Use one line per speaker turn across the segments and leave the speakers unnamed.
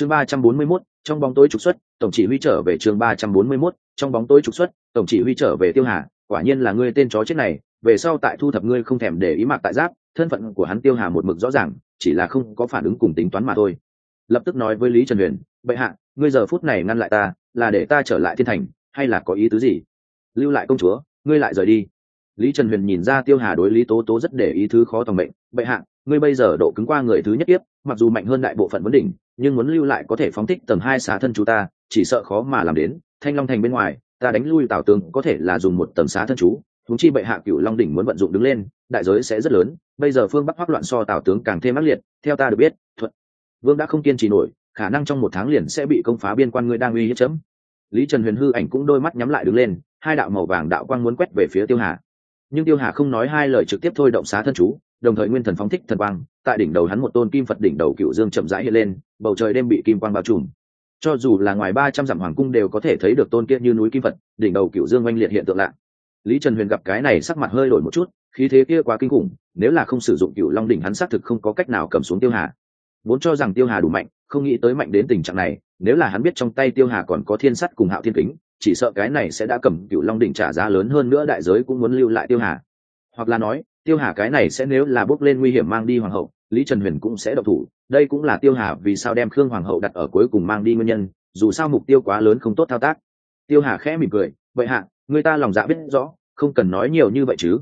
chương ba trăm bốn mươi 341, trong bóng tối trục xuất tổng chỉ huy trở về chương ba trăm bốn mươi 341, trong bóng tối trục xuất tổng chỉ huy trở về tiêu hà quả nhiên là ngươi tên chó chết này về sau tại thu thập ngươi không thèm để ý mạc tại giáp thân phận của hắn tiêu hà một mực rõ ràng chỉ là không có phản ứng cùng tính toán mà thôi. Lập tức nói với lý trần huyền bệ hạ ngươi giờ phút này ngăn lại ta là để ta trở lại thiên thành hay là có ý tứ gì? Lưu lại công chúa ngươi lại rời đi. Lý trần huyền nhìn ra tiêu hà đối lý tố tố rất để ý thứ khó tầm mệnh bệ hạ ngươi bây giờ độ cứng qua người thứ nhất tiếp mặc dù mạnh hơn đại bộ phận vấn đỉnh nhưng muốn lưu lại có thể phóng thích tầng hai xá thân chú ta, chỉ sợ khó mà làm đến. Thanh long thành bên ngoài, ta đánh lui tào tướng có thể là dùng một tầng xá thân chú. Thúng chi bệ hạ cựu long đỉnh muốn vận dụng đứng lên, đại giới sẽ rất lớn. Bây giờ phương bắc hoác loạn so tào tướng càng thêm ác liệt, theo ta được biết, thuận vương đã không kiên trì nổi, khả năng trong một tháng liền sẽ bị công phá biên quan ngươi đang uy hiếp chấm. Lý trần huyền hư ảnh cũng đôi mắt nhắm lại đứng lên, hai đạo màu vàng đạo quang muốn quét về phía tiêu hà. Nhưng tiêu hà không nói hai lời trực tiếp thôi động xá thân chú đồng thời nguyên thần phóng thích thần quang, tại đỉnh đầu hắn một tôn kim phật đỉnh đầu cựu dương chậm rãi hiện lên, bầu trời đêm bị kim quang bao trùm. Cho dù là ngoài ba trăm dặm hoàng cung đều có thể thấy được tôn kia như núi kim phật, đỉnh đầu cựu dương oanh liệt hiện tượng lạ. Lý trần huyền gặp cái này sắc mặt hơi đổi một chút, khí thế kia quá kinh khủng, nếu là không sử dụng cựu long đỉnh hắn xác thực không có cách nào cầm xuống tiêu hà. Vốn cho rằng tiêu hà đủ mạnh, không nghĩ tới mạnh đến tình trạng này, nếu là hắn biết trong tay tiêu hà còn có thiên sắt cùng hạo thiên kính, chỉ sợ cái này sẽ đã cầm cựu long đỉnh trả giá lớn hơn nữa đại giới cũng muốn lưu lại tiêu hà. Hoặc là nói tiêu hà cái này sẽ nếu là bước lên nguy hiểm mang đi hoàng hậu, lý trần huyền cũng sẽ độc thủ. Đây cũng là tiêu hà vì sao đem khương hoàng hậu đặt ở cuối cùng mang đi nguyên nhân, dù sao mục tiêu quá lớn không tốt thao tác. Tiêu hà khẽ mỉm cười, vậy hạ, người ta lòng dạ biết rõ, không cần nói nhiều như vậy chứ.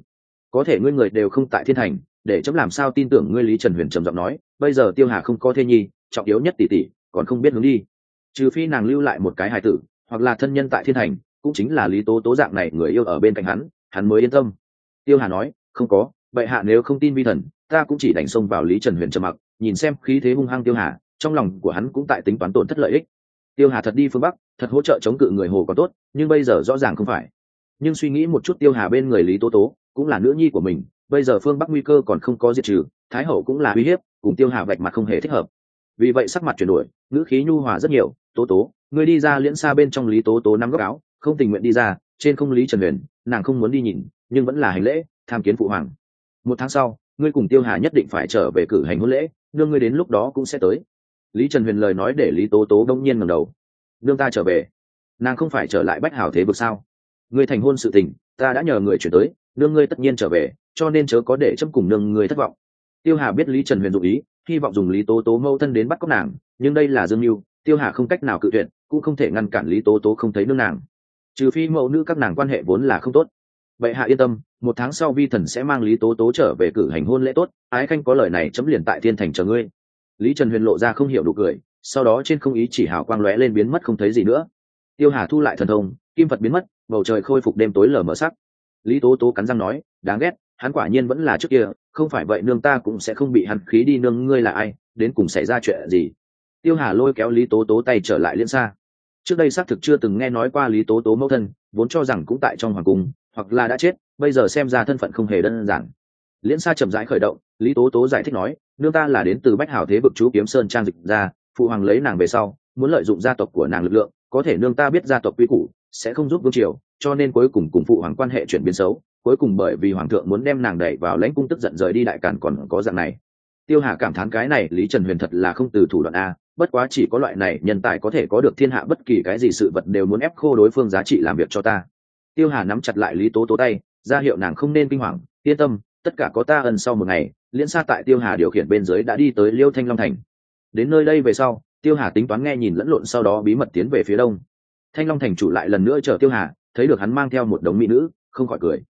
Có thể ngươi người đều không tại thiên thành, để chấm làm sao tin tưởng ngươi lý trần huyền trầm giọng nói, bây giờ tiêu hà không có thê nhi, trọng yếu nhất tỷ tỷ, còn không biết hướng đi. Trừ phi nàng lưu lại một cái hài tử, hoặc là thân nhân tại thiên thành, cũng chính là lý tố tố dạng này người yêu ở bên cạnh hắn hắn mới yên tâm. Tiêu hà nói không có, bệ hạ nếu không tin vi thần, ta cũng chỉ đánh xông vào lý trần huyền trầm mặc, nhìn xem khí thế hung hăng tiêu hà, trong lòng của hắn cũng tại tính toán tổn thất lợi ích. Tiêu hà thật đi phương bắc, thật hỗ trợ chống cự người hồ có tốt, nhưng bây giờ rõ ràng không phải. Nhưng suy nghĩ một chút tiêu hà bên người lý tố tố, cũng là nữ nhi của mình, bây giờ phương bắc nguy cơ còn không có diệt trừ, thái hậu cũng là uy hiếp, cùng tiêu hà vạch mặt không hề thích hợp. Vì vậy sắc mặt chuyển đổi, ngữ khí nhu hòa rất nhiều, tố tố người đi ra liễn xa bên trong lý tố tố năm góc áo, không tình nguyện đi ra, trên không lý trần huyền, nàng không muốn đi nhìn, nhưng vẫn là hành lễ tham kiến phụ hoàng. Một tháng sau, ngươi cùng tiêu hà nhất định phải trở về cử hành hôn lễ, đương ngươi đến lúc đó cũng sẽ tới. Lý trần huyền lời nói để lý tố tố đông nhiên ngầm đầu. Đương ta trở về, nàng không phải trở lại bách hảo thế vực sao? Ngươi thành hôn sự tình, ta đã nhờ người chuyển tới, đương ngươi tất nhiên trở về, cho nên chớ có để chấm cùng nương ngươi thất vọng. Tiêu hà biết lý trần huyền dụ ý, hy vọng dùng lý tố tố mâu thân đến bắt cóc nàng, nhưng đây là dương mưu, tiêu hà không cách nào cự tuyệt, cũng không thể ngăn cản lý tố tố không thấy nương nàng. Trừ phi mẫu nữ các nàng quan hệ vốn là không tốt vậy hạ yên tâm, một tháng sau vi thần sẽ mang lý tố tố trở về cử hành hôn lễ tốt, ái khanh có lời này chấm liền tại thiên thành chờ ngươi. Lý trần huyền lộ ra không hiểu đủ cười, sau đó trên không ý chỉ hào quang lóe lên biến mất không thấy gì nữa. Tiêu hà thu lại thần thông, kim phật biến mất, bầu trời khôi phục đêm tối lờ mờ sắc. Lý tố tố cắn răng nói, đáng ghét, hắn quả nhiên vẫn là trước kia, không phải vậy nương ta cũng sẽ không bị hắn khí đi nương ngươi là ai, đến cùng xảy ra chuyện gì? Tiêu hà lôi kéo lý tố tố tay trở lại liên xa. Trước đây xác thực chưa từng nghe nói qua lý tố tố mẫu thân, vốn cho rằng cũng tại trong hoàng cung hoặc là đã chết, bây giờ xem ra thân phận không hề đơn giản. Liễn sa chậm rãi khởi động, lý tố tố giải thích nói, nương ta là đến từ bách hảo thế vực chú kiếm sơn trang dịch ra phụ hoàng lấy nàng về sau, muốn lợi dụng gia tộc của nàng lực lượng, có thể nương ta biết gia tộc quy củ, sẽ không giúp vương triều, cho nên cuối cùng cùng phụ hoàng quan hệ chuyển biến xấu, cuối cùng bởi vì hoàng thượng muốn đem nàng đẩy vào lãnh cung tức giận rời đi đại cản còn có dạng này. Tiêu hà cảm thán cái này, lý trần huyền thật là không từ thủ đoạn a, bất quá chỉ có loại này nhân tài có thể có được thiên hạ bất kỳ cái gì sự vật đều muốn ép khô đối phương giá trị làm việc cho ta tiêu hà nắm chặt lại lý tố tố tay, ra hiệu nàng không nên kinh hoàng, yên tâm, tất cả có ta ân sau một ngày, liễn xa tại tiêu hà điều khiển bên dưới đã đi tới liêu thanh long thành. Đến nơi đây về sau, tiêu hà tính toán nghe nhìn lẫn lộn sau đó bí mật tiến về phía đông. Thanh long thành chủ lại lần nữa chờ tiêu hà, thấy được hắn mang theo một đống mỹ nữ, không khỏi cười.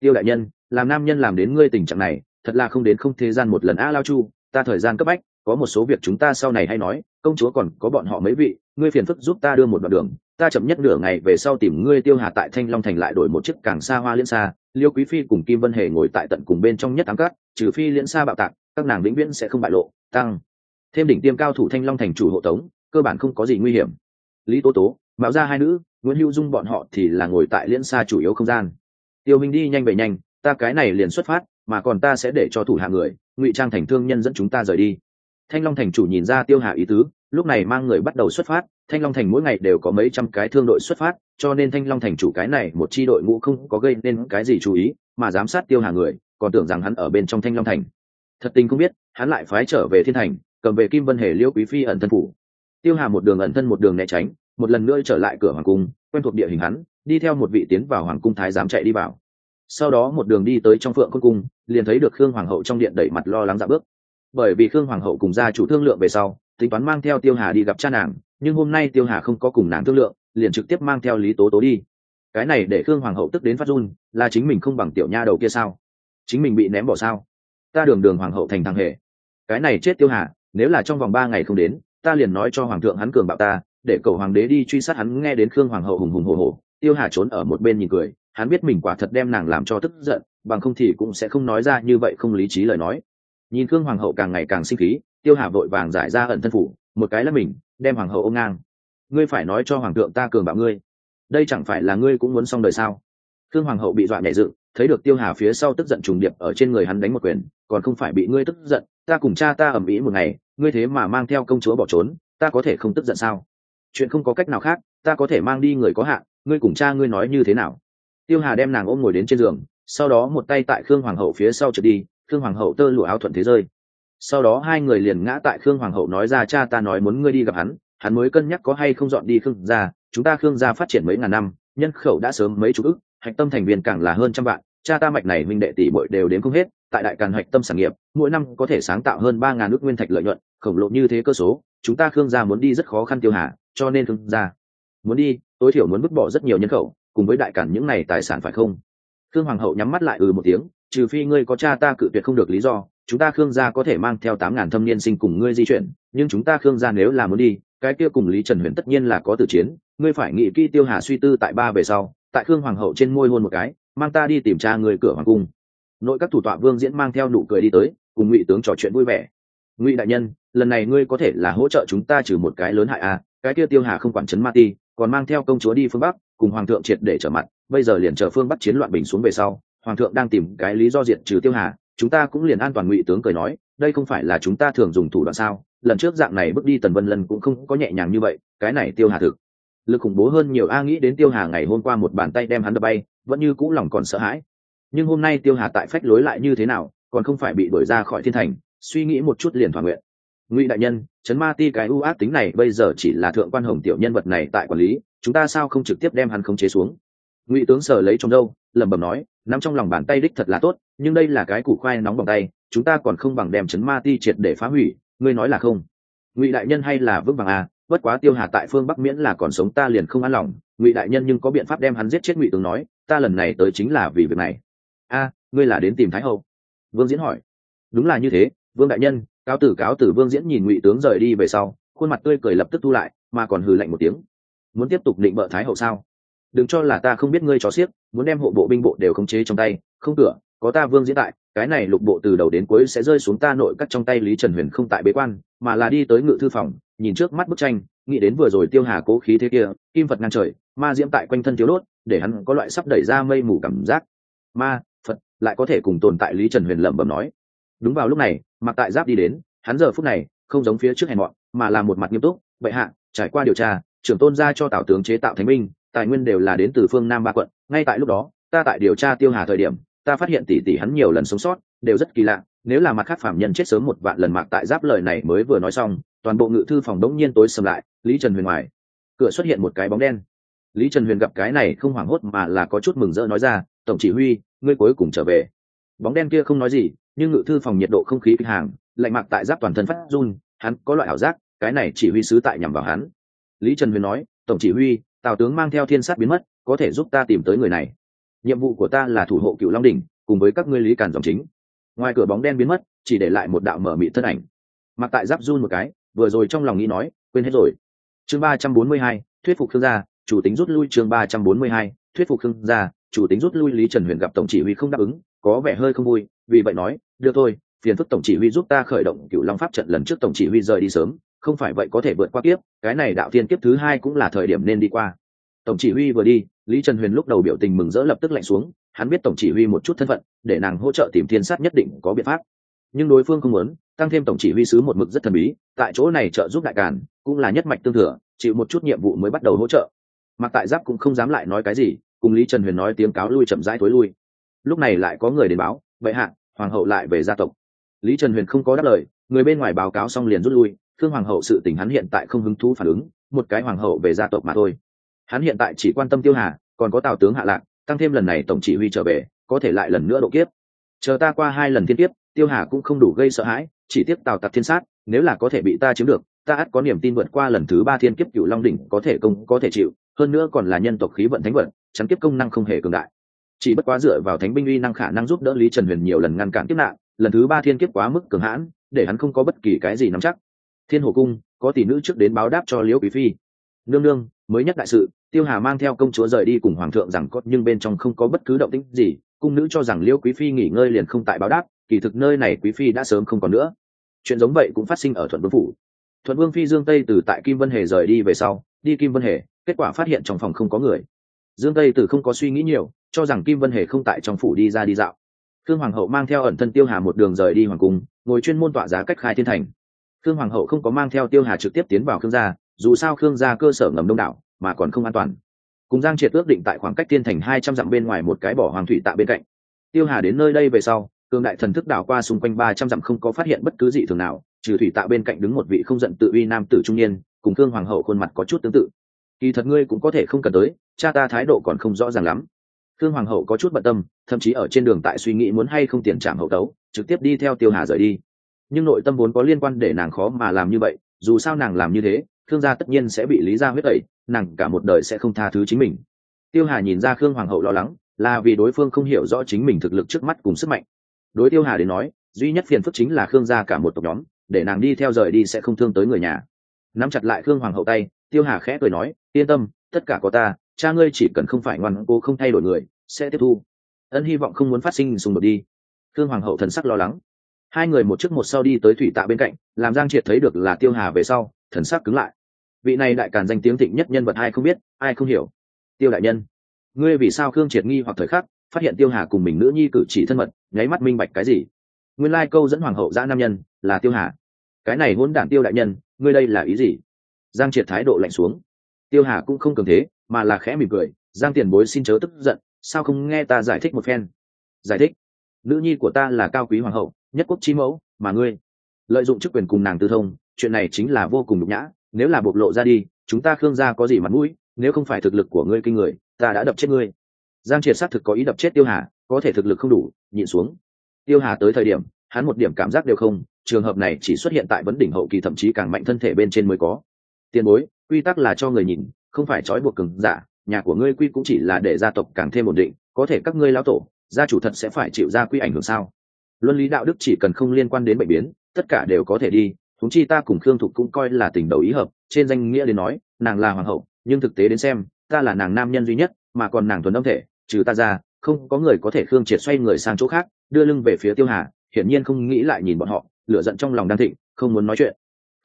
Tiêu đại nhân, làm nam nhân làm đến ngươi tình trạng này, thật là không đến không thế gian một lần a lao chu, ta thời gian cấp bách, có một số việc chúng ta sau này hay nói, công chúa còn có bọn họ mấy vị ngươi phiền phức giúp ta đưa một đoạn đường, ta chậm nhất nửa ngày về sau tìm ngươi tiêu hà tại thanh long thành lại đổi một chiếc càng xa hoa liên xa, liêu quý phi cùng kim vân hề ngồi tại tận cùng bên trong nhất tám cát, trừ phi liên xa bạo tạc, các nàng vĩnh viễn sẽ không bại lộ, tăng. Thêm đỉnh tiêm cao thủ thanh long thành chủ hộ tống, cơ bản không có gì nguy hiểm. Lý tố tố, mạo ra hai nữ, nguyễn hữu dung bọn họ thì là ngồi tại liên xa chủ yếu không gian. Tiêu minh đi nhanh về nhanh, ta cái này liền xuất phát, mà còn ta sẽ để cho thủ hạ người, ngụy trang thành thương nhân dẫn chúng ta rời đi. Thanh long thành chủ nhìn ra tiêu hà ý tứ lúc này mang người bắt đầu xuất phát, thanh long thành mỗi ngày đều có mấy trăm cái thương đội xuất phát, cho nên thanh long thành chủ cái này một chi đội ngũ không có gây nên cái gì chú ý, mà giám sát tiêu hà người, còn tưởng rằng hắn ở bên trong thanh long thành. Thật tình không biết, hắn lại phái trở về thiên thành, cầm về kim vân hề liêu quý phi ẩn thân phủ. Tiêu hà một đường ẩn thân một đường né tránh, một lần nữa trở lại cửa hoàng cung, quen thuộc địa hình hắn, đi theo một vị tiến vào hoàng cung thái giám chạy đi vào. Sau đó một đường đi tới trong phượng cung cung, liền thấy được khương hoàng hậu trong điện đẩy mặt lo lắng dạ bước. Bởi vì khương hoàng hậu cùng gia chủ thương lượng về sau tính toán mang theo tiêu hà đi gặp cha nàng, nhưng hôm nay tiêu hà không có cùng nàng thương lượng, liền trực tiếp mang theo lý tố tố đi. Cái này để khương hoàng hậu tức đến phát run, là chính mình không bằng tiểu nha đầu kia sao? Chính mình bị ném bỏ sao? Ta đường đường hoàng hậu thành thằng hề. Cái này chết tiêu hà, nếu là trong vòng ba ngày không đến, ta liền nói cho hoàng thượng hắn cường bạo ta, để cầu hoàng đế đi truy sát hắn, nghe đến khương hoàng hậu hùng hùng hồ hồ tiêu hà trốn ở một bên nhìn cười, hắn biết mình quả thật đem nàng làm cho tức giận, bằng không thì cũng sẽ không nói ra như vậy không lý trí lời nói. Nhìn khương hoàng hậu càng ngày càng sinh khí tiêu hà vội vàng giải ra ẩn thân phủ, một cái là mình, đem hoàng hậu ôm ngang. Ngươi phải nói cho hoàng thượng ta cường bạo ngươi. Đây chẳng phải là ngươi cũng muốn xong đời sao? Thương hoàng hậu bị dọa nhảy dựng, thấy được tiêu hà phía sau tức giận trùng điệp ở trên người hắn đánh một quyền, còn không phải bị ngươi tức giận, ta cùng cha ta ầm ĩ một ngày, ngươi thế mà mang theo công chúa bỏ trốn, ta có thể không tức giận sao? Chuyện không có cách nào khác, ta có thể mang đi người có hạn, ngươi cùng cha ngươi nói như thế nào? Tiêu hà đem nàng ôm ngồi đến trên giường, sau đó một tay tại khương hoàng hậu phía sau trượt đi, khương hoàng hậu tơ lụa áo thuận thế rơi sau đó hai người liền ngã tại khương hoàng hậu nói ra, cha ta nói muốn ngươi đi gặp hắn hắn mới cân nhắc có hay không dọn đi khương gia, chúng ta khương gia phát triển mấy ngàn năm, nhân khẩu đã sớm mấy chục ức, hạch tâm thành viên càng là hơn trăm vạn, cha ta mạch này minh đệ tỷ bội đều đến không hết, tại đại càn hạch tâm sản nghiệp, mỗi năm có thể sáng tạo hơn ba ngàn ước nguyên thạch lợi nhuận, khổng lồ như thế cơ số, chúng ta khương gia muốn đi rất khó khăn tiêu hà, cho nên khương gia muốn đi, tối thiểu muốn vứt bỏ rất nhiều nhân khẩu, cùng với đại cản những này tài sản phải không? Khương hoàng hậu nhắm mắt lại ừ một tiếng, trừ phi ngươi có cha ta cự tuyệt không được lý do chúng ta khương gia có thể mang theo tám ngàn thâm niên sinh cùng ngươi di chuyển, nhưng chúng ta khương gia nếu là muốn đi, cái kia cùng lý trần huyền tất nhiên là có tử chiến, ngươi phải nghĩ kỹ tiêu hà suy tư tại ba về sau, tại khương hoàng hậu trên môi hôn một cái, mang ta đi tìm cha người cửa hoàng cung. Nội các thủ tọa vương diễn mang theo nụ cười đi tới, cùng ngụy tướng trò chuyện vui vẻ. Ngụy đại nhân, lần này ngươi có thể là hỗ trợ chúng ta trừ một cái lớn hại à cái kia tiêu hà không quản chấn ma ti, còn mang theo công chúa đi phương bắc, cùng hoàng thượng triệt để trở mặt, bây giờ liền chờ phương bắc chiến loạn bình xuống về sau, hoàng thượng đang tìm cái lý do diện trừ tiêu hà chúng ta cũng liền an toàn ngụy tướng cười nói, đây không phải là chúng ta thường dùng thủ đoạn sao? Lần trước dạng này bước đi tần vân lần cũng không có nhẹ nhàng như vậy, cái này tiêu hà thực. Lực khủng bố hơn nhiều, a nghĩ đến tiêu hà ngày hôm qua một bàn tay đem hắn đập bay, vẫn như cũ lòng còn sợ hãi. Nhưng hôm nay tiêu hà tại phách lối lại như thế nào, còn không phải bị đuổi ra khỏi thiên thành, suy nghĩ một chút liền thỏa nguyện. Ngụy đại nhân, chấn ma ti cái ưu ác tính này bây giờ chỉ là thượng quan hồng tiểu nhân vật này tại quản lý, chúng ta sao không trực tiếp đem hắn khống chế xuống? Ngụy tướng sở lấy trong đâu lẩm bẩm nói nằm trong lòng bàn tay đích thật là tốt nhưng đây là cái củ khoai nóng bằng tay, chúng ta còn không bằng đem chấn ma ti triệt để phá hủy, ngươi nói là không? Ngụy đại nhân hay là vững vàng à bất quá tiêu hà tại phương bắc miễn là còn sống ta liền không an lòng. Ngụy đại nhân nhưng có biện pháp đem hắn giết chết ngụy tướng nói, ta lần này tới chính là vì việc này. A, ngươi là đến tìm thái hậu? Vương diễn hỏi. Đúng là như thế, vương đại nhân, cáo tử cáo tử vương diễn nhìn ngụy tướng rời đi về sau, khuôn mặt tươi cười lập tức thu lại, mà còn hừ lạnh một tiếng. Muốn tiếp tục định bợ thái hậu sao? Đừng cho là ta không biết ngươi chó xiếc, muốn đem hộ bộ binh bộ đều khống chế trong tay, không cửa có ta vương diễn tại, cái này lục bộ từ đầu đến cuối sẽ rơi xuống ta nội cắt trong tay lý trần huyền không tại bế quan, mà là đi tới ngự thư phòng, nhìn trước mắt bức tranh, nghĩ đến vừa rồi tiêu hà cố khí thế kia, kim phật ngang trời, ma diễm tại quanh thân thiếu đốt, để hắn có loại sắp đẩy ra mây mù cảm giác. Ma, phật, lại có thể cùng tồn tại lý trần huyền lẩm bẩm nói. Đúng vào lúc này, mặc tại giáp đi đến, hắn giờ phút này, không giống phía trước hèn mọn, mà là một mặt nghiêm túc, vậy hạ, trải qua điều tra, trưởng tôn ra cho tào tướng chế tạo thánh minh tài nguyên đều là đến từ phương nam ba quận, ngay tại lúc đó, ta tại điều tra tiêu hà thời điểm ta phát hiện tỷ tỷ hắn nhiều lần sống sót, đều rất kỳ lạ, nếu là mặt khác phạm nhân chết sớm một vạn lần mạc tại giáp lời này mới vừa nói xong, toàn bộ ngự thư phòng đống nhiên tối sầm lại, lý trần huyền ngoài, cửa xuất hiện một cái bóng đen. Lý trần huyền gặp cái này không hoảng hốt mà là có chút mừng rỡ nói ra, tổng chỉ huy, ngươi cuối cùng trở về. Bóng đen kia không nói gì, nhưng ngự thư phòng nhiệt độ không khí kịch hàng, lạnh mạc tại giáp toàn thân phát run, hắn có loại ảo giác, cái này chỉ huy sứ tại nhằm vào hắn. Lý trần huyền nói, tổng chỉ huy, tào tướng mang theo thiên sát biến mất, có thể giúp ta tìm tới người này nhiệm vụ của ta là thủ hộ cựu long đỉnh, cùng với các ngươi lý càn dòng chính. Ngoài cửa bóng đen biến mất chỉ để lại một đạo mở mị thân ảnh. Mặc tại giáp run một cái vừa rồi trong lòng nghĩ nói quên hết rồi. Chương ba trăm bốn mươi hai thuyết phục thương gia chủ tính rút lui chương ba trăm bốn mươi hai thuyết phục thương gia chủ tính rút lui lý trần huyền gặp tổng chỉ huy không đáp ứng có vẻ hơi không vui vì vậy nói đưa thôi phiền phức tổng chỉ huy giúp ta khởi động cựu long pháp trận lần trước tổng chỉ huy rời đi sớm không phải vậy có thể vượt qua kiếp cái này đạo tiên kiếp thứ hai cũng là thời điểm nên đi qua. Tổng chỉ huy vừa đi lý trần huyền lúc đầu biểu tình mừng rỡ lập tức lạnh xuống, hắn biết tổng chỉ huy một chút thân phận, để nàng hỗ trợ tìm thiên sát nhất định có biện pháp. Nhưng đối phương không muốn, tăng thêm tổng chỉ huy sứ một mực rất thần bí, tại chỗ này trợ giúp đại càn, cũng là nhất mạch tương thừa, chịu một chút nhiệm vụ mới bắt đầu hỗ trợ. Mặc tại giáp cũng không dám lại nói cái gì, cùng lý trần huyền nói tiếng cáo lui chậm rãi thối lui. Lúc này lại có người đến báo vậy hạ, hoàng hậu lại về gia tộc. Lý trần huyền không có đáp lời, người bên ngoài báo cáo xong liền rút lui thương hoàng hậu sự tình hắn hiện tại không hứng thú phản ứng, một cái hoàng hậu về gia tộc mà thôi hắn hiện tại chỉ quan tâm tiêu hà, còn có tào tướng hạ lạc, tăng thêm lần này tổng chỉ huy trở về, có thể lại lần nữa độ kiếp. Chờ ta qua hai lần thiên kiếp, tiêu hà cũng không đủ gây sợ hãi, chỉ tiếc tào tặc thiên sát, nếu là có thể bị ta chiếm được, ta ắt có niềm tin vượt qua lần thứ ba thiên kiếp cựu long đỉnh có thể công, có thể chịu, hơn nữa còn là nhân tộc khí vận thánh vận, chắn kiếp công năng không hề cường đại. Chỉ bất quá dựa vào thánh binh uy năng khả năng giúp đỡ lý trần huyền nhiều lần ngăn cản kiếp nạn, lần thứ ba thiên kiếp quá mức cường hãn, để hắn không có bất kỳ cái gì nắm chắc. Thiên hồ cung, có tỷ nữ trước đến báo đáp cho liễu quý phi. Nương nương mới nhất đại sự, tiêu hà mang theo công chúa rời đi cùng hoàng thượng rằng cốt, nhưng bên trong không có bất cứ động tĩnh gì, cung nữ cho rằng liêu quý phi nghỉ ngơi liền không tại báo đáp, kỳ thực nơi này quý phi đã sớm không còn nữa. Chuyện giống vậy cũng phát sinh ở thuận vương phủ. Thuận vương phi dương tây từ tại kim vân hề rời đi về sau, đi kim vân hề, kết quả phát hiện trong phòng không có người. Dương tây từ không có suy nghĩ nhiều, cho rằng kim vân hề không tại trong phủ đi ra đi dạo. Khương hoàng hậu mang theo ẩn thân tiêu hà một đường rời đi hoàng cung, ngồi chuyên môn tọa giá cách khai thiên thành. Khương hoàng hậu không có mang theo tiêu hà trực tiếp tiến vào khương gia dù sao khương gia cơ sở ngầm đông đảo, mà còn không an toàn. Cùng giang triệt ước định tại khoảng cách thiên thành hai trăm dặm bên ngoài một cái bỏ hoàng thủy tạ bên cạnh. Tiêu hà đến nơi đây về sau, cương đại thần thức đảo qua xung quanh ba trăm dặm không có phát hiện bất cứ gì thường nào, trừ thủy tạ bên cạnh đứng một vị không giận tự uy nam tử trung niên, cùng thương hoàng hậu khuôn mặt có chút tương tự. Kỳ thật ngươi cũng có thể không cần tới, cha ta thái độ còn không rõ ràng lắm. Thương hoàng hậu có chút bận tâm, thậm chí ở trên đường tại suy nghĩ muốn hay không tiền trảm hậu tấu, trực tiếp đi theo tiêu hà rời đi. Nhưng nội tâm vốn có liên quan để nàng khó mà làm như vậy, dù sao nàng làm như thế thương gia tất nhiên sẽ bị lý gia huyết tẩy, nàng cả một đời sẽ không tha thứ chính mình. Tiêu hà nhìn ra khương hoàng hậu lo lắng, là vì đối phương không hiểu rõ chính mình thực lực trước mắt cùng sức mạnh. Đối tiêu hà đến nói, duy nhất phiền phức chính là khương gia cả một tộc nhóm, để nàng đi theo rời đi sẽ không thương tới người nhà. Nắm chặt lại khương hoàng hậu tay, tiêu hà khẽ cười nói, yên tâm, tất cả có ta, cha ngươi chỉ cần không phải ngoan cố không thay đổi người, sẽ tiếp thu. Ân hy vọng không muốn phát sinh xung đột đi. Khương hoàng hậu thần sắc lo lắng. Hai người một trước một sau đi tới thủy tạ bên cạnh, làm giang triệt thấy được là tiêu hà về sau thần sắc cứng lại. Vị này đại càn danh tiếng thịnh nhất nhân vật ai không biết, ai không hiểu. Tiêu đại nhân, ngươi vì sao khương triệt nghi hoặc thời khắc, phát hiện tiêu hà cùng mình nữ nhi cử chỉ thân mật, nháy mắt minh bạch cái gì? Nguyên lai câu dẫn hoàng hậu giã nam nhân là tiêu hà. Cái này hôn đản tiêu đại nhân, ngươi đây là ý gì? Giang triệt thái độ lạnh xuống. Tiêu hà cũng không cường thế, mà là khẽ mỉm cười, giang tiền bối xin chớ tức giận, sao không nghe ta giải thích một phen? Giải thích? Nữ nhi của ta là cao quý hoàng hậu, nhất quốc chi mẫu, mà ngươi lợi dụng chức quyền cùng nàng tư thông chuyện này chính là vô cùng nhục nhã, nếu là bộc lộ ra đi, chúng ta khương gia có gì mặt mũi, nếu không phải thực lực của ngươi kinh người, ta đã đập chết ngươi. Giang triệt xác thực có ý đập chết tiêu hà, có thể thực lực không đủ, nhịn xuống. Tiêu hà tới thời điểm, hắn một điểm cảm giác đều không, trường hợp này chỉ xuất hiện tại vấn đỉnh hậu kỳ thậm chí càng mạnh thân thể bên trên mới có. Tiền bối, quy tắc là cho người nhìn, không phải trói buộc cứng giả, nhà của ngươi quy cũng chỉ là để gia tộc càng thêm ổn định, có thể các ngươi lão tổ, gia chủ thật sẽ phải chịu ra quy ảnh hưởng sao? Luân lý đạo đức chỉ cần không liên quan đến bệnh biến, tất cả đều có thể đi thúng chi ta cùng khương thục cũng coi là tình đầu ý hợp, trên danh nghĩa đến nói, nàng là hoàng hậu, nhưng thực tế đến xem, ta là nàng nam nhân duy nhất, mà còn nàng thuần âm thể, trừ ta ra, không có người có thể khương triệt xoay người sang chỗ khác, đưa lưng về phía tiêu hà, hiển nhiên không nghĩ lại nhìn bọn họ, lửa giận trong lòng đang thịnh, không muốn nói chuyện.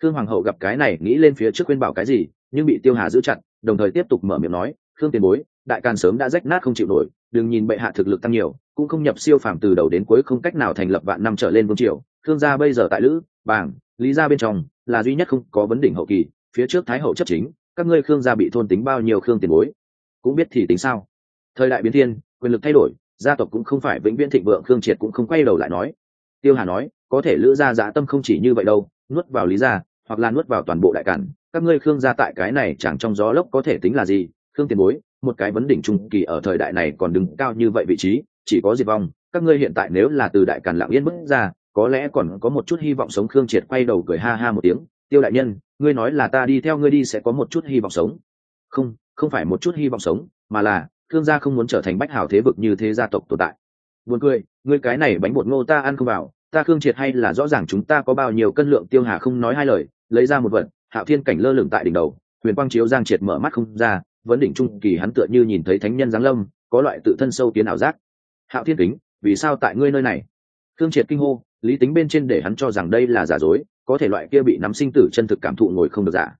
Khương hoàng hậu gặp cái này, nghĩ lên phía trước khuyên bảo cái gì, nhưng bị tiêu hà giữ chặt, đồng thời tiếp tục mở miệng nói, khương tiền bối, đại càn sớm đã rách nát không chịu nổi, đừng nhìn bệ hạ thực lực tăng nhiều, cũng không nhập siêu phàm từ đầu đến cuối không cách nào thành lập vạn năm trở lên vương triều, khương gia bây giờ tại lữ bảng, lý gia bên trong, là duy nhất không có vấn đỉnh hậu kỳ, phía trước thái hậu chấp chính, các ngươi khương gia bị thôn tính bao nhiêu khương tiền bối? Cũng biết thì tính sao? Thời đại biến thiên, quyền lực thay đổi, gia tộc cũng không phải vĩnh viễn thịnh vượng, khương triệt cũng không quay đầu lại nói. Tiêu hà nói, có thể lữ gia dã tâm không chỉ như vậy đâu, nuốt vào lý gia, hoặc là nuốt vào toàn bộ đại cản, các ngươi khương gia tại cái này chẳng trong gió lốc có thể tính là gì? Khương tiền bối, một cái vấn đỉnh trung kỳ ở thời đại này còn đứng cao như vậy vị trí, chỉ có diệt vong, các ngươi hiện tại nếu là từ đại càn lạng yên bước ra có lẽ còn có một chút hy vọng sống khương triệt quay đầu cười ha ha một tiếng, tiêu đại nhân, ngươi nói là ta đi theo ngươi đi sẽ có một chút hy vọng sống. Không không phải một chút hy vọng sống, mà là, khương gia không muốn trở thành bách hảo thế vực như thế gia tộc tồn tại. Buồn cười, ngươi cái này bánh bột ngô ta ăn không vào, ta khương triệt hay là rõ ràng chúng ta có bao nhiêu cân lượng? Tiêu hà không nói hai lời, lấy ra một vật, hạo thiên cảnh lơ lửng tại đỉnh đầu, huyền quang chiếu giang triệt mở mắt không ra, vấn đỉnh trung kỳ hắn tựa như nhìn thấy thánh nhân giáng lâm, có loại tự thân sâu tiến ảo giác. Hạo thiên kính, vì sao tại ngươi nơi này? Khương triệt kinh hô lý tính bên trên để hắn cho rằng đây là giả dối, có thể loại kia bị nắm sinh tử chân thực cảm thụ ngồi không được giả.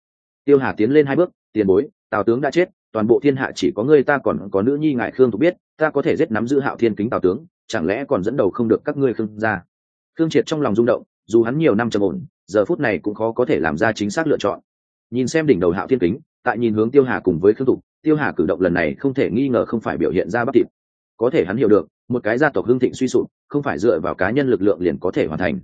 Tiêu hà tiến lên hai bước, tiền bối, tào tướng đã chết, toàn bộ thiên hạ chỉ có ngươi ta còn có nữ nhi ngại khương thục biết, ta có thể giết nắm giữ hạo thiên kính tào tướng, chẳng lẽ còn dẫn đầu không được các ngươi khương ra khương triệt trong lòng rung động, dù hắn nhiều năm trầm ổn, giờ phút này cũng khó có thể làm ra chính xác lựa chọn. Nhìn xem đỉnh đầu hạo thiên kính, tại nhìn hướng tiêu hà cùng với khương thục, tiêu hà cử động lần này không thể nghi ngờ không phải biểu hiện ra bất thịt có thể hắn hiểu được một cái gia tộc hương thịnh suy sụp, không phải dựa vào cá nhân lực lượng liền có thể hoàn thành.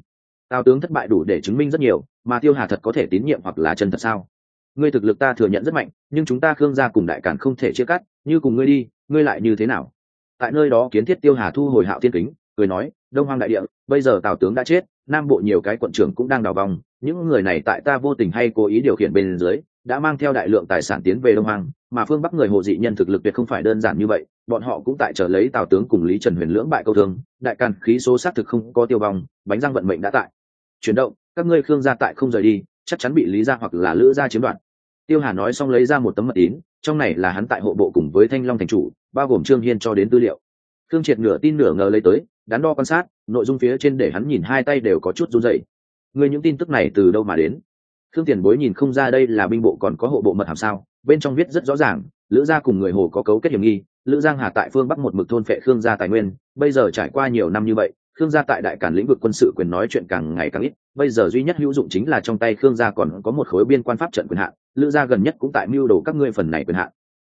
Tào tướng thất bại đủ để chứng minh rất nhiều, mà tiêu hà thật có thể tín nhiệm hoặc là chân thật sao? Ngươi thực lực ta thừa nhận rất mạnh, nhưng chúng ta khương gia cùng đại cản không thể chia cắt, như cùng ngươi đi, ngươi lại như thế nào? Tại nơi đó kiến thiết tiêu hà thu hồi hạo thiên kính, cười nói, đông hoang đại địa, bây giờ tào tướng đã chết, nam bộ nhiều cái quận trưởng cũng đang đào vòng, những người này tại ta vô tình hay cố ý điều khiển bên dưới, đã mang theo đại lượng tài sản tiến về đông hoang, mà phương bắc người hồ dị nhân thực lực tuyệt không phải đơn giản như vậy bọn họ cũng tại trở lấy tào tướng cùng lý trần huyền lưỡng bại câu thương, đại càn khí số xác thực không có tiêu vong, bánh răng vận mệnh đã tại. Chuyển động, các ngươi khương gia tại không rời đi, chắc chắn bị lý gia hoặc là lữ gia chiếm đoạt. Tiêu hà nói xong lấy ra một tấm mật tín, trong này là hắn tại hộ bộ cùng với thanh long thành chủ, bao gồm trương hiên cho đến tư liệu. Khương triệt nửa tin nửa ngờ lấy tới, đắn đo quan sát, nội dung phía trên để hắn nhìn hai tay đều có chút run dậy người những tin tức này từ đâu mà đến? Khương tiền bối nhìn không ra đây là binh bộ còn có hộ bộ mật hàm sao, bên trong viết rất rõ ràng, lữ gia cùng người hồ có cấu kết hiểm nghi lữ giang hà tại phương bắc một mực thôn phệ khương gia tài nguyên, bây giờ trải qua nhiều năm như vậy, khương gia tại đại cản lĩnh vực quân sự quyền nói chuyện càng ngày càng ít, bây giờ duy nhất hữu dụng chính là trong tay khương gia còn có một khối biên quan pháp trận quyền hạn, lữ gia gần nhất cũng tại mưu đồ các ngươi phần này quyền hạn.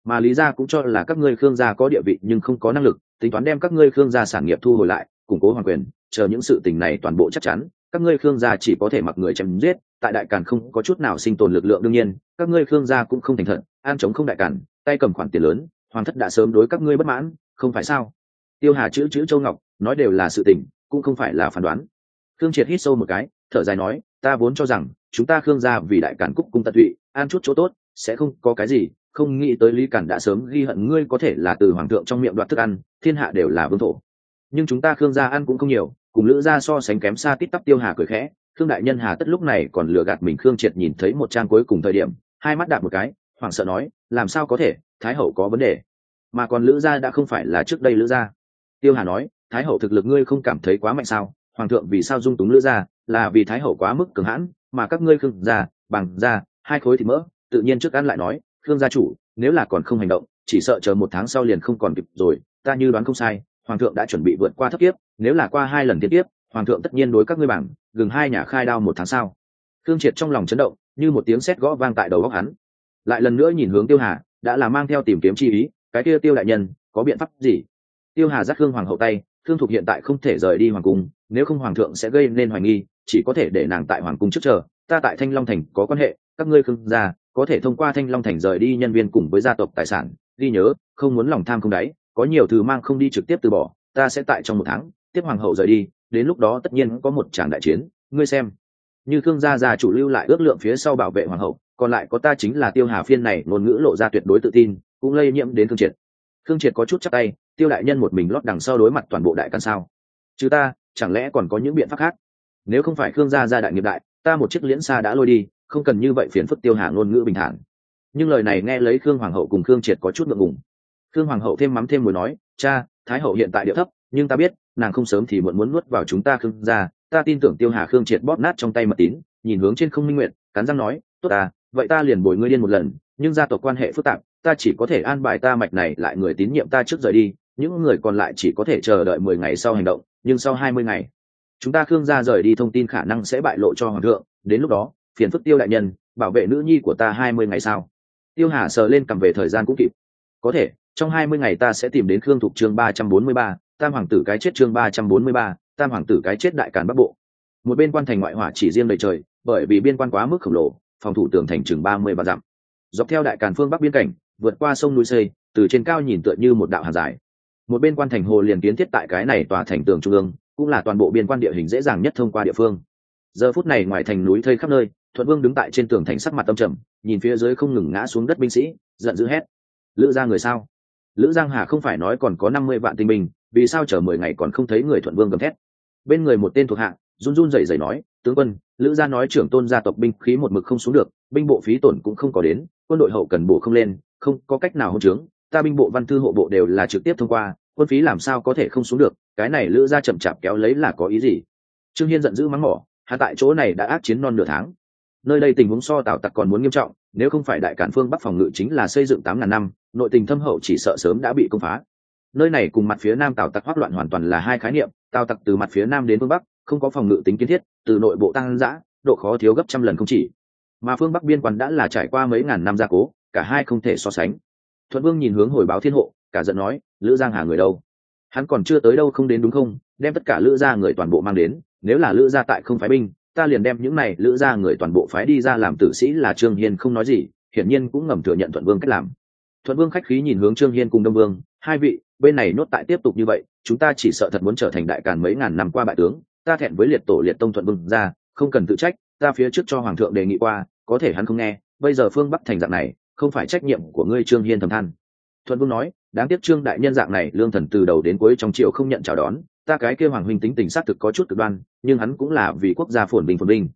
Mà lý gia cũng cho là các ngươi khương gia có địa vị nhưng không có năng lực, tính toán đem các ngươi khương gia sản nghiệp thu hồi lại, củng cố hoàng quyền, chờ những sự tình này toàn bộ chắc chắn, các ngươi khương gia chỉ có thể mặc người chém giết, tại đại càn không có chút nào sinh tồn lực lượng đương nhiên, các ngươi khương gia cũng không thành thật, an chống không đại càn tay cầm khoản tiền lớn hoàng thất đã sớm đối các ngươi bất mãn, không phải sao? Tiêu hà chữ chữ châu ngọc, nói đều là sự tình, cũng không phải là phán đoán. Khương triệt hít sâu một cái, thở dài nói, ta vốn cho rằng, chúng ta khương gia vì đại cản cúc cung tận tụy, an chút chỗ tốt, sẽ không có cái gì, không nghĩ tới lý cản đã sớm ghi hận ngươi có thể là từ hoàng thượng trong miệng đoạt thức ăn, thiên hạ đều là vương thổ. Nhưng chúng ta khương gia ăn cũng không nhiều, cùng lữ gia so sánh kém xa tít tắp tiêu hà cười khẽ, khương đại nhân hà tất lúc này còn lừa gạt mình. Khương triệt nhìn thấy một trang cuối cùng thời điểm, hai mắt đạp một cái, hoảng sợ nói, làm sao có thể? Thái hậu có vấn đề. Mà còn lữ gia đã không phải là trước đây lữ gia. Tiêu hà nói thái hậu thực lực ngươi không cảm thấy quá mạnh sao? Hoàng thượng vì sao dung túng lữ gia? Là vì thái hậu quá mức cường hãn mà các ngươi khương gia bằng gia hai khối thịt mỡ tự nhiên trước ăn lại nói khương gia chủ nếu là còn không hành động chỉ sợ chờ một tháng sau liền không còn kịp rồi ta như đoán không sai hoàng thượng đã chuẩn bị vượt qua thấp tiếp, nếu là qua hai lần liên tiếp hoàng thượng tất nhiên đối các ngươi bảng gừng hai nhà khai đao một tháng sau. Khương triệt trong lòng chấn động như một tiếng sét gõ vang tại đầu góc hắn. Lại lần nữa nhìn hướng tiêu hà đã là mang theo tìm kiếm chi ý, cái kia tiêu đại nhân, có biện pháp gì? Tiêu hà dắt khương hoàng hậu tay khương thục hiện tại không thể rời đi hoàng cung, nếu không hoàng thượng sẽ gây nên hoài nghi, chỉ có thể để nàng tại hoàng cung trước chờ. Ta tại thanh long thành có quan hệ, các ngươi khương gia, có thể thông qua thanh long thành rời đi nhân viên cùng với gia tộc tài sản, ghi nhớ, không muốn lòng tham không đáy, có nhiều thứ mang không đi trực tiếp từ bỏ, ta sẽ tại trong một tháng, tiếp hoàng hậu rời đi, đến lúc đó tất nhiên có một tràng đại chiến, ngươi xem. Như khương gia già chủ lưu lại ước lượng phía sau bảo vệ hoàng hậu còn lại có ta chính là tiêu hà phiên này, ngôn ngữ lộ ra tuyệt đối tự tin, cũng lây nhiễm đến thương triệt. Thương triệt có chút chắc tay, tiêu đại nhân một mình lót đằng sau đối mặt toàn bộ đại căn sao. Chứ ta, chẳng lẽ còn có những biện pháp khác? Nếu không phải khương gia gia đại nghiệp đại, ta một chiếc liễn xa đã lôi đi, không cần như vậy phiền phức tiêu hà ngôn ngữ bình thản. Nhưng lời này nghe lấy khương hoàng hậu cùng khương triệt có chút ngượng ngùng. Khương hoàng hậu thêm mắm thêm mùi nói, cha, thái hậu hiện tại địa thấp, nhưng ta biết, nàng không sớm thì muộn muốn nuốt vào chúng ta khương gia. Ta tin tưởng tiêu hà khương triệt bóp nát trong tay mật tín, nhìn hướng trên không minh nguyện, cắn răng nói, tốt ta vậy ta liền bồi ngươi điên một lần, nhưng gia tộc quan hệ phức tạp, ta chỉ có thể an bài ta mạch này lại người tín nhiệm ta trước rời đi, những người còn lại chỉ có thể chờ đợi mười ngày sau hành động, nhưng sau hai mươi ngày, chúng ta khương gia rời đi thông tin khả năng sẽ bại lộ cho hoàng thượng, đến lúc đó, phiền phức tiêu đại nhân, bảo vệ nữ nhi của ta hai mươi ngày sau. Tiêu hà sờ lên cầm về thời gian cũng kịp. Có thể, trong hai mươi ngày ta sẽ tìm đến khương thục chương ba trăm bốn mươi ba, tam hoàng tử cái chết chương ba trăm bốn mươi ba, tam hoàng tử cái chết đại càn bắc bộ. Một bên quan thành ngoại hỏa chỉ riêng đầy trời, bởi vì biên quan quá mức khổng lồ phòng thủ tường thành chừng ba mươi ba dặm. Dọc theo đại càn phương bắc biên cảnh, vượt qua sông núi xây từ trên cao nhìn tựa như một đạo hàng dài. Một bên quan thành hồ liền kiến thiết tại cái này tòa thành tường trung ương, cũng là toàn bộ biên quan địa hình dễ dàng nhất thông qua địa phương. Giờ phút này ngoài thành núi thây khắp nơi, thuận vương đứng tại trên tường thành sắc mặt tâm trầm, nhìn phía dưới không ngừng ngã xuống đất binh sĩ, giận dữ hét. Lữ ra người sao? Lữ giang hà không phải nói còn có năm mươi vạn tinh binh, vì sao chờ mười ngày còn không thấy người thuận vương gầm thét. Bên người một tên thuộc hạ, run run rẩy rẩy nói tướng quân, lữ gia nói trưởng tôn gia tộc binh khí một mực không xuống được, binh bộ phí tổn cũng không có đến, quân đội hậu cần bổ không lên, không có cách nào hôn trướng, ta binh bộ, văn thư hộ bộ đều là trực tiếp thông qua, quân phí làm sao có thể không xuống được, cái này lữ gia chậm chạp kéo lấy là có ý gì? Trương hiên giận dữ mắng mỏ hạ tại chỗ này đã ác chiến non nửa tháng. Nơi đây tình huống so tào tặc còn muốn nghiêm trọng, nếu không phải đại cản phương bắc phòng ngự chính là xây dựng tám ngàn năm, nội tình thâm hậu chỉ sợ sớm đã bị công phá. Nơi này cùng mặt phía nam tào tặc hoác loạn hoàn toàn là hai khái niệm, tào tặc từ mặt phía nam đến phương bắc không có phòng ngự tính kiến thiết, từ nội bộ tăng giã độ khó thiếu gấp trăm lần không chỉ. Mà phương bắc biên quan đã là trải qua mấy ngàn năm gia cố, cả hai không thể so sánh. Thuận vương nhìn hướng hồi báo thiên hộ, cả giận nói, lữ giang hà người đâu? Hắn còn chưa tới đâu không đến đúng không? Đem tất cả lữ gia người toàn bộ mang đến, nếu là lữ gia tại không phái binh, ta liền đem những này lữ gia người toàn bộ phái đi ra làm tử sĩ là trương hiên không nói gì, hiển nhiên cũng ngầm thừa nhận thuận vương cách làm. Thuận vương khách khí nhìn hướng trương hiên cùng đông vương, hai vị, bên này nốt tại tiếp tục như vậy, chúng ta chỉ sợ thật muốn trở thành đại càn mấy ngàn năm qua bại tướng ta thẹn với liệt tổ liệt tông thuận vương ra, không cần tự trách, ta phía trước cho hoàng thượng đề nghị qua, có thể hắn không nghe, bây giờ phương bắc thành dạng này, không phải trách nhiệm của ngươi trương hiên thầm than. Thuận vương nói, đáng tiếc trương đại nhân dạng này, lương thần từ đầu đến cuối trong triều không nhận chào đón, ta cái kêu hoàng huynh tính tình xác thực có chút cực đoan, nhưng hắn cũng là vì quốc gia phồn bình phồn bình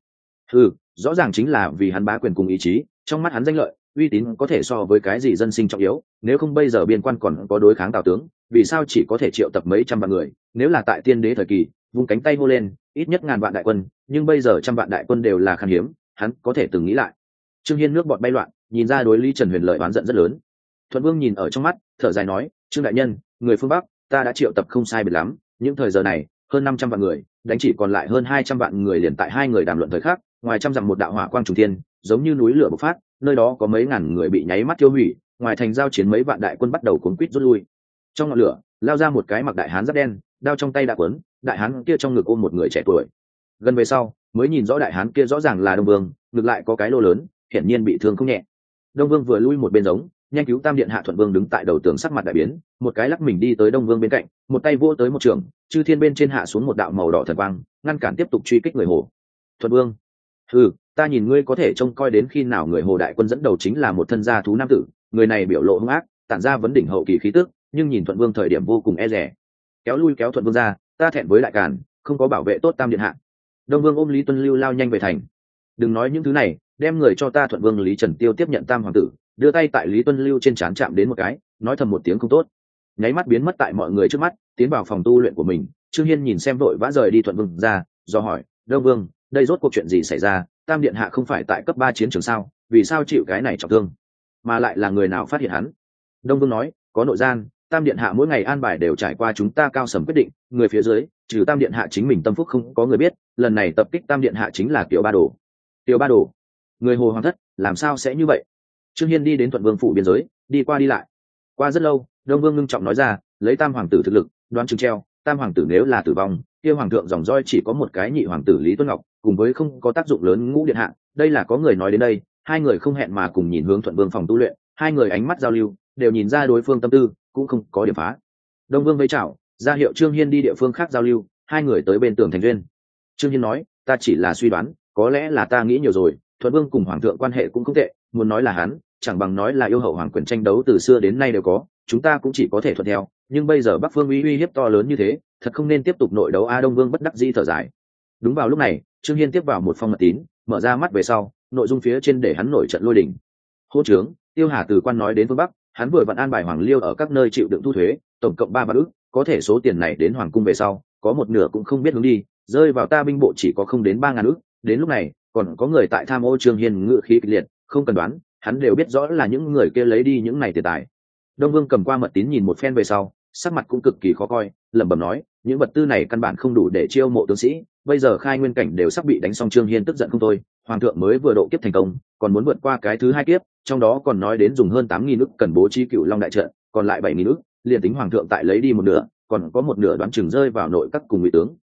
ừ rõ ràng chính là vì hắn bá quyền cùng ý chí, trong mắt hắn danh lợi, uy tín có thể so với cái gì dân sinh trọng yếu, nếu không bây giờ biên quan còn có đối kháng tào tướng, vì sao chỉ có thể triệu tập mấy trăm vạn người, nếu là tại tiên đế thời kỳ vung cánh tay hô lên, ít nhất ngàn vạn đại quân, nhưng bây giờ trăm vạn đại quân đều là khan hiếm, hắn có thể từng nghĩ lại. Trương hiên nước bọt bay loạn, nhìn ra đối lý trần huyền lợi oán giận rất lớn. Thuận vương nhìn ở trong mắt, thở dài nói, trương đại nhân, người phương bắc, ta đã triệu tập không sai biệt lắm, những thời giờ này, hơn năm trăm vạn người, đánh chỉ còn lại hơn hai trăm vạn người liền tại hai người đàm luận thời khắc, ngoài trăm dặm một đạo hỏa quang trùng thiên, giống như núi lửa bộc phát, nơi đó có mấy ngàn người bị nháy mắt tiêu hủy, ngoài thành giao chiến mấy vạn đại quân bắt đầu cuốn quýt rút lui. Trong ngọn lửa, lao ra một cái mặc đại hán giáp đen đao trong tay đã quấn, đại hán kia trong ngực ôm một người trẻ tuổi. Gần về sau, mới nhìn rõ đại hán kia rõ ràng là đông vương, ngược lại có cái lô lớn, hiển nhiên bị thương không nhẹ. Đông vương vừa lui một bên giống, nhanh cứu tam điện hạ thuận vương đứng tại đầu tường sắc mặt đại biến, một cái lắc mình đi tới đông vương bên cạnh, một tay vỗ tới một trường, chư thiên bên trên hạ xuống một đạo màu đỏ thần quang, ngăn cản tiếp tục truy kích người hồ. Thuận vương ừ ta nhìn ngươi có thể trông coi đến khi nào người hồ đại quân dẫn đầu chính là một thân gia thú nam tử, người này biểu lộ hung ác, tản ra vấn đỉnh hậu kỳ khí tức, nhưng nhìn thuận vương thời điểm vô cùng e rẻ kéo lui kéo thuận vương ra, ta thẹn với đại càn, không có bảo vệ tốt tam điện hạ. Đông vương ôm lý tuân lưu lao nhanh về thành. Đừng nói những thứ này, đem người cho ta thuận vương lý trần tiêu tiếp nhận tam hoàng tử, đưa tay tại lý tuân lưu trên trán chạm đến một cái, nói thầm một tiếng không tốt. Nháy mắt biến mất tại mọi người trước mắt, tiến vào phòng tu luyện của mình, trương hiên nhìn xem đội vã rời đi thuận vương ra, do hỏi, đông vương, đây rốt cuộc chuyện gì xảy ra? Tam điện hạ không phải tại cấp ba chiến trường sao? Vì sao chịu cái này trọng thương? Mà lại là người nào phát hiện hắn? Đông vương nói, có nội gian tam điện hạ mỗi ngày an bài đều trải qua chúng ta cao sầm quyết định, người phía dưới, trừ tam điện hạ chính mình tâm phúc không có người biết, lần này tập kích tam điện hạ chính là tiểu ba đồ. Tiểu ba đồ, người hồ hoàng thất, làm sao sẽ như vậy? Trương hiên đi đến thuận vương phủ biên giới, đi qua đi lại. Qua rất lâu, đông vương ngưng trọng nói ra, lấy tam hoàng tử thực lực, đoán chừng treo, tam hoàng tử nếu là tử vong, kia hoàng thượng dòng roi chỉ có một cái nhị hoàng tử lý tuấn ngọc, cùng với không có tác dụng lớn ngũ điện hạ, đây là có người nói đến đây, hai người không hẹn mà cùng nhìn hướng thuận vương phòng tu luyện, hai người ánh mắt giao lưu đều nhìn ra đối phương tâm tư, cũng không có điểm phá. Đông vương vây chào ra hiệu trương hiên đi địa phương khác giao lưu, hai người tới bên tường thành duyên. Trương hiên nói, ta chỉ là suy đoán, có lẽ là ta nghĩ nhiều rồi, thuận vương cùng hoàng thượng quan hệ cũng không tệ, muốn nói là hắn, chẳng bằng nói là yêu hậu hoàng quyền tranh đấu từ xưa đến nay đều có, chúng ta cũng chỉ có thể thuận theo, nhưng bây giờ bắc phương uy uy hiếp to lớn như thế, thật không nên tiếp tục nội đấu a đông vương bất đắc di thở dài. Đúng vào lúc này, trương hiên tiếp vào một phong mật tín, mở ra mắt về sau, nội dung phía trên để hắn nổi trận lôi đình. hô trướng tiêu hà từ quan nói đến phương bắc hắn vừa vận an bài hoàng liêu ở các nơi chịu đựng thu thuế, tổng cộng ba vạn ước có thể số tiền này đến hoàng cung về sau, có một nửa cũng không biết hướng đi, rơi vào ta binh bộ chỉ có không đến ba ngàn ước đến lúc này, còn có người tại tham ô trương hiên ngự khí kịch liệt, không cần đoán, hắn đều biết rõ là những người kia lấy đi những này tiền tài. Đông vương cầm qua mật tín nhìn một phen về sau, sắc mặt cũng cực kỳ khó coi, lẩm bẩm nói, những vật tư này căn bản không đủ để chiêu mộ tướng sĩ, bây giờ khai nguyên cảnh đều sắp bị đánh xong trương hiên tức giận không thôi hoàng thượng mới vừa độ kiếp thành công, còn muốn vượt qua cái thứ hai kiếp, trong đó còn nói đến dùng hơn tám nghìn ức cần bố trí cựu long đại trận, còn lại bảy nghìn ức, liền tính hoàng thượng tại lấy đi một nửa, còn có một nửa đoán chừng rơi vào nội các cùng ngụy tướng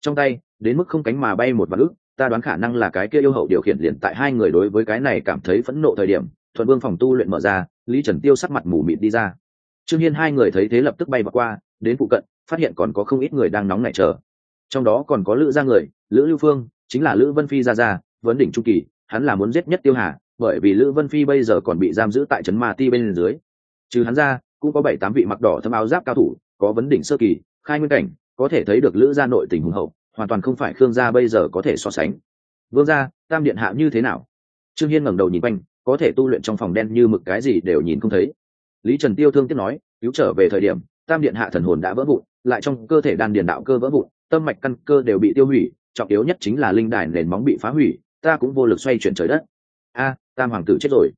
trong tay, đến mức không cánh mà bay một vạn ức, ta đoán khả năng là cái kia yêu hậu điều khiển liền tại hai người đối với cái này cảm thấy phẫn nộ thời điểm, thuận vương phòng tu luyện mở ra, lý trần tiêu sắc mặt mù mịt đi ra trương hiên hai người thấy thế lập tức bay vào qua, đến phụ cận, phát hiện còn có không ít người đang nóng nảy chờ trong đó còn có lữ gia người, lữ lưu phương, chính là lữ vân phi gia gia vấn đỉnh trung kỳ, hắn là muốn giết nhất tiêu hà, bởi vì lữ vân phi bây giờ còn bị giam giữ tại trấn ma ti bên dưới. Trừ hắn ra, cũng có bảy tám vị mặc đỏ thâm áo giáp cao thủ, có vấn đỉnh sơ kỳ, khai nguyên cảnh, có thể thấy được lữ gia nội tình hùng hậu, hoàn toàn không phải khương gia bây giờ có thể so sánh. Vương gia, tam điện hạ như thế nào? Trương hiên ngẩng đầu nhìn quanh, có thể tu luyện trong phòng đen như mực cái gì đều nhìn không thấy. Lý trần tiêu thương tiếp nói, cứu trở về thời điểm, tam điện hạ thần hồn đã vỡ vụn, lại trong cơ thể đan điền đạo cơ vỡ vụn, tâm mạch căn cơ đều bị tiêu hủy, trọng yếu nhất chính là linh đài nền móng bị phá hủy ta cũng vô lực xoay chuyển trời đất. A tam hoàng tử chết rồi.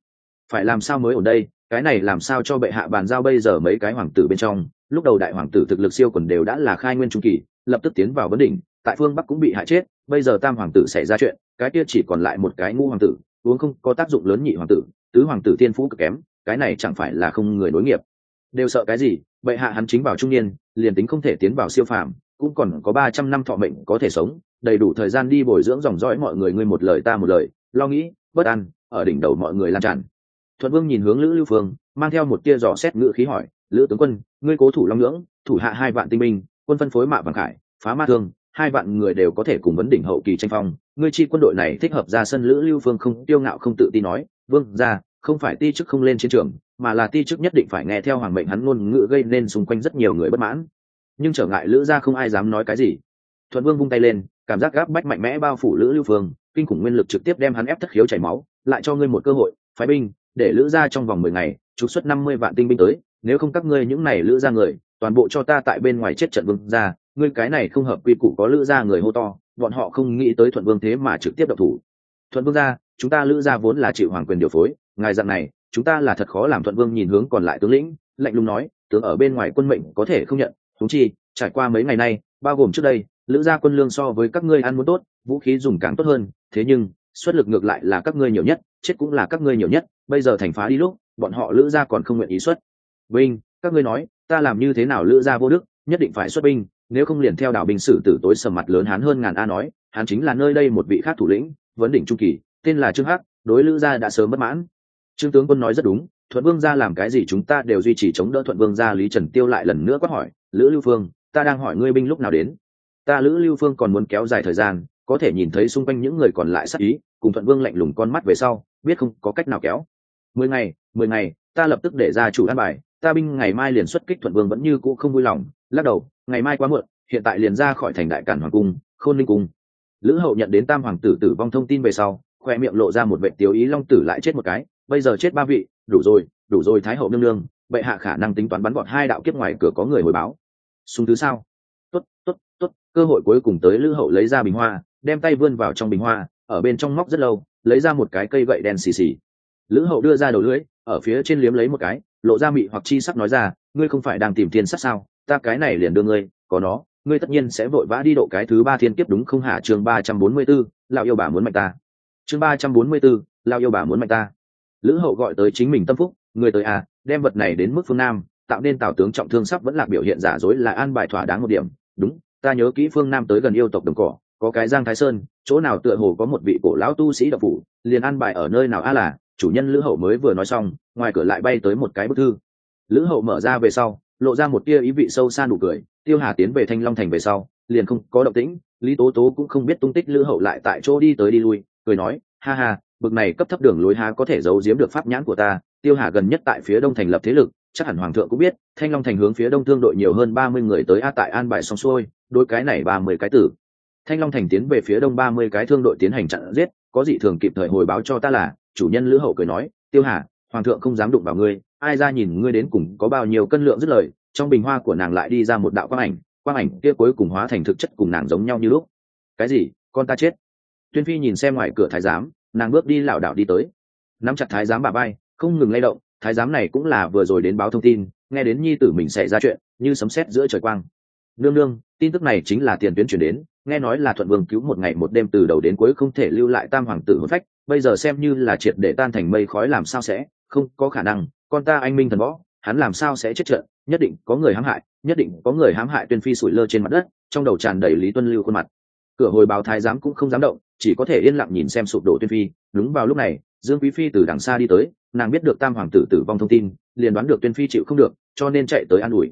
Phải làm sao mới ổn đây? Cái này làm sao cho bệ hạ bàn giao bây giờ mấy cái hoàng tử bên trong? Lúc đầu đại hoàng tử thực lực siêu quần đều đã là khai nguyên trung kỳ, lập tức tiến vào vấn đỉnh, tại phương bắc cũng bị hại chết. Bây giờ tam hoàng tử xảy ra chuyện, cái kia chỉ còn lại một cái ngũ hoàng tử uống không có tác dụng lớn nhị hoàng tử, tứ hoàng tử tiên phú cực kém, cái này chẳng phải là không người nối nghiệp. Đều sợ cái gì? Bệ hạ hắn chính vào trung niên, liền tính không thể tiến vào siêu phàm, cũng còn có ba trăm năm thọ mệnh có thể sống đầy đủ thời gian đi bồi dưỡng dòng dõi mọi người, ngươi một lời ta một lời. Lo nghĩ, bất an, ở đỉnh đầu mọi người lan tràn. Thuận vương nhìn hướng lữ lưu phương, mang theo một tia dò xét ngự khí hỏi, lữ tướng quân, ngươi cố thủ long ngưỡng thủ hạ hai vạn tinh binh, quân phân phối mạ vàng khải, phá ma thương, hai vạn người đều có thể cùng vấn đỉnh hậu kỳ tranh phong. Ngươi chi quân đội này thích hợp ra sân lữ lưu phương không tiêu ngạo không tự tin nói, vương ra không phải ti chức không lên chiến trường, mà là ti chức nhất định phải nghe theo hoàng mệnh hắn ngôn ngữ gây nên xung quanh rất nhiều người bất mãn. Nhưng trở ngại lữ ra không ai dám nói cái gì. Thuận vương vung tay lên cảm giác gáp bách mạnh mẽ bao phủ lữ lưu phương, kinh khủng nguyên lực trực tiếp đem hắn ép thất khiếu chảy máu, lại cho ngươi một cơ hội, phái binh, để lữ ra trong vòng mười ngày, trục xuất năm mươi vạn tinh binh tới, nếu không các ngươi những này lữ ra người, toàn bộ cho ta tại bên ngoài chết trận vương ra ngươi cái này không hợp quy củ có lữ ra người hô to, bọn họ không nghĩ tới thuận vương thế mà trực tiếp độc thủ. Thuận vương ra chúng ta lữ ra vốn là chịu hoàng quyền điều phối, ngài dặn này, chúng ta là thật khó làm thuận vương nhìn hướng còn lại tướng lĩnh, lạnh lùng nói, tướng ở bên ngoài quân mệnh có thể không nhận thúng chi, trải qua mấy ngày nay, bao gồm trước đây lữ gia quân lương so với các ngươi ăn muốn tốt, vũ khí dùng càng tốt hơn, thế nhưng, xuất lực ngược lại là các ngươi nhiều nhất, chết cũng là các ngươi nhiều nhất, bây giờ thành phá đi lúc, bọn họ lữ gia còn không nguyện ý xuất. Binh các ngươi nói, ta làm như thế nào lữ gia vô đức, nhất định phải xuất binh, nếu không liền theo đảo binh sử tử tối sầm mặt lớn hán hơn ngàn a nói, hán chính là nơi đây một vị khác thủ lĩnh, vấn đỉnh trung kỳ, tên là trương hắc, đối lữ gia đã sớm bất mãn. Trương tướng quân nói rất đúng, thuận vương gia làm cái gì chúng ta đều duy trì chống đỡ thuận vương gia lý trần tiêu lại lần nữa quát hỏi, lữ lưu phương, ta đang hỏi ngươi binh lúc nào đến? Ta lữ lưu phương còn muốn kéo dài thời gian, có thể nhìn thấy xung quanh những người còn lại sắc ý, cùng thuận vương lạnh lùng con mắt về sau, biết không có cách nào kéo. Mười ngày mười ngày, ta lập tức để ra chủ an bài, ta binh ngày mai liền xuất kích thuận vương vẫn như cũ không vui lòng, lắc đầu, ngày mai quá muộn, hiện tại liền ra khỏi thành đại cản hoàng cung, khôn linh cung. Lữ hậu nhận đến tam hoàng tử tử vong thông tin về sau, khoe miệng lộ ra một vệ tiếu ý long tử lại chết một cái, bây giờ chết ba vị, đủ rồi đủ rồi thái hậu nương nương vậy hạ khả năng tính toán bắn gọn hai đạo kiếp ngoài cửa có người hồi báo. Súng thứ sao? Tốt tốt cơ hội cuối cùng tới lữ hậu lấy ra bình hoa, đem tay vươn vào trong bình hoa, ở bên trong móc rất lâu, lấy ra một cái cây gậy đen xì xì. Lữ hậu đưa ra đầu lưỡi, ở phía trên liếm lấy một cái, lộ ra mị hoặc chi sắc nói ra, ngươi không phải đang tìm tiền sắc sao? Ta cái này liền đưa ngươi, có nó, ngươi tất nhiên sẽ vội vã đi độ cái thứ ba thiên kiếp đúng không hả? Chương ba trăm bốn mươi b ố lão yêu bà muốn mạnh ta. Chương ba trăm bốn mươi b ố lão yêu bà muốn mạnh ta. Lữ hậu gọi tới chính mình tâm phúc người tới à đem vật này đến mức phương nam, tạo nên tào tướng trọng thương sắp vẫn là biểu hiện giả dối là an bài thỏa đáng một điểm. Đúng ta nhớ kỹ phương nam tới gần yêu tộc đồng cỏ, có cái giang thái sơn, chỗ nào tựa hồ có một vị cổ lão tu sĩ độc phủ, liền an bài ở nơi nào a là, chủ nhân lữ hậu mới vừa nói xong, ngoài cửa lại bay tới một cái bức thư. Lữ hậu mở ra về sau, lộ ra một tia ý vị sâu xa nụ cười, tiêu hà tiến về thanh long thành về sau, liền không có động tĩnh, lý tố tố cũng không biết tung tích lữ hậu lại tại chỗ đi tới đi lui, cười nói, ha ha, bực này cấp thấp đường lối há có thể giấu giếm được pháp nhãn của ta, tiêu hà gần nhất tại phía đông thành lập thế lực, chắc hẳn hoàng thượng cũng biết, thanh long thành hướng phía đông thương đội nhiều hơn ba mươi người tới a tại an bài xong xuôi đôi cái này ba mươi cái tử. Thanh long thành tiến về phía đông ba mươi cái thương đội tiến hành chặn giết, có dị thường kịp thời hồi báo cho ta là, chủ nhân lữ hậu cười nói, tiêu hà, hoàng thượng không dám đụng vào ngươi, ai ra nhìn ngươi đến cùng có bao nhiêu cân lượng dứt lời. Trong bình hoa của nàng lại đi ra một đạo quang ảnh quang ảnh kia cuối cùng hóa thành thực chất cùng nàng giống nhau như lúc. Cái gì? Con ta chết? Tuyên phi nhìn xem ngoài cửa thái giám, nàng bước đi lảo đảo đi tới. Nắm chặt thái giám bà bay không ngừng lay động, thái giám này cũng là vừa rồi đến báo thông tin, nghe đến nhi tử mình xảy ra chuyện, như sấm sét giữa trời quang. Nương nương tin tức này chính là tiền tuyến chuyển đến, nghe nói là thuận vương cứu một ngày một đêm từ đầu đến cuối không thể lưu lại tam hoàng tử hôn phách, bây giờ xem như là triệt để tan thành mây khói làm sao sẽ, không có khả năng, con ta anh minh thần võ, hắn làm sao sẽ chết trận, nhất định có người hãm hại, nhất định có người hãm hại tuyên phi sủi lơ trên mặt đất, trong đầu tràn đầy lý tuân lưu khuôn mặt. Cửa hồi báo thái giám cũng không dám động, chỉ có thể yên lặng nhìn xem sụp đổ tuyên phi, đúng vào lúc này, dương quý phi từ đằng xa đi tới, nàng biết được tam hoàng tử tử vong thông tin, liền đoán được tuyên phi chịu không được, cho nên chạy tới an ủi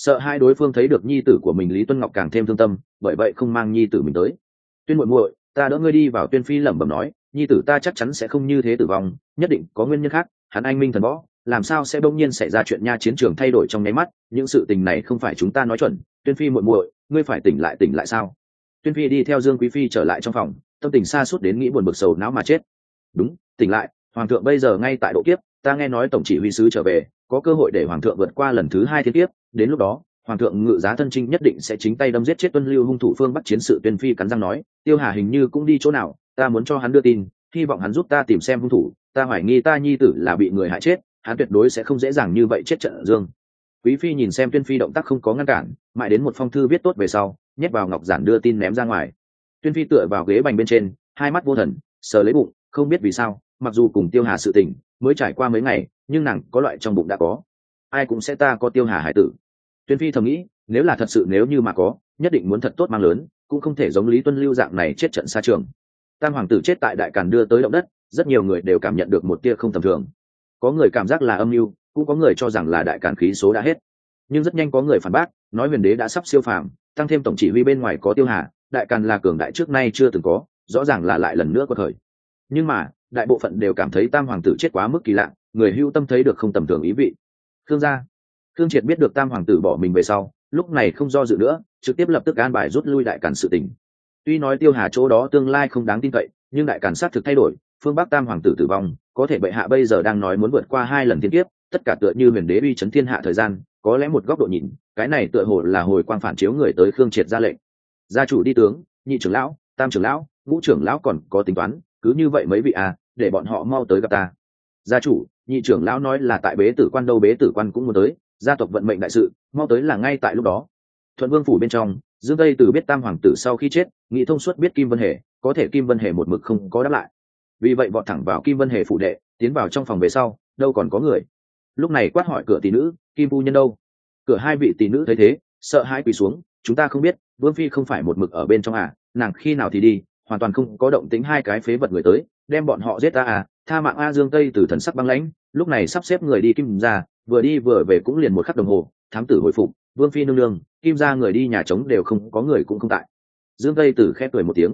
sợ hai đối phương thấy được nhi tử của mình lý tuân ngọc càng thêm thương tâm, bởi vậy không mang nhi tử mình tới. Tuyên muội muội, ta đỡ ngươi đi vào tuyên phi lẩm bẩm nói, nhi tử ta chắc chắn sẽ không như thế tử vong, nhất định có nguyên nhân khác, hắn anh minh thần võ, làm sao sẽ bỗng nhiên xảy ra chuyện nha chiến trường thay đổi trong nháy mắt, những sự tình này không phải chúng ta nói chuẩn. Tuyên phi muội muội, ngươi phải tỉnh lại tỉnh lại sao? Tuyên phi đi theo dương quý phi trở lại trong phòng, tâm tình xa suốt đến nghĩ buồn bực sầu não mà chết. Đúng, tỉnh lại, hoàng thượng bây giờ ngay tại độ kiếp ta nghe nói tổng chỉ huy sứ trở về, có cơ hội để hoàng thượng vượt qua lần thứ hai thiên tiếp. đến lúc đó, hoàng thượng ngự giá thân trinh nhất định sẽ chính tay đâm giết chết tuân lưu hung thủ phương bắc chiến sự tuyên phi cắn răng nói, tiêu hà hình như cũng đi chỗ nào, ta muốn cho hắn đưa tin, hy vọng hắn giúp ta tìm xem hung thủ, ta hoài nghi ta nhi tử là bị người hại chết, hắn tuyệt đối sẽ không dễ dàng như vậy chết trận dương quý phi nhìn xem tuyên phi động tác không có ngăn cản, mãi đến một phong thư viết tốt về sau, nhét vào ngọc giản đưa tin ném ra ngoài tuyên phi tựa vào ghế bành bên trên, hai mắt vô thần, sờ lấy bụng, không biết vì sao, mặc dù cùng tiêu hà sự tình mới trải qua mấy ngày, nhưng nàng có loại trong bụng đã có. Ai cũng sẽ ta có tiêu hà hải tử. Tuyên phi thầm nghĩ, nếu là thật sự nếu như mà có, nhất định muốn thật tốt mang lớn, cũng không thể giống lý tuân lưu dạng này chết trận xa trường. Tam hoàng tử chết tại đại càn đưa tới động đất, rất nhiều người đều cảm nhận được một tia không tầm thường. Có người cảm giác là âm mưu, cũng có người cho rằng là đại càn khí số đã hết. Nhưng rất nhanh có người phản bác, nói huyền đế đã sắp siêu phàm, tăng thêm tổng chỉ huy bên ngoài có tiêu hà, đại càn là cường đại trước nay chưa từng có, rõ ràng là lại lần nữa có thời. Nhưng mà đại bộ phận đều cảm thấy tam hoàng tử chết quá mức kỳ lạ, người hưu tâm thấy được không tầm thường ý vị. Khương gia, khương triệt biết được tam hoàng tử bỏ mình về sau, lúc này không do dự nữa, trực tiếp lập tức an bài rút lui đại càn sự tình. Tuy nói tiêu hà chỗ đó tương lai không đáng tin cậy, nhưng đại càn sát thực thay đổi, phương bắc tam hoàng tử tử vong, có thể bệ hạ bây giờ đang nói muốn vượt qua hai lần thiên kiếp, tất cả tựa như huyền đế uy chấn thiên hạ thời gian, có lẽ một góc độ nhìn, cái này tựa hồ là hồi quang phản chiếu người tới khương triệt ra lệnh. Gia chủ đi tướng, nhị trưởng lão, tam trưởng lão, ngũ trưởng lão còn có tính toán cứ như vậy mấy vị à để bọn họ mau tới gặp ta. Gia chủ, nhị trưởng lão nói là tại bế tử quan đâu bế tử quan cũng muốn tới, gia tộc vận mệnh đại sự, mau tới là ngay tại lúc đó. Thuận vương phủ bên trong, dương tây tử biết tam hoàng tử sau khi chết, nghị thông suốt biết kim vân hề, có thể kim vân hề một mực không có đáp lại. Vì vậy bọn thẳng vào kim vân hề phủ đệ, tiến vào trong phòng về sau, đâu còn có người. Lúc này quát hỏi cửa tỷ nữ, kim phu nhân đâu? Cửa hai vị tỷ nữ thấy thế, sợ hãi quỳ xuống, chúng ta không biết, vương phi không phải một mực ở bên trong à nàng khi nào thì đi hoàn toàn không có động tính hai cái phế vật người tới, đem bọn họ giết ta à tha mạng a dương tây từ thần sắc băng lãnh, lúc này sắp xếp người đi kim ra vừa đi vừa về cũng liền một khắc đồng hồ, thám tử hồi phục, vương phi nương nương, kim ra người đi nhà trống đều không, có người cũng không tại. Dương tây tử khép cười một tiếng.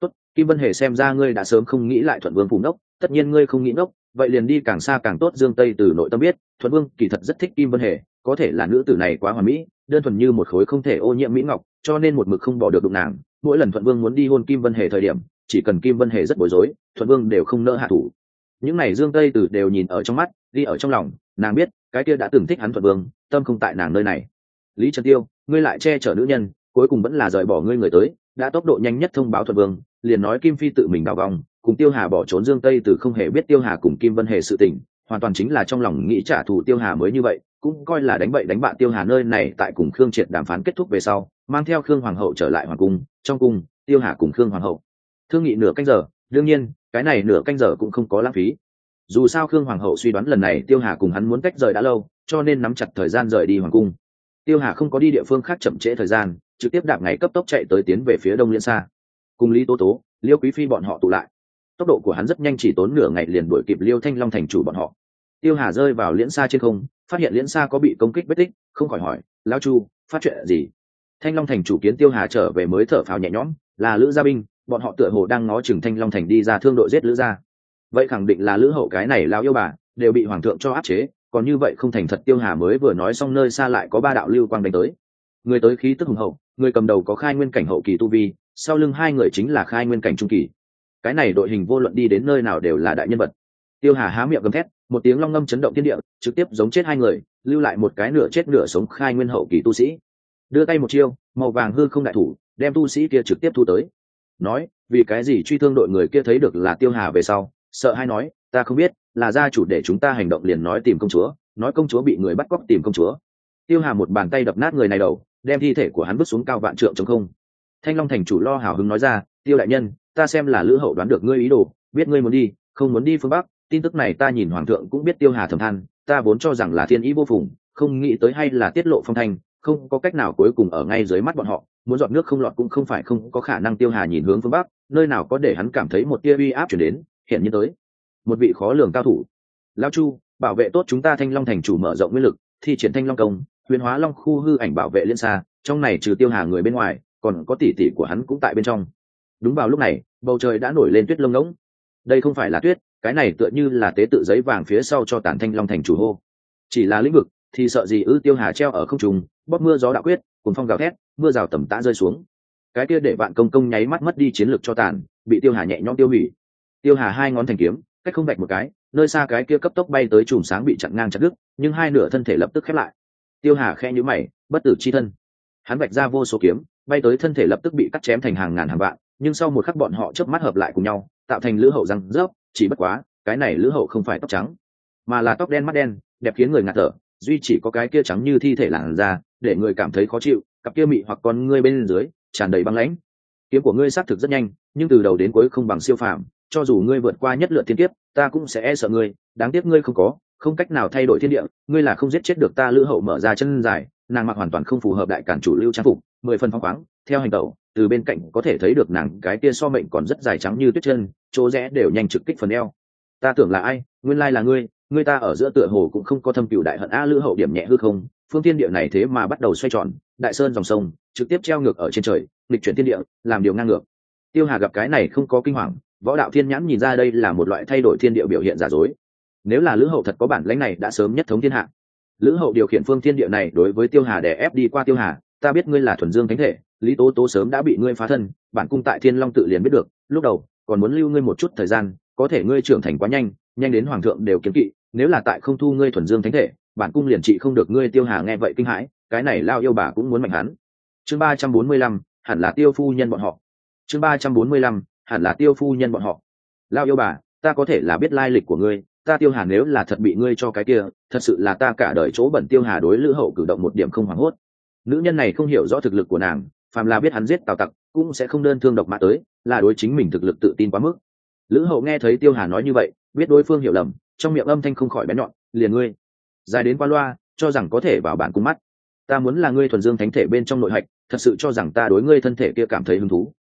Tốt, kim vân hề xem ra ngươi đã sớm không nghĩ lại thuận vương phủ nốc, tất nhiên ngươi không nghĩ nốc, vậy liền đi càng xa càng tốt. Dương tây từ nội tâm biết, thuận vương kỳ thật rất thích kim vân hề, có thể là nữ tử này quá hoàn mỹ, đơn thuần như một khối không thể ô nhiễm mỹ ngọc, cho nên một mực không bỏ được đụng nàng mỗi lần thuận vương muốn đi hôn kim vân hề thời điểm, chỉ cần kim vân hề rất bối rối, thuận vương đều không nỡ hạ thủ. Những này dương tây Tử đều nhìn ở trong mắt đi ở trong lòng, nàng biết, cái kia đã từng thích hắn thuận vương, tâm không tại nàng nơi này. Lý trần tiêu, ngươi lại che chở nữ nhân, cuối cùng vẫn là rời bỏ ngươi người tới, đã tốc độ nhanh nhất thông báo thuận vương, liền nói kim phi tự mình đào vòng, cùng tiêu hà bỏ trốn dương tây từ không hề biết tiêu hà cùng kim vân hề sự tình, hoàn toàn chính là trong lòng nghĩ trả thù tiêu hà mới như vậy, cũng coi là đánh bậy đánh bạ tiêu hà nơi này tại cùng khương triệt đàm phán kết thúc về sau mang theo khương hoàng hậu trở lại hoàng cung, trong cung, tiêu hà cùng khương hoàng hậu. Thương nghị nửa canh giờ, đương nhiên, cái này nửa canh giờ cũng không có lãng phí. Dù sao khương hoàng hậu suy đoán lần này tiêu hà cùng hắn muốn cách rời đã lâu, cho nên nắm chặt thời gian rời đi hoàng cung. Tiêu hà không có đi địa phương khác chậm trễ thời gian, trực tiếp đạp ngày cấp tốc chạy tới tiến về phía đông liên xa cùng lý tố tố, liêu quý phi bọn họ tụ lại. Tốc độ của hắn rất nhanh chỉ tốn nửa ngày liền đuổi kịp liêu thanh long thành chủ bọn họ. Tiêu hà rơi vào liễn xa trên không, phát hiện liễn xa có bị công kích bất tích, không khỏi hỏi lao chu, phát chuyện gì? Thanh long thành chủ kiến tiêu hà trở về mới thở phào nhẹ nhõm, là lữ gia binh, bọn họ tựa hồ đang ngó chừng thanh long thành đi ra thương đội giết lữ gia. Vậy khẳng định là lữ hậu cái này lao yêu bà, đều bị hoàng thượng cho áp chế, còn như vậy không thành thật tiêu hà mới vừa nói xong nơi xa lại có ba đạo lưu quang đánh tới. Người tới khí tức hùng hậu, người cầm đầu có khai nguyên cảnh hậu kỳ tu vi, sau lưng hai người chính là khai nguyên cảnh trung kỳ. Cái này đội hình vô luận đi đến nơi nào đều là đại nhân vật. Tiêu hà há miệng gầm thét, một tiếng long ngâm chấn động thiên địa, trực tiếp giống chết hai người, lưu lại một cái nửa chết nửa sống khai nguyên hậu kỳ tu sĩ đưa tay một chiêu, màu vàng hư không đại thủ, đem tu sĩ kia trực tiếp thu tới. Nói, vì cái gì truy thương đội người kia thấy được là tiêu hà về sau, sợ hay nói, ta không biết, là gia chủ để chúng ta hành động liền nói tìm công chúa, nói công chúa bị người bắt cóc tìm công chúa. Tiêu hà một bàn tay đập nát người này đầu, đem thi thể của hắn bước xuống cao vạn trượng trong không. Thanh long thành chủ lo hào hứng nói ra, tiêu đại nhân, ta xem là lữ hậu đoán được ngươi ý đồ, biết ngươi muốn đi, không muốn đi phương bắc, tin tức này ta nhìn hoàng thượng cũng biết tiêu hà thầm than, ta vốn cho rằng là thiên ý vô phùng, không nghĩ tới hay là tiết lộ phong thanh không có cách nào cuối cùng ở ngay dưới mắt bọn họ, muốn dọn nước không lọt cũng không phải không có khả năng tiêu hà nhìn hướng phương bắc, nơi nào có để hắn cảm thấy một tia uy áp chuyển đến, hiện như tới. Một vị khó lường cao thủ. Lao chu, bảo vệ tốt chúng ta thanh long thành chủ mở rộng nguyên lực, thi triển thanh long công, huyền hóa long khu hư ảnh bảo vệ liên xa, trong này trừ tiêu hà người bên ngoài, còn có tỷ tỷ của hắn cũng tại bên trong. Đúng vào lúc này, bầu trời đã nổi lên tuyết lông ngỗng. Đây không phải là tuyết, cái này tựa như là tế tự giấy vàng phía sau cho tản thanh long thành chủ hô. Chỉ là lĩnh vực thì sợ gì ư tiêu hà treo ở không trùng bóp mưa gió đạo quyết cùng phong gào thét, mưa rào tầm tã rơi xuống. Cái kia để bạn công công nháy mắt mất đi chiến lược cho tàn, bị tiêu hà nhẹ nhõm tiêu hủy. Tiêu hà hai ngón thành kiếm, cách không vạch một cái, nơi xa cái kia cấp tốc bay tới chùm sáng bị chặn ngang chặt đứt, nhưng hai nửa thân thể lập tức khép lại. Tiêu hà khe nhữ mày, bất tử chi thân. Hắn vạch ra vô số kiếm, bay tới thân thể lập tức bị cắt chém thành hàng ngàn hàng vạn, nhưng sau một khắc bọn họ chớp mắt hợp lại cùng nhau, tạo thành lữ hậu răng rớp, chỉ bất quá, cái này lữ hậu không phải tóc trắng, mà là tóc đen mắt đen, đẹp khiến người ngạt thở duy chỉ có cái kia trắng như thi thể làn da, để người cảm thấy khó chịu, cặp kia mị hoặc con ngươi bên dưới, tràn đầy băng lãnh. Kiếm của ngươi xác thực rất nhanh, nhưng từ đầu đến cuối không bằng siêu phàm, cho dù ngươi vượt qua nhất lượt thiên kiếp, ta cũng sẽ e sợ ngươi, đáng tiếc ngươi không có, không cách nào thay đổi thiên địa, ngươi là không giết chết được ta lữ hậu mở ra chân dài, nàng mặc hoàn toàn không phù hợp đại cản chủ lưu trang phục, mười phần phong khoáng, theo hành tẩu, từ bên cạnh có thể thấy được nàng cái kia so mệnh còn rất dài trắng như tuyết chân, chỗ rẽ đều nhanh trực kích phần eo. Ta tưởng là ai, nguyên lai là ngươi ngươi ta ở giữa tựa hồ cũng không có thâm cựu đại hận a lữ hậu điểm nhẹ hư không, phương tiên địa này thế mà bắt đầu xoay tròn, đại sơn dòng sông, trực tiếp treo ngược ở trên trời lịch chuyển thiên địa, làm điều ngang ngược. Tiêu hà gặp cái này không có kinh hoàng, võ đạo thiên nhãn nhìn ra đây là một loại thay đổi thiên địa biểu hiện giả dối. Nếu là lữ hậu thật có bản lãnh này, đã sớm nhất thống thiên hạ. Lữ hậu điều khiển phương thiên địa này đối với tiêu hà để ép đi qua tiêu hà, ta biết ngươi là thuần dương thánh thể, lý tố tố sớm đã bị ngươi phá thân, bản cung tại thiên long tự liền biết được, lúc đầu còn muốn lưu ngươi một chút thời gian, có thể ngươi trưởng thành quá nhanh nhanh đến hoàng thượng đều kiến kỵ, nếu là tại không thu ngươi thuần dương thánh thể, bản cung liền trị không được ngươi tiêu hà nghe vậy kinh hãi, cái này lao yêu bà cũng muốn mạnh hắn. Chương ba trăm bốn mươi lăm, hẳn là tiêu phu nhân bọn họ. Chương ba trăm bốn mươi lăm, hẳn là tiêu phu nhân bọn họ. Lao yêu bà, ta có thể là biết lai lịch của ngươi, ta tiêu hà nếu là thật bị ngươi cho cái kia, thật sự là ta cả đời chỗ bẩn tiêu hà đối lữ hậu cử động một điểm không hoảng hốt. Nữ nhân này không hiểu rõ thực lực của nàng, phàm là biết hắn giết tào tặc, cũng sẽ không đơn thương độc mã tới, là đối chính mình thực lực tự tin quá mức. Lữ hậu nghe thấy tiêu hà nói như vậy biết đối phương hiểu lầm, trong miệng âm thanh không khỏi bén nhọn, liền ngươi, dài đến qua loa, cho rằng có thể vào bản cung mắt. Ta muốn là ngươi thuần dương thánh thể bên trong nội hạch, thật sự cho rằng ta đối ngươi thân thể kia cảm thấy hứng thú.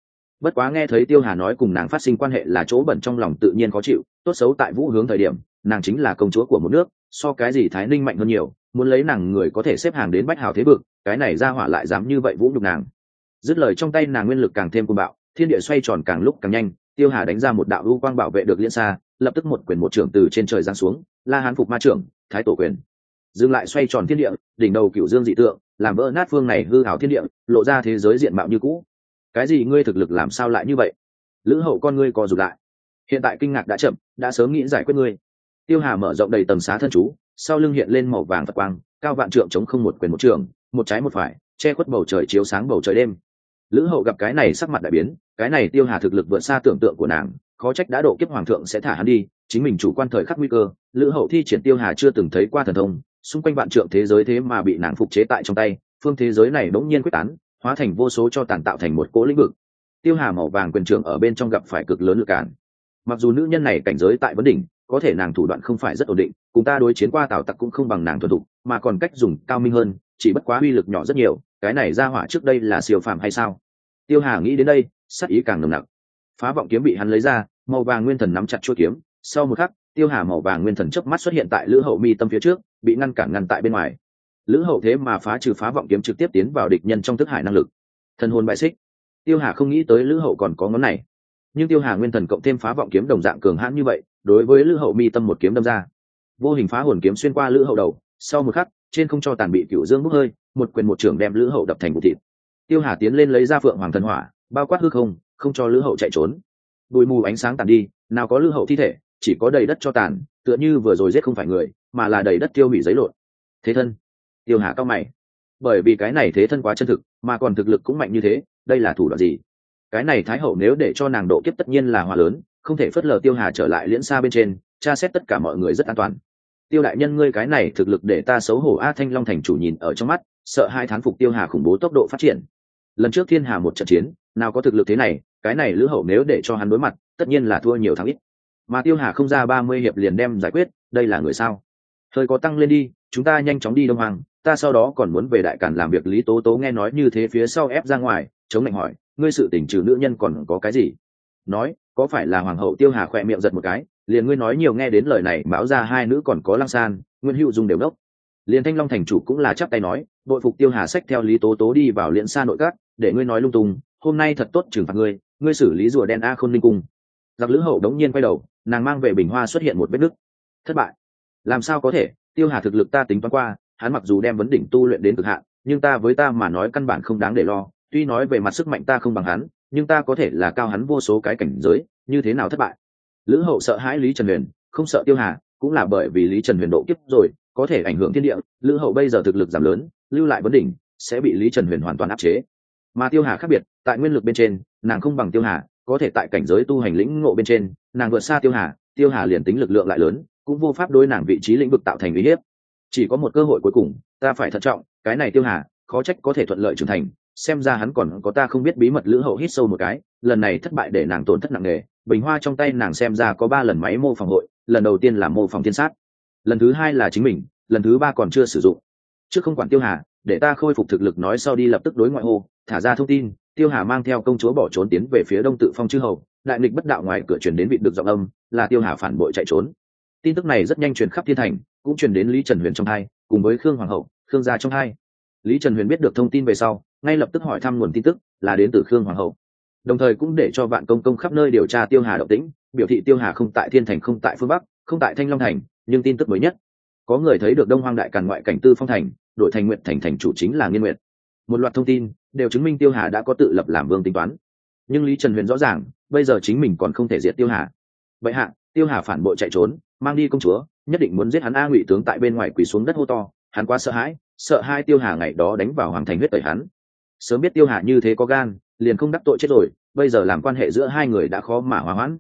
Bất quá nghe thấy tiêu hà nói cùng nàng phát sinh quan hệ là chỗ bẩn trong lòng tự nhiên khó chịu, tốt xấu tại vũ hướng thời điểm, nàng chính là công chúa của một nước, so cái gì thái ninh mạnh hơn nhiều, muốn lấy nàng người có thể xếp hàng đến bách hào thế vực, cái này ra hỏa lại dám như vậy vũ nhục nàng. Dứt lời trong tay nàng nguyên lực càng thêm cuồng bạo, thiên địa xoay tròn càng lúc càng nhanh, tiêu hà đánh ra một đạo lưu quang bảo vệ được liên xa lập tức một quyền một trưởng từ trên trời giáng xuống, la hán phục ma trưởng, thái tổ quyền. Dừng lại xoay tròn thiên địa, đỉnh đầu cựu dương dị tượng, làm vỡ nát phương này hư hảo thiên địa, lộ ra thế giới diện mạo như cũ. Cái gì ngươi thực lực làm sao lại như vậy? Lữ hậu con ngươi co rụt lại. Hiện tại kinh ngạc đã chậm, đã sớm nghĩ giải quyết ngươi. Tiêu hà mở rộng đầy tầng xá thân chú, sau lưng hiện lên màu vàng phật quang, cao vạn trượng chống không một quyền một trường, một trái một phải, che khuất bầu trời chiếu sáng bầu trời đêm. Lữ hậu gặp cái này sắc mặt đại biến, cái này tiêu hà thực lực vượt xa tưởng tượng của nàng khó trách đã độ kiếp hoàng thượng sẽ thả hắn đi, chính mình chủ quan thời khắc nguy cơ, lữ hậu thi triển tiêu hà chưa từng thấy qua thần thông, xung quanh vạn trượng thế giới thế mà bị nàng phục chế tại trong tay, phương thế giới này bỗng nhiên quyết tán, hóa thành vô số cho tàn tạo thành một cỗ lĩnh vực. Tiêu hà màu vàng quyền trường ở bên trong gặp phải cực lớn lực cản. Mặc dù nữ nhân này cảnh giới tại vấn đỉnh, có thể nàng thủ đoạn không phải rất ổn định, cùng ta đối chiến qua tào tặc cũng không bằng nàng thuần thục, mà còn cách dùng cao minh hơn, chỉ bất quá uy lực nhỏ rất nhiều, cái này ra hỏa trước đây là siêu phàm hay sao? Tiêu hà nghĩ đến đây sắc ý càng nồng nặc phá vọng kiếm bị hắn lấy ra, màu vàng nguyên thần nắm chặt chuôi kiếm. Sau một khắc, tiêu hà màu vàng nguyên thần chớp mắt xuất hiện tại lữ hậu mi tâm phía trước, bị ngăn cản ngăn tại bên ngoài. Lữ hậu thế mà phá trừ phá vọng kiếm trực tiếp tiến vào địch nhân trong thức hải năng lực. Thần hồn bại xích. Tiêu hà không nghĩ tới lữ hậu còn có ngón này. Nhưng tiêu hà nguyên thần cộng thêm phá vọng kiếm đồng dạng cường hãn như vậy, đối với lữ hậu mi tâm một kiếm đâm ra. Vô hình phá hồn kiếm xuyên qua lữ hậu đầu. Sau một khắc, trên không cho tàn bị cựu dương bốc hơi, một quyền một trưởng đem lữ hậu đập thành bụi thịt. Tiêu hà tiến lên lấy ra phượng hoàng thần hỏa, bao quát hư không không cho lữ hậu chạy trốn. Bụi mù ánh sáng tàn đi, nào có lữ hậu thi thể, chỉ có đầy đất cho tàn, tựa như vừa rồi giết không phải người, mà là đầy đất tiêu hủy giấy lộn. Thế thân. Tiêu hà cao mày. Bởi vì cái này thế thân quá chân thực, mà còn thực lực cũng mạnh như thế, đây là thủ đoạn gì? Cái này thái hậu nếu để cho nàng độ kiếp tất nhiên là hòa lớn, không thể phớt lờ tiêu hà trở lại liễn xa bên trên, tra xét tất cả mọi người rất an toàn. Tiêu đại nhân ngươi cái này thực lực để ta xấu hổ a thanh long thành chủ nhìn ở trong mắt, sợ hai thán phục tiêu hà khủng bố tốc độ phát triển. Lần trước thiên hà một trận chiến, nào có thực lực thế này cái này lữ hậu nếu để cho hắn đối mặt, tất nhiên là thua nhiều thắng ít. Mà tiêu hà không ra ba mươi hiệp liền đem giải quyết, đây là người sao? Thời có tăng lên đi, chúng ta nhanh chóng đi đông hoàng, ta sau đó còn muốn về đại cản làm việc lý tố tố nghe nói như thế phía sau ép ra ngoài, chống lạnh hỏi, ngươi sự tình trừ nữ nhân còn có cái gì? Nói, có phải là hoàng hậu tiêu hà khỏe miệng giật một cái, liền ngươi nói nhiều nghe đến lời này báo ra hai nữ còn có lăng san, nguyên hữu dùng đều đốc. Liền thanh long thành chủ cũng là chắp tay nói, đội phục tiêu hà sách theo lý tố tố đi vào liễn xa nội các, để ngươi nói lung tung, hôm nay thật tốt trừng phạt ngươi ngươi xử lý rùa đen a khôn linh cung. Giặc lữ hậu đống nhiên quay đầu, nàng mang về bình hoa xuất hiện một vết nứt. Thất bại. Làm sao có thể? Tiêu hà thực lực ta tính toán qua, hắn mặc dù đem vấn đỉnh tu luyện đến cực hạn, nhưng ta với ta mà nói căn bản không đáng để lo. Tuy nói về mặt sức mạnh ta không bằng hắn, nhưng ta có thể là cao hắn vô số cái cảnh giới, như thế nào thất bại? Lữ hậu sợ hãi lý trần huyền, không sợ tiêu hà, cũng là bởi vì lý trần huyền độ kiếp rồi, có thể ảnh hưởng thiên địa, lữ hậu bây giờ thực lực giảm lớn, lưu lại vấn đỉnh, sẽ bị lý trần huyền hoàn toàn áp chế. Mà tiêu hà khác biệt, tại nguyên lực bên trên nàng không bằng tiêu hà có thể tại cảnh giới tu hành lĩnh ngộ bên trên nàng vượt xa tiêu hà tiêu hà liền tính lực lượng lại lớn cũng vô pháp đối nàng vị trí lĩnh vực tạo thành uy hiếp. Chỉ có một cơ hội cuối cùng ta phải thận trọng cái này tiêu hà khó trách có thể thuận lợi trưởng thành xem ra hắn còn có ta không biết bí mật lữ hậu hít sâu một cái lần này thất bại để nàng tổn thất nặng nề bình hoa trong tay nàng xem ra có ba lần máy mô phỏng hội lần đầu tiên là mô phỏng thiên sát lần thứ hai là chính mình lần thứ ba còn chưa sử dụng. Trước không quản tiêu hà để ta khôi phục thực lực nói sau đi lập tức đối ngoại hô, thả ra thông tin tiêu hà mang theo công chúa bỏ trốn tiến về phía đông tự phong chư hầu, đại nghịch bất đạo ngoài cửa truyền đến vị được giọng âm, là tiêu hà phản bội chạy trốn. Tin tức này rất nhanh truyền khắp thiên thành, cũng truyền đến lý trần huyền trong hai, cùng với khương hoàng hậu, khương gia trong hai. Lý trần huyền biết được thông tin về sau, ngay lập tức hỏi thăm nguồn tin tức, là đến từ khương hoàng hậu. Đồng thời cũng để cho vạn công công khắp nơi điều tra tiêu hà động tĩnh, biểu thị tiêu hà không tại thiên thành, không tại phương bắc, không tại thanh long thành, nhưng tin tức mới nhất. Có người thấy được đông hoang đại càn ngoại cảnh tư phong thành đội thành nguyện thành thành chủ chính là nghiên nguyện một loạt thông tin đều chứng minh tiêu hà đã có tự lập làm vương tính toán. Nhưng lý trần huyền rõ ràng, bây giờ chính mình còn không thể diệt tiêu hà. Vậy hạ, tiêu hà phản bội chạy trốn, mang đi công chúa, nhất định muốn giết hắn a ngụy tướng tại bên ngoài quỳ xuống đất hô to, hắn quá sợ hãi, sợ hai tiêu hà ngày đó đánh vào hoàng thành huyết tẩy hắn. Sớm biết tiêu hà như thế có gan, liền không đắc tội chết rồi, bây giờ làm quan hệ giữa hai người đã khó mà hòa hoãn.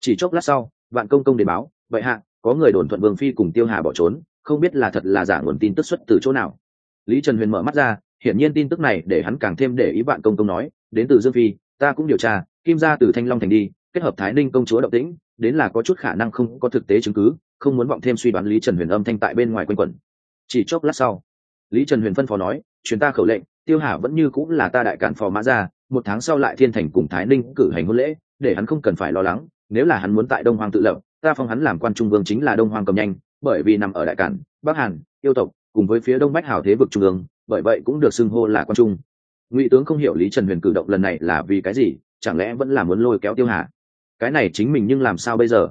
Chỉ chốc lát sau, vạn công công đến báo vậy hạ, có người đồn thuận vương phi cùng tiêu hà bỏ trốn, không biết là thật là giả nguồn tin tức xuất từ chỗ nào. Lý trần huyền mở mắt ra hiển nhiên tin tức này để hắn càng thêm để ý vạn công công nói, đến từ dương phi, ta cũng điều tra, kim ra từ thanh long thành đi, kết hợp thái ninh công chúa động tĩnh, đến là có chút khả năng không có thực tế chứng cứ, không muốn vọng thêm suy đoán lý trần huyền âm thanh tại bên ngoài quanh quẩn. Chỉ chốc lát sau, lý trần huyền phân phó nói chuyến ta khẩu lệnh, tiêu hà vẫn như cũng là ta đại cản phò mã ra một tháng sau lại thiên thành cùng thái ninh cử hành hôn lễ, để hắn không cần phải lo lắng, nếu là hắn muốn tại đông hoàng tự lập, ta phong hắn làm quan trung vương chính là đông hoàng cầm nhanh, bởi vì nằm ở đại cản, bắc hàn, yêu tộc cùng với phía đông bách hào thế vực trung ương, bởi vậy cũng được xưng hô là quan trung. Ngụy tướng không hiểu lý trần huyền cử động lần này là vì cái gì, chẳng lẽ vẫn là muốn lôi kéo tiêu hà? Cái này chính mình nhưng làm sao bây giờ?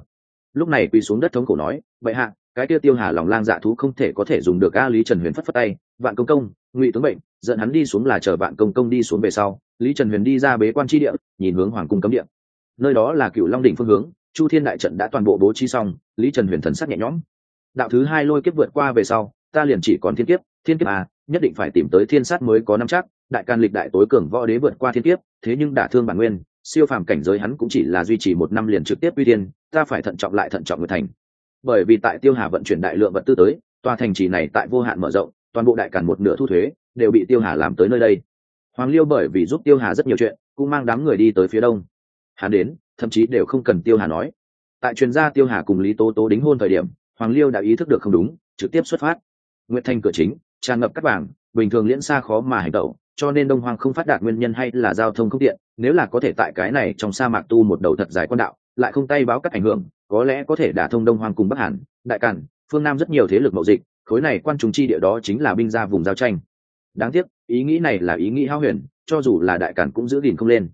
Lúc này quỳ xuống đất thống cổ nói vậy hạ, cái kia tiêu hà lòng lang dạ thú không thể có thể dùng được a lý trần huyền phất phất tay. Vạn công công, ngụy tướng bệnh dẫn hắn đi xuống là chờ vạn công công đi xuống về sau. Lý trần huyền đi ra bế quan tri địa, nhìn hướng hoàng cung cấm địa. Nơi đó là cựu long đỉnh phương hướng, chu thiên đại trận đã toàn bộ bố trí xong, lý trần huyền thần sắc nhẹ nhõm. Đạo thứ hai lôi kiếp vượt qua về sau ta liền chỉ còn thiên kiếp thiên kiếp à nhất định phải tìm tới thiên sát mới có năm chắc, đại can lịch đại tối cường võ đế vượt qua thiên kiếp, thế nhưng đả thương bản nguyên, siêu phàm cảnh giới hắn cũng chỉ là duy trì một năm liền trực tiếp uy tiên ta phải thận trọng lại thận trọng người thành. Bởi vì tại tiêu hà vận chuyển đại lượng vật tư tới, tòa thành trì này tại vô hạn mở rộng, toàn bộ đại càn một nửa thu thuế, đều bị tiêu hà làm tới nơi đây. Hoàng liêu bởi vì giúp tiêu hà rất nhiều chuyện, cũng mang đám người đi tới phía đông. Hắn đến, thậm chí đều không cần tiêu hà nói. Tại chuyên gia tiêu hà cùng lý tố tố đính hôn thời điểm, hoàng liêu đã ý thức được không đúng, trực tiếp xuất phát nguyệt thành cửa chính, tràn ngập cắt vàng, bình thường liễn xa khó mà hành tẩu, cho nên đông Hoang không phát đạt nguyên nhân hay là giao thông không tiện, nếu là có thể tại cái này trong sa mạc tu một đầu thật dài quan đạo, lại không tay báo các ảnh hưởng, có lẽ có thể đả thông đông Hoang cùng bắc hàn, đại cản phương nam rất nhiều thế lực mậu dịch, khối này quan trùng chi địa đó chính là binh ra vùng giao tranh. Đáng tiếc, ý nghĩ này là ý nghĩ hao huyền, cho dù là đại cản cũng giữ gìn không lên.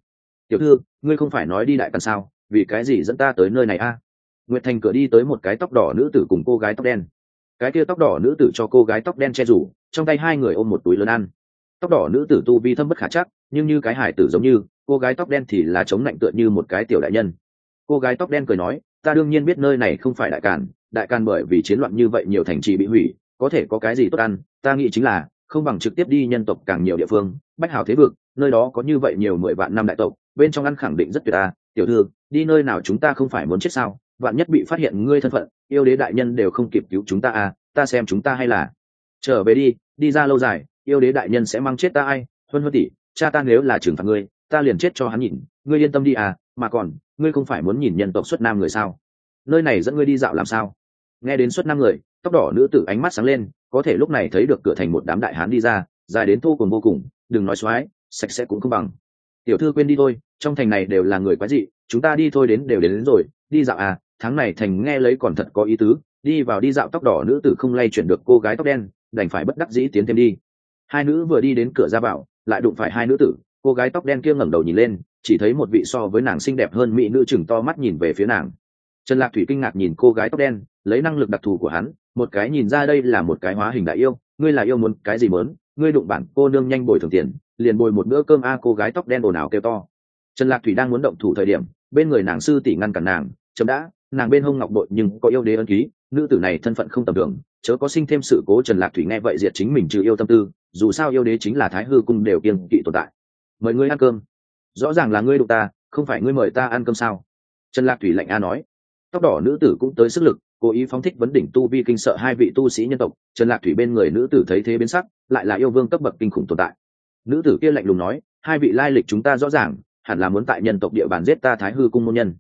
Tiểu thư, ngươi không phải nói đi đại cản sao? Vì cái gì dẫn ta tới nơi này a? Nguyệt thành cửa đi tới một cái tóc đỏ nữ tử cùng cô gái tóc đen cái kia tóc đỏ nữ tử cho cô gái tóc đen che rủ, trong tay hai người ôm một túi lớn ăn. Tóc đỏ nữ tử tu vi thâm bất khả chắc, nhưng như cái hải tử giống như, cô gái tóc đen thì là chống lạnh tựa như một cái tiểu đại nhân. Cô gái tóc đen cười nói, ta đương nhiên biết nơi này không phải đại càn đại càn bởi vì chiến loạn như vậy nhiều thành trì bị hủy, có thể có cái gì tốt ăn, ta nghĩ chính là, không bằng trực tiếp đi nhân tộc càng nhiều địa phương, bách hào thế vực, nơi đó có như vậy nhiều mười vạn năm đại tộc, bên trong ăn khẳng định rất tuyệt ta tiểu thư, đi nơi nào chúng ta không phải muốn chết sao? Vạn nhất bị phát hiện ngươi thân phận yêu đế đại nhân đều không kịp cứu chúng ta à ta xem chúng ta hay là. Trở về đi đi ra lâu dài yêu đế đại nhân sẽ mang chết ta ai huân huân tỷ cha ta nếu là trừng phạt ngươi ta liền chết cho hắn nhìn ngươi yên tâm đi à mà còn ngươi không phải muốn nhìn nhân tộc xuất nam người sao? Nơi này dẫn ngươi đi dạo làm sao? Nghe đến xuất nam người tóc đỏ nữ tử ánh mắt sáng lên có thể lúc này thấy được cửa thành một đám đại hán đi ra dài đến thô cùng vô cùng đừng nói xoái sạch sẽ cũng không bằng. Tiểu thư quên đi thôi trong thành này đều là người quái dị chúng ta đi thôi đến đều đến, đến rồi đi dạo à tháng này thành nghe lấy còn thật có ý tứ, đi vào đi dạo tóc đỏ nữ tử không lay chuyển được cô gái tóc đen, đành phải bất đắc dĩ tiến thêm đi. Hai nữ vừa đi đến cửa ra vào, lại đụng phải hai nữ tử, cô gái tóc đen kia ngẩng đầu nhìn lên, chỉ thấy một vị so với nàng xinh đẹp hơn mỹ nữ chừng to mắt nhìn về phía nàng. Trần lạc thủy kinh ngạc nhìn cô gái tóc đen, lấy năng lực đặc thù của hắn, một cái nhìn ra đây là một cái hóa hình đại yêu, ngươi là yêu muốn cái gì mớn ngươi đụng bản cô nương nhanh bồi thường tiền, liền bồi một bữa cơm a, cô gái tóc đen ồn ào kêu to. Trần lạc thủy đang muốn động thủ thời điểm, bên người nàng sư tỷ ngăn cản nàng, chấm đã nàng bên hông ngọc bội nhưng có yêu đế ân ký, nữ tử này thân phận không tầm thường, chớ có sinh thêm sự cố trần lạc thủy nghe vậy diệt chính mình trừ yêu tâm tư, dù sao yêu đế chính là thái hư cung đều kiên kỵ tồn tại. Mời ngươi ăn cơm. Rõ ràng là ngươi đụng ta, không phải ngươi mời ta ăn cơm sao? Trần lạc thủy lạnh a nói. Tóc đỏ nữ tử cũng tới sức lực, cố ý phóng thích vấn đỉnh tu vi kinh sợ hai vị tu sĩ nhân tộc. Trần lạc thủy bên người nữ tử thấy thế biến sắc, lại là yêu vương cấp bậc kinh khủng tồn tại. Nữ tử kia lạnh lùng nói, hai vị lai lịch chúng ta rõ ràng, hẳn là muốn tại nhân tộc địa bàn giết ta thái hư cung môn nhân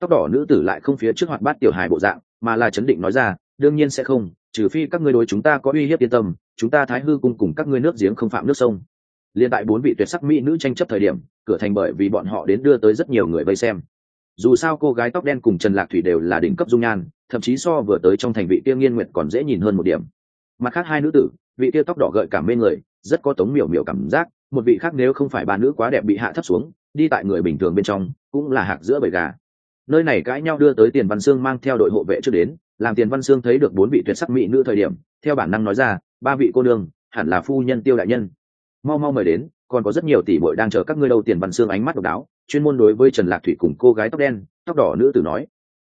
tóc đỏ nữ tử lại không phía trước hoạt bát tiểu hài bộ dạng, mà là chấn định nói ra, đương nhiên sẽ không, trừ phi các ngươi đối chúng ta có uy hiếp yên tâm, chúng ta thái hư cung cùng các ngươi nước giếng không phạm nước sông. Liên tại bốn vị tuyệt sắc mỹ nữ tranh chấp thời điểm, cửa thành bởi vì bọn họ đến đưa tới rất nhiều người vây xem. Dù sao cô gái tóc đen cùng trần lạc thủy đều là đỉnh cấp dung nhan, thậm chí so vừa tới trong thành vị kia nghiên nguyệt còn dễ nhìn hơn một điểm. Mặt khác hai nữ tử, vị kia tóc đỏ gợi cảm mê người, rất có tống miểu miểu cảm giác, một vị khác nếu không phải ba nữ quá đẹp bị hạ thấp xuống, đi tại người bình thường bên trong, cũng là hạc giữa bầy gà nơi này cãi nhau đưa tới tiền văn sương mang theo đội hộ vệ trước đến, làm tiền văn sương thấy được bốn vị tuyệt sắc mỹ nữ thời điểm, theo bản năng nói ra, ba vị cô nương, hẳn là phu nhân tiêu đại nhân. Mau mau mời đến, còn có rất nhiều tỷ bội đang chờ các ngươi đâu. Tiền văn sương ánh mắt độc đáo, chuyên môn đối với trần lạc thủy cùng cô gái tóc đen, tóc đỏ nữ tử nói.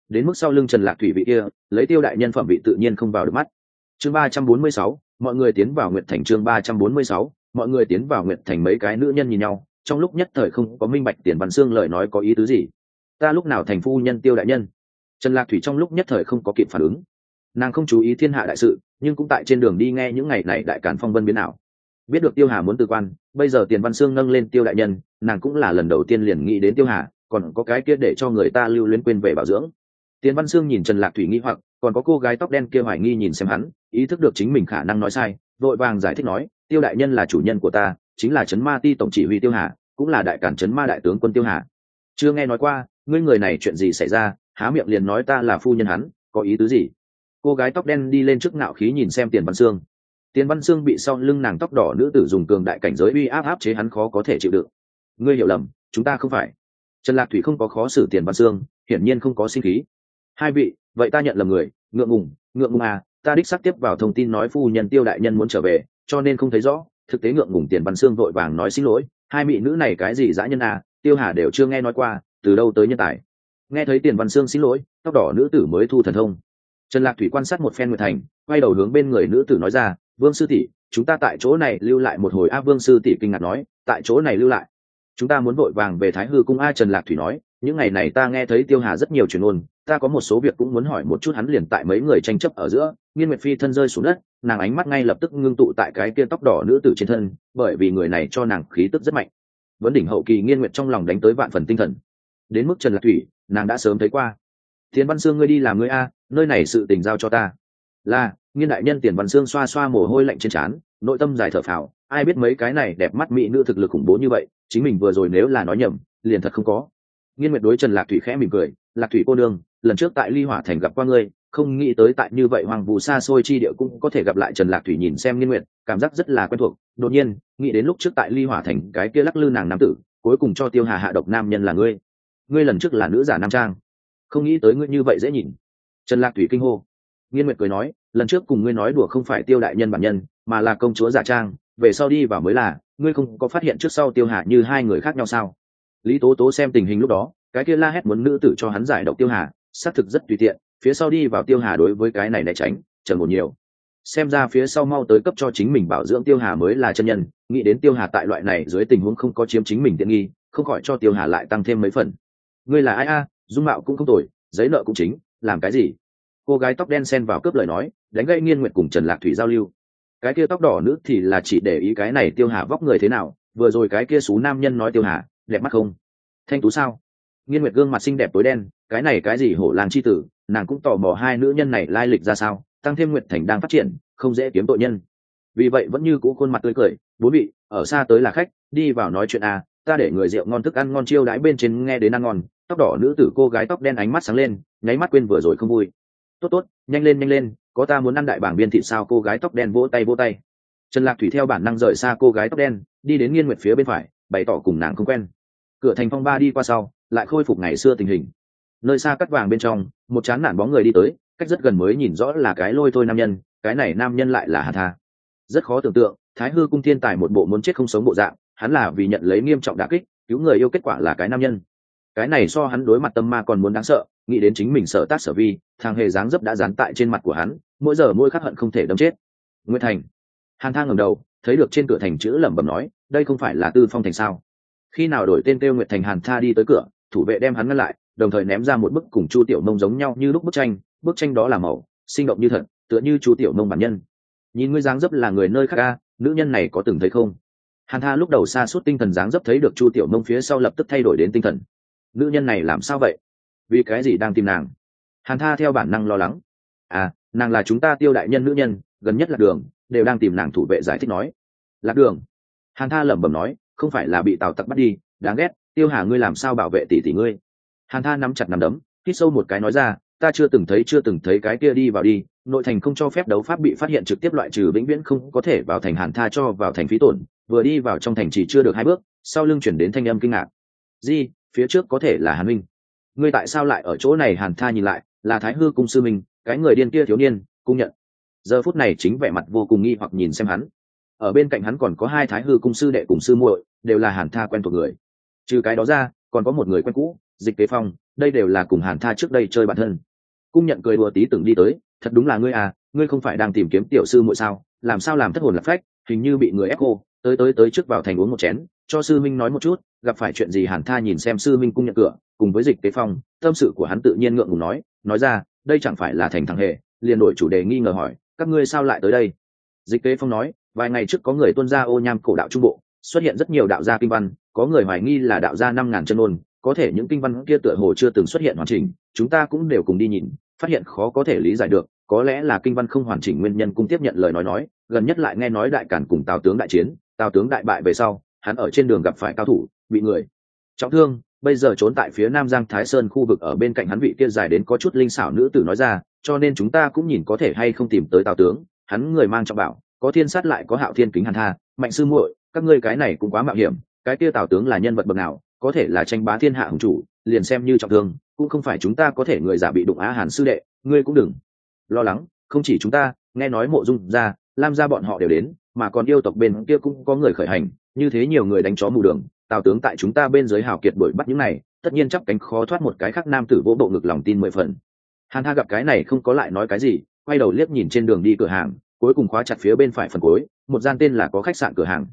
Đến mức sau lưng trần lạc thủy vị kia, lấy tiêu đại nhân phẩm vị tự nhiên không vào được mắt. Chương ba trăm bốn mươi sáu, mọi người tiến vào nguyện thành chương ba trăm bốn mươi sáu, mọi người tiến vào nguyện thành mấy cái nữ nhân nhìn nhau, trong lúc nhất thời không có minh bạch tiền văn xương lời nói có ý tứ gì ta lúc nào thành phu nhân tiêu đại nhân? Trần lạc thủy trong lúc nhất thời không có kịp phản ứng. Nàng không chú ý thiên hạ đại sự, nhưng cũng tại trên đường đi nghe những ngày này đại cản phong vân biến ảo. Biết được tiêu hà muốn từ quan, bây giờ tiền văn xương nâng lên tiêu đại nhân, nàng cũng là lần đầu tiên liền nghĩ đến tiêu hà, còn có cái kia để cho người ta lưu luyến quên về bảo dưỡng. Tiền văn xương nhìn trần lạc thủy nghi hoặc, còn có cô gái tóc đen kia hoài nghi nhìn xem hắn, ý thức được chính mình khả năng nói sai, vội vàng giải thích nói, tiêu đại nhân là chủ nhân của ta, chính là trấn ma ti tổng chỉ huy tiêu hà, cũng là đại cản trấn ma đại tướng quân tiêu hà. Chưa nghe nói qua ngươi người này chuyện gì xảy ra? Há miệng liền nói ta là phu nhân hắn, có ý tứ gì? Cô gái tóc đen đi lên trước ngạo khí nhìn xem tiền văn sương. Tiền văn sương bị sau lưng nàng tóc đỏ nữ tử dùng cường đại cảnh giới uy áp áp chế hắn khó có thể chịu đựng. Ngươi hiểu lầm, chúng ta không phải. Trần lạc thủy không có khó xử tiền văn sương, hiển nhiên không có sinh khí. Hai vị, vậy ta nhận lầm người, ngượng ngùng ngượng ngùng à ta đích xác tiếp vào thông tin nói phu nhân tiêu đại nhân muốn trở về, cho nên không thấy rõ, thực tế ngượng ngùng tiền văn sương vội vàng nói xin lỗi. Hai mỹ nữ này cái gì dã nhân à tiêu hà đều chưa nghe nói qua từ đâu tới nhân tài? Nghe thấy tiền văn sương xin lỗi, tóc đỏ nữ tử mới thu thần thông. Trần lạc thủy quan sát một phen nguyệt thành, quay đầu hướng bên người nữ tử nói ra, vương sư tỷ, chúng ta tại chỗ này lưu lại một hồi. A vương sư tỷ kinh ngạc nói, tại chỗ này lưu lại? Chúng ta muốn vội vàng về thái hư cung. A trần lạc thủy nói, những ngày này ta nghe thấy tiêu hà rất nhiều chuyện ôn ta có một số việc cũng muốn hỏi một chút hắn liền tại mấy người tranh chấp ở giữa. Nghiên nguyệt phi thân rơi xuống đất, nàng ánh mắt ngay lập tức ngưng tụ tại cái kia tóc đỏ nữ tử trên thân, bởi vì người này cho nàng khí tức rất mạnh. Vấn đỉnh hậu kỳ nghiên nguyệt trong lòng đánh tới vạn phần tinh thần đến mức trần lạc thủy, nàng đã sớm thấy qua. Tiền văn sương ngươi đi làm ngươi a, nơi này sự tình giao cho ta. Là, nghiên đại nhân tiền văn sương xoa xoa mồ hôi lạnh trên trán, nội tâm dài thở phào, ai biết mấy cái này đẹp mắt mỹ nữ thực lực khủng bố như vậy, chính mình vừa rồi nếu là nói nhầm, liền thật không có. Nghiên nguyệt đối trần lạc thủy khẽ mỉm cười, lạc thủy cô nương, lần trước tại ly hỏa thành gặp qua ngươi, không nghĩ tới tại như vậy hoàng vũ xa xôi chi địa cũng có thể gặp lại trần lạc thủy nhìn xem nghiên nguyện cảm giác rất là quen thuộc. Đột nhiên, nghĩ đến lúc trước tại ly hỏa thành cái kia lắc lư nàng nam tử, cuối cùng cho tiêu hà hạ độc nam nhân là ngươi ngươi lần trước là nữ giả nam trang. Không nghĩ tới ngươi như vậy dễ nhìn. Trần lạc thủy kinh hô. Nghiên nguyệt cười nói, lần trước cùng ngươi nói đùa không phải tiêu đại nhân bản nhân, mà là công chúa giả trang, về sau đi vào mới là, ngươi không có phát hiện trước sau tiêu hà như hai người khác nhau sao? Lý tố tố xem tình hình lúc đó, cái kia la hét muốn nữ tử cho hắn giải độc tiêu hà, xác thực rất tùy tiện, phía sau đi vào tiêu hà đối với cái này né tránh, trần một nhiều. Xem ra phía sau mau tới cấp cho chính mình bảo dưỡng tiêu hà mới là chân nhân, nghĩ đến tiêu hà tại loại này dưới tình huống không có chiếm chính mình tiện nghi, không khỏi cho tiêu hà lại tăng thêm mấy phần ngươi là ai a? Dung mạo cũng không tồi, giấy nợ cũng chính, làm cái gì? Cô gái tóc đen xen vào cướp lời nói, đánh gây nghiên nguyện cùng trần lạc thủy giao lưu. Cái kia tóc đỏ nữ thì là chỉ để ý cái này tiêu hà vóc người thế nào, vừa rồi cái kia xú nam nhân nói tiêu hà, đẹp mắt không? Thanh tú sao? Nghiên nguyệt gương mặt xinh đẹp tối đen, cái này cái gì hổ làng c h i tử, nàng cũng tò mò hai nữ nhân này lai lịch ra sao, tăng thêm nguyệt thành đang phát triển, không dễ kiếm tội nhân. Vì vậy vẫn như cũ khuôn mặt tươi cười, bố vị, ở xa tới là khách, đi vào nói chuyện à ta để người rượu ngon thức ăn ngon chiêu đãi bên trên nghe đến ăn ngon. Tóc đỏ nữ tử cô gái tóc đen ánh mắt sáng lên, nháy mắt quên vừa rồi không vui. Tốt tốt, nhanh lên nhanh lên, có ta muốn ăn đại bảng biên thị sao? Cô gái tóc đen vỗ tay vỗ tay. Trần lạc thủy theo bản năng rời xa cô gái tóc đen, đi đến nghiên nguyệt phía bên phải, bày tỏ cùng nàng không quen. Cửa thành phong ba đi qua sau, lại khôi phục ngày xưa tình hình. Nơi xa cắt vàng bên trong, một chán nản bóng người đi tới, cách rất gần mới nhìn rõ là cái lôi thôi nam nhân, cái này nam nhân lại là hà tha. Rất khó tưởng tượng, thái hư cung thiên tài một bộ muốn chết không sống bộ dạng hắn là vì nhận lấy nghiêm trọng đả kích, cứu người yêu kết quả là cái nam nhân. Cái này so hắn đối mặt tâm ma còn muốn đáng sợ, nghĩ đến chính mình sợ tác sở vi, thằng hề dáng dấp đã dán tại trên mặt của hắn, mỗi giờ mỗi khắc hận không thể đâm chết. Nguyễn thành. Hàn thang ngầm đầu, thấy được trên cửa thành chữ lẩm bẩm nói, đây không phải là tư phong thành sao? Khi nào đổi tên kêu nguyệt thành hàn tha đi tới cửa, thủ vệ đem hắn ngăn lại, đồng thời ném ra một bức cùng chu tiểu mông giống nhau như lúc bức tranh bức tranh đó là màu, sinh động như thật, tựa như chu tiểu mông bản nhân. Nhìn ngươi dáng dấp là người nơi khác ca nữ nhân này có từng thấy không? Hàn tha lúc đầu xa suốt tinh thần dáng dấp thấy được chu tiểu mông phía sau lập tức thay đổi đến tinh thần. Nữ nhân này làm sao vậy? Vì cái gì đang tìm nàng? Hàn tha theo bản năng lo lắng. À nàng là chúng ta tiêu đại nhân nữ nhân, gần nhất là đường, đều đang tìm nàng thủ vệ giải thích nói. Lạc đường? Hàn tha lẩm bẩm nói, không phải là bị tào tặc bắt đi, đáng ghét, tiêu hà ngươi làm sao bảo vệ tỷ tỷ ngươi? Hàn tha nắm chặt nắm đấm, hít sâu một cái nói ra, ta chưa từng thấy chưa từng thấy cái kia đi vào đi, nội thành không cho phép đấu pháp bị phát hiện trực tiếp loại trừ vĩnh viễn không có thể vào thành hàn tha cho vào thành phí tổn vừa đi vào trong thành chỉ chưa được hai bước, sau lưng chuyển đến thanh âm kinh ngạc. Di, phía trước có thể là hàn minh. Ngươi tại sao lại ở chỗ này? Hàn tha nhìn lại, là thái hư cung sư minh, cái người điên kia thiếu niên, cung nhận. Giờ phút này chính vẻ mặt vô cùng nghi hoặc nhìn xem hắn. Ở bên cạnh hắn còn có hai thái hư cung sư đệ cùng sư muội, đều là hàn tha quen thuộc người. Trừ cái đó ra, còn có một người quen cũ, dịch kế phong, đây đều là cùng hàn tha trước đây chơi bản thân. Cung nhận cười đùa tí từng đi tới, thật đúng là ngươi à ngươi không phải đang tìm kiếm tiểu sư muội sao? Làm sao làm thất hồn lạc phách, hình như bị người ép cô tới tới tới trước vào thành uống một chén, cho sư minh nói một chút, gặp phải chuyện gì hàn tha nhìn xem sư minh cung nhận cửa, cùng với dịch tế phong, tâm sự của hắn tự nhiên ngượng ngùng nói nói ra, đây chẳng phải là thành thằng hề, liền đổi chủ đề nghi ngờ hỏi, các ngươi sao lại tới đây? Dịch tế phong nói, vài ngày trước có người tuân ra ô nham cổ đạo trung bộ, xuất hiện rất nhiều đạo gia kinh văn, có người hoài nghi là đạo gia năm ngàn chân ôn, có thể những kinh văn kia tựa hồ chưa từng xuất hiện hoàn chỉnh, chúng ta cũng đều cùng đi nhìn, phát hiện khó có thể lý giải được, có lẽ là kinh văn không hoàn chỉnh nguyên nhân cung tiếp nhận lời nói nói, gần nhất lại nghe nói đại cản cùng tào tướng đại chiến tào tướng đại bại về sau, hắn ở trên đường gặp phải cao thủ bị người. Trọng thương, bây giờ trốn tại phía nam giang thái sơn khu vực ở bên cạnh hắn vị kia dài đến có chút linh xảo nữ tử nói ra, cho nên chúng ta cũng nhìn có thể hay không tìm tới tào tướng, hắn người mang trọng bảo, có thiên sát lại có hạo thiên kính hàn tha, mạnh sư muội, các ngươi cái này cũng quá mạo hiểm, cái kia tào tướng là nhân vật bậc nào, có thể là tranh bá thiên hạ hùng chủ, liền xem như trọng thương, cũng không phải chúng ta có thể người giả bị đụng á hàn sư đệ, ngươi cũng đừng lo lắng, không chỉ chúng ta, nghe nói mộ dung ra, lam ra bọn họ đều đến mà còn yêu tộc bên kia cũng có người khởi hành, như thế nhiều người đánh chó mù đường, tào tướng tại chúng ta bên dưới hào kiệt đuổi bắt những này, tất nhiên chắp cánh khó thoát một cái khác nam tử vỗ bộ ngực lòng tin mười phần. Hàn tha gặp cái này không có lại nói cái gì, quay đầu liếc nhìn trên đường đi cửa hàng, cuối cùng khóa chặt phía bên phải phần cuối, một gian tên là có khách sạn cửa hàng.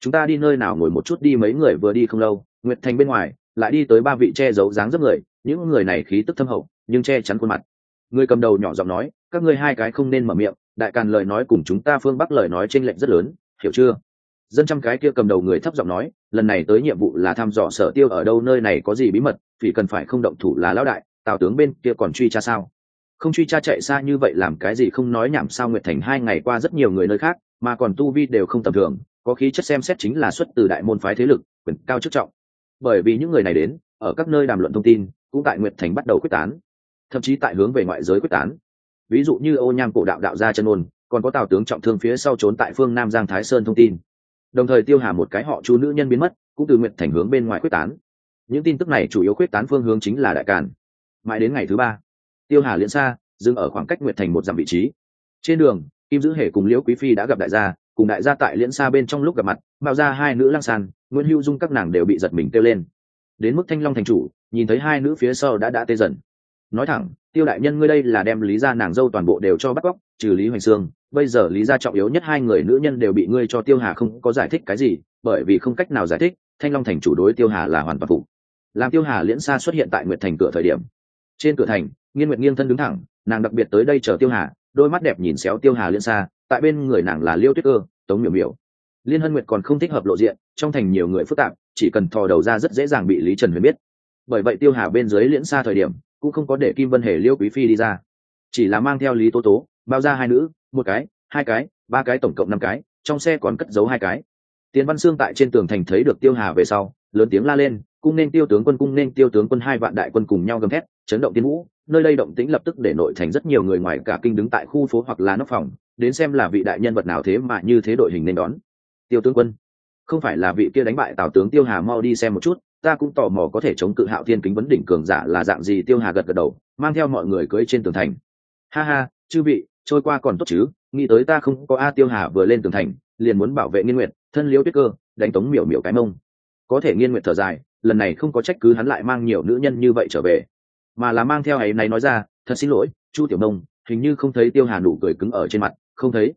Chúng ta đi nơi nào ngồi một chút đi mấy người vừa đi không lâu, nguyệt thành bên ngoài, lại đi tới ba vị che giấu dáng dấp người, những người này khí tức thâm hậu, nhưng che chắn khuôn mặt. Người cầm đầu nhỏ giọng nói, các ngươi hai cái không nên mở miệng đại càn lời nói cùng chúng ta phương bắc lời nói trên lệnh rất lớn, hiểu chưa? Dân trăm cái kia cầm đầu người thấp giọng nói, lần này tới nhiệm vụ là thăm dò sở tiêu ở đâu, nơi này có gì bí mật, vì cần phải không động thủ là lão đại, tào tướng bên kia còn truy tra sao? Không truy tra chạy xa như vậy làm cái gì không nói nhảm sao nguyệt thành hai ngày qua rất nhiều người nơi khác, mà còn tu vi đều không tầm thường, có khí chất xem xét chính là xuất từ đại môn phái thế lực, quyền cao chức trọng. Bởi vì những người này đến, ở các nơi đàm luận thông tin, cũng tại nguyệt thành bắt đầu quyết tán. Thậm chí tại hướng về ngoại giới quyết tán ví dụ như ô nham cổ đạo đạo gia chân ôn, còn có tào tướng trọng thương phía sau trốn tại phương nam giang thái sơn thông tin. Đồng thời tiêu hà một cái họ chú nữ nhân biến mất, cũng từ nguyện thành hướng bên ngoài quyết tán. Những tin tức này chủ yếu quyết tán phương hướng chính là đại càn. Mãi đến ngày thứ ba, tiêu hà liễn xa, dừng ở khoảng cách nguyện thành một dặm vị trí. Trên đường, kim giữ hề cùng liễu quý phi đã gặp đại gia, cùng đại gia tại liễn xa bên trong lúc gặp mặt mạo ra hai nữ lang sàn, nguyễn hữu dung các nàng đều bị giật mình kêu lên. Đến mức thanh long thành chủ, nhìn thấy hai nữ phía sau đã đã tê dần. Nói thẳng tiêu đại nhân ngươi đây là đem lý gia nàng dâu toàn bộ đều cho bắt cóc, trừ lý hoành sương. Bây giờ lý gia trọng yếu nhất hai người nữ nhân đều bị ngươi cho tiêu hà không có giải thích cái gì, bởi vì không cách nào giải thích, thanh long thành chủ đối tiêu hà là hoàn toàn phụ. Làm tiêu hà liễn xa xuất hiện tại nguyệt thành cửa thời điểm. Trên cửa thành, nghiên nguyệt nghiêng thân đứng thẳng, nàng đặc biệt tới đây chờ tiêu hà, đôi mắt đẹp nhìn xéo tiêu hà liễn xa, tại bên người nàng là liêu tuyết cơ, tống miểu miểu. Liên hân nguyệt còn không thích hợp lộ diện, trong thành nhiều người phức tạp, chỉ cần thò đầu ra rất dễ dàng bị lý trần huyền biết. Bởi vậy tiêu hà bên dưới liễn xa thời điểm cũng không có để kim vân hề liêu quý phi đi ra. Chỉ là mang theo lý tố tố, bao ra hai nữ, một cái, hai cái, ba cái tổng cộng năm cái, trong xe còn cất giấu hai cái. Tiến văn Sương tại trên tường thành thấy được tiêu hà về sau, lớn tiếng la lên, cung nên tiêu tướng quân, cung nên tiêu tướng quân, hai vạn đại quân cùng nhau gầm thét, chấn động tiến vũ, nơi đây động tĩnh lập tức để nội thành rất nhiều người ngoài cả kinh đứng tại khu phố hoặc là nóc phòng, đến xem là vị đại nhân vật nào thế mà như thế đội hình nên đón. Tiêu tướng quân, không phải là vị kia đánh bại tào tướng tiêu hà mau đi xem một chút ta cũng tò mò có thể chống cự hạo thiên kính vấn đỉnh cường giả là dạng gì, tiêu hà gật gật đầu, mang theo mọi người cưới trên tường thành. Ha ha, chư vị, trôi qua còn tốt chứ, nghĩ tới ta không có a tiêu hà vừa lên tường thành, liền muốn bảo vệ nghiên nguyệt, thân liễu tuyết cơ, đánh tống miểu miểu cái mông. Có thể nghiên nguyệt thở dài, lần này không có trách cứ hắn lại mang nhiều nữ nhân như vậy trở về. Mà là mang theo ấy này nói ra, thật xin lỗi, chu tiểu nông, hình như không thấy tiêu hà nụ cười cứng ở trên mặt, không thấy.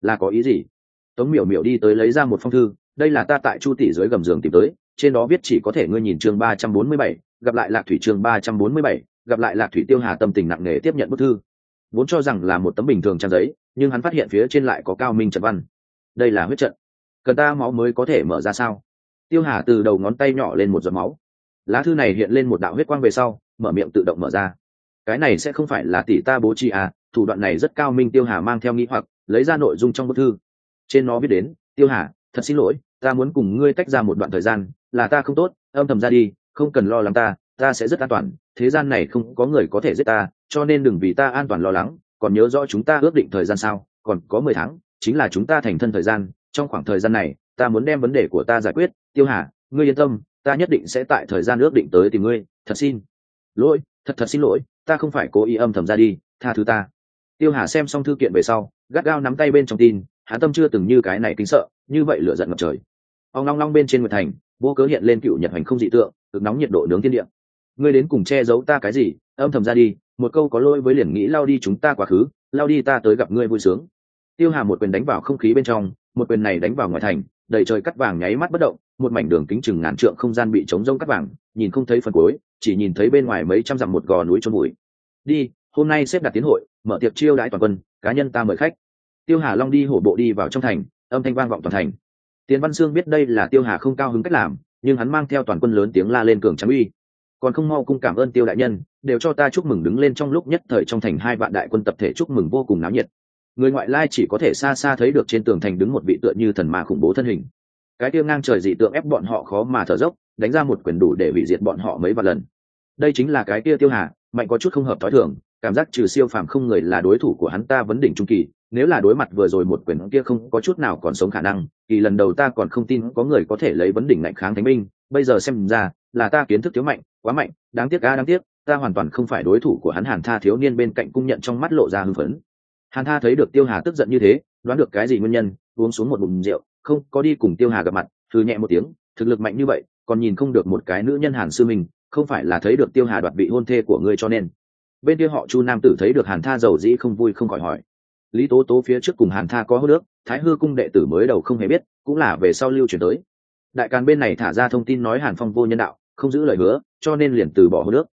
Là có ý gì? Tống miểu miểu đi tới lấy ra một phong thư, đây là ta tại chu tỷ dưới gầm giường tìm tới trên đó viết chỉ có thể ngươi nhìn chương ba trăm bốn mươi bảy, gặp lại lạc thủy chương ba trăm bốn mươi bảy, gặp lại lạc thủy tiêu hà tâm tình nặng nề tiếp nhận bức thư. Vốn cho rằng là một tấm bình thường trang giấy, nhưng hắn phát hiện phía trên lại có cao minh trận văn. Đây là huyết trận. Cần ta máu mới có thể mở ra sao? Tiêu hà từ đầu ngón tay nhỏ lên một giọt máu. Lá thư này hiện lên một đạo huyết quang về sau, mở miệng tự động mở ra. Cái này sẽ không phải là tỷ ta bố trí à thủ đoạn này rất cao minh tiêu hà mang theo nghĩ hoặc, lấy ra nội dung trong bức thư. Trên nó viết đến, tiêu hà, thật xin lỗi, ta muốn cùng ngươi tách ra một đoạn thời gian là ta không tốt, âm thầm ra đi, không cần lo lắng ta ta sẽ rất an toàn, thế gian này không có người có thể giết ta, cho nên đừng vì ta an toàn lo lắng, còn nhớ rõ chúng ta ước định thời gian sao, còn có mười tháng, chính là chúng ta thành thân thời gian, trong khoảng thời gian này, ta muốn đem vấn đề của ta giải quyết, tiêu hà, ngươi yên tâm, ta nhất định sẽ tại thời gian ước định tới tìm ngươi, thật xin lỗi, thật thật xin lỗi, ta không phải cố ý âm thầm ra đi, tha thứ ta. Tiêu hà xem xong thư kiện về sau, gắt gao nắm tay bên trong tin, hắn tâm chưa từng như cái này kính sợ, như vậy lửa giận ngập trời. Ông long long bên trên nguyệt thành vô cớ hiện lên cựu nhật hành không dị tượng, cực nóng nhiệt độ nướng thiên địa. Ngươi đến cùng che giấu ta cái gì? Âm thầm ra đi, một câu có lỗi với liền nghĩ lao đi chúng ta quá khứ, lao đi ta tới gặp ngươi vui sướng. Tiêu hà một quyền đánh vào không khí bên trong, một quyền này đánh vào ngoài thành, đầy trời cắt vàng nháy mắt bất động, một mảnh đường kính chừng ngàn trượng không gian bị trống rông cắt vàng, nhìn không thấy phần cuối, chỉ nhìn thấy bên ngoài mấy trăm dặm một gò núi trôn bụi. Đi, hôm nay xếp đặt tiến hội, mở tiệc chiêu đãi toàn quân, cá nhân ta mời khách. Tiêu hà long đi hổ bộ đi vào trong thành, âm thanh vang vọng toàn thành tiến văn sương biết đây là tiêu hà không cao hứng cách làm, nhưng hắn mang theo toàn quân lớn tiếng la lên cường trắng uy. Còn không mau cung cảm ơn tiêu đại nhân, đều cho ta chúc mừng đứng lên trong lúc nhất thời trong thành hai vạn đại quân tập thể chúc mừng vô cùng náo nhiệt. Người ngoại lai chỉ có thể xa xa thấy được trên tường thành đứng một vị tựa như thần ma khủng bố thân hình. Cái tiêu ngang trời dị tượng ép bọn họ khó mà thở dốc, đánh ra một quyền đủ để hủy diệt bọn họ mấy vạn lần. Đây chính là cái kia tiêu hà, mạnh có chút không hợp thói thường, cảm giác trừ siêu phàm không người là đối thủ của hắn ta vấn đỉnh trung kỳ nếu là đối mặt vừa rồi một quyền kia không có chút nào còn sống khả năng kỳ lần đầu ta còn không tin có người có thể lấy vấn đỉnh mạnh kháng thánh minh bây giờ xem ra, là ta kiến thức thiếu mạnh, quá mạnh, đáng tiếc ga đáng tiếc, ta hoàn toàn không phải đối thủ của hắn hàn tha thiếu niên bên cạnh cung nhận trong mắt lộ ra hưng phấn. Hàn tha thấy được tiêu hà tức giận như thế, đoán được cái gì nguyên nhân, uống xuống một bụng rượu, không, có đi cùng tiêu hà gặp mặt thư nhẹ một tiếng, thực lực mạnh như vậy, còn nhìn không được một cái nữ nhân hàn sư mình không phải là thấy được tiêu hà đoạt vị hôn thê của ngươi cho nên. Bên kia họ chu nam tử thấy được hàn tha giàu dĩ không vui không khỏi hỏi lý tố tố phía trước cùng hàn tha có hô nước, thái hư cung đệ tử mới đầu không hề biết, cũng là về sau lưu truyền tới. Đại càn bên này thả ra thông tin nói hàn phong vô nhân đạo, không giữ lời hứa, cho nên liền từ bỏ hô nước.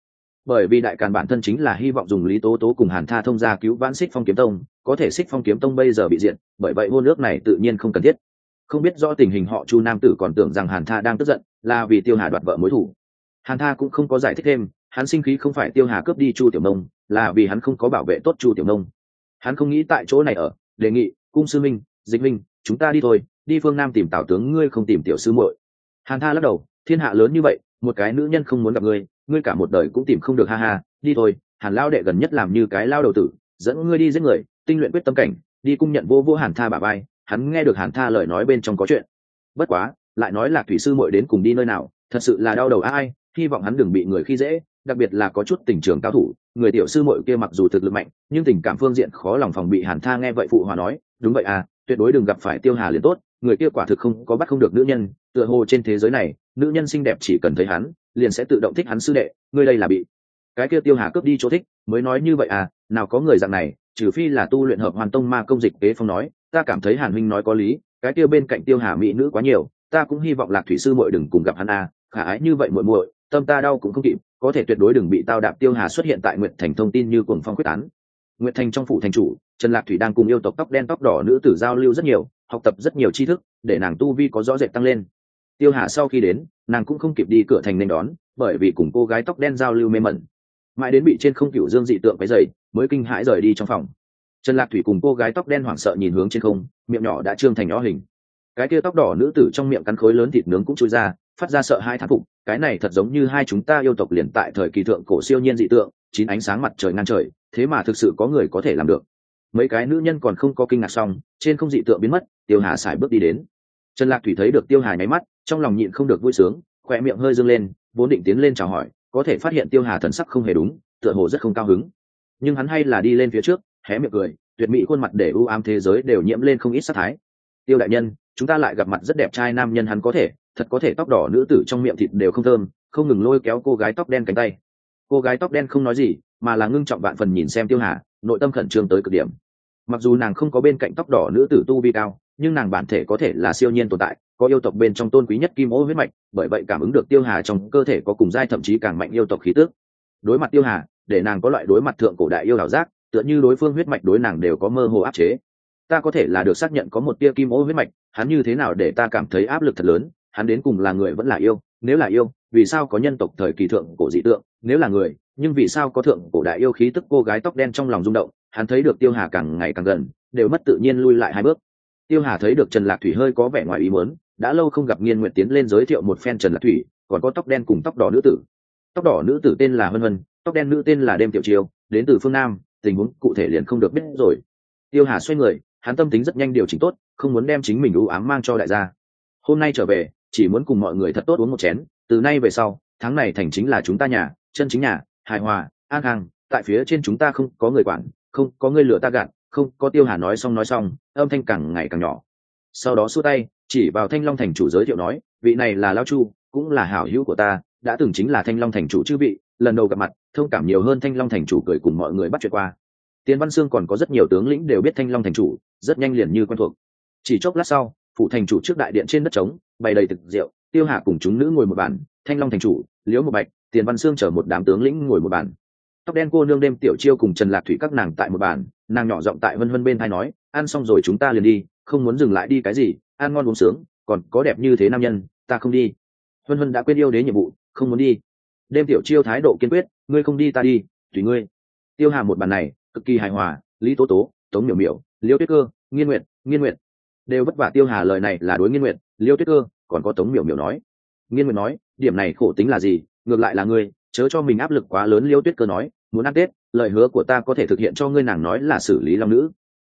Bởi vì đại càn bản thân chính là hy vọng dùng lý tố tố cùng hàn tha thông gia cứu vãn xích phong kiếm tông, có thể xích phong kiếm tông bây giờ bị diện bởi vậy hô nước này tự nhiên không cần thiết. Không biết do tình hình họ chu nam tử còn tưởng rằng hàn tha đang tức giận, là vì tiêu hà đoạt vợ mối thủ. Hàn tha cũng không có giải thích thêm, hắn sinh khí không phải tiêu hà cướp đi chu tiểu nông, là vì hắn không có bảo vệ tốt chu tiểu nông hắn không nghĩ tại chỗ này ở, đề nghị, cung sư minh, dịch minh, chúng ta đi thôi, đi phương nam tìm tào tướng ngươi không tìm tiểu sư muội. Hàn tha lắc đầu, thiên hạ lớn như vậy, một cái nữ nhân không muốn gặp ngươi ngươi cả một đời cũng tìm không được, ha ha, đi thôi, hàn lao đệ gần nhất làm như cái lao đầu tử, dẫn ngươi đi giết người, tinh luyện quyết tâm cảnh, đi cung nhận vô vô hàn tha bà bay hắn nghe được hàn tha lời nói bên trong có chuyện. Bất quá, lại nói là thủy sư muội đến cùng đi nơi nào, thật sự là đau đầu ai hy vọng hắn đừng bị người khi dễ, đặc biệt là có chút tình trường cao thủ. Người tiểu sư muội kia mặc dù thực lực mạnh, nhưng tình cảm phương diện khó lòng phòng bị hàn tha nghe vậy phụ hòa nói, đúng vậy à tuyệt đối đừng gặp phải tiêu hà liền tốt, người kia quả thực không có bắt không được nữ nhân, tựa hồ trên thế giới này, nữ nhân xinh đẹp chỉ cần thấy hắn, liền sẽ tự động thích hắn sư đệ, ngươi đây là bị cái kia tiêu hà cướp đi chỗ thích, mới nói như vậy à nào có người dạng này, trừ phi là tu luyện hợp hoàn tông ma công dịch kế phong nói, ta cảm thấy hàn huynh nói có lý, cái kia bên cạnh tiêu hà mỹ nữ quá nhiều, ta cũng hy vọng lạc thủy sư muội đừng cùng gặp hắn à khả ái như vậy muội muội tâm ta đau cũng không kịp, có thể tuyệt đối đừng bị tao đạp tiêu hà xuất hiện tại nguyện thành thông tin như cuồng phong quyết tán. Nguyện thành trong phủ thành chủ, trần lạc thủy đang cùng yêu tộc tóc đen tóc đỏ nữ tử giao lưu rất nhiều, học tập rất nhiều tri thức, để nàng tu vi có rõ rệt tăng lên. Tiêu hà sau khi đến, nàng cũng không kịp đi cửa thành nên đón, bởi vì cùng cô gái tóc đen giao lưu mê mẩn. Mãi đến bị trên không cựu dương dị tượng cái dày mới kinh hãi rời đi trong phòng. Trần lạc thủy cùng cô gái tóc đen hoảng sợ nhìn hướng trên không, miệng nhỏ đã trương thành nhỏ hình. Cái kia tóc đỏ nữ tử trong miệng cắn khối lớn thịt nướng cũng trôi ra phát ra sợ hai thán phục, cái này thật giống như hai chúng ta yêu tộc liền tại thời kỳ thượng cổ siêu nhiên dị tượng, chín ánh sáng mặt trời ngang trời, thế mà thực sự có người có thể làm được. Mấy cái nữ nhân còn không có kinh ngạc xong, trên không dị tượng biến mất, tiêu hà sải bước đi đến. Trần lạc thủy thấy được tiêu hà nháy mắt, trong lòng nhịn không được vui sướng khoe miệng hơi dâng lên, vốn định tiến lên chào hỏi, có thể phát hiện tiêu hà thần sắc không hề đúng, tựa hồ rất không cao hứng. Nhưng hắn hay là đi lên phía trước, hé miệng cười, tuyệt mỹ khuôn mặt để ưu ám thế giới đều nhiễm lên không ít sắc thái. Tiêu đại nhân, chúng ta lại gặp mặt rất đẹp trai nam nhân hắn có thể thật có thể tóc đỏ nữ tử trong miệng thịt đều không thơm, không ngừng lôi kéo cô gái tóc đen cánh tay. Cô gái tóc đen không nói gì, mà là ngưng trọng vạn phần nhìn xem tiêu hà, nội tâm khẩn trương tới cực điểm. Mặc dù nàng không có bên cạnh tóc đỏ nữ tử tu vi cao, nhưng nàng bản thể có thể là siêu nhiên tồn tại, có yêu tộc bên trong tôn quý nhất kim ô huyết mạch, bởi vậy cảm ứng được tiêu hà trong cơ thể có cùng giai thậm chí càng mạnh yêu tộc khí tước đối mặt tiêu hà, để nàng có loại đối mặt thượng cổ đại yêu đảo giác, tựa như đối phương huyết mạch đối nàng đều có mơ hồ áp chế. Ta có thể là được xác nhận có một tia kim ô huyết mạch, hắn như thế nào để ta cảm thấy áp lực thật lớn? Hắn đến cùng là người vẫn là yêu, nếu là yêu, vì sao có nhân tộc thời kỳ thượng cổ dị tượng? Nếu là người, nhưng vì sao có thượng cổ đại yêu khí tức cô gái tóc đen trong lòng rung động? Hắn thấy được tiêu hà càng ngày càng gần, đều mất tự nhiên lui lại hai bước. Tiêu hà thấy được trần lạc thủy hơi có vẻ ngoài ý muốn, đã lâu không gặp nghiên nguyện tiến lên giới thiệu một phen trần lạc thủy, còn có tóc đen cùng tóc đỏ nữ tử. Tóc đỏ nữ tử tên là hân hân, tóc đen nữ tên là đêm tiểu chiêu đến từ phương nam, tình huống cụ thể liền không được biết rồi. Tiêu hà xoay người, hắn tâm tính rất nhanh điều chỉnh tốt, không muốn đem chính mình ưu ám mang cho đại gia. Hôm nay trở về chỉ muốn cùng mọi người thật tốt uống một chén, từ nay về sau, tháng này thành chính là chúng ta nhà, chân chính nhà, hài hòa, an hàng tại phía trên chúng ta không có người quản, không có người lựa ta gạt, không có tiêu hà nói xong nói xong, âm thanh càng ngày càng nhỏ. Sau đó xua tay, chỉ vào thanh long thành chủ giới thiệu nói, vị này là lao chu, cũng là hảo hữu của ta, đã từng chính là thanh long thành chủ chư vị, lần đầu gặp mặt, thông cảm nhiều hơn thanh long thành chủ cười cùng mọi người bắt chuyện qua. Tiến văn sương còn có rất nhiều tướng lĩnh đều biết thanh long thành chủ, rất nhanh liền như quen thuộc. Chỉ chốc lát sau phụ thành chủ trước đại điện trên đất trống, bày đầy thực rượu, tiêu Hà cùng chúng nữ ngồi một bàn, thanh long thành chủ, liễu một bạch, tiền văn sương chở một đám tướng lĩnh ngồi một bàn. Tóc đen cô nương đêm tiểu chiêu cùng trần lạc thủy các nàng tại một bàn, nàng nhỏ giọng tại vân vân bên thay nói, ăn xong rồi chúng ta liền đi, không muốn dừng lại đi cái gì, ăn ngon uống sướng, còn có đẹp như thế nam nhân, ta không đi. Vân vân đã quên yêu đế nhiệm vụ, không muốn đi. Đêm tiểu chiêu thái độ kiên quyết, ngươi không đi ta đi, tùy ngươi. Tiêu hà một bàn này, cực kỳ hài hòa, lý tố tố, tống miểu miểu, Liễu tuyết cơ, nghiên nguyện nghiên nguyện đều vất vả tiêu hà lời này là đối nghiên nguyện liêu tuyết cơ, còn có tống miểu miểu nói. Nghiên nguyện nói, điểm này khổ tính là gì, ngược lại là ngươi, chớ cho mình áp lực quá lớn, liêu tuyết cơ nói, muốn ăn tết, lời hứa của ta có thể thực hiện cho ngươi nàng nói là xử lý long nữ.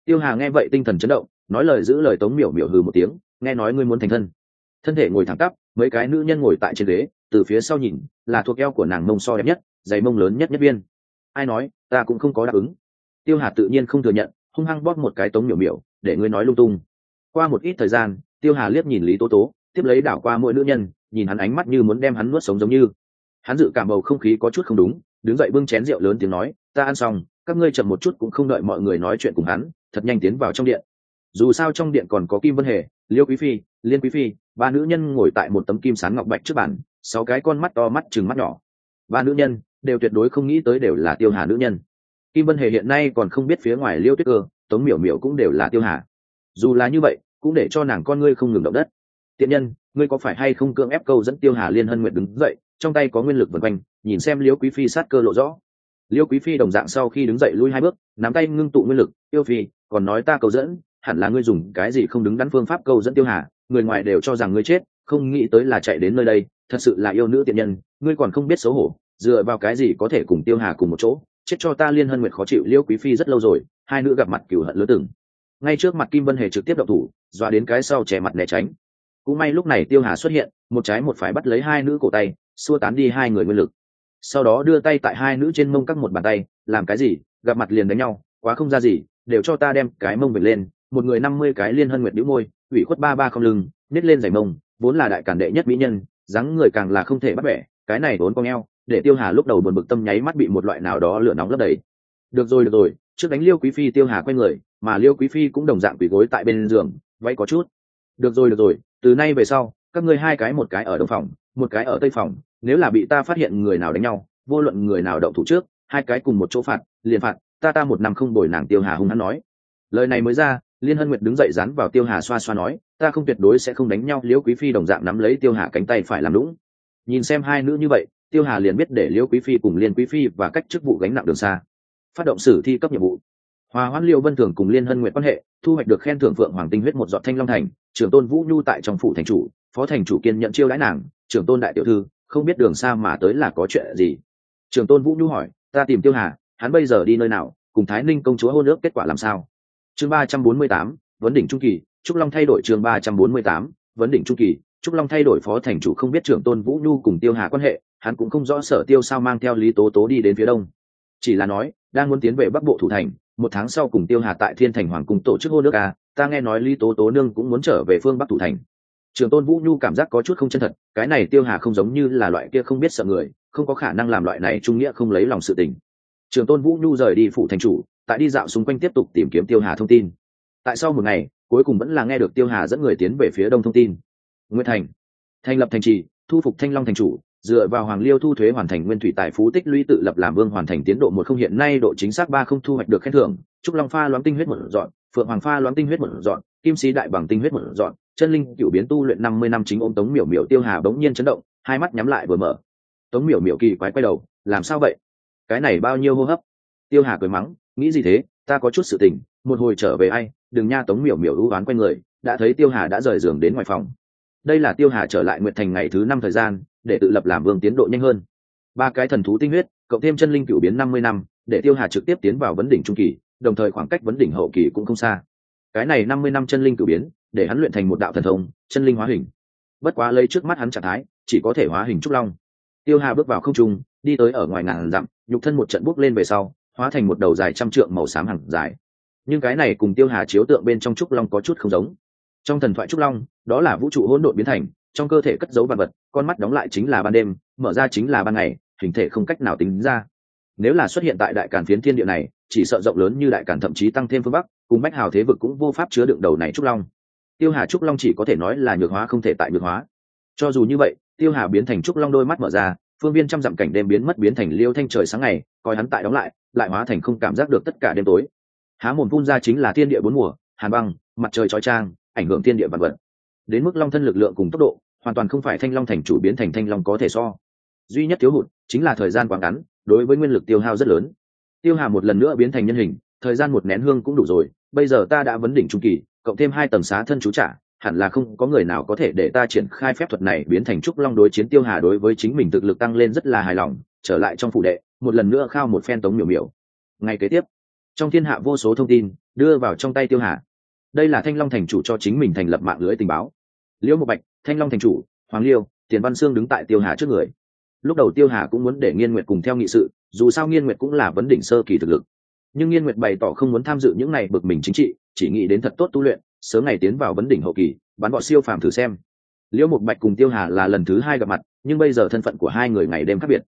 Tiêu hà nghe vậy tinh thần chấn động, nói lời giữ lời tống miểu miểu hừ một tiếng, nghe nói ngươi muốn thành thân. Thân thể ngồi thẳng tắp, mấy cái nữ nhân ngồi tại trên ghế, từ phía sau nhìn, là thuộc eo của nàng mông so đẹp nhất, giày mông lớn nhất nhất viên ai nói, ta cũng không có đáp ứng. Tiêu hà tự nhiên không thừa nhận, hung hăng bóp một cái tống miểu miểu, để ngươi nói lung tung qua một ít thời gian, tiêu hà liếc nhìn lý tố tố, tiếp lấy đảo qua mỗi nữ nhân, nhìn hắn ánh mắt như muốn đem hắn nuốt sống giống như. Hắn dự cảm bầu không khí có chút không đúng, đứng dậy bưng chén rượu lớn tiếng nói, ta ăn xong, các ngươi chậm một chút cũng không đợi mọi người nói chuyện cùng hắn, thật nhanh tiến vào trong điện. Dù sao trong điện còn có kim vân hề, liêu quý phi, liên quý phi, ba nữ nhân ngồi tại một tấm kim sán ngọc bạch trước bàn, sáu cái con mắt to mắt chừng mắt nhỏ. Ba nữ nhân, đều tuyệt đối không nghĩ tới đều là tiêu hà nữ nhân. Kim vân hề hiện nay còn không biết phía ngoài liêu tuyết cơ, tống miểu miểu cũng đều là tiêu hà dù là như vậy, cũng để cho nàng con ngươi không ngừng động đất. Tiện nhân, ngươi có phải hay không cưỡng ép câu dẫn tiêu hà liên hân nguyện đứng dậy, trong tay có nguyên lực vần quanh, nhìn xem liêu quý phi sát cơ lộ rõ. Liêu quý phi đồng dạng sau khi đứng dậy lui hai bước, nắm tay ngưng tụ nguyên lực yêu phi, còn nói ta câu dẫn, hẳn là ngươi dùng cái gì không đứng đắn phương pháp câu dẫn tiêu hà, người ngoài đều cho rằng ngươi chết, không nghĩ tới là chạy đến nơi đây, thật sự là yêu nữ tiện nhân, ngươi còn không biết xấu hổ, dựa vào cái gì có thể cùng tiêu hà cùng một chỗ, chết cho ta liên hân nguyệt khó chịu. Liêu quý phi rất lâu rồi, hai nữ gặp mặt cửu hận lứa từng ngay trước mặt kim vân hề trực tiếp động thủ, dọa đến cái sau trẻ mặt né tránh. Cũng may lúc này tiêu hà xuất hiện, một trái một phải bắt lấy hai nữ cổ tay, xua tán đi hai người nguyên lực. Sau đó đưa tay tại hai nữ trên mông các một bàn tay, làm cái gì? Gặp mặt liền đánh nhau, quá không ra gì, đều cho ta đem cái mông về lên, một người năm mươi cái liên hân nguyệt đĩu môi, ủy khuất ba ba không lưng nết lên giày mông, vốn là đại cản đệ nhất mỹ nhân, dáng người càng là không thể bắt bẻ, cái này vốn con eo, để tiêu hà lúc đầu buồn bực tâm nháy mắt bị một loại nào đó lửa nóng lấp đầy. Được rồi được rồi, trước đánh liêu quý phi tiêu hà quay người mà liêu quý phi cũng đồng dạng quỳ gối tại bên giường vậy có chút. Được rồi được rồi, từ nay về sau, các ngươi hai cái một cái ở đông phòng, một cái ở tây phòng, nếu là bị ta phát hiện người nào đánh nhau, vô luận người nào động thủ trước, hai cái cùng một chỗ phạt, liền phạt, ta ta một năm không đổi nàng tiêu hà hung hắn nói. Lời này mới ra, liên hân nguyệt đứng dậy dán vào tiêu hà xoa xoa nói, ta không tuyệt đối sẽ không đánh nhau liễu quý phi đồng dạng nắm lấy tiêu hà cánh tay phải làm lũng. Nhìn xem hai nữ như vậy, tiêu hà liền biết để liễu quý phi cùng liên quý phi và cách chức vụ gánh nặng đường xa. Phát động sử thi cấp nhiệm vụ hòa hoãn liêu vân thường cùng liên hân nguyện quan hệ, thu hoạch được khen thưởng phượng hoàng tinh huyết một dọn thanh long thành, trưởng tôn vũ nhu tại trong phủ thành chủ, phó thành chủ kiên nhận chiêu đãi nàng, trưởng tôn đại tiểu thư, không biết đường xa mà tới là có chuyện gì? Trưởng tôn vũ nhu hỏi, ta tìm tiêu hà, hắn bây giờ đi nơi nào, cùng thái ninh công chúa hôn ước kết quả làm sao? Chương ba trăm bốn mươi tám, vấn đỉnh trung kỳ, trúc long thay đổi chương ba trăm bốn mươi tám, vấn đỉnh trung kỳ, trúc long thay đổi phó thành chủ không biết trưởng tôn vũ nhu cùng tiêu hà quan hệ, hắn cũng không rõ sở tiêu sao mang theo lý tố tố đi đến phía đông. Chỉ là nói, đang muốn tiến về bắc bộ thủ thành một tháng sau cùng tiêu hà tại thiên thành hoàng cung tổ chức hôn nước a à, ta nghe nói lý tố tố nương cũng muốn trở về phương bắc thủ thành. Trường tôn vũ nhu cảm giác có chút không chân thật, cái này tiêu hà không giống như là loại kia không biết sợ người, không có khả năng làm loại này trung nghĩa không lấy lòng sự tình. Trường tôn vũ nhu rời đi phủ thành chủ, tại đi dạo xung quanh tiếp tục tìm kiếm tiêu hà thông tin. Tại sau một ngày, cuối cùng vẫn là nghe được tiêu hà dẫn người tiến về phía đông thông tin. Nguyễn thành. Thành lập thành trì, thu phục thanh long thành chủ dựa vào hoàng liêu thu thuế hoàn thành nguyên thủy tài phú tích lũy tự lập làm vương hoàn thành tiến độ một không hiện nay độ chính xác ba không thu hoạch được khen thưởng, trúc long pha loáng tinh huyết một dọn, phượng hoàng pha loáng tinh huyết một dọn, kim sĩ đại bằng tinh huyết một dọn, chân linh cựu biến tu luyện năm mươi năm chính ôm tống miểu miểu tiêu hà bỗng nhiên chấn động, hai mắt nhắm lại vừa mở. Tống miểu miểu kỳ quái quay đầu, làm sao vậy? Cái này bao nhiêu hô hấp? Tiêu hà cười mắng, nghĩ gì thế? Ta có chút sự tình, một hồi trở về ai, đừng nha tống miểu miểu ưu oán quanh người, đã thấy tiêu hà đã rời giường đến ngoài phòng. Đây là tiêu hà trở lại nguyện thành ngày thứ năm thời gian để tự lập làm vương tiến độ nhanh hơn. Ba cái thần thú tinh huyết, cộng thêm chân linh cựu biến năm mươi năm, để tiêu hà trực tiếp tiến vào vấn đỉnh trung kỳ, đồng thời khoảng cách vấn đỉnh hậu kỳ cũng không xa. Cái này năm mươi năm chân linh cựu biến, để hắn luyện thành một đạo thần thông, chân linh hóa hình. Bất quá lấy trước mắt hắn trạng thái, chỉ có thể hóa hình trúc long. Tiêu hà bước vào không trung, đi tới ở ngoài ngàn dặm, nhục thân một trận bước lên về sau, hóa thành một đầu dài trăm trượng màu xám hằng dài. Nhưng cái này cùng tiêu hà chiếu tượng bên trong trúc long có chút không giống. Trong thần thoại trúc long, đó là vũ trụ hỗn độn biến thành trong cơ thể cất giấu vật vật, con mắt đóng lại chính là ban đêm, mở ra chính là ban ngày, hình thể không cách nào tính ra. Nếu là xuất hiện tại đại càn phiến thiên địa này, chỉ sợ rộng lớn như đại càn thậm chí tăng thêm phương bắc, cùng bách hào thế vực cũng vô pháp chứa đựng đầu này trúc long. Tiêu hà trúc long chỉ có thể nói là nhược hóa không thể tại nhược hóa. Cho dù như vậy, tiêu hà biến thành trúc long đôi mắt mở ra, phương viên trăm dặm cảnh đêm biến mất biến thành liêu thanh trời sáng ngày, coi hắn tại đóng lại lại hóa thành không cảm giác được tất cả đêm tối. Há mồm phun ra chính là thiên địa bốn mùa, hàn băng, mặt trời trói trang, ảnh hưởng thiên địa vật vật đến mức long thân lực lượng cùng tốc độ, hoàn toàn không phải thanh long thành chủ biến thành thanh long có thể so. Duy nhất thiếu hụt chính là thời gian quá ngắn, đối với nguyên lực tiêu hao rất lớn. Tiêu hà một lần nữa biến thành nhân hình, thời gian một nén hương cũng đủ rồi, bây giờ ta đã vấn đỉnh trung kỳ, cộng thêm hai tầng xá thân chú trả, hẳn là không có người nào có thể để ta triển khai phép thuật này biến thành trúc long đối chiến tiêu hà đối với chính mình thực lực tăng lên rất là hài lòng, trở lại trong phủ đệ, một lần nữa khao một phen tống miểu miểu. Ngay kế tiếp, trong thiên hạ vô số thông tin đưa vào trong tay tiêu hà. Đây là thanh long thành chủ cho chính mình thành lập mạng lưới tình báo liễu một bạch, thanh long thành chủ, hoàng liêu, tiền văn sương đứng tại tiêu hà trước người. Lúc đầu tiêu hà cũng muốn để nghiên nguyệt cùng theo nghị sự, dù sao nghiên nguyệt cũng là vấn đỉnh sơ kỳ thực lực. Nhưng nghiên nguyệt bày tỏ không muốn tham dự những ngày bực mình chính trị, chỉ nghĩ đến thật tốt tu luyện, sớm ngày tiến vào vấn đỉnh hậu kỳ, bắn bọ siêu phàm thử xem. Liễu một bạch cùng tiêu hà là lần thứ hai gặp mặt, nhưng bây giờ thân phận của hai người ngày đêm khác biệt.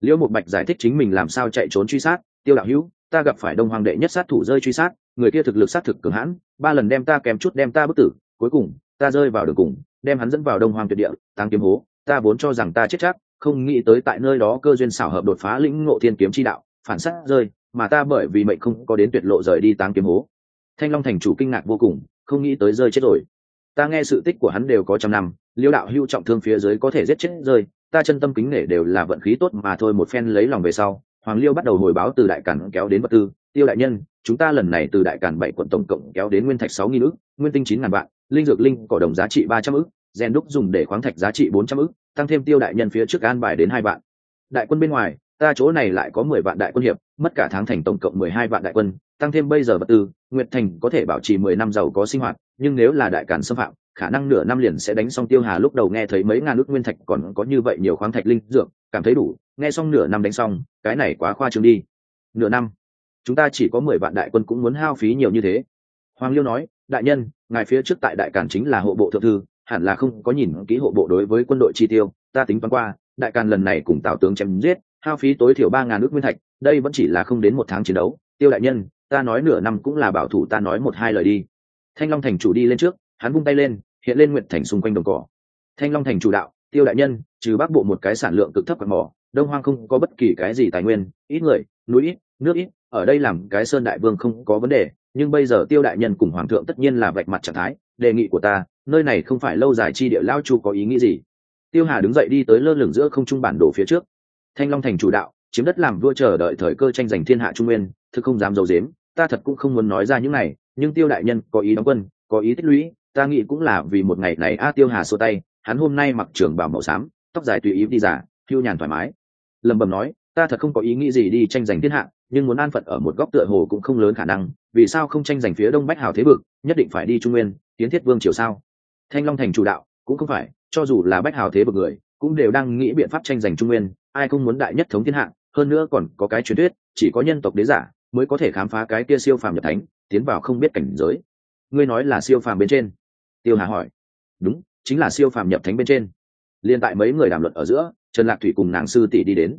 Liễu một bạch giải thích chính mình làm sao chạy trốn truy sát, tiêu đạo hữu, ta gặp phải đông hoàng đệ nhất sát thủ rơi truy sát, người kia thực lực sát thực cường hãn, ba lần đem ta kèm chút đem ta bức tử, cuối cùng ta rơi vào đường cùng, đem hắn dẫn vào đông hoàng tuyệt địa tăng kiếm hố. Ta vốn cho rằng ta chết chắc, không nghĩ tới tại nơi đó cơ duyên xảo hợp đột phá lĩnh ngộ thiên kiếm chi đạo, phản sát rơi, mà ta bởi vì mệnh không có đến tuyệt lộ rời đi táng kiếm hố. Thanh long thành chủ kinh ngạc vô cùng, không nghĩ tới rơi chết rồi. Ta nghe sự tích của hắn đều có trăm năm, liêu đạo hưu trọng thương phía dưới có thể giết chết rơi, ta chân tâm kính nể đều là vận khí tốt mà thôi, một phen lấy lòng về sau, hoàng liêu bắt đầu hồi báo từ đại cản kéo đến vật tư, tiêu đại nhân, chúng ta lần này từ đại cản bảy quận tổng cộng kéo đến nguyên thạch sáu nghìn ước nguyên tinh chín ngàn vạn linh dược linh cỏ đồng giá trị ba trăm ước rèn đúc dùng để khoáng thạch giá trị bốn trăm ước tăng thêm tiêu đại nhân phía trước an bài đến hai vạn. Đại quân bên ngoài, ta chỗ này lại có mười vạn đại quân hiệp, mất cả tháng thành tổng cộng mười hai vạn đại quân, tăng thêm bây giờ vật tư, nguyệt thành có thể bảo trì mười năm giàu có sinh hoạt, nhưng nếu là đại cản xâm phạm, khả năng nửa năm liền sẽ đánh xong tiêu hà lúc đầu nghe thấy mấy ngàn nước nguyên thạch còn có như vậy nhiều khoáng thạch linh dược, cảm thấy đủ, nghe xong nửa năm đánh xong, cái này quá khoa trương đi. Nửa năm, chúng ta chỉ có mười vạn đại quân cũng muốn hao phí nhiều như thế. Hoàng liêu nói, đại nhân ngài phía trước tại đại càn chính là hộ bộ thượng thư, hẳn là không có nhìn kỹ hộ bộ đối với quân đội chi tiêu, ta tính toán qua, đại càn lần này cùng tào tướng chém giết, hao phí tối thiểu ba ngàn ước nguyên thạch, đây vẫn chỉ là không đến một tháng chiến đấu. Tiêu đại nhân, ta nói nửa năm cũng là bảo thủ, ta nói một hai lời đi. Thanh long thành chủ đi lên trước, hắn vung tay lên, hiện lên nguyện thành xung quanh đồng cỏ. Thanh long thành chủ đạo, tiêu đại nhân, trừ bắc bộ một cái sản lượng cực thấp quạt mỏ, đông hoang không có bất kỳ cái gì tài nguyên, ít người, núi ít, nước ít, ở đây làm cái sơn đại vương không có vấn đề nhưng bây giờ tiêu đại nhân cùng hoàng thượng tất nhiên là vạch mặt trạng thái, đề nghị của ta, nơi này không phải lâu dài chi địa lao chu có ý nghĩ gì? Tiêu hà đứng dậy đi tới lơ lửng giữa không trung bản đồ phía trước. Thanh long thành chủ đạo, chiếm đất làm vua chờ đợi thời cơ tranh giành thiên hạ trung nguyên, thực không dám d i ấ u dếm ta thật cũng không muốn nói ra những này, nhưng tiêu đại nhân có ý đóng quân, có ý tích lũy, ta nghĩ cũng là vì một ngày này a tiêu hà xô tay, hắn hôm nay mặc trường bảo màu xám, tóc dài tùy ý đi giả hưu nhàn thoải mái. Lầm bầm nói ta thật không có ý nghĩ gì đi tranh giành thiên hạ, nhưng muốn an phận ở một góc tựa hồ cũng không lớn khả năng, vì sao không tranh giành phía đông bách hào thế vực, nhất định phải đi trung nguyên, tiến thiết vương triều sao? Thanh long thành chủ đạo, cũng không phải, cho dù là bách hào thế vực người, cũng đều đang nghĩ biện pháp tranh giành trung nguyên, ai không muốn đại nhất thống thiên hạ, hơn nữa còn có cái truyền thuyết, chỉ có nhân tộc đế giả mới có thể khám phá cái kia siêu phàm nhập thánh, tiến vào không biết cảnh giới. Ngươi nói là siêu phàm bên trên? Tiêu hà hỏi. Đúng, chính là siêu phàm nhập thánh bên trên. Liên tại mấy người đàm luận ở giữa, trần lạc thủy cùng nàng sư tỷ đi đến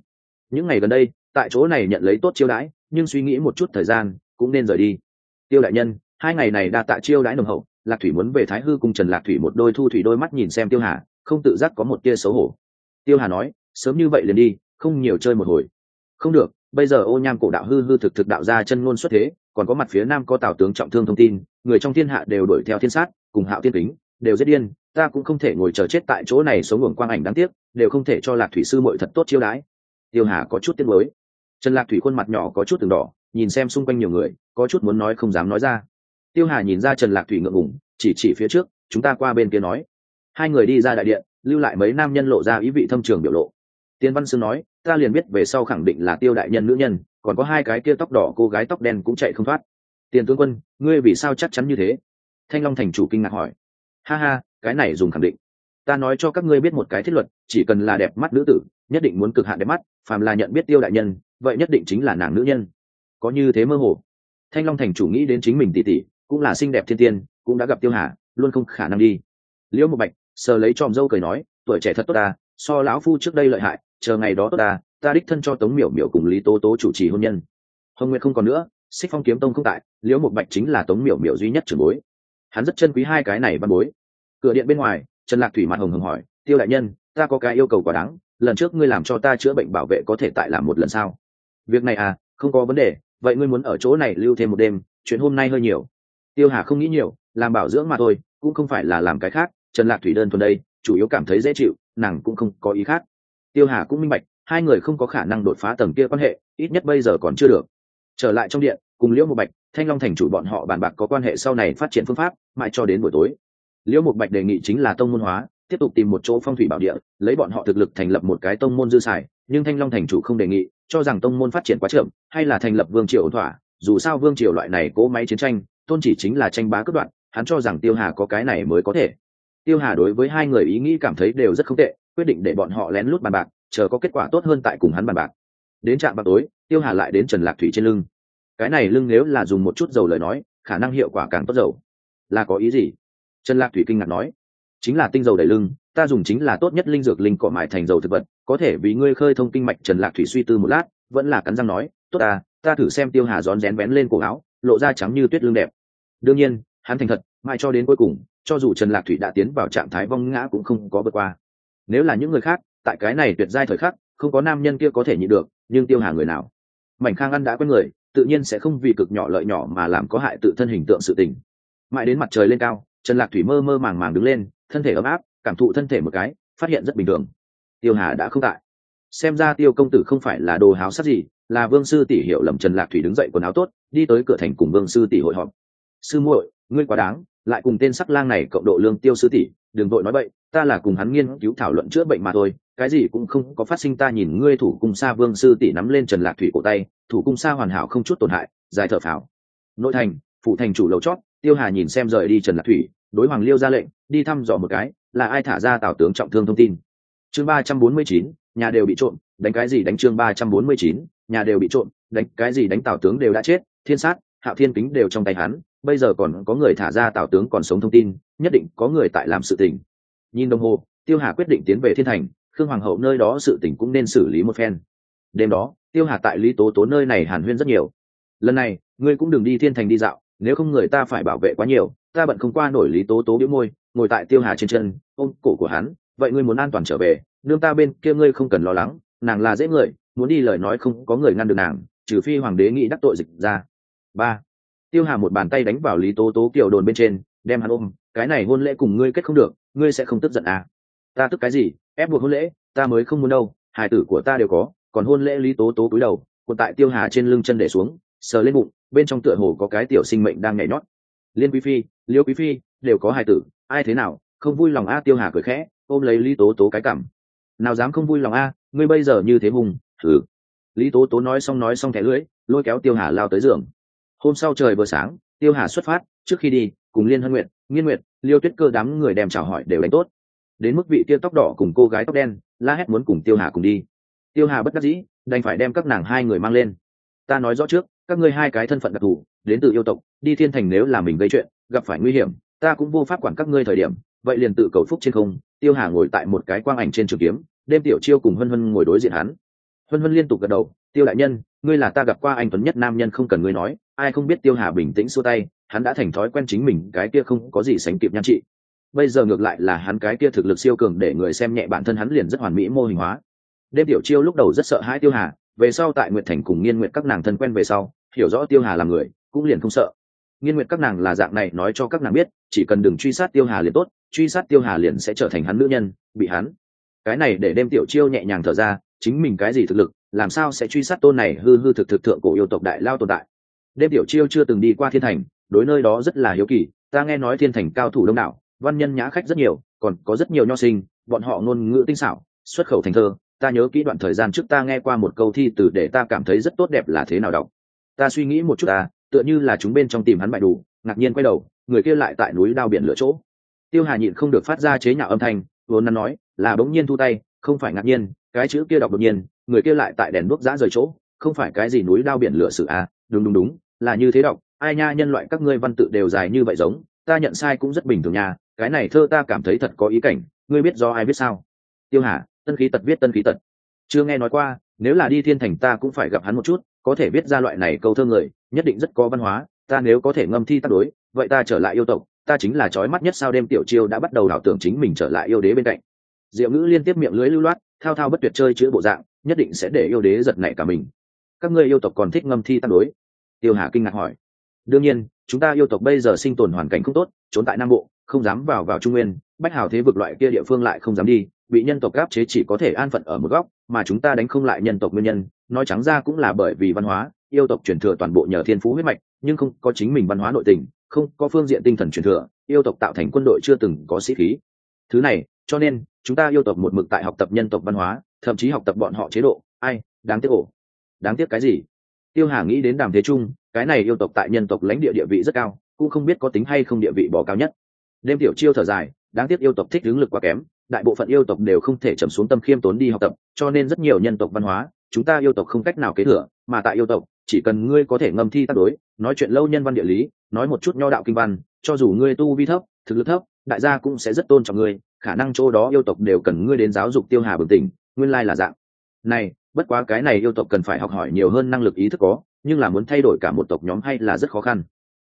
những ngày gần đây, tại chỗ này nhận lấy tốt chiêu đãi, nhưng suy nghĩ một chút thời gian, cũng nên rời đi. Tiêu đại nhân, hai ngày này đa tạ chiêu đãi nồng hậu, lạc thủy muốn về thái hư cùng trần lạc thủy một đôi thu thủy đôi mắt nhìn xem tiêu hà, không tự giác có một tia xấu hổ. Tiêu hà nói, sớm như vậy liền đi, không nhiều chơi một hồi. Không được, bây giờ ô nham cổ đạo hư hư thực thực đạo ra chân ngôn xuất thế, còn có mặt phía nam có tào tướng trọng thương thông tin, người trong thiên hạ đều đuổi theo thiên sát, cùng hạo thiên kính, đều giết điên, ta cũng không thể ngồi chờ chết tại chỗ này sống ngưỡng quang ảnh đáng tiếc, đều không thể cho lạc thủy sư muội thật tốt chiêu đãi tiêu hà có chút tiếc mới trần lạc thủy khuôn mặt nhỏ có chút từng đỏ, nhìn xem xung quanh nhiều người, có chút muốn nói không dám nói ra. Tiêu hà nhìn ra trần lạc thủy ngượng ngủng chỉ chỉ phía trước, chúng ta qua bên kia nói. Hai người đi ra đại điện, lưu lại mấy nam nhân lộ ra ý vị thâm trường biểu lộ. Tiên văn sương nói, ta liền biết về sau khẳng định là tiêu đại nhân nữ nhân, còn có hai cái kia tóc đỏ cô gái tóc đen cũng chạy không thoát. Tiền tướng quân, ngươi vì sao chắc chắn như thế? Thanh long thành chủ kinh ngạc hỏi. Ha ha, cái này dùng khẳng định ta nói cho các ngươi biết một cái thiết luật, chỉ cần là đẹp mắt nữ tử, nhất định muốn cực hạn đẹp mắt, phàm là nhận biết tiêu đại nhân, vậy nhất định chính là nàng nữ nhân. Có như thế mơ hồ. Thanh long thành chủ nghĩ đến chính mình tỉ tỉ cũng là xinh đẹp thiên tiên, cũng đã gặp tiêu hà, luôn không khả năng đi. Liễu một bạch sờ lấy tròm dâu cười nói, tuổi trẻ thật tốt ta, so lão phu trước đây lợi hại, chờ ngày đó tốt ta ta đích thân cho tống miểu miểu cùng lý tố tố chủ trì hôn nhân. Hồng nguyệt không còn nữa, xích phong kiếm tông không tại, liễu một bạch chính là tống miểu miểu duy nhất trưởng bối. Hắn rất chân quý hai cái này văn bối. Cửa điện bên ngoài trần lạc thủy mặt hồng hồng hỏi, tiêu đại nhân, ta có cái yêu cầu quá đáng, lần trước ngươi làm cho ta chữa bệnh bảo vệ có thể tại làm một lần sao? Việc này à không có vấn đề, vậy ngươi muốn ở chỗ này lưu thêm một đêm, chuyện hôm nay hơi nhiều. Tiêu hà không nghĩ nhiều, làm bảo dưỡng mà thôi, cũng không phải là làm cái khác, trần lạc thủy đơn thuần đây, chủ yếu cảm thấy dễ chịu, nàng cũng không có ý khác. Tiêu hà cũng minh bạch, hai người không có khả năng đột phá tầng kia quan hệ, ít nhất bây giờ còn chưa được. Trở lại trong điện, cùng liễu một bạch, thanh long thành chủ bọn họ bàn bạc có quan hệ sau này phát triển phương pháp, mãi cho đến buổi tối liễu một bạch đề nghị chính là tông môn hóa, tiếp tục tìm một chỗ phong thủy bảo địa, lấy bọn họ thực lực thành lập một cái tông môn dư xài, nhưng thanh long thành chủ không đề nghị, cho rằng tông môn phát triển quá chậm, hay là thành lập vương triều thỏa, dù sao vương triều loại này cố máy chiến tranh, tôn chỉ chính là tranh bá cướp đoạn hắn cho rằng tiêu hà có cái này mới có thể. Tiêu hà đối với hai người ý nghĩ cảm thấy đều rất không tệ, quyết định để bọn họ lén lút bàn bạc, chờ có kết quả tốt hơn tại cùng hắn bàn bạc. Đến trạm bạc tối, tiêu hà lại đến trần lạc thủy trên lưng. Cái này lưng nếu là dùng một chút dầu lời nói, khả năng hiệu quả càng tốt dầu. Là có ý gì? Trần lạc thủy kinh ngạc nói chính là tinh dầu đẩy lưng ta dùng chính là tốt nhất linh dược linh cỏ mài thành dầu thực vật có thể vì ngươi khơi thông kinh mạch. Trần lạc thủy suy tư một lát vẫn là cắn răng nói tốt à, ta thử xem tiêu hà rón rén vén lên cổ áo lộ ra trắng như tuyết lưng đẹp. Đương nhiên hắn thành thật mai cho đến cuối cùng cho dù trần lạc thủy đã tiến vào trạng thái vong ngã cũng không có vượt qua. Nếu là những người khác tại cái này tuyệt giai thời khắc không có nam nhân kia có thể nhịn được nhưng tiêu hà người nào? Mảnh khang ăn đã quen người tự nhiên sẽ không vì cực nhỏ lợi nhỏ mà làm có hại tự thân hình tượng sự tình. Mãi đến mặt trời lên cao trần lạc thủy mơ mơ màng màng đứng lên, thân thể ấm áp, cảm thụ thân thể một cái, phát hiện rất bình thường. Tiêu hà đã không tại. Xem ra tiêu công tử không phải là đồ háo sắc gì, là vương sư tỷ hiểu lầm trần lạc thủy đứng dậy quần áo tốt, đi tới cửa thành cùng vương sư tỷ hội họp. Sư muội, ngươi quá đáng, lại cùng tên sắc lang này cộng độ lương tiêu sư tỷ, đừng vội nói bậy, ta là cùng hắn nghiên cứu thảo luận chữa bệnh mà thôi, cái gì cũng không có phát sinh ta nhìn ngươi thủ cung sa vương sư tỷ nắm lên trần lạc thủy cổ tay, thủ cung sa hoàn hảo không chút tổn hại dài thở phào. Nội thành phụ thành chủ lầu chót tiêu hà nhìn xem rời đi trần lạc thủy, đối hoàng liêu ra lệnh, đi thăm dò một cái, là ai thả ra tào tướng trọng thương thông tin. Chương ba trăm bốn mươi chín, nhà đều bị trộm, đánh cái gì đánh chương ba trăm bốn mươi chín, nhà đều bị trộm, đánh cái gì đánh tào tướng đều đã chết, thiên sát hạo thiên kính đều trong tay hắn, bây giờ còn có người thả ra tào tướng còn sống thông tin, nhất định có người tại làm sự tình. Nhìn đồng hồ, tiêu hà quyết định tiến về thiên thành, khương hoàng hậu nơi đó sự tình cũng nên xử lý một phen. Đêm đó, tiêu hà tại lý tố tố nơi này hàn huyên rất nhiều. Lần này, ngươi cũng đừng đi thiên thành đi dạo nếu không người ta phải bảo vệ quá nhiều, ta bận không qua nổi lý tố tố biếu môi, ngồi tại tiêu hà trên chân, ôm cổ của hắn, vậy ngươi muốn an toàn trở về nương ta bên kia ngươi không cần lo lắng, nàng là dễ người, muốn đi lời nói không có người ngăn được nàng, trừ phi hoàng đế nghĩ đắc tội dịch ra. Ba. Tiêu hà một bàn tay đánh vào lý tố tố kiểu đồn bên trên, đem hắn ôm, cái này hôn lễ cùng ngươi kết không được, ngươi sẽ không tức giận à? Ta tức cái gì, ép buộc hôn lễ, ta mới không muốn đâu, hài tử của ta đều có, còn hôn lễ lý tố tố cúi đầu còn tại tiêu hà trên lưng chân để xuống sờ lên bụng, bên trong tựa hồ có cái tiểu sinh mệnh đang nhảy nhót. Liên quý phi, liêu quý phi, đều có hài tử, ai thế nào, không vui lòng a, tiêu hà cười khẽ, ôm lấy lý tố tố cái cảm. Nào dám không vui lòng a, ngươi bây giờ như thế hùng, thử. Lý tố tố nói xong nói xong thẻ lưỡi, lôi kéo tiêu hà lao tới giường. Hôm sau trời vừa sáng, tiêu hà xuất phát, trước khi đi, cùng liên hân nguyện nghiên nguyện liêu tuyết cơ đám người đem chào hỏi đều đánh tốt. Đến mức vị tiêu tóc đỏ cùng cô gái tóc đen, la hét muốn cùng tiêu hà cùng đi. Tiêu hà bất đắc dĩ, đành phải đem các nàng hai người mang lên ta nói rõ trước, các ngươi hai cái thân phận đặc thù, đến từ yêu tộc, đi thiên thành nếu là mình gây chuyện, gặp phải nguy hiểm, ta cũng vô pháp quản các ngươi thời điểm, vậy liền tự cầu phúc trên không, tiêu hà ngồi tại một cái quang ảnh trên trường kiếm, đêm tiểu chiêu cùng hân hân ngồi đối diện hắn. Hân hân liên tục gật đầu, tiêu đại nhân, ngươi là ta gặp qua anh tuấn nhất nam nhân không cần ngươi nói, ai không biết tiêu hà bình tĩnh xua tay, hắn đã thành thói quen chính mình, cái kia không có gì sánh kịp nhan trị. Bây giờ ngược lại là hắn cái kia thực lực siêu cường để người xem nhẹ bản thân hắn liền rất hoàn mỹ mô hình hóa. Đêm tiểu chiêu lúc đầu rất sợ hãi tiêu hà về sau tại nguyệt thành cùng nghiên nguyện các nàng thân quen về sau, hiểu rõ tiêu hà là người, cũng liền không sợ. Nghiên nguyện các nàng là dạng này, nói cho các nàng biết, chỉ cần đừng truy sát tiêu hà liền tốt, truy sát tiêu hà liền sẽ trở thành hắn nữ nhân, bị hắn. Cái này để đem tiểu chiêu nhẹ nhàng thở ra, chính mình cái gì thực lực, làm sao sẽ truy sát tôn này hư hư thực thực thượng cổ yêu tộc đại lao tồn tại. Đêm tiểu chiêu chưa từng đi qua thiên thành, đối nơi đó rất là hiếu kỳ, ta nghe nói thiên thành cao thủ đông đảo, văn nhân nhã khách rất nhiều, còn có rất nhiều nho sinh, bọn họ ngôn ngữ tinh xảo, xuất khẩu thành thơ ta nhớ kỹ đoạn thời gian trước ta nghe qua một câu thi từ để ta cảm thấy rất tốt đẹp là thế nào đọc. Ta suy nghĩ một chút ta, tựa như là chúng bên trong tìm hắn bại đủ, ngạc nhiên quay đầu, người kia lại tại núi đao biển lửa chỗ. Tiêu hà nhịn không được phát ra chế nhạo âm thanh, vốn nắn nói, là bỗng nhiên thu tay, không phải ngạc nhiên, cái chữ kia đọc đột nhiên, người kia lại tại đèn đuốc giã rời chỗ, không phải cái gì núi đao biển lửa sự à đúng đúng đúng, là như thế đọc, ai nha, nhân loại các ngươi văn tự đều dài như vậy giống, ta nhận sai cũng rất bình thường nha, cái này thơ ta cảm thấy thật có ý cảnh, ngươi biết do ai biết sao? Tiêu hà tân khí tật viết tân khí tật. Chưa nghe nói qua, nếu là đi thiên thành ta cũng phải gặp hắn một chút, có thể viết ra loại này câu thơ người, nhất định rất có văn hóa, ta nếu có thể ngâm thi tác đối, vậy ta trở lại yêu tộc, ta chính là trói mắt nhất sao đêm tiểu chiêu đã bắt đầu đảo tưởng chính mình trở lại yêu đế bên cạnh. Diệu ngữ liên tiếp miệng lưới lưu loát, thao thao bất tuyệt chơi chữ bộ dạng, nhất định sẽ để yêu đế giật nảy cả mình. Các ngươi yêu tộc còn thích ngâm thi tác đối? Tiêu hà kinh ngạc hỏi. Đương nhiên, chúng ta yêu tộc bây giờ sinh tồn hoàn cảnh không tốt, trốn tại nam bộ, không dám vào vào trung nguyên, bách hào thế vực loại kia địa phương lại không dám đi bị nhân tộc áp chế chỉ có thể an phận ở một góc, mà chúng ta đánh không lại nhân tộc nguyên nhân, nói trắng ra cũng là bởi vì văn hóa, yêu tộc truyền thừa toàn bộ nhờ thiên phú huyết mạch, nhưng không có chính mình văn hóa nội tình, không có phương diện tinh thần truyền thừa, yêu tộc tạo thành quân đội chưa từng có sĩ khí. Thứ này, cho nên, chúng ta yêu tộc một mực tại học tập nhân tộc văn hóa, thậm chí học tập bọn họ chế độ, ai, đáng tiếc ổ. Đáng tiếc cái gì? Tiêu hà nghĩ đến đàm thế trung, cái này yêu tộc tại nhân tộc lãnh địa địa vị rất cao, cũng không biết có tính hay không địa vị bỏ cao nhất. Đêm tiểu chiêu thở dài, đáng tiếc yêu tộc thích hướng lực quá kém đại bộ phận yêu tộc đều không thể trầm xuống tâm khiêm tốn đi học tập, cho nên rất nhiều nhân tộc văn hóa, chúng ta yêu tộc không cách nào kế thừa, mà tại yêu tộc, chỉ cần ngươi có thể ngâm thi tác đối, nói chuyện lâu nhân văn địa lý, nói một chút nho đạo kinh văn, cho dù ngươi tu vi thấp, thực lực thấp, đại gia cũng sẽ rất tôn trọng ngươi, khả năng chỗ đó yêu tộc đều cần ngươi đến giáo dục tiêu hà bừng tỉnh, nguyên lai là dạng. Này, bất quá cái này yêu tộc cần phải học hỏi nhiều hơn năng lực ý thức có, nhưng là muốn thay đổi cả một tộc nhóm hay là rất khó khăn.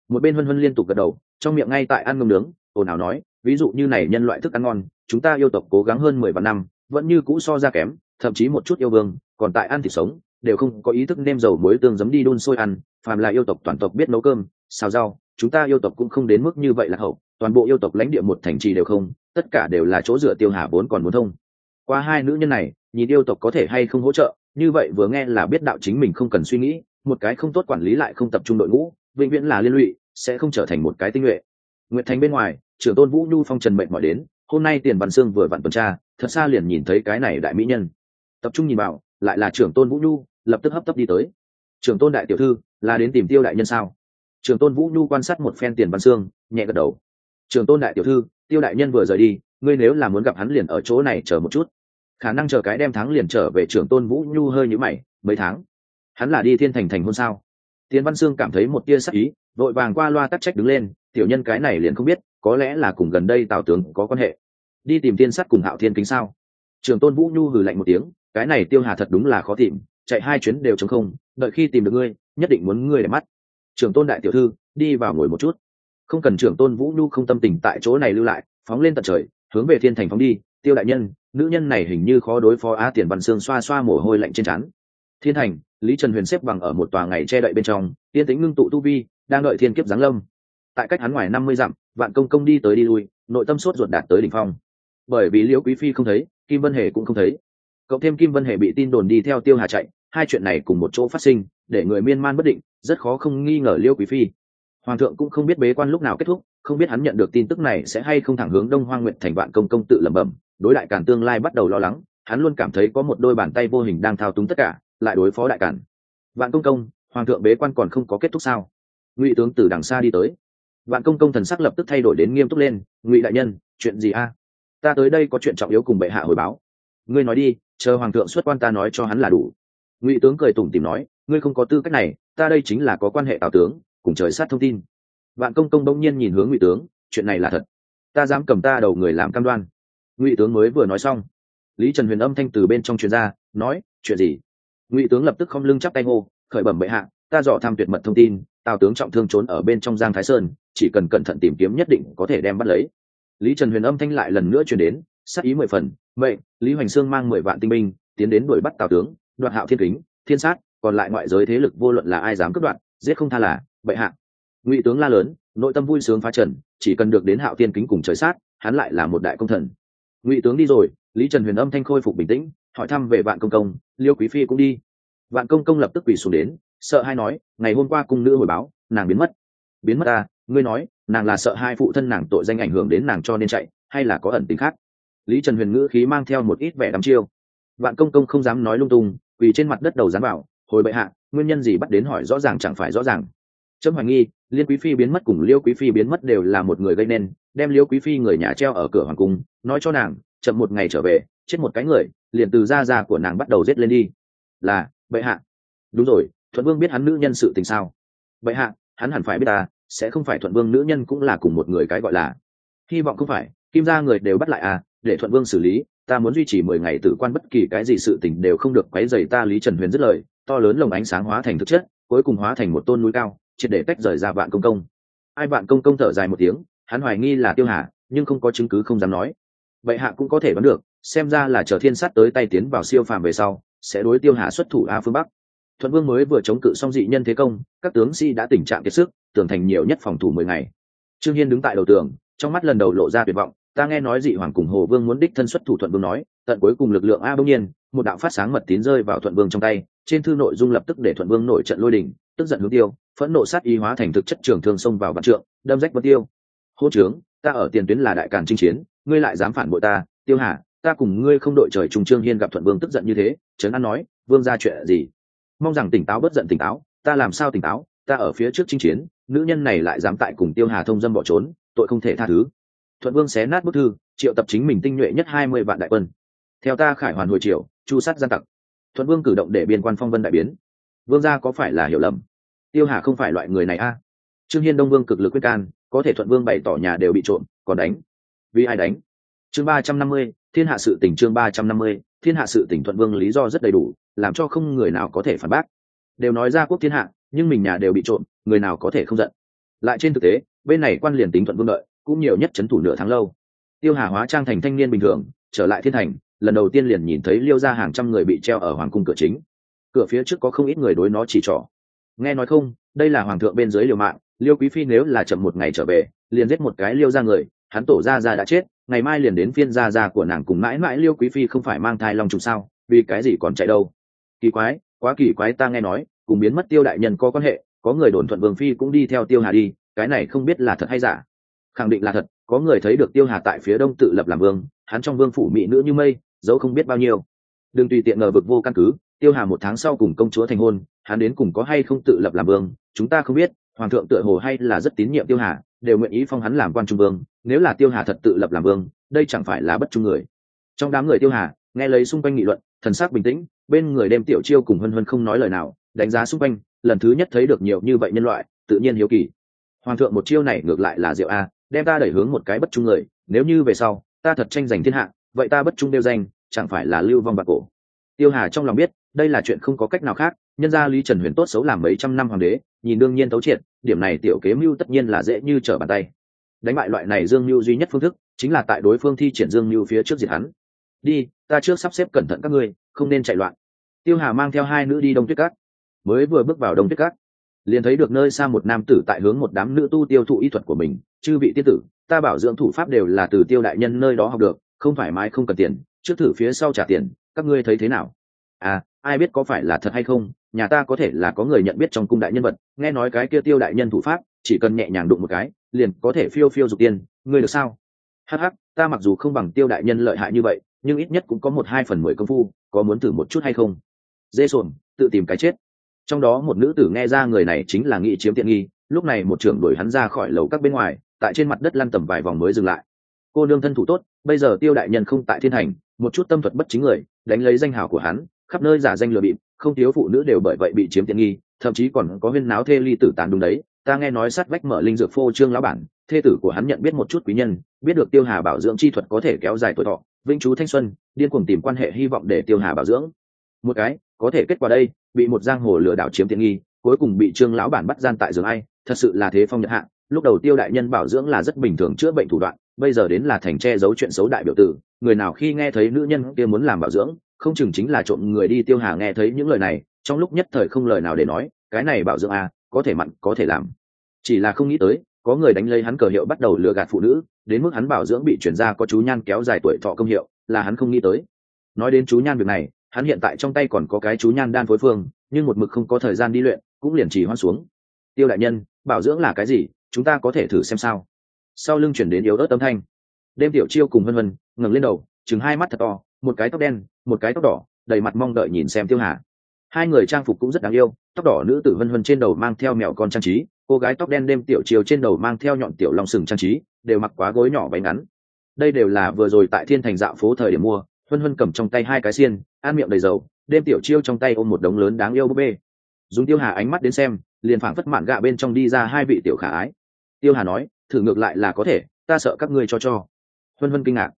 Một bên huân huân liên tục gật đầu, trong miệng ngay tại ăn ngâm nướng, ồn ào nói ví dụ như này nhân loại thức ăn ngon, chúng ta yêu tộc cố gắng hơn mười vạn năm, vẫn như cũ so ra kém, thậm chí một chút yêu vương, còn tại ăn thịt sống, đều không có ý thức nêm dầu muối tương giấm đi đun sôi ăn, phàm là yêu tộc toàn tộc biết nấu cơm, xào rau, chúng ta yêu tộc cũng không đến mức như vậy là hậu, toàn bộ yêu tộc lãnh địa một thành trì đều không, tất cả đều là chỗ dựa tiêu hà vốn còn muốn thông. Qua hai nữ nhân này, nhìn yêu tộc có thể hay không hỗ trợ, như vậy vừa nghe là biết đạo chính mình không cần suy nghĩ, một cái không tốt quản lý lại không tập trung đội ngũ, vĩnh viễn là liên lụy, sẽ không trở thành một cái tinh nhuệ nguyệt thành bên ngoài, trưởng tôn vũ nhu phong trần mệnh mọi đến, hôm nay tiền văn sương vừa vặn tuần tra, thật xa liền nhìn thấy cái này đại mỹ nhân. Tập trung nhìn vào, lại là trưởng tôn vũ nhu, lập tức hấp tấp đi tới. Trưởng tôn đại tiểu thư, là đến tìm tiêu đại nhân sao? Trưởng tôn vũ nhu quan sát một phen tiền văn sương nhẹ gật đầu. Trưởng tôn đại tiểu thư, tiêu đại nhân vừa rời đi, ngươi nếu là muốn gặp hắn liền ở chỗ này chờ một chút. Khả năng chờ cái đem thắng liền trở về trưởng tôn vũ nhu hơi nhữ mày, mấy tháng? Hắn là đi thiên thành thành hôn sao? Tiền văn sương cảm thấy một tia sắc ý, vội vàng qua loa tắc trách đứng lên tiểu nhân cái này liền không biết, có lẽ là cùng gần đây tào tướng có quan hệ. Đi tìm tiên sắt cùng hạo thiên kính sao? Trường tôn vũ nhu hừ lạnh một tiếng, cái này tiêu hà thật đúng là khó tìm, chạy hai chuyến đều chống không, đợi khi tìm được ngươi, nhất định muốn ngươi để mắt. Trường tôn đại tiểu thư, đi vào ngồi một chút. Không cần trưởng tôn vũ nhu không tâm tình tại chỗ này lưu lại, phóng lên tận trời, hướng về thiên thành phóng đi. Tiêu đại nhân, nữ nhân này hình như khó đối phó á tiền văn sương xoa xoa mồ hôi lạnh trên trán. Thiên thành, lý trần huyền xếp bằng ở một tòa ngày che đậy bên trong tiên tính ngưng tụ tu vi, đang đợi thiên kiếp giáng lâm tại cách hắn ngoài năm mươi dặm, vạn công công đi tới đi lui, nội tâm sốt ruột đạt tới đỉnh phong. Bởi vì liễu quý phi không thấy, kim vân hề cũng không thấy. Cộng thêm kim vân hề bị tin đồn đi theo tiêu hà chạy, hai chuyện này cùng một chỗ phát sinh, để người miên man bất định, rất khó không nghi ngờ liễu quý phi. Hoàng thượng cũng không biết bế quan lúc nào kết thúc, không biết hắn nhận được tin tức này sẽ hay không thẳng hướng đông hoang nguyện thành vạn công công tự lẩm bẩm, đối đại cản tương lai bắt đầu lo lắng, hắn luôn cảm thấy có một đôi bàn tay vô hình đang thao túng tất cả, lại đối phó đại cản vạn công công, hoàng thượng bế quan còn không có kết thúc sao? Ngụy tướng từ đằng xa đi tới vạn công công thần sắc lập tức thay đổi đến nghiêm túc lên, ngụy đại nhân, chuyện gì a? Ta tới đây có chuyện trọng yếu cùng bệ hạ hồi báo. Ngươi nói đi, chờ hoàng thượng xuất quan ta nói cho hắn là đủ. Ngụy tướng cười tủm tìm nói, ngươi không có tư cách này, ta đây chính là có quan hệ tào tướng, cùng trời sát thông tin. Vạn công công bỗng nhiên nhìn hướng ngụy tướng, chuyện này là thật. Ta dám cầm ta đầu người làm cam đoan. Ngụy tướng mới vừa nói xong, lý trần huyền âm thanh từ bên trong chuyên gia nói, chuyện gì? Ngụy tướng lập tức không lưng chắp tay ngô khởi bẩm bệ hạ, ta dò tham tuyệt mật thông tin tào tướng trọng thương trốn ở bên trong giang thái sơn, chỉ cần cẩn thận tìm kiếm nhất định có thể đem bắt lấy. Lý trần huyền âm thanh lại lần nữa chuyển đến sát ý mười phần vậy lý hoành sương mang mười vạn tinh binh, tiến đến đuổi bắt tào tướng, đoạt hạo thiên kính, thiên sát, còn lại ngoại giới thế lực vô luận là ai dám cướp đoạn giết không tha là, bệ hạ. Ngụy tướng la lớn, nội tâm vui sướng phá trần, chỉ cần được đến hạo thiên kính cùng trời sát, hắn lại là một đại công thần. Ngụy tướng đi rồi, lý trần huyền âm thanh khôi phục bình tĩnh, hỏi thăm về vạn công công, liêu quý phi cũng đi. Vạn công công lập tức quỳ xuống đến sợ hai nói, ngày hôm qua cung nữ hồi báo, nàng biến mất. Biến mất ta ngươi nói, nàng là sợ hai phụ thân nàng tội danh ảnh hưởng đến nàng cho nên chạy, hay là có ẩn tính khác? Lý trần huyền ngữ khí mang theo một ít vẻ đắm chiêu. Vạn công công không dám nói lung tung, vì trên mặt đất đầu dán bảo, hồi bệ hạ, nguyên nhân gì bắt đến hỏi rõ ràng chẳng phải rõ ràng. Trâm hoài nghi, liên quý phi biến mất cùng liêu quý phi biến mất đều là một người gây nên, đem liêu quý phi người nhà treo ở cửa hoàng cung, nói cho nàng, chậm một ngày trở về, chết một cái người, liền từ da da của nàng bắt đầu rết lên đi. Là, bệ hạ. Đúng rồi thuận vương biết hắn nữ nhân sự tình sao? Bệ hạ, hắn hẳn phải biết ta, sẽ không phải thuận vương nữ nhân cũng là cùng một người cái gọi là. Hy vọng không phải, kim gia người đều bắt lại à để thuận vương xử lý, ta muốn duy trì mười ngày tử quan bất kỳ cái gì sự tình đều không được quấy dày ta lý trần huyền dứt lời, to lớn lồng ánh sáng hóa thành thực chất, cuối cùng hóa thành một tôn núi cao, triệt để tách rời ra vạn công công. Ai vạn công công thở dài một tiếng, hắn hoài nghi là tiêu hà, nhưng không có chứng cứ không dám nói. Vậy hạ cũng có thể đoán được, xem ra là chờ thiên sát tới tay tiến vào siêu phàm về sau, sẽ đối tiêu hà xuất thủ a phương bắc thuận vương mới vừa chống cự xong dị nhân thế công, các tướng sĩ đã tình trạng kiệt sức, tường thành nhiều nhất phòng thủ mười ngày. Trương hiên đứng tại đầu tường, trong mắt lần đầu lộ ra tuyệt vọng, ta nghe nói dị hoàng cùng hồ vương muốn đích thân xuất thủ thuận vương nói, tận cuối cùng lực lượng a bỗng nhiên, một đạo phát sáng mật tín rơi vào thuận vương trong tay, trên thư nội dung lập tức để thuận vương nổi trận lôi đình, tức giận hướng tiêu, phẫn nộ sát y hóa thành thực chất trường thương xông vào vạn trượng, đâm rách vân tiêu. Hô trướng ta ở tiền tuyến là đại càn chinh chiến, ngươi lại dám phản bội ta, tiêu hà, ta cùng ngươi không đội trời trùng trương hiên gặp thuận vương tức giận như thế, trấn an nói, vương ra chuyện gì? Mong rằng tỉnh táo bất giận tỉnh táo, ta làm sao tỉnh táo, ta ở phía trước chinh chiến, nữ nhân này lại dám tại cùng tiêu hà thông dâm bỏ trốn, tội không thể tha thứ. Thuận vương xé nát bức thư, triệu tập chính mình tinh nhuệ nhất hai mươi vạn đại quân. Theo ta khải hoàn hồi triều, chu sát gian tặc. Thuận vương cử động để biên quan phong vân đại biến. Vương gia có phải là hiểu lầm? Tiêu hà không phải loại người này a? Trương hiên đông vương cực lực quyết can, có thể thuận vương bày tỏ nhà đều bị trộm, còn đánh? Vì ai đánh? Chương ba trăm năm mươi, thiên hạ sự tỉnh chương ba trăm năm mươi, thiên hạ sự tỉnh thuận vương lý do rất đầy đủ làm cho không người nào có thể phản bác. Đều nói ra quốc thiên hạ, nhưng mình nhà đều bị trộm, người nào có thể không giận. Lại trên thực tế, bên này quan liền tính thuận vương lợi cũng nhiều nhất c thủ nửa tháng lâu. Tiêu hà hóa trang thành thanh niên bình thường, trở lại thiên thành, lần đầu tiên liền nhìn thấy liêu ra hàng trăm người bị treo ở hoàng cung cửa chính. Cửa phía trước có không ít người đối nó chỉ trỏ. Nghe nói không, đây là hoàng thượng bên dưới liều mạng, liêu quý phi nếu là chậm một ngày trở về, liền giết một cái liêu ra người, hắn tổ ra ra đã chết, ngày mai liền đến phiên gia gia của nàng cùng mãi mãi liêu quý phi không phải mang thai long trùng sao, vì cái gì còn chạy đâu? Kỳ quái, quá kỳ quái ta nghe nói, cùng biến mất tiêu đại nhân có quan hệ, có người đồn thuận vương phi cũng đi theo tiêu hà đi, cái này không biết là thật hay giả. Khẳng định là thật, có người thấy được tiêu hà tại phía đông tự lập làm vương, hắn trong vương phủ mỹ nữ như mây dẫu không biết bao nhiêu. Đừng tùy tiện ngờ vực vô căn cứ, tiêu hà một tháng sau cùng công chúa thành hôn, hắn đến cùng có hay không tự lập làm vương, chúng ta không biết, hoàng thượng tựa hồ hay là rất tín nhiệm tiêu hà, đều nguyện ý phong hắn làm quan trung vương, nếu là tiêu hà thật tự lập làm vương, đây chẳng phải là bất trung người. Trong đám người tiêu hà, nghe lấy xung quanh nghị luận, thần sắc bình tĩnh bên người đem tiểu chiêu cùng hân hân không nói lời nào, đánh giá xung quanh, lần thứ nhất thấy được nhiều như vậy nhân loại, tự nhiên hiếu kỳ. Hoàng thượng một chiêu này ngược lại là diệu a, đem ta đẩy hướng một cái bất trung người, nếu như về sau, ta thật tranh giành thiên hạ, vậy ta bất trung đeo danh, chẳng phải là lưu vong bạc cổ. Tiêu hà trong lòng biết, đây là chuyện không có cách nào khác, nhân gia lý trần huyền tốt xấu làm mấy trăm năm hoàng đế, nhìn đương nhiên tấu triệt, điểm này tiểu kế mưu tất nhiên là dễ như trở bàn tay. Đánh bại loại này dương mưu duy nhất phương thức, chính là tại đối phương thi triển dương mưu phía trước diệt hắn. Đi, ta trước sắp xếp cẩn thận các ngươi, không nên chạy loạn tiêu hà mang theo hai nữ đi đông tuyết cát mới vừa bước vào đông tuyết cát liền thấy được nơi xa một nam tử tại hướng một đám nữ tu tiêu thụ y thuật của mình. Chư vị tiên tử, ta bảo dưỡng thủ pháp đều là từ tiêu đại nhân nơi đó học được, không phải mãi không cần tiền, trước thử phía sau trả tiền, các ngươi thấy thế nào? À ai biết có phải là thật hay không, nhà ta có thể là có người nhận biết trong cung đại nhân vật, nghe nói cái kia tiêu đại nhân thủ pháp, chỉ cần nhẹ nhàng đụng một cái, liền có thể phiêu phiêu dục tiên, ngươi được sao? Hh ta mặc dù không bằng tiêu đại nhân lợi hại như vậy, nhưng ít nhất cũng có một hai phần mười công phu, có muốn thử một chút hay không? Dê xuồng tự tìm cái chết. Trong đó một nữ tử nghe ra người này chính là nghị chiếm tiện nghi, lúc này một trưởng đuổi hắn ra khỏi lầu các bên ngoài, tại trên mặt đất lăn tầm vài vòng mới dừng lại. Cô nương thân thủ tốt, bây giờ tiêu đại nhân không tại thiên hành, một chút tâm thuật bất chính người, đánh lấy danh hào của hắn, khắp nơi giả danh lừa bịp, không thiếu phụ nữ đều bởi vậy bị chiếm tiện nghi, thậm chí còn có huyên náo thê ly tử tàn đúng đấy. Ta nghe nói sát vách mở linh dược phô trương lão bản, thê tử của hắn nhận biết một chút quý nhân, biết được tiêu hà bảo dưỡng chi thuật có thể kéo dài tuổi thọ. Vĩnh chú thanh xuân, điên cuồng tìm quan hệ hy vọng để tiêu hà bảo dưỡng. Một cái có thể kết quả đây, bị một giang hồ lừa đảo chiếm tiện nghi, cuối cùng bị trương lão bản bắt gian tại giường ai, thật sự là thế phong nhật hạ, lúc đầu tiêu đại nhân bảo dưỡng là rất bình thường chữa bệnh thủ đoạn, bây giờ đến là thành che giấu chuyện xấu đại biểu tử, người nào khi nghe thấy nữ nhân kia muốn làm bảo dưỡng, không chừng chính là trộm người đi tiêu hà nghe thấy những lời này, trong lúc nhất thời không lời nào để nói, cái này bảo dưỡng à có thể mặn, có thể làm. Chỉ là không nghĩ tới, có người đánh lấy hắn cờ hiệu bắt đầu lừa gạt phụ nữ, đến mức hắn bảo dưỡng bị chuyển ra có chú nhan kéo dài tuổi thọ công hiệu, là hắn không nghĩ tới. Nói đến chú nhan việc này hắn hiện tại trong tay còn có cái chú nhan đan phối phương, nhưng một mực không có thời gian đi luyện, cũng liền chỉ hoan xuống. Tiêu đại nhân, bảo dưỡng là cái gì, chúng ta có thể thử xem sao? Sau lưng chuyển đến yếu ớt âm thanh. Đêm tiểu chiêu cùng vân vân ngẩng lên đầu chừng hai mắt thật to, một cái tóc đen, một cái tóc đỏ, đầy mặt mong đợi nhìn xem tiêu hà. Hai người trang phục cũng rất đáng yêu, tóc đỏ nữ tử vân vân trên đầu mang theo mẹo con trang trí, cô gái tóc đen đêm tiểu chiều trên đầu mang theo nhọn tiểu long sừng trang trí, đều mặc quá gối nhỏ váy ngắn. Đây đều là vừa rồi tại thiên thành dạo phố thời điểm mua, vân vân cầm trong tay hai cái xiên ăn miệng đầy dầu đêm tiểu chiêu trong tay ôm một đống lớn đáng yêu búp bê. Dùng tiêu hà ánh mắt đến xem, liền phảng phất mạn gạ bên trong đi ra hai vị tiểu khả ái. Tiêu hà nói, thử ngược lại là có thể, ta sợ các ngươi cho cho. Huân huân kinh ngạc.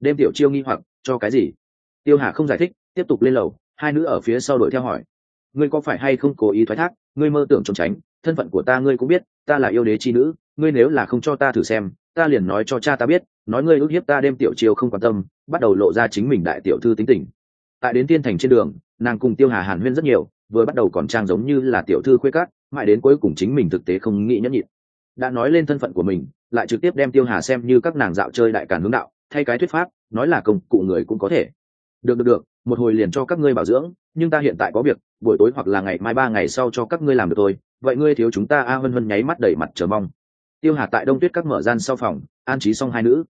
Đêm tiểu chiêu nghi hoặc, cho cái gì? Tiêu hà không giải thích, tiếp tục lên lầu, hai nữ ở phía sau đuổi theo hỏi. Ngươi có phải hay không cố ý thoái thác, ngươi mơ tưởng trốn tránh, thân phận của ta ngươi cũng biết, ta là yêu đế chi nữ, ngươi nếu là không cho ta thử xem, ta liền nói cho cha ta biết, nói ngươi ước hiếp ta đêm tiểu chiêu không quan tâm, bắt đầu lộ ra chính mình đại tiểu thư tính tình tại đến tiên thành trên đường nàng cùng tiêu hà hàn huyên rất nhiều vừa bắt đầu còn trang giống như là tiểu thư khuê cát mãi đến cuối cùng chính mình thực tế không nghĩ nhẫn nhịn. Đã nói lên thân phận của mình lại trực tiếp đem tiêu hà xem như các nàng dạo chơi đại cản hướng đạo thay cái thuyết pháp nói là công cụ người cũng có thể. Được được được một hồi liền cho các ngươi bảo dưỡng nhưng ta hiện tại có việc buổi tối hoặc là ngày mai ba ngày sau cho các ngươi làm được thôi. Vậy ngươi thiếu chúng ta a à, hân nháy mắt đẩy mặt chờ mong. Tiêu hà tại đông tuyết các mở gian sau phòng an trí xong hai nữ.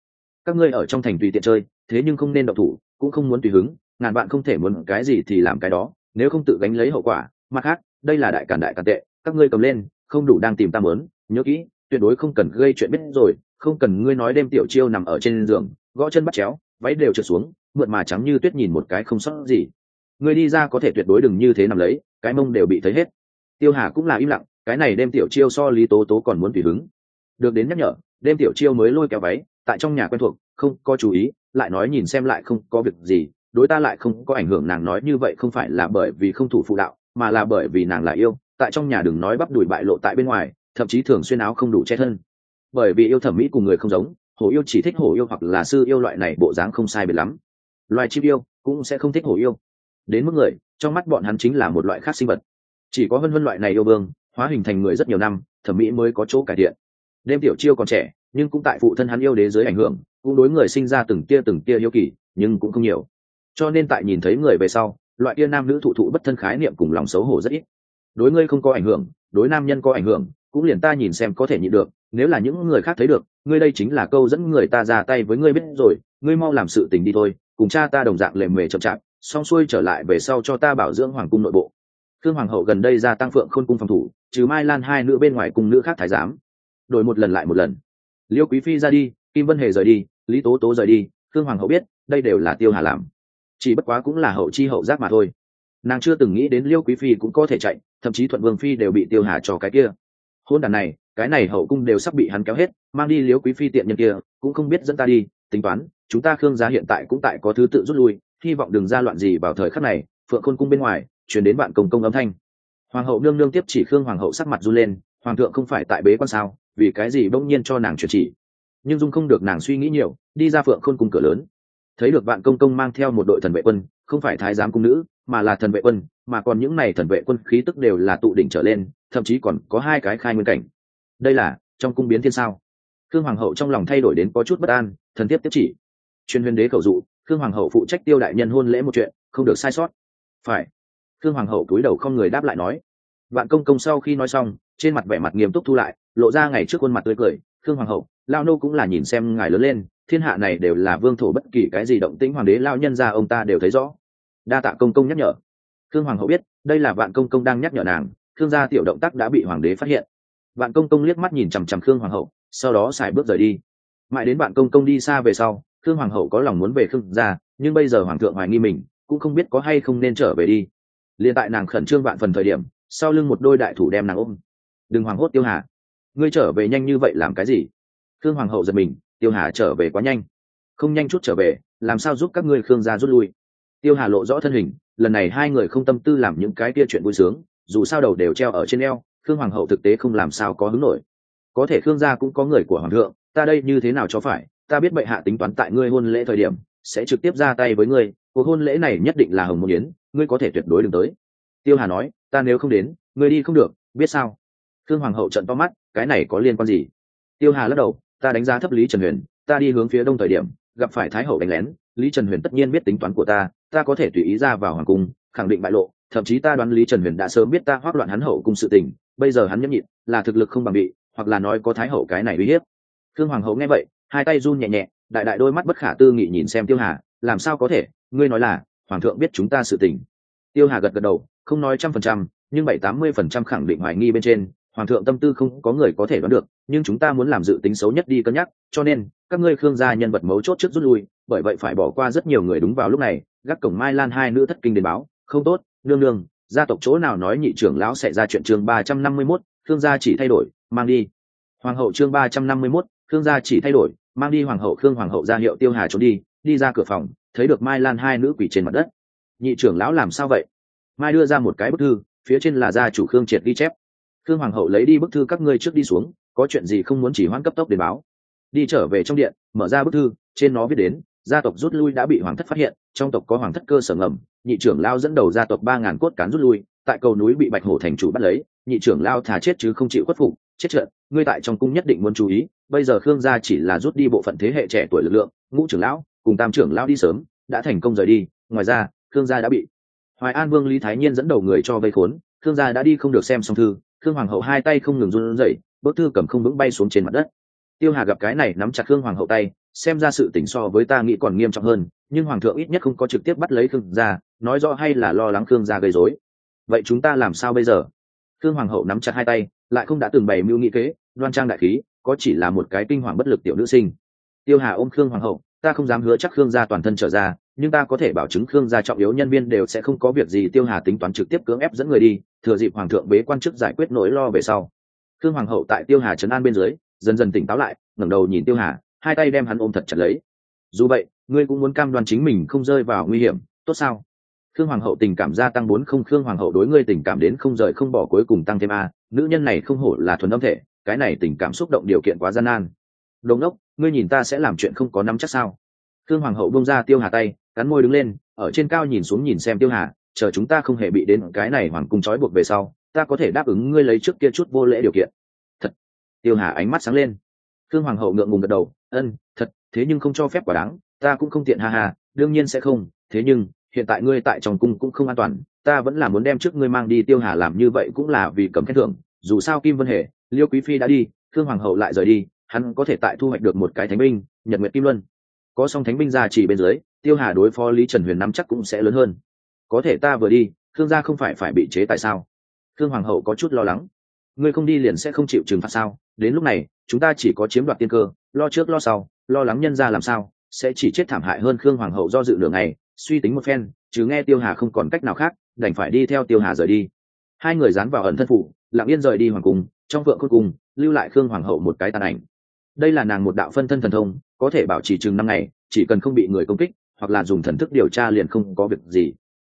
Các ngươi ở trong thành tùy tiện chơi thế nhưng không nên độc thủ cũng không muốn tùy hứng ngàn bạn không thể muốn cái gì thì làm cái đó, nếu không tự gánh lấy hậu quả. Mặt khác, đây là đại cản đại cản tệ, các ngươi cầm lên, không đủ đang tìm ta mớn nhớ kỹ, tuyệt đối không cần gây chuyện biết rồi, không cần ngươi nói đêm tiểu chiêu nằm ở trên giường, gõ chân bắt chéo, váy đều trượt xuống, mượn mà trắng như tuyết nhìn một cái không sót gì. Ngươi đi ra có thể tuyệt đối đừng như thế nằm lấy, cái mông đều bị thấy hết. Tiêu hà cũng là im lặng, cái này đêm tiểu chiêu so lý tố tố còn muốn tùy hứng. Được đến nhắc nhở, đêm tiểu chiêu mới lôi kéo váy, tại trong nhà quen thuộc, không có chú ý, lại nói nhìn xem lại không có việc gì đối ta lại không có ảnh hưởng, nàng nói như vậy không phải là bởi vì không thủ phụ đạo, mà là bởi vì nàng là yêu. Tại trong nhà đừng nói bắp đùi bại lộ tại bên ngoài, thậm chí thường xuyên áo không đủ che thân. Bởi vì yêu thẩm mỹ cùng người không giống, hổ yêu chỉ thích hổ yêu hoặc là sư yêu loại này bộ dáng không sai biệt lắm. Loài chim yêu cũng sẽ không thích hổ yêu. Đến mức người, trong mắt bọn hắn chính là một loại khác sinh vật. Chỉ có hơn hơn loại này yêu vương, hóa hình thành người rất nhiều năm, thẩm mỹ mới có chỗ cải thiện. Đêm tiểu chiêu còn trẻ, nhưng cũng tại phụ thân hắn yêu đế dưới ảnh hưởng, cũng đối người sinh ra từng tia từng tia yêu kỳ, nhưng cũng không nhiều cho nên tại nhìn thấy người về sau, loại kia nam nữ thụ thụ bất thân khái niệm cùng lòng xấu hổ rất ít. Đối ngươi không có ảnh hưởng, đối nam nhân có ảnh hưởng, cũng liền ta nhìn xem có thể nhịn được, nếu là những người khác thấy được, ngươi đây chính là câu dẫn người ta ra tay với ngươi biết rồi, ngươi mau làm sự tình đi thôi, cùng cha ta đồng dạng lề mề chậm chạp, xong xuôi trở lại về sau cho ta bảo dưỡng hoàng cung nội bộ. Thương hoàng hậu gần đây ra tăng phượng khôn cung phòng thủ, trừ mai lan hai nữ bên ngoài cùng nữ khác thái giám. Đổi một lần lại một lần. Liêu quý phi ra đi, kim vân hề rời đi, lý tố tố rời đi thương hoàng hậu biết, đây đều là tiêu hà làm chỉ bất quá cũng là hậu chi hậu giác mà thôi. Nàng chưa từng nghĩ đến liêu quý phi cũng có thể chạy, thậm chí thuận vương phi đều bị tiêu hà cho cái kia. Hôn đàn này, cái này hậu cung đều sắp bị hắn kéo hết, mang đi liêu quý phi tiện nhân kia, cũng không biết dẫn ta đi, tính toán, chúng ta khương gia hiện tại cũng tại có thứ tự rút lui, hy vọng đừng ra loạn gì vào thời khắc này, phượng khôn cung bên ngoài chuyển đến bạn công công âm thanh. Hoàng hậu nương nương tiếp chỉ khương hoàng hậu sắc mặt run lên, hoàng thượng không phải tại bế quan sao, vì cái gì bỗng nhiên cho nàng chuyển chỉ. Nhưng dung không được nàng suy nghĩ nhiều, đi ra phượng khôn cung cửa lớn thấy được bạn công công mang theo một đội thần vệ quân, không phải thái giám cung nữ, mà là thần vệ quân, mà còn những này thần vệ quân khí tức đều là tụ đỉnh trở lên, thậm chí còn có hai cái khai nguyên cảnh. Đây là, trong cung biến thiên sao? Khương hoàng hậu trong lòng thay đổi đến có chút bất an, thần tiếp tiếp chỉ. Chuyên huyền đế khẩu dụ, khương hoàng hậu phụ trách tiêu đại nhân hôn lễ một chuyện, không được sai sót. Phải. Khương hoàng hậu cúi đầu không người đáp lại nói. Vạn công công sau khi nói xong, trên mặt vẻ mặt nghiêm túc thu lại, lộ ra ngày trước khuôn mặt tươi cười. Khương hoàng hậu lao nô cũng là nhìn xem ngài lớn lên thiên hạ này đều là vương thổ bất kỳ cái gì động tĩnh hoàng đế lao nhân ra ông ta đều thấy rõ. Đa tạ công công nhắc nhở. Thương hoàng hậu biết, đây là vạn công công đang nhắc nhở nàng thương gia tiểu động tác đã bị hoàng đế phát hiện. Vạn công công liếc mắt nhìn chằm chằm khương hoàng hậu, sau đó xài bước rời đi. Mãi đến vạn công công đi xa về sau, khương hoàng hậu có lòng muốn về khương gia, nhưng bây giờ hoàng thượng hoài nghi mình, cũng không biết có hay không nên trở về đi. Liền tại nàng khẩn trương vạn phần thời điểm, sau lưng một đôi đại thủ đem nàng ôm. Đừng hoàng hốt, tiêu hà. Ngươi trở về nhanh như vậy làm cái gì? Khương hoàng hậu giật mình tiêu hà trở về quá nhanh. Không nhanh chút trở về, làm sao giúp các ngươi khương gia rút lui? Tiêu hà lộ rõ thân hình, lần này hai người không tâm tư làm những cái kia chuyện vui sướng, dù sao đầu đều treo ở trên eo, khương hoàng hậu thực tế không làm sao có hứng nổi. Có thể khương gia cũng có người của hoàng thượng, ta đây như thế nào cho phải, ta biết bệ hạ tính toán tại ngươi hôn lễ thời điểm, sẽ trực tiếp ra tay với ngươi, cuộc hôn lễ này nhất định là hồng môn yến, ngươi có thể tuyệt đối đừng tới. Tiêu hà nói, ta nếu không đến, ngươi đi không được, biết sao? Khương hoàng hậu trận to mắt, cái này có liên quan gì? Tiêu hà lắc đầu ta đánh giá thấp lý trần huyền, ta đi hướng phía đông thời điểm, gặp phải thái hậu đánh lén, lý trần huyền tất nhiên biết tính toán của ta ta có thể tùy ý ra vào hoàng cung, khẳng định bại lộ, thậm chí ta đoán lý trần huyền đã sớm biết ta hoác loạn hắn hậu cung sự tình, bây giờ hắn nhẫn nhịn, là thực lực không bằng bị, hoặc là nói có thái hậu cái này uy hiếp. Thương hoàng hậu nghe vậy, hai tay run nhẹ nhẹ, đại đại đôi mắt bất khả tư nghị nhìn xem tiêu hà, làm sao có thể, ngươi nói là, hoàng thượng biết chúng ta sự tình. Tiêu hà gật gật đầu, không nói trăm phần trăm, nhưng bảy tám mươi phần trăm khẳng định hoài nghi bên trên hoàng thượng tâm tư không có người có thể đoán được, nhưng chúng ta muốn làm dự tính xấu nhất đi cân nhắc, cho nên, các ngươi khương gia nhân vật mấu chốt trước rút lui, bởi vậy phải bỏ qua rất nhiều người đúng vào lúc này, gác cổng mai lan hai nữ thất kinh đến báo, không tốt, nương nương, gia tộc chỗ nào nói nhị trưởng lão sẽ ra chuyện chương ba trăm năm mươi mốt, khương gia chỉ thay đổi, mang đi. Hoàng hậu chương ba trăm năm mươi mốt, khương gia chỉ thay đổi, mang đi hoàng hậu khương hoàng hậu ra hiệu tiêu hà trốn đi đi ra cửa phòng, thấy được mai lan hai nữ quỷ trên mặt đất. Nhị trưởng lão làm sao vậy? Mai đưa ra một cái bức thư, phía trên là gia chủ khương triệt ghi chép khương hoàng hậu lấy đi bức thư các ngươi trước đi xuống, có chuyện gì không muốn chỉ hoãn cấp tốc để báo. Đi trở về trong điện, mở ra bức thư, trên nó viết đến, gia tộc rút lui đã bị hoàng thất phát hiện, trong tộc có hoàng thất cơ sở ngầm, nhị trưởng lao dẫn đầu gia tộc ba ngàn cốt cán rút lui, tại cầu núi bị bạch hổ thành chủ bắt lấy, nhị trưởng lao thà chết chứ không chịu khuất phục, chết trận, ngươi tại trong cung nhất định muốn chú ý, bây giờ khương gia chỉ là rút đi bộ phận thế hệ trẻ tuổi lực lượng, ngũ trưởng lão, cùng tam trưởng lão đi sớm, đã thành công rời đi, ngoài ra, khương gia đã bị hoài an vương lý thái nhiên dẫn đầu người cho vây khốn, khương gia đã đi không được xem xong thư khương hoàng hậu hai tay không ngừng run rẩy, bức thư cầm không vững bay xuống trên mặt đất. Tiêu hà gặp cái này nắm chặt khương hoàng hậu tay, xem ra sự tỉnh so với ta nghĩ còn nghiêm trọng hơn, nhưng hoàng thượng ít nhất không có trực tiếp bắt lấy khương gia, nói rõ hay là lo lắng khương gia gây rối. Vậy chúng ta làm sao bây giờ? Khương hoàng hậu nắm chặt hai tay, lại không đã từng bày mưu nghĩ kế, đoan trang đại khí, có chỉ là một cái kinh hoàng bất lực tiểu nữ sinh. Tiêu hà ôm khương hoàng hậu, ta không dám hứa chắc khương gia toàn thân trở ra nhưng ta có thể bảo chứng khương gia trọng yếu nhân viên đều sẽ không có việc gì tiêu hà tính toán trực tiếp cưỡng ép dẫn người đi, thừa dịp hoàng thượng bế quan chức giải quyết nỗi lo về sau. Khương hoàng hậu tại tiêu hà trấn an bên dưới, dần dần tỉnh táo lại, ngẩng đầu nhìn tiêu hà, hai tay đem hắn ôm thật chặt lấy. Dù vậy, ngươi cũng muốn cam đoan chính mình không rơi vào nguy hiểm, tốt sao? Khương hoàng hậu tình cảm gia tăng bốn không, khương hoàng hậu đối ngươi tình cảm đến không rời không bỏ cuối cùng tăng thêm a, nữ nhân này không hổ là thuần âm thể, cái này tình cảm xúc động điều kiện quá gian nan. Đồn đốc, ngươi nhìn ta sẽ làm chuyện không có nắm chắc sao? Khương hoàng hậu bông ra tiêu hà tay cắn môi đứng lên, ở trên cao nhìn xuống nhìn xem tiêu hà, chờ chúng ta không hề bị đến cái này hoàng cung trói buộc về sau, ta có thể đáp ứng ngươi lấy trước kia chút vô lễ điều kiện. Thật. Tiêu hà ánh mắt sáng lên. Khương hoàng hậu ngượng ngùng gật đầu, ân, thật, thế nhưng không cho phép quả đáng, ta cũng không tiện ha ha, đương nhiên sẽ không, thế nhưng, hiện tại ngươi tại trong cung cũng không an toàn, ta vẫn là muốn đem trước ngươi mang đi, tiêu hà làm như vậy cũng là vì cầm khen thưởng, dù sao kim vân hề, liêu quý phi đã đi, khương hoàng hậu lại rời đi, hắn có thể tại thu hoạch được một cái thánh binh, nhật nguyệt kim luân. Có song thánh binh ra chỉ bên dưới tiêu hà đối phó lý trần huyền nắm chắc cũng sẽ lớn hơn. Có thể ta vừa đi Thương gia không phải phải bị chế tại sao? Thương hoàng hậu có chút lo lắng. Ngươi không đi liền sẽ không chịu trừng phạt sao? Đến lúc này, chúng ta chỉ có chiếm đoạt tiên cơ, lo trước lo sau, lo lắng nhân ra làm sao, sẽ chỉ chết thảm hại hơn khương hoàng hậu do dự lượng này suy tính một phen, chứ nghe tiêu hà không còn cách nào khác, đành phải đi theo tiêu hà rời đi. Hai người dán vào ẩn thân phủ, lặng yên rời đi hoàng cung, trong vượng cuối cùng, lưu lại khương hoàng hậu một cái tàn ảnh. Đây là nàng một đạo phân thân thần thông, có thể bảo trì chừng năm ngày, chỉ cần không bị người công kích hoặc là dùng thần thức điều tra liền không có việc gì.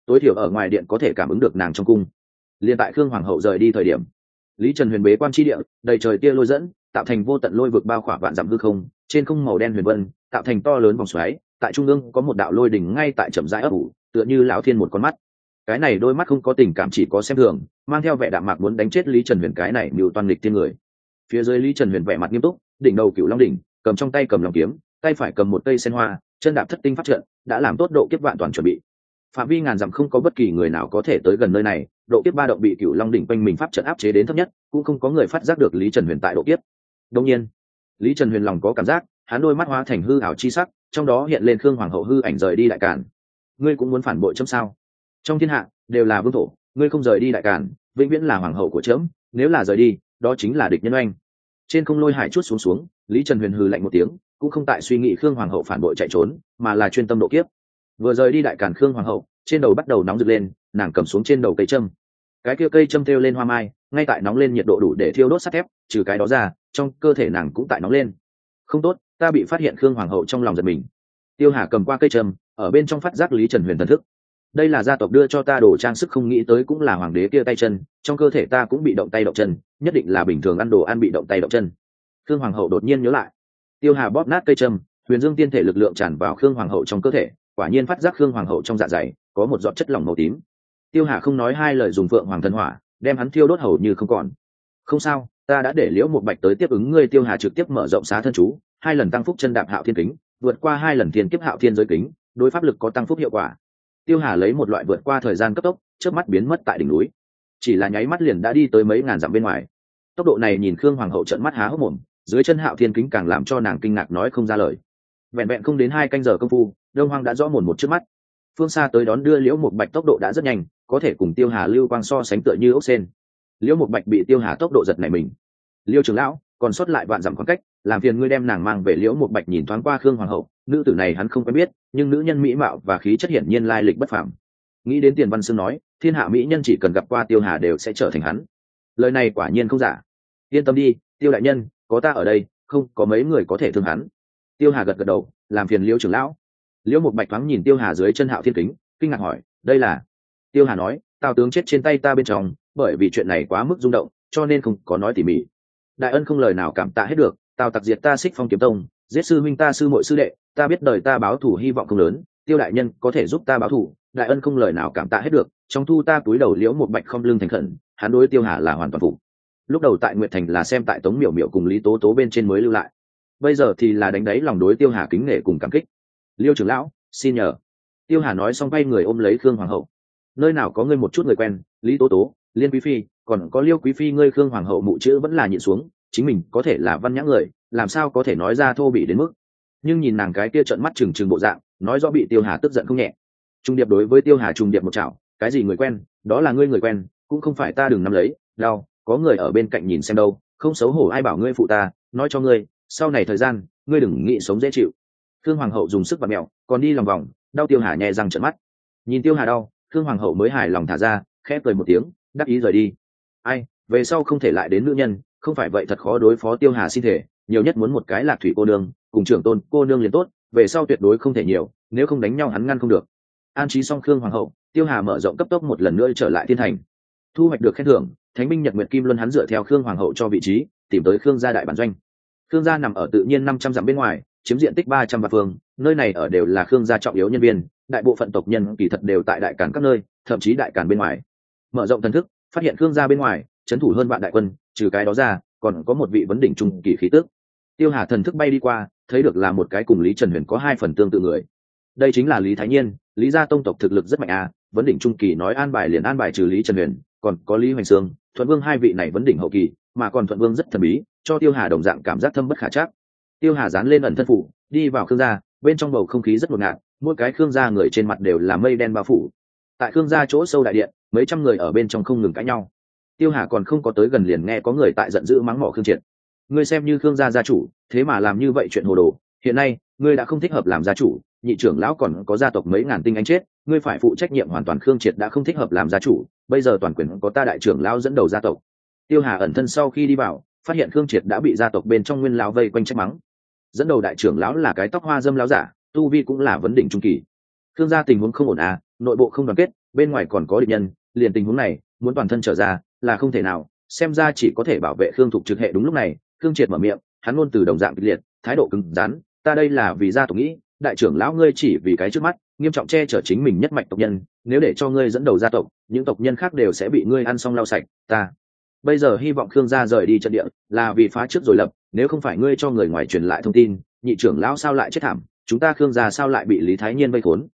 Tối thiểu ở ngoài điện có thể cảm ứng được nàng trong cung. Liền tại khương hoàng hậu rời đi thời điểm, lý trần huyền bế quan tri địa, đầy trời tia lôi dẫn, tạo thành vô tận lôi vực bao khỏa vạn dặm hư không, trên không màu đen huyền vân, tạo thành to lớn vòng xoáy, tại trung ương có một đạo lôi đỉnh ngay tại chậm rãi ấp ủ, tựa như lão thiên một con mắt. Cái này đôi mắt không có tình cảm chỉ có xem thường, mang theo vẻ đạm mạc muốn đánh chết lý trần huyền cái này mưu toàn lịch tiên người. Phía dưới lý trần huyền vẻ mặt nghiêm túc, đỉnh đầu cựu long đỉnh, cầm trong tay cầm lòng kiếm, tay phải cầm một cây sen hoa chân đạp thất tinh phát trận đã làm tốt độ kiếp vạn toàn chuẩn bị. Phạm vi ngàn dặm không có bất kỳ người nào có thể tới gần nơi này, độ kiếp ba động bị cựu long đỉnh quanh mình pháp trận áp chế đến thấp nhất, cũng không có người phát giác được lý trần huyền tại độ kiếp. Đông nhiên, lý trần huyền lòng có cảm giác, hắn đôi mắt hóa thành hư ảo chi sắc, trong đó hiện lên khương hoàng hậu hư ảnh rời đi đại cản ngươi cũng muốn phản bội chấm sao? Trong thiên hạ, đều là vương thổ, ngươi không rời đi đại cản vĩnh viễn là hoàng hậu của chấm, nếu là rời đi, đó chính là địch nhân oanh. Trên không lôi hải chút xuống xuống, lý trần huyền hư lạnh một tiếng cũng không tại suy nghĩ khương hoàng hậu phản bội chạy trốn, mà là chuyên tâm độ kiếp. Vừa rời đi đại cản khương hoàng hậu, trên đầu bắt đầu nóng rực lên, nàng cầm xuống trên đầu cây châm. Cái kia cây châm thêu lên hoa mai, ngay tại nóng lên nhiệt độ đủ để thiêu đốt sắt thép, trừ cái đó ra, trong cơ thể nàng cũng tại nóng lên. Không tốt, ta bị phát hiện khương hoàng hậu trong lòng giật mình. Tiêu hà cầm qua cây châm, ở bên trong phát giác lý trần huyền thần thức. Đây là gia tộc đưa cho ta đồ trang sức không nghĩ tới cũng là hoàng đế kia tay chân, trong cơ thể ta cũng bị động tay động chân, nhất định là bình thường ăn đồ ăn bị động tay động chân. Khương hoàng hậu đột nhiên nhớ lại tiêu hà bóp nát cây trâm huyền dương tiên thể lực lượng tràn vào khương hoàng hậu trong cơ thể, quả nhiên phát giác khương hoàng hậu trong dạ dày, có một giọt chất lỏng màu tím. Tiêu hà không nói hai lời dùng phượng hoàng thần hỏa, đem hắn thiêu đốt hầu như không còn. Không sao, ta đã để liễu một bạch tới tiếp ứng ngươi. Tiêu hà trực tiếp mở rộng xá thân chú, hai lần tăng phúc chân đạp hạo thiên kính, vượt qua hai lần thiên kiếp hạo thiên giới kính, đối pháp lực có tăng phúc hiệu quả. Tiêu hà lấy một loại vượt qua thời gian cấp tốc trước mắt biến mất tại đỉnh núi. Chỉ là nháy mắt liền đã đi tới mấy ngàn dặm bên ngoài. Tốc độ này nhìn khương hoàng hậu trận mắt há hốc mồm dưới chân hạo thiên kính càng làm cho nàng kinh ngạc nói không ra lời. Vẹn vẹn không đến hai canh giờ công phu, đông hoang đã rõ mồn một trước mắt. Phương xa tới đón đưa liễu một bạch tốc độ đã rất nhanh, có thể cùng tiêu hà lưu quang so sánh tựa như ốc sen. Liễu một bạch bị tiêu hà tốc độ giật này mình. Liêu trưởng lão, còn sót lại vạn dặm khoảng cách, làm phiền ngươi đem nàng mang về liễu một bạch nhìn thoáng qua khương hoàng hậu, nữ tử này hắn không quen biết, nhưng nữ nhân mỹ mạo và khí chất hiển nhiên lai lịch bất phàm. Nghĩ đến tiền văn sương nói, thiên hạ mỹ nhân chỉ cần gặp qua tiêu hà đều sẽ trở thành hắn. Lời này quả nhiên không giả. Yên tâm đi, tiêu đại nhân có ta ở đây, không có mấy người có thể thương hắn. Tiêu hà gật gật đầu, làm phiền liễu trưởng lão. Liễu một bạch thoáng nhìn tiêu hà dưới chân hạo thiên kính, kinh ngạc hỏi, đây là? Tiêu hà nói, tào tướng chết trên tay ta bên trong, bởi vì chuyện này quá mức rung động, cho nên không có nói tỉ mỉ. Đại ân không lời nào cảm tạ hết được, tào tặc diệt ta xích phong kiếm tông, giết sư huynh ta sư mội sư đệ, ta biết đời ta báo thủ hy vọng không lớn, tiêu đại nhân có thể giúp ta báo thủ đại ân không lời nào cảm tạ hết được, trong thu ta túi đầu liễu một bạch không lưng thành khẩn, hắn đối tiêu hà là hoàn toàn phụ lúc đầu tại nguyệt thành là xem tại tống miểu miểu cùng lý tố tố bên trên mới lưu lại. Bây giờ thì là đánh đáy lòng đối tiêu hà kính nể cùng cảm kích. Liêu trưởng lão, xin nhờ. Tiêu hà nói xong quay người ôm lấy khương hoàng hậu. Nơi nào có ngươi một chút người quen, lý tố tố, liên quý phi, còn có liêu quý phi ngươi khương hoàng hậu mụ chữ vẫn là nhịn xuống, chính mình có thể là văn nhã người, làm sao có thể nói ra thô bị đến mức? Nhưng nhìn nàng cái kia trợn mắt trừng trừng bộ dạng, nói rõ bị tiêu hà tức giận không nhẹ. Trung điệp đối với tiêu hà trung điệp một chảo, cái gì người quen? Đó là ngươi người quen, cũng không phải ta đừng nắm lấy, đau có người ở bên cạnh nhìn xem đâu, không xấu hổ ai bảo ngươi phụ ta, nói cho ngươi, sau này thời gian, ngươi đừng nghĩ sống dễ chịu. Thương hoàng hậu dùng sức và mẹo, còn đi lòng vòng, đau tiêu hà nhẹ răng trận mắt. Nhìn tiêu hà đau thương hoàng hậu mới hài lòng thả ra, khẽ cười một tiếng, đắc ý rời đi. Ai, về sau không thể lại đến nữ nhân, không phải vậy thật khó đối phó tiêu hà xin thể, nhiều nhất muốn một cái lạc thủy cô nương, cùng trưởng tôn cô nương liền tốt, về sau tuyệt đối không thể nhiều, nếu không đánh nhau hắn ngăn không được. An trí xong khương hoàng hậu, tiêu hà mở rộng cấp tốc một lần nữa trở lại thiên thành. Thu hoạch được khen thưởng thánh binh nhật nguyệt kim luân hắn dựa theo khương hoàng hậu cho vị trí, tìm tới khương gia đại bản doanh. Khương gia nằm ở tự nhiên năm trăm dặm bên ngoài, chiếm diện tích ba trăm vạn phương, nơi này ở đều là khương gia trọng yếu nhân viên, đại bộ phận tộc nhân kỳ thật đều tại đại cản các nơi, thậm chí đại cản bên ngoài. Mở rộng thần thức, phát hiện khương gia bên ngoài, trấn thủ hơn vạn đại quân, trừ cái đó ra, còn có một vị vấn đỉnh trung kỳ khí tước. Tiêu hà thần thức bay đi qua, thấy được là một cái cùng lý trần huyền có hai phần tương tự người. Đây chính là lý thái nhiên, lý gia tông tộc thực lực rất mạnh à vấn đỉnh trung kỳ nói an bài liền an bài trừ lý trần huyền còn có lý hoành sương, thuận vương hai vị này vấn đỉnh hậu kỳ, mà còn thuận vương rất thần bí, cho tiêu hà đồng dạng cảm giác thâm bất khả chắc. Tiêu hà dán lên ẩn thân phủ, đi vào khương gia, bên trong bầu không khí rất ngột ngạt, mỗi cái khương gia người trên mặt đều là mây đen bao phủ. Tại khương gia chỗ sâu đại điện, mấy trăm người ở bên trong không ngừng cãi nhau. Tiêu hà còn không có tới gần liền nghe có người tại giận dữ mắng mỏ khương triệt. Ngươi xem như khương gia gia chủ, thế mà làm như vậy chuyện hồ đồ, hiện nay, ngươi đã không thích hợp làm gia chủ, nhị trưởng lão còn có gia tộc mấy ngàn tinh anh chết, ngươi phải phụ trách nhiệm hoàn toàn khương triệt đã không thích hợp làm gia chủ bây giờ toàn quyền có ta đại trưởng lão dẫn đầu gia tộc. Tiêu hà ẩn thân sau khi đi vào, phát hiện khương triệt đã bị gia tộc bên trong nguyên lão vây quanh trách mắng. Dẫn đầu đại trưởng lão là cái tóc hoa dâm lão giả, tu vi cũng là vấn đỉnh trung kỳ. Khương gia tình huống không ổn à nội bộ không đoàn kết, bên ngoài còn có địch nhân, liền tình huống này, muốn toàn thân trở ra, là không thể nào. Xem ra chỉ có thể bảo vệ khương thục trực hệ đúng lúc này, khương triệt mở miệng, hắn luôn từ đồng dạng kịch liệt, thái độ cứng rắn, ta đây là vì gia tộc nghĩ, đại trưởng lão ngươi chỉ vì cái trước mắt nghiêm trọng che chở chính mình nhất mạch tộc nhân, nếu để cho ngươi dẫn đầu gia tộc, những tộc nhân khác đều sẽ bị ngươi ăn xong lau sạch, ta. Bây giờ hy vọng khương gia rời đi trận địa, là vì phá trước rồi lập, nếu không phải ngươi cho người ngoài truyền lại thông tin, nhị trưởng lão sao lại chết thảm, chúng ta khương gia sao lại bị lý thái nhiên vây khốn?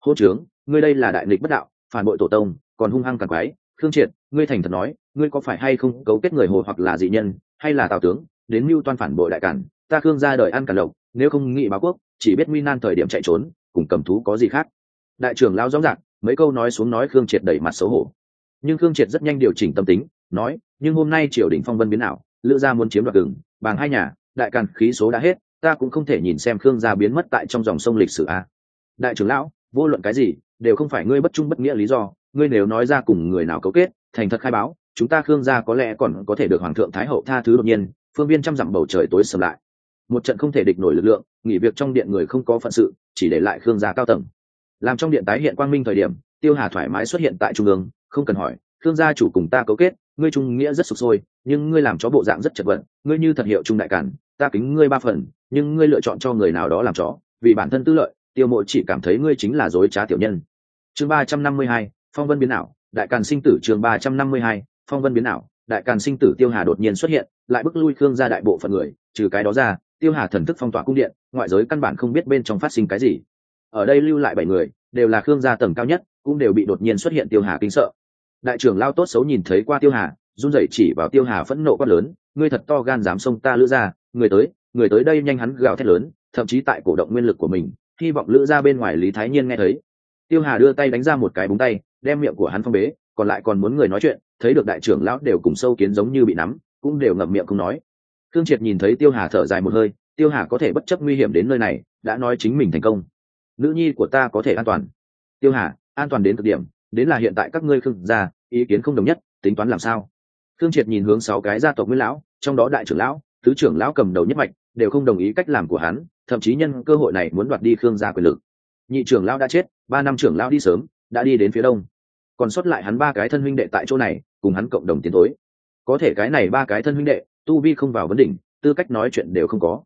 Hô trướng, ngươi đây là đại nghịch bất đạo, phản bội tổ tông, còn hung hăng càng quái. Khương triệt, ngươi thành thật nói, ngươi có phải hay không cấu kết người hồ hoặc là dị nhân, hay là tào tướng, đến mưu toan phản bội đại cản ta khương gia đời ăn cả lộc, nếu không nghị báo quốc, chỉ biết nguy nan thời điểm chạy trốn cùng cầm thú có gì khác. Đại trưởng lao rõ ràng, mấy câu nói xuống nói khương triệt đẩy mặt xấu hổ. Nhưng khương triệt rất nhanh điều chỉnh tâm tính, nói, nhưng hôm nay triều đình phong vân biến nào lữ gia muốn chiếm đoạt gừng bằng hai nhà, đại càn khí số đã hết, ta cũng không thể nhìn xem khương gia biến mất tại trong dòng sông lịch sử a. Đại trưởng lão, vô luận cái gì, đều không phải ngươi bất trung bất nghĩa lý do, ngươi nếu nói ra cùng người nào cấu kết, thành thật khai báo, chúng ta khương gia có lẽ còn có thể được hoàng thượng thái hậu tha thứ đột nhiên, phương viên trăm dặm bầu trời tối sầm lại. Một trận không thể địch nổi lực lượng, nghỉ việc trong điện người không có phận sự chỉ để lại khương gia cao tầng. Làm trong điện tái hiện quang minh thời điểm, tiêu hà thoải mái xuất hiện tại trung ương, không cần hỏi, khương gia chủ cùng ta cấu kết, ngươi trung nghĩa rất sụp sôi, nhưng ngươi làm chó bộ dạng rất chật vật, ngươi như thật hiệu trung đại cản, ta kính ngươi ba phần, nhưng ngươi lựa chọn cho người nào đó làm chó, vì bản thân tư lợi, tiêu mộ chỉ cảm thấy ngươi chính là dối trá tiểu nhân. Chương ba trăm năm mươi hai, phong vân biến ảo, đại càn sinh tử chương ba trăm năm mươi hai, phong vân biến ảo, đại càn sinh tử tiêu hà đột nhiên xuất hiện, lại bức lui khương gia đại bộ phận người, trừ cái đó ra tiêu hà thần thức phong tỏa cung điện, ngoại giới căn bản không biết bên trong phát sinh cái gì. Ở đây lưu lại bảy người, đều là khương gia tầng cao nhất, cũng đều bị đột nhiên xuất hiện tiêu hà kinh sợ. Đại trưởng lao tốt xấu nhìn thấy qua tiêu hà, run rẩy chỉ vào tiêu hà phẫn nộ quát lớn, ngươi thật to gan dám xông ta lữ ra người tới người tới đây nhanh hắn gào thét lớn, thậm chí tại cổ động nguyên lực của mình, hy vọng lữ ra bên ngoài lý thái nhiên nghe thấy. Tiêu hà đưa tay đánh ra một cái búng tay, đem miệng của hắn phong bế, còn lại còn muốn người nói chuyện, thấy được đại trưởng lão đều cùng sâu kiến giống như bị nắm, cũng đều ngậm miệng không nói khương triệt nhìn thấy tiêu hà thở dài một hơi, tiêu hà có thể bất chấp nguy hiểm đến nơi này, đã nói chính mình thành công. Nữ nhi của ta có thể an toàn. Tiêu hà, an toàn đến cực điểm, đến là hiện tại các ngươi khương gia, ý kiến không đồng nhất, tính toán làm sao? Khương triệt nhìn hướng sáu cái gia tộc nguyên lão, trong đó đại trưởng lão, tứ trưởng lão cầm đầu nhất mạch, đều không đồng ý cách làm của hắn, thậm chí nhân cơ hội này muốn đoạt đi khương gia quyền lực. Nhị trưởng lão đã chết, ba năm trưởng lão đi sớm, đã đi đến phía đông. Còn sót lại hắn ba cái thân huynh đệ tại chỗ này, cùng hắn cộng đồng tiến tối có thể cái này ba cái thân huynh đệ tu vi không vào vấn đỉnh, tư cách nói chuyện đều không có.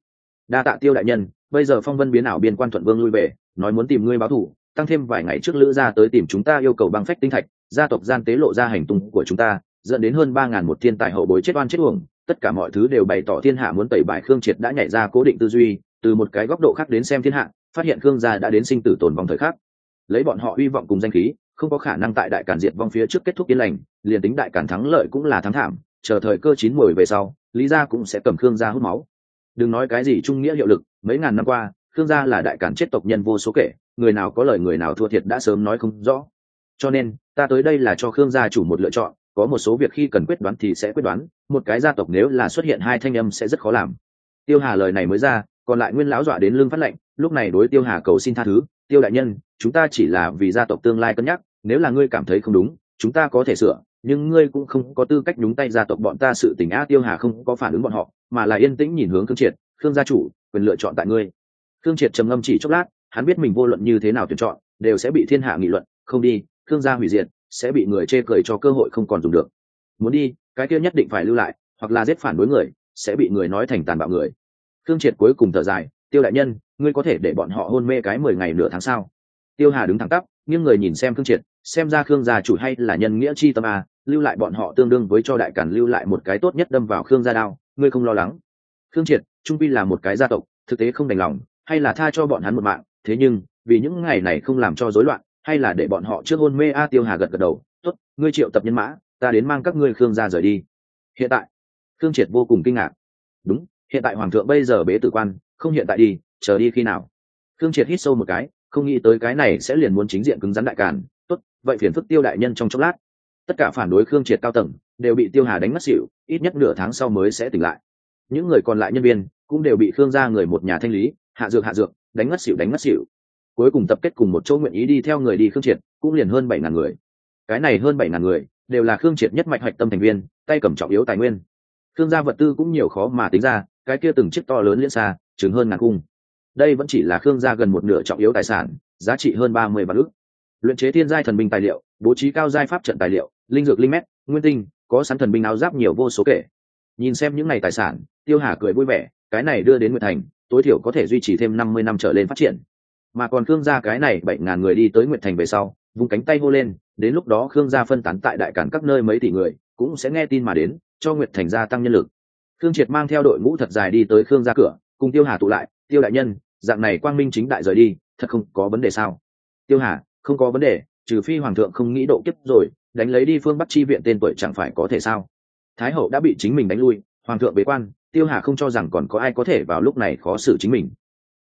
Đa tạ tiêu đại nhân, bây giờ phong vân biến ảo biên quan thuận vương lui về, nói muốn tìm ngươi báo thù tăng thêm vài ngày trước lữ gia tới tìm chúng ta yêu cầu băng phách tinh thạch, gia tộc gian tế lộ ra hành tung của chúng ta, dẫn đến hơn ba ngàn một thiên tài hậu bối chết oan chết uổng, tất cả mọi thứ đều bày tỏ thiên hạ muốn tẩy bài khương triệt đã nhảy ra cố định tư duy, từ một cái góc độ khác đến xem thiên hạ, phát hiện khương gia đã đến sinh tử tồn vong thời khắc. Lấy bọn họ hy vọng cùng danh khí, không có khả năng tại đại cản diệt vong phía trước kết thúc yên lành, liền tính đại cản thắng lợi cũng là thắng thảm, chờ thời cơ chín mùi về sau lý gia cũng sẽ cầm khương gia hút máu. Đừng nói cái gì trung nghĩa hiệu lực, mấy ngàn năm qua, khương gia là đại cản chết tộc nhân vô số kể, người nào có lời người nào thua thiệt đã sớm nói không rõ. Cho nên, ta tới đây là cho khương gia chủ một lựa chọn, có một số việc khi cần quyết đoán thì sẽ quyết đoán, một cái gia tộc nếu là xuất hiện hai thanh âm sẽ rất khó làm. Tiêu hà lời này mới ra, còn lại nguyên lão dọa đến lưng phát lệnh, lúc này đối tiêu hà cầu xin tha thứ, tiêu đại nhân, chúng ta chỉ là vì gia tộc tương lai cân nhắc, nếu là ngươi cảm thấy không đúng, chúng ta có thể sửa nhưng ngươi cũng không có tư cách nhúng tay gia tộc bọn ta sự tình a tiêu hà không có phản ứng bọn họ, mà là yên tĩnh nhìn hướng khương triệt, khương gia chủ, quyền lựa chọn tại ngươi. Khương triệt trầm ngâm chỉ chốc lát, hắn biết mình vô luận như thế nào tuyển chọn, đều sẽ bị thiên hạ nghị luận, không đi, khương gia hủy diệt, sẽ bị người chê cười cho cơ hội không còn dùng được. Muốn đi, cái kia nhất định phải lưu lại, hoặc là giết phản đối người, sẽ bị người nói thành tàn bạo người. Khương triệt cuối cùng thở dài, tiêu đại nhân, ngươi có thể để bọn họ hôn mê cái mười ngày nửa tháng sau tiêu hà đứng thẳng tắp nhưng người nhìn xem khương triệt, xem ra khương gia chủ hay là nhân nghĩa chi tâm a lưu lại bọn họ tương đương với cho đại càn lưu lại một cái tốt nhất đâm vào khương gia đao, ngươi không lo lắng. Khương triệt, trung pi là một cái gia tộc, thực tế không đành lòng, hay là tha cho bọn hắn một mạng, thế nhưng, vì những ngày này không làm cho rối loạn, hay là để bọn họ trước hôn mê a tiêu hà gật gật đầu, tốt, ngươi triệu tập nhân mã, ta đến mang các ngươi khương gia rời đi. Hiện tại, khương triệt vô cùng kinh ngạc. Đúng, hiện tại hoàng thượng bây giờ bế tử quan, không hiện tại đi, chờ đi khi nào? Khương triệt hít sâu một cái, không nghĩ tới cái này sẽ liền muốn chính diện cứng rắn đại càn. Tốt, vậy phiền phức tiêu đại nhân trong chốc lát tất cả phản đối khương triệt cao tầng đều bị tiêu hà đánh mất xỉu, ít nhất nửa tháng sau mới sẽ tỉnh lại. Những người còn lại nhân viên cũng đều bị khương gia người một nhà thanh lý, hạ dược hạ dược, đánh mất xỉu, đánh mất xỉu. Cuối cùng tập kết cùng một chỗ nguyện ý đi theo người đi khương triệt, cũng liền hơn bảy ngàn người. Cái này hơn bảy ngàn người đều là khương triệt nhất mạch hoạch tâm thành viên, tay cầm trọng yếu tài nguyên. Khương gia vật tư cũng nhiều khó mà tính ra, cái kia từng chiếc to lớn liên xa chứng hơn ngàn cung. Đây vẫn chỉ là khương gia gần một nửa trọng yếu tài sản, giá trị hơn ba mươi vạn ước luyện chế thiên giai thần binh tài liệu, bố trí cao giai pháp trận tài liệu linh dược linh mét, nguyên tinh, có sẵn thần binh áo giáp nhiều vô số kể. Nhìn xem những n à y tài sản, tiêu hà cười vui vẻ, cái này đưa đến nguyệt thành, tối thiểu có thể duy trì thêm năm mươi năm trở lên phát triển. Mà còn khương gia cái này bảy ngàn người đi tới nguyệt thành về sau vùng cánh tay hô lên, đến lúc đó khương gia phân tán tại đại cản các nơi mấy tỷ người, cũng sẽ nghe tin mà đến, cho nguyệt thành gia tăng nhân lực. Khương triệt mang theo đội ngũ thật dài đi tới khương gia cửa, cùng tiêu hà tụ lại, tiêu đại nhân, dạng này quang minh chính đại rời đi, thật không có vấn đề sao? Tiêu hà, không có vấn đề, trừ phi hoàng thượng không nghĩ độ kiếp rồi đánh lấy đi phương bắc chi viện tên tuổi chẳng phải có thể sao? Thái hậu đã bị chính mình đánh lui, hoàng thượng bế quan, tiêu hà không cho rằng còn có ai có thể vào lúc này khó xử chính mình.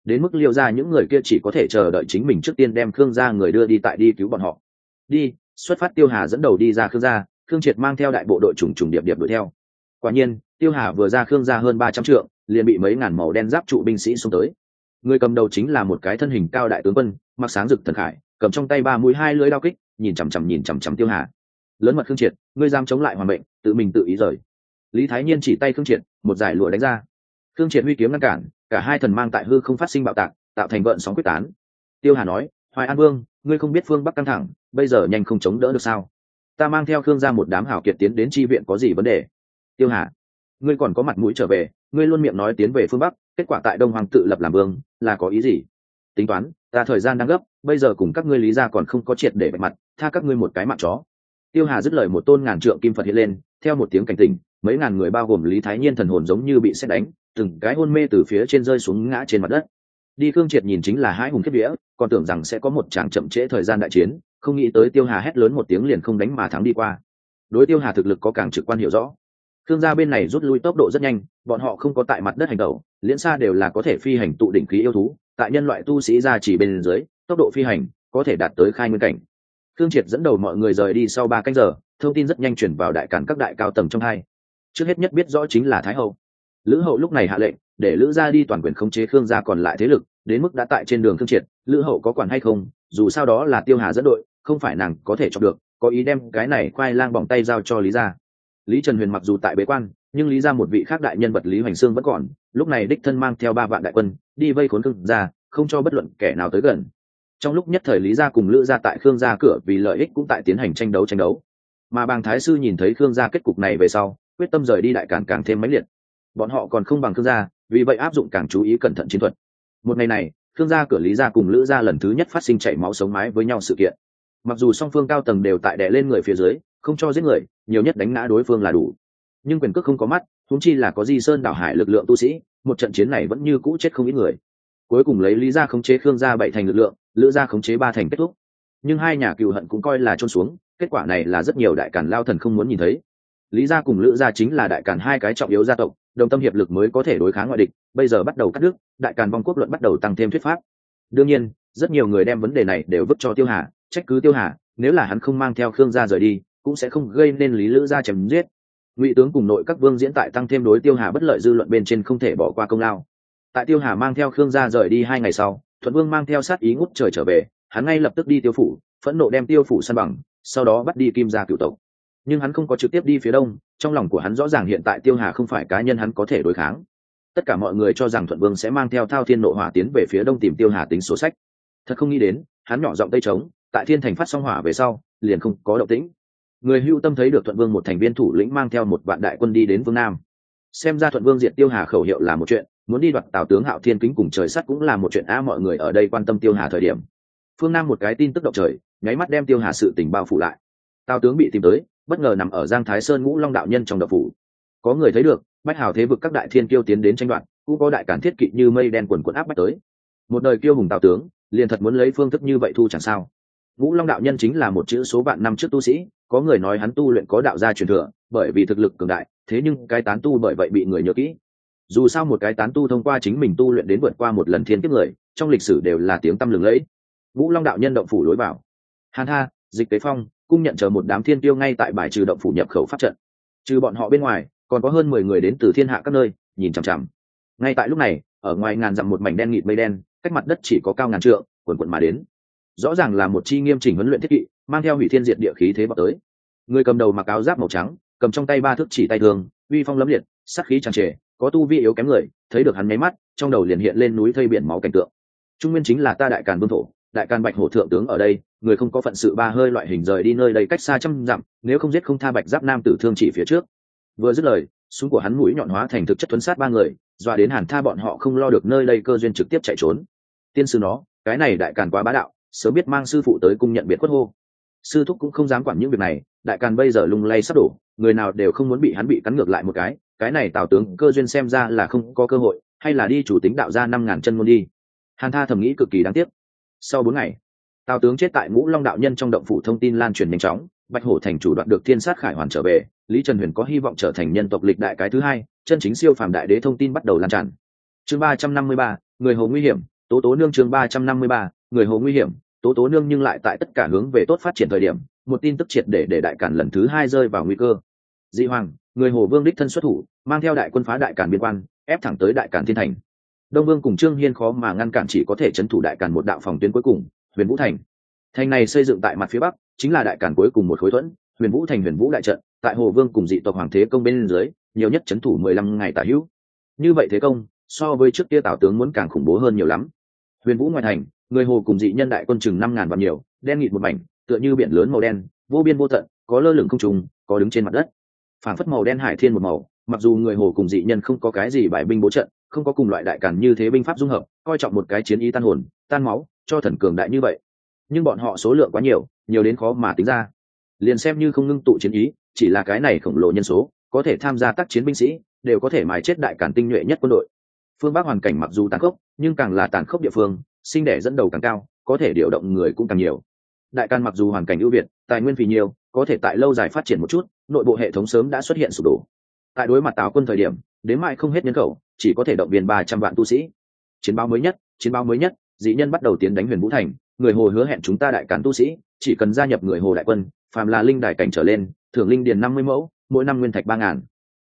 Đến mức liêu ra những người kia chỉ có thể chờ đợi chính mình trước tiên đem khương gia người đưa đi tại đi cứu bọn họ. Đi, xuất phát tiêu hà dẫn đầu đi ra khương gia, khương triệt mang theo đại bộ đội trùng trùng điệp điệp đuổi theo. Quả nhiên, tiêu hà vừa ra khương gia hơn ba trăm trượng, liền bị mấy ngàn màu đen giáp trụ binh sĩ xông tới. Người cầm đầu chính là một cái thân hình cao đại tướng quân, mặc sáng rực thần khải, cầm trong tay ba mũi hai lưỡi đao kích, nhìn chằm chằm nhìn chằm chằm tiêu hà lớn mật khương triệt, ngươi dám chống lại hoàng mệnh, tự mình tự ý rời. Lý thái nhiên chỉ tay khương triệt, một giải lụa đánh ra. Khương triệt huy kiếm ngăn cản, cả hai thần mang tại hư không phát sinh bạo tạc, tạo thành vận sóng quyết tán. Tiêu hà nói, hoài an vương, ngươi không biết phương bắc căng thẳng, bây giờ nhanh không chống đỡ được sao? Ta mang theo khương ra một đám hảo kiệt tiến đến tri viện có gì vấn đề? Tiêu hà, ngươi còn có mặt mũi trở về, ngươi luôn miệng nói tiến về phương bắc, kết quả tại đông hoàng tự lập làm vương, là có ý gì? Tính toán, ta thời gian đang gấp, bây giờ cùng các ngươi lý ra còn không có triệt để bạch mặt, tha các ngươi một cái mặt chó tiêu hà dứt lời một tôn ngàn trượng kim phật hiện lên, theo một tiếng cảnh tỉnh, mấy ngàn người bao gồm lý thái nhiên thần hồn giống như bị xét đánh, từng cái hôn mê từ phía trên rơi xuống ngã trên mặt đất. Đi khương triệt nhìn chính là hai hùng kết vĩa còn tưởng rằng sẽ có một tràng chậm trễ thời gian đại chiến, không nghĩ tới tiêu hà hét lớn một tiếng liền không đánh mà thắng đi qua. Đối tiêu hà thực lực có càng trực quan hiểu rõ. Thương gia bên này rút lui tốc độ rất nhanh, bọn họ không có tại mặt đất hành tẩu liễn xa đều là có thể phi hành tụ đỉnh khí yêu thú, tại nhân loại tu sĩ ra chỉ bên dưới, tốc độ phi hành có thể đạt tới khai nguyên cảnh khương triệt dẫn đầu mọi người rời đi sau ba canh giờ, thông tin rất nhanh chuyển vào đại cản các đại cao tầng trong hai. Trước hết nhất biết rõ chính là thái hậu. Lữ hậu lúc này hạ lệnh, để lữ gia đi toàn quyền khống chế khương gia còn lại thế lực, đến mức đã tại trên đường thương triệt, lữ hậu có quản hay không, dù sao đó là tiêu hà dẫn đội, không phải nàng có thể chọc được, có ý đem cái này khoai lang bỏng tay giao cho lý gia. Lý trần huyền mặc dù tại bế quan, nhưng lý ra một vị khác đại nhân vật lý hoành sương vẫn còn, lúc này đích thân mang theo ba vạn đại quân, đi vây khốn khương gia, không cho bất luận kẻ nào tới gần trong lúc nhất thời lý gia cùng lữ gia tại khương gia cửa vì lợi ích cũng tại tiến hành tranh đấu tranh đấu. Mà bàng thái sư nhìn thấy khương gia kết cục này về sau, quyết tâm rời đi đại càng càng thêm mãnh liệt. Bọn họ còn không bằng khương gia, vì vậy áp dụng càng chú ý cẩn thận chiến thuật. Một ngày này, khương gia cửa lý gia cùng lữ gia lần thứ nhất phát sinh chảy máu sống mái với nhau sự kiện. Mặc dù song phương cao tầng đều tại đè lên người phía dưới, không cho giết người, nhiều nhất đánh ngã đối phương là đủ. Nhưng quyền cước không có mắt thúng chi là có di sơn đảo hải lực lượng tu sĩ, một trận chiến này vẫn như cũ chết không ít người. Cuối cùng lấy lý gia khống chế khương gia bảy thành lực lượng lữ gia khống chế ba thành kết thúc. Nhưng hai nhà cựu hận cũng coi là trôn xuống, kết quả này là rất nhiều đại cản lao thần không muốn nhìn thấy. Lý gia cùng lữ gia chính là đại cản hai cái trọng yếu gia tộc, đồng tâm hiệp lực mới có thể đối kháng ngoại địch, bây giờ bắt đầu cắt đứt, đại càn vong quốc luận bắt đầu tăng thêm thuyết pháp. Đương nhiên, rất nhiều người đem vấn đề này đều vứt cho tiêu hà, trách cứ tiêu hà, nếu là hắn không mang theo khương gia rời đi, cũng sẽ không gây nên lý lữ gia chém giết. Ngụy tướng cùng nội các vương diễn tại tăng thêm đối tiêu hà bất lợi dư luận bên trên không thể bỏ qua công lao. Tại tiêu hà mang theo khương gia rời đi hai ngày sau thuận vương mang theo sát ý ngút trời trở về, hắn ngay lập tức đi tiêu phủ, phẫn nộ đem tiêu phủ săn bằng, sau đó bắt đi kim gia cựu tộc. Nhưng hắn không có trực tiếp đi phía đông, trong lòng của hắn rõ ràng hiện tại tiêu hà không phải cá nhân hắn có thể đối kháng. Tất cả mọi người cho rằng thuận vương sẽ mang theo thao thiên nộ hỏa tiến về phía đông tìm tiêu hà tính số sách. Thật không nghĩ đến, hắn nhỏ giọng tây trống, tại thiên thành phát xong hỏa về sau, liền không có động tĩnh. Người hưu tâm thấy được thuận vương một thành viên thủ lĩnh mang theo một vạn đại quân đi đến vương nam xem ra thuận vương diệt tiêu hà khẩu hiệu là một chuyện, muốn đi đoạt tào tướng hạo thiên kính cùng trời sắt cũng là một chuyện a mọi người ở đây quan tâm tiêu hà thời điểm. Phương nam một cái tin tức động trời, nháy mắt đem tiêu hà sự tình bao phủ lại. Tào tướng bị tìm tới, bất ngờ nằm ở giang thái sơn ngũ long đạo nhân trong đậu phủ. Có người thấy được, bách hào thế vực các đại thiên kiêu tiến đến tranh đoạn cũng có đại cản thiết kỵ như mây đen quần quận áp bách tới. Một đời kiêu hùng tào tướng, liền thật muốn lấy phương thức như vậy thu chẳng sao. Ngũ long đạo nhân chính là một chữ số vạn năm trước tu sĩ, có người nói hắn tu luyện có đạo gia truyền thừa, bởi vì thực lực cường đại thế nhưng cái tán tu bởi vậy bị người nhớ kỹ. Dù sao một cái tán tu thông qua chính mình tu luyện đến vượt qua một lần thiên kiếp người, trong lịch sử đều là tiếng tăm lừng lẫy. Vũ long đạo nhân động phủ lối vào. Hàn ha, dịch tế phong, cung nhận chờ một đám thiên tiêu ngay tại bài trừ động phủ nhập khẩu pháp trận. Trừ bọn họ bên ngoài, còn có hơn mười người đến từ thiên hạ các nơi, nhìn chằm chằm. Ngay tại lúc này, ở ngoài ngàn dặm một mảnh đen nghịt mây đen, cách mặt đất chỉ có cao ngàn trượng, quần quận mà đến. Rõ ràng là một chi nghiêm chỉnh huấn luyện thiết kỵ, mang theo hủy thiên diệt địa khí thế vào tới. Người cầm đầu mặc áo giáp màu trắng cầm trong tay ba thước chỉ tay thường uy phong lấm liệt sắc khí tràn trề, có tu vi yếu kém người, thấy được hắn nháy mắt, trong đầu liền hiện lên núi thây biển máu cảnh tượng. Trung nguyên chính là ta đại càn vương thổ, đại càn bạch hổ thượng tướng ở đây, người không có phận sự ba hơi loại hình rời đi nơi đây cách xa trăm dặm, nếu không giết không tha bạch giáp nam tử thương chỉ phía trước. Vừa dứt lời, súng của hắn mũi nhọn hóa thành thực chất thuấn sát ba người, dọa đến hàn tha bọn họ không lo được nơi đây cơ duyên trực tiếp chạy trốn. Tiên sư nó, cái này đại càn quá bá đạo, sớm biết mang sư phụ tới cung nhận biệt khuất hô. Sư thúc cũng không dám quản những việc này đại càn bây giờ lung lay sắp đổ, người nào đều không muốn bị hắn bị cắn ngược lại một cái cái này tào tướng cơ duyên xem ra là không có cơ hội, hay là đi chủ tính đạo ra năm ngàn chân môn đi. Hàn tha thầm nghĩ cực kỳ đáng tiếc. Sau bốn ngày, tào tướng chết tại ngũ long đạo nhân trong động phủ thông tin lan truyền nhanh chóng, bạch hổ thành chủ đoạt được thiên sát khải hoàn trở về, lý trần huyền có hy vọng trở thành nhân tộc lịch đại cái thứ hai, chân chính siêu phàm đại đế thông tin bắt đầu lan tràn. Chương ba trăm năm mươi ba, người hồ nguy hiểm, tố tố nương chương ba trăm năm mươi ba, người hồ nguy hiểm, tố tố nương nhưng lại tại tất cả hướng về tốt phát triển thời điểm một tin tức triệt để để đại cản lần thứ hai rơi vào nguy cơ. Dị hoàng, người hồ vương đích thân xuất thủ, mang theo đại quân phá đại cản biên quan, ép thẳng tới đại cản thiên thành. Đông vương cùng trương hiên khó mà ngăn cản chỉ có thể c thủ đại cản một đạo phòng tuyến cuối cùng, huyền vũ thành. Thành này xây dựng tại mặt phía bắc, chính là đại cản cuối cùng một khối thuẫn, huyền vũ thành, huyền vũ đại trận, tại hồ vương cùng dị tộc hoàng thế công bên dưới, nhiều nhất c thủ mười lăm ngày tả hữu. Như vậy thế công, so với trước kia tào tướng muốn càng khủng bố hơn nhiều lắm. Huyền vũ ngoài thành, người hồ cùng dị nhân đại quân chừng năm ngàn và nhiều, đen nghịt một mảnh tựa như biển lớn màu đen, vô biên vô tận, có lơ lửng không trùng, có đứng trên mặt đất. Phản phất màu đen hải thiên một màu, mặc dù người hồ cùng dị nhân không có cái gì bài binh bố trận, không có cùng loại đại càn như thế binh pháp dung hợp, coi trọng một cái chiến ý tan hồn, tan máu, cho thần cường đại như vậy. Nhưng bọn họ số lượng quá nhiều nhiều đến khó mà tính ra. Liền xem như không ngưng tụ chiến ý, chỉ là cái này khổng lồ nhân số, có thể tham gia tác chiến binh sĩ, đều có thể mài chết đại cản tinh nhuệ nhất quân đội. Phương bắc hoàn cảnh mặc dù tàn khốc, nhưng càng là tàn khốc địa phương, sinh đẻ dẫn đầu càng cao, có thể điều động người cũng càng nhiều đại càn mặc dù hoàn cảnh ưu việt, tài nguyên vì nhiều, có thể tại lâu dài phát triển một chút, nội bộ hệ thống sớm đã xuất hiện sụp đổ. Tại đối mặt tào quân thời điểm, đến mai không hết nhân khẩu, chỉ có thể động viên ba trăm vạn tu sĩ. Chiến báo mới nhất, chiến báo mới nhất, dị nhân bắt đầu tiến đánh huyền vũ thành, người hồ hứa hẹn chúng ta đại cản tu sĩ, chỉ cần gia nhập người hồ đại quân, phàm là linh đài cảnh trở lên, thưởng linh điền năm mươi mẫu, mỗi năm nguyên thạch ba ngàn.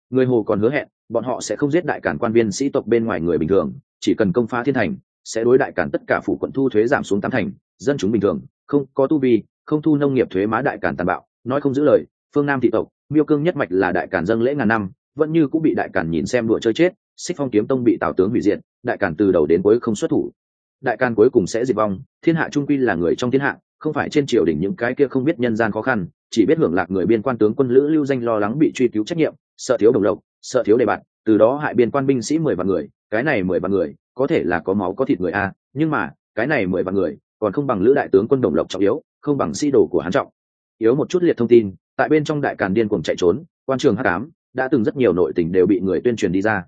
Người hồ còn hứa hẹn, bọn họ sẽ không giết đại cản quan viên sĩ tộc bên ngoài người bình thường, chỉ cần công phá thiên thành, sẽ đối đại cản tất cả phủ quận thu thuế giảm xuống tám thành, dân chúng bình thường không, có tu vi, không thu nông nghiệp thuế má đại cản tàn bạo, nói không giữ lời, phương nam thị tộc, miêu cương nhất mạch là đại cản dâng lễ ngàn năm, vẫn như cũng bị đại cản nhìn xem đùa chơi chết, xích phong kiếm tông bị tào tướng hủy diệt, đại cản từ đầu đến cuối không xuất thủ. Đại càn cuối cùng sẽ diệt vong, thiên hạ trung quy là người trong thiên hạ, không phải trên triều đình những cái kia không biết nhân gian khó khăn, chỉ biết hưởng lạc người biên quan tướng quân lữ lưu danh lo lắng bị truy cứu trách nhiệm, sợ thiếu đồng lộc, sợ thiếu đề bạt, từ đó hại biên quan binh sĩ mười vạn người, cái này mười vạn người, có thể là có máu có thịt người a, nhưng mà, cái này mười vạn người còn không bằng lữ đại tướng quân đồng lộc trọng yếu, không bằng sĩ đồ của hán trọng. Yếu một chút liệt thông tin, tại bên trong đại càn điên cuồng chạy trốn, quan trường h tám đã từng rất nhiều nội tình đều bị người tuyên truyền đi ra.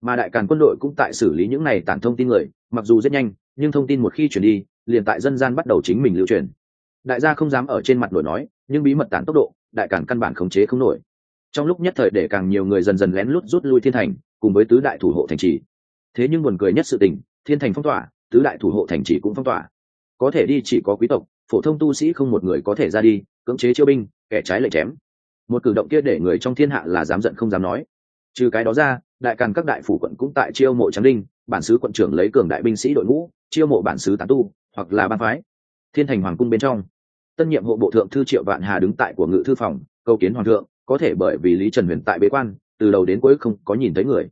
Mà đại càn quân đội cũng tại xử lý những này tản thông tin người, mặc dù rất nhanh, nhưng thông tin một khi chuyển đi, liền tại dân gian bắt đầu chính mình lưu truyền. Đại gia không dám ở trên mặt nổi nói, nhưng bí mật tản tốc độ, đại càn căn bản khống chế không nổi. Trong lúc nhất thời để càng nhiều người dần dần lén lút rút lui thiên thành, cùng với tứ đại thủ hộ thành trì. Thế nhưng buồn cười nhất sự tình, thiên thành phong tỏa, tứ đại thủ hộ thành trì cũng phong tỏa có thể đi chỉ có quý tộc, phổ thông tu sĩ không một người có thể ra đi, cưỡng chế chiêu binh, kẻ trái lệnh chém. Một cử động kia để người trong thiên hạ là dám giận không dám nói. Trừ cái đó ra, đại càn các đại phủ quận cũng tại chiêu mộ tráng đinh, bản sứ quận trưởng lấy cường đại binh sĩ đội ngũ, chiêu mộ bản sứ tán tu, hoặc là ban phái. Thiên thành hoàng cung bên trong, tân nhiệm hộ bộ thượng thư triệu vạn hà đứng tại của ngự thư phòng câu kiến hoàng thượng, có thể bởi vì lý trần huyền tại bế quan, từ đầu đến cuối không có nhìn thấy người.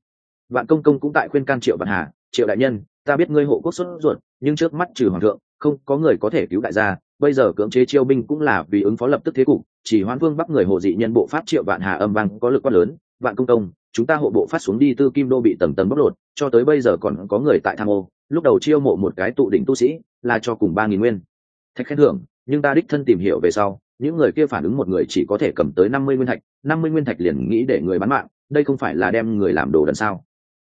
Vạn công công cũng tại khuyên can triệu vạn hà, triệu đại nhân, ta biết ngươi hộ quốc xuất ruột, nhưng trước mắt trừ hoàng thượng không có người có thể cứu đại gia, bây giờ cưỡng chế chiêu binh cũng là vì ứng phó lập tức thế cục, chỉ hoãn vương bắc người hồ dị nhân bộ pháp triệu vạn hà âm vang có lực quá lớn, vạn công công, chúng ta hộ bộ phát xuống đi, tư kim đô bị tầng tầng bóc lột, cho tới bây giờ còn có người tại tham ô, lúc đầu chiêu mộ một cái tụ đỉnh tu sĩ, là cho cùng ba nghìn nguyên. Thạch khen thưởng, nhưng ta đích thân tìm hiểu về sau, những người kia phản ứng một người chỉ có thể cầm tới năm mươi nguyên thạch, năm mươi nguyên thạch liền nghĩ để người bán mạng, đây không phải là đem người làm đồ đần sao?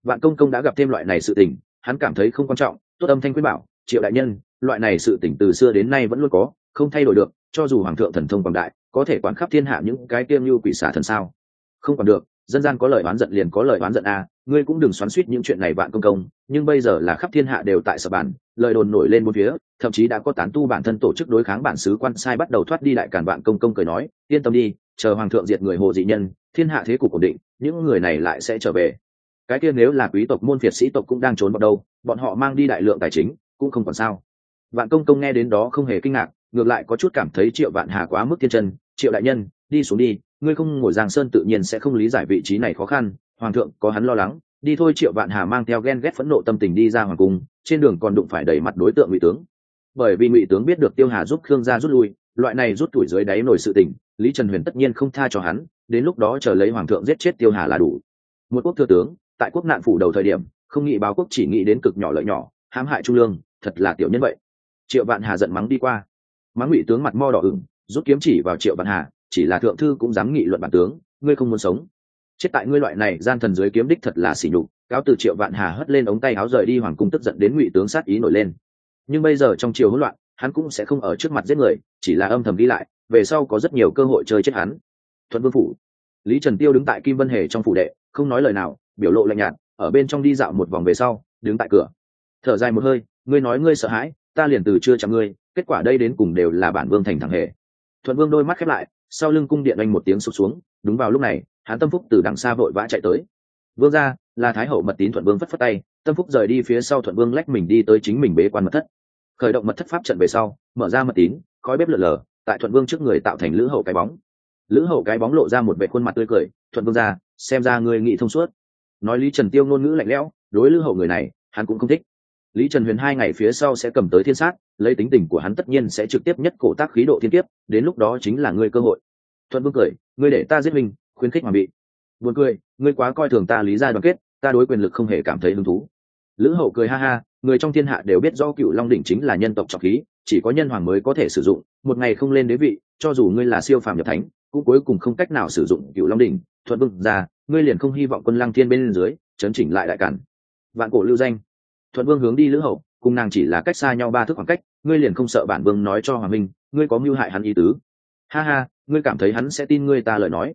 Vạn công công đã gặp thêm loại này sự tình, hắn cảm thấy không quan trọng, tốt âm thanh quyết bảo, triệu đại nhân loại này sự tỉnh từ xưa đến nay vẫn luôn có, không thay đổi được, cho dù hoàng thượng thần thông quảng đại, có thể quản khắp thiên hạ những cái tiêm như quỷ xả thần sao? Không còn được, dân gian có lời oán giận liền có lời oán giận a ngươi cũng đừng xoắn suýt những chuyện này vạn công công, nhưng bây giờ là khắp thiên hạ đều tại sở bản, lời đồn nổi lên một phía, thậm chí đã có tán tu bản thân tổ chức đối kháng bản sứ quan sai bắt đầu thoát đi đại cản vạn công công cười nói, yên tâm đi, chờ hoàng thượng diệt người hồ dị nhân, thiên hạ thế cục ổn định, những người này lại sẽ trở về. Cái kia nếu là quý tộc môn phiệt sĩ tộc cũng đang trốn vào đâu, bọn họ mang đi đại lượng tài chính, cũng không còn sao vạn công công nghe đến đó không hề kinh ngạc, ngược lại có chút cảm thấy triệu vạn hà quá mức thiên chân. Triệu đại nhân, đi xuống đi, ngươi không ngồi giang sơn tự nhiên sẽ không lý giải vị trí này khó khăn, hoàng thượng có hắn lo lắng. Đi thôi, triệu vạn hà mang theo ghen ghét phẫn nộ tâm tình đi ra hoàng cung, trên đường còn đụng phải đẩy mặt đối tượng ngụy tướng. Bởi vì ngụy tướng biết được tiêu hà giúp khương gia rút lui, loại này rút tuổi dưới đáy nổi sự tình, lý trần huyền tất nhiên không tha cho hắn, đến lúc đó chờ lấy hoàng thượng giết chết tiêu hà là đủ. Một quốc thừa tướng, tại quốc nạn phủ đầu thời điểm, không nghĩ báo quốc chỉ nghĩ đến cực nhỏ lợi nhỏ, hãm hại trung lương, thật là tiểu nhân vậy triệu vạn hà giận mắng đi qua. Mắng ngụy tướng mặt mo đỏ ửng, rút kiếm chỉ vào triệu vạn hà, chỉ là thượng thư cũng dám nghị luận bản tướng, ngươi không muốn sống. Chết tại ngươi loại này, gian thần dưới kiếm đích thật là xỉ nhục, cáo từ triệu vạn hà hất lên ống tay áo rời đi hoàng cung tức giận đến ngụy tướng sát ý nổi lên. Nhưng bây giờ trong chiều hỗn loạn, hắn cũng sẽ không ở trước mặt giết người, chỉ là âm thầm đi lại, về sau có rất nhiều cơ hội chơi chết hắn. Thuận vương phủ. Lý trần tiêu đứng tại kim vân hề trong phủ đệ, không nói lời nào, biểu lộ lạnh nhạt, ở bên trong đi dạo một vòng về sau, đứng tại cửa. Thở dài một hơi, ngươi nói ngươi sợ hãi ta liền từ chưa chạm ngươi, kết quả đây đến cùng đều là bản vương thành thẳng hề. Thuận vương đôi mắt khép lại, sau lưng cung điện anh một tiếng sụp xuống, đúng vào lúc này, hắn tâm phúc từ đằng xa vội vã chạy tới. Vương ra là thái hậu mật tín thuận vương phất phất tay, tâm phúc rời đi phía sau thuận vương lách mình đi tới chính mình bế quan mật thất. Khởi động mật thất pháp trận về sau, mở ra mật tín, khói bếp lợn lờ, tại thuận vương trước người tạo thành lữ hậu cái bóng. Lữ hậu cái bóng lộ ra một vệ khuôn mặt tươi cười, thuận vương ra xem ra người nghị thông suốt. Nói lý trần tiêu ngôn ngữ lạnh lẽo, đối lữ hậu người này, hắn cũng không thích lý trần huyền hai ngày phía sau sẽ cầm tới thiên sát, lấy tính tình của hắn tất nhiên sẽ trực tiếp nhất cổ tác khí độ thiên kiếp, đến lúc đó chính là ngươi cơ hội. Thuận vương cười, ngươi để ta giết mình khuyến khích mà bị. Buồn cười, ngươi quá coi thường ta lý gia đoàn kết, ta đối quyền lực không hề cảm thấy hứng thú. Lữ hậu cười ha ha, người trong thiên hạ đều biết do cựu long đỉnh chính là nhân tộc trọng khí, chỉ có nhân hoàng mới có thể sử dụng, một ngày không lên đế vị, cho dù ngươi là siêu phàm nhập thánh, cũng cuối cùng không cách nào sử dụng cựu long đỉnh. Thuận vương ra, ngươi liền không hy vọng quân lăng thiên bên dưới, chấn chỉnh lại đại cản. Vạn cổ lưu danh thuận vương hướng đi lữ hậu, cùng nàng chỉ là cách xa nhau ba thước khoảng cách, ngươi liền không sợ bản vương nói cho hoàng minh, ngươi có mưu hại hắn ý tứ. Ha ha, ngươi cảm thấy hắn sẽ tin ngươi ta lời nói.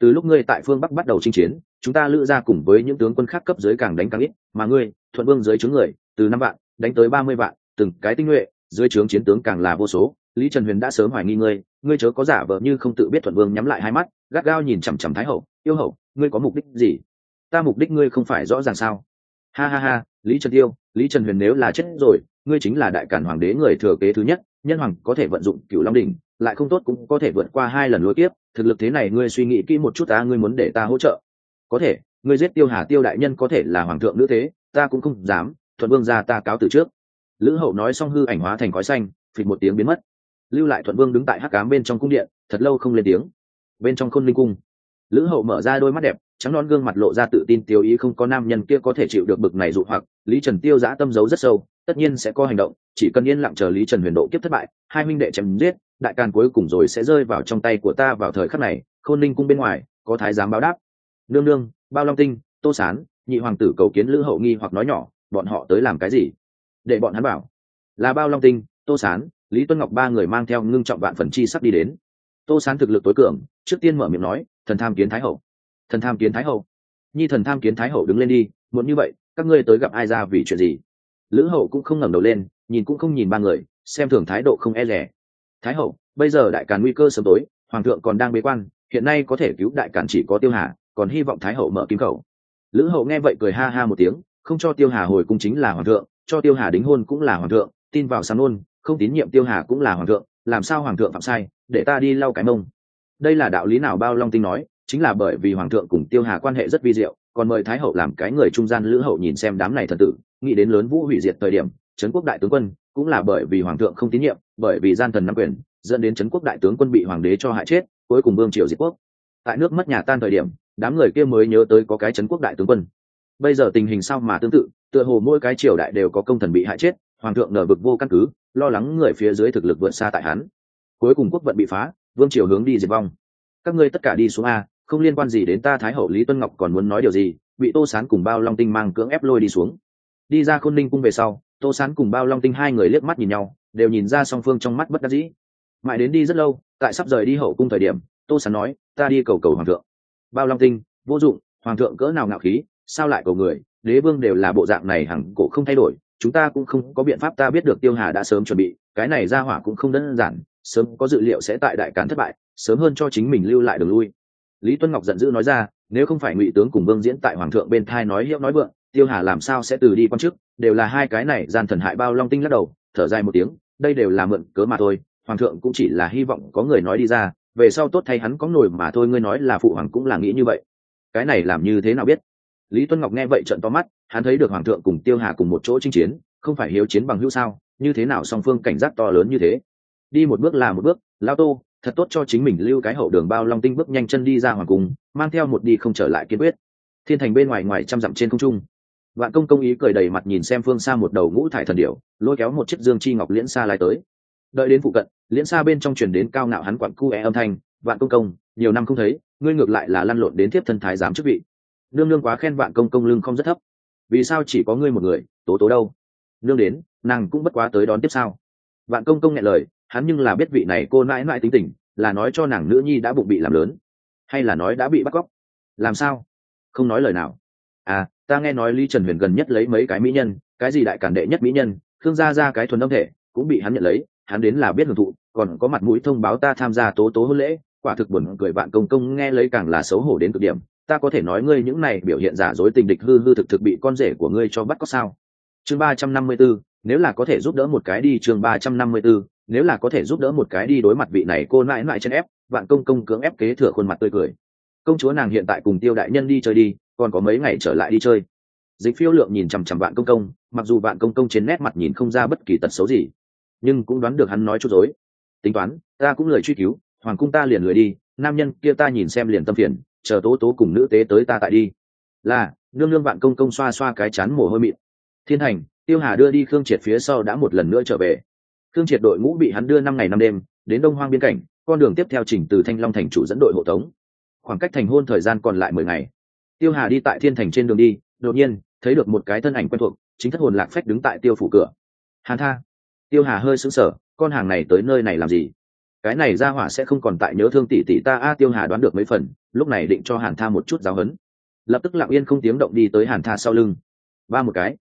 Từ lúc ngươi tại phương bắc bắt đầu chinh chiến, chúng ta lữ ra cùng với những tướng quân khác cấp dưới càng đánh càng ít, mà ngươi, thuận vương dưới chướng người, từ năm vạn, đánh tới ba mươi vạn, từng cái tinh nhuệ, dưới trướng chiến tướng càng là vô số. Lý trần huyền đã sớm hoài nghi ngươi ngươi chớ có giả vờ như không tự biết thuận vương nhắm lại hai mắt, gắt gao nhìn chằm chằm thái hậu, yêu hậu, ngươi có mục đích gì? Ta mục đích ngươi không phải rõ ràng sao? Ha ha ha, lý trần tiêu, lý trần huyền nếu là chết rồi, ngươi chính là đại cản hoàng đế người thừa kế thứ nhất, nhân hoàng có thể vận dụng cựu long đỉnh, lại không tốt cũng có thể vượt qua hai lần lối tiếp thực lực thế này ngươi suy nghĩ kỹ một chút ta, ngươi muốn để ta hỗ trợ. Có thể, ngươi giết tiêu hà tiêu đại nhân có thể là hoàng thượng nữ thế, ta cũng không dám, thuận vương ra ta cáo từ trước. Lữ hậu nói xong hư ảnh hóa thành khói xanh, phịch một tiếng biến mất. Lưu lại thuận vương đứng tại hắc cám bên trong cung điện, thật lâu không lên tiếng. Bên trong khôn linh cung, lữ hậu mở ra đôi mắt đẹp trắng non gương mặt lộ ra tự tin tiêu ý không có nam nhân kia có thể chịu được bực này dụ hoặc, lý trần tiêu giã tâm giấu rất sâu, tất nhiên sẽ có hành động, chỉ cần yên lặng chờ lý trần huyền độ kiếp thất bại, hai minh đệ chém giết, đại càn cuối cùng rồi sẽ rơi vào trong tay của ta vào thời khắc này, khôn ninh cung bên ngoài, có thái giám báo đáp. Nương nương, bao long tinh, tô sán, nhị hoàng tử cầu kiến lữ hậu nghi hoặc nói nhỏ, bọn họ tới làm cái gì? Để bọn hắn bảo. Là bao long tinh, tô sán, lý tuân ngọc ba người mang theo ngưng trọng vạn phần chi sắp đi đến. Tô sán thực lực tối cường, trước tiên mở miệng nói, thần tham kiến thái hậu thần tham kiến thái hậu. Nhi thần tham kiến thái hậu đứng lên đi muốn như vậy, các ngươi tới gặp ai ra vì chuyện gì? Lữ hậu cũng không ngẩng đầu lên, nhìn cũng không nhìn ba người, xem thường thái độ không e rẻ. Thái hậu, bây giờ đại càn nguy cơ sớm tối, hoàng thượng còn đang bế quan, hiện nay có thể cứu đại càn chỉ có tiêu hà, còn hy vọng thái hậu mở kim khẩu. Lữ hậu nghe vậy cười ha ha một tiếng, không cho tiêu hà hồi cung chính là hoàng thượng, cho tiêu hà đính hôn cũng là hoàng thượng, tin vào sáng ôn không tín nhiệm tiêu hà cũng là hoàng thượng, làm sao hoàng thượng phạm sai, để ta đi lau cái mông. Đây là đạo lý nào bao long tinh nói? Chính là bởi vì hoàng thượng cùng tiêu hà quan hệ rất vi diệu, còn mời thái hậu làm cái người trung gian lữ hậu nhìn xem đám này thần tử, nghĩ đến lớn vũ hủy diệt thời điểm, trấn quốc đại tướng quân cũng là bởi vì hoàng thượng không tín nhiệm, bởi vì gian thần nắm quyền, dẫn đến trấn quốc đại tướng quân bị hoàng đế cho hại chết, cuối cùng vương triều diệt quốc. Tại nước mất nhà tan thời điểm, đám người kia mới nhớ tới có cái trấn quốc đại tướng quân. Bây giờ tình hình sao mà tương tự, tựa hồ mỗi cái triều đại đều có công thần bị hại chết, hoàng thượng nở vực vô căn cứ, lo lắng người phía dưới thực lực vượt xa tại hắn. Cuối cùng quốc vận bị phá, vương triều hướng đi diệt vong. Các ngươi tất cả đi xuống a không liên quan gì đến ta thái hậu lý tuân ngọc còn muốn nói điều gì, bị tô sán cùng bao long tinh mang cưỡng ép lôi đi xuống. Đi ra khôn ninh cung về sau, tô sán cùng bao long tinh hai người liếc mắt nhìn nhau, đều nhìn ra song phương trong mắt bất đắc dĩ. Mãi đến đi rất lâu, tại sắp rời đi hậu cung thời điểm, tô sán nói, ta đi cầu cầu hoàng thượng. Bao long tinh, vô dụng, hoàng thượng cỡ nào ngạo khí, sao lại cầu người? Đế vương đều là bộ dạng này hằng cổ không thay đổi, chúng ta cũng không có biện pháp ta biết được tiêu hà đã sớm chuẩn bị, cái này ra hỏa cũng không đơn giản, sớm có dự liệu sẽ tại đại cán thất bại, sớm hơn cho chính mình lưu lại đường lui lý tuân ngọc giận dữ nói ra, nếu không phải ngụy tướng cùng vương diễn tại hoàng thượng bên thai nói hiệu nói vượng, tiêu hà làm sao sẽ từ đi quan chức? Đều là hai cái này gian thần hại bao long tinh lắc đầu, thở dài một tiếng, đây đều là mượn cớ mà thôi, hoàng thượng cũng chỉ là hy vọng có người nói đi ra, về sau tốt thay hắn có nổi mà thôi, ngươi nói là phụ hoàng cũng là nghĩ như vậy. Cái này làm như thế nào biết? Lý tuân ngọc nghe vậy trận to mắt, hắn thấy được hoàng thượng cùng tiêu hà cùng một chỗ chinh chiến, không phải hiếu chiến bằng hữu sao? Như thế nào song phương cảnh giác to lớn như thế? Đi một bước là một bước lao tô, thật tốt cho chính mình lưu cái hậu đường bao long tinh bước nhanh chân đi ra hoàng cung, mang theo một đi không trở lại kiên quyết. Thiên thành bên ngoài ngoài trăm dặm trên không trung. Vạn công công ý cười đầy mặt nhìn xem phương xa một đầu ngũ thải thần điệu lôi kéo một chiếc dương chi ngọc liễn xa lái tới. Đợi đến phụ cận, liễn xa bên trong truyền đến cao ngạo hắn quặn cu e âm thanh, vạn công công, nhiều năm không thấy, ngươi ngược lại là lăn lộn đến tiếp thân thái giám chức vị. Nương nương quá khen vạn công công lưng không rất thấp. Vì sao chỉ có ngươi một người, tố tố đâu? Nương đến, nàng cũng bất quá tới đón tiếp sao? Vạn công công nghe lời hắn nhưng là biết vị này cô mãi mãi tính tình là nói cho nàng nữ nhi đã bụng bị làm lớn hay là nói đã bị bắt cóc? Làm sao? Không nói lời nào. À ta nghe nói lý trần huyền gần nhất lấy mấy cái mỹ nhân cái gì đại cản đệ nhất mỹ nhân thương gia ra cái thuần âm thể cũng bị hắn nhận lấy hắn đến là biết hưởng thụ còn có mặt mũi thông báo ta tham gia tố tố hôn lễ quả thực buồn cười vạn công công nghe lấy càng là xấu hổ đến cực điểm. Ta có thể nói ngươi những này biểu hiện giả dối tình địch hư hư thực thực bị con rể của ngươi cho bắt có sao? Chương ba trăm năm mươi 354, nếu là có thể giúp đỡ một cái đi chương ba trăm năm mươi 354, nếu là có thể giúp đỡ một cái đi đối mặt vị này, cô mãi mãi chân ép, vạn công công cưỡng ép kế thừa khuôn mặt tươi cười. Công chúa nàng hiện tại cùng tiêu đại nhân đi chơi đi, còn có mấy ngày trở lại đi chơi. Dịch phiêu lượng nhìn chằm chằm vạn công công, mặc dù vạn công công trên nét mặt nhìn không ra bất kỳ tật xấu gì, nhưng cũng đoán được hắn nói chút dối. Tính toán, ta cũng lời truy cứu, hoàng cung ta liền lười đi, nam nhân kia ta nhìn xem liền tâm phiền, chờ tố tố cùng nữ tế tới ta tại đi. Là, nương nương vạn công công xoa xoa cái chán mồ hôi mịn. Thiên thành tiêu hà đưa đi khương triệt phía sau đã một lần nữa trở về. Thương triệt đội ngũ bị hắn đưa năm ngày năm đêm, đến đông hoang biên cảnh, con đường tiếp theo chỉnh từ thanh long thành chủ dẫn đội hộ tống. Khoảng cách thành hôn thời gian còn lại mười ngày. Tiêu hà đi tại thiên thành trên đường đi, đột nhiên, thấy được một cái thân ảnh quen thuộc, chính thất hồn lạc phách đứng tại tiêu phủ cửa. Hàn tha. Tiêu hà hơi sững sờ, con hàng này tới nơi này làm gì? Cái này ra hỏa sẽ không còn tại nhớ thương tỷ tỷ ta, a, tiêu hà đoán được mấy phần, lúc này định cho hàn tha một chút giáo huấn. Lập tức lặng yên không tiếng động đi tới hàn tha sau lưng. Ba một cái.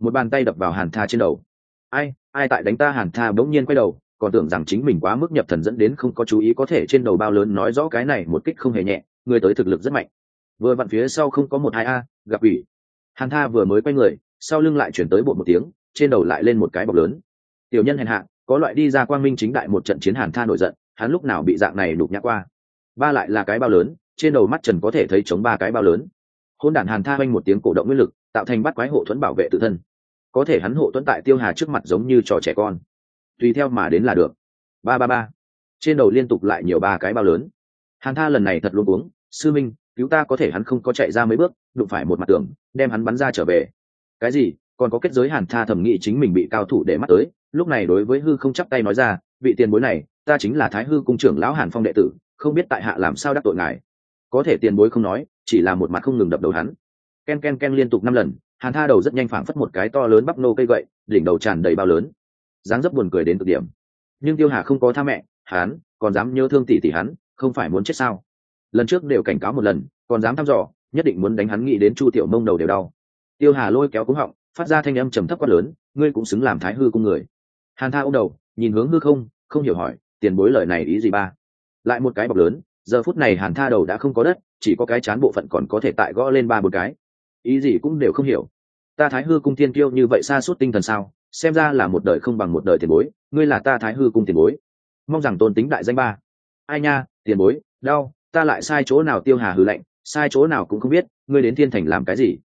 Một bàn tay đập vào hàn tha trên đầu. Ai? Ai tại đánh ta hàn tha bỗng nhiên quay đầu, còn tưởng rằng chính mình quá mức nhập thần dẫn đến không có chú ý có thể trên đầu bao lớn nói rõ cái này một kích không hề nhẹ, người tới thực lực rất mạnh. Vừa vặn phía sau không có một hai a, gặp ủy. Hàn tha vừa mới quay người, sau lưng lại chuyển tới bộ một tiếng, trên đầu lại lên một cái bọc lớn. Tiểu nhân hèn hạ, có loại đi ra quang minh chính đại một trận chiến hàn tha nổi giận, hắn lúc nào bị dạng này đục nhã qua. Ba lại là cái bao lớn, trên đầu mắt trần có thể thấy chống ba cái bao lớn. Hôn đản hàn tha oanh một tiếng cổ động nguyên lực, tạo thành bắt quái hộ thuẫn bảo vệ tự thân có thể hắn hộ tuấn tại tiêu hà trước mặt giống như trò trẻ con. Tùy theo mà đến là được. Ba ba ba. Trên đầu liên tục lại nhiều ba cái bao lớn. Hàn tha lần này thật luôn uống sư minh, cứu ta có thể hắn không có chạy ra mấy bước, đụng phải một mặt tường, đem hắn bắn ra trở về. Cái gì? Còn có kết giới hàn tha thẩm nghĩ chính mình bị cao thủ để mắt tới, lúc này đối với hư không chắp tay nói ra, vị tiền bối này, ta chính là thái hư cung trưởng lão hàn phong đệ tử, không biết tại hạ làm sao đắc tội ngài. Có thể tiền bối không nói, chỉ là một mặt không ngừng đập đầu hắn. Ken ken ken liên tục năm lần hàn tha đầu rất nhanh phảng phất một cái to lớn bắp nô cây gậy, đỉnh đầu tràn đầy bao lớn. Dáng dấp buồn cười đến cực điểm. Nhưng tiêu hà không có tha mẹ, hắn còn dám nhớ thương tỷ tỷ hắn, không phải muốn chết sao? Lần trước đều cảnh cáo một lần, còn dám thăm dò, nhất định muốn đánh hắn nghĩ đến chu tiểu mông đầu đều đau. Tiêu hà lôi kéo cúng họng, phát ra thanh âm trầm thấp quát lớn, ngươi cũng xứng làm thái hư cung người. Hàn tha ô đầu, nhìn hướng hư không không hiểu hỏi, tiền bối lời này ý gì ba? Lại một cái bọc lớn, giờ phút này hàn tha đầu đã không có đất, chỉ có cái chán bộ phận còn có thể tại gõ lên ba một cái ý gì cũng đều không hiểu. Ta thái hư cung thiên kiêu như vậy xa suốt tinh thần sao? Xem ra là một đời không bằng một đời tiền bối, ngươi là ta thái hư cung tiền bối. Mong rằng tôn tính đại danh ba. Ai nha, tiền bối, đau, ta lại sai chỗ nào tiêu hà hư lệnh, sai chỗ nào cũng không biết, ngươi đến thiên thành làm cái gì?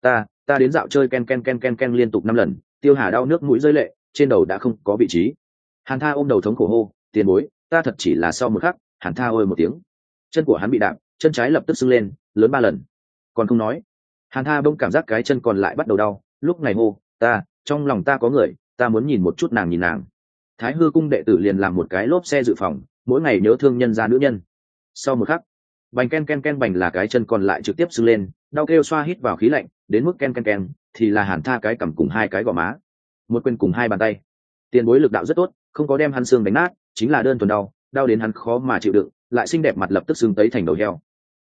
Ta ta đến dạo chơi ken ken ken ken ken liên tục năm lần, tiêu hà đau nước mũi rơi lệ, trên đầu đã không có vị trí. Hàn tha ôm đầu thống khổ hô, tiền bối, ta thật chỉ là sau một khắc, hàn tha ôi một tiếng. Chân của hắn bị đạp, chân trái lập tức sưng lên, lớn ba lần. Còn không nói hàn tha bỗng cảm giác cái chân còn lại bắt đầu đau, lúc này hô, ta, trong lòng ta có người, ta muốn nhìn một chút nàng nhìn nàng. Thái hư cung đệ tử liền làm một cái lốp xe dự phòng, mỗi ngày nhớ thương nhân ra nữ nhân. Sau một khắc, bành ken ken ken bành là cái chân còn lại trực tiếp sưng lên, đau kêu xoa hít vào khí lạnh, đến mức ken ken ken, thì là hàn tha cái cầm cùng hai cái gò má. Một quên cùng hai bàn tay. Tiền bối lực đạo rất tốt, không có đem hắn xương đánh nát, chính là đơn thuần đau đau đến hắn khó mà chịu đựng, lại xinh đẹp mặt lập tức xương tấy thành đầu heo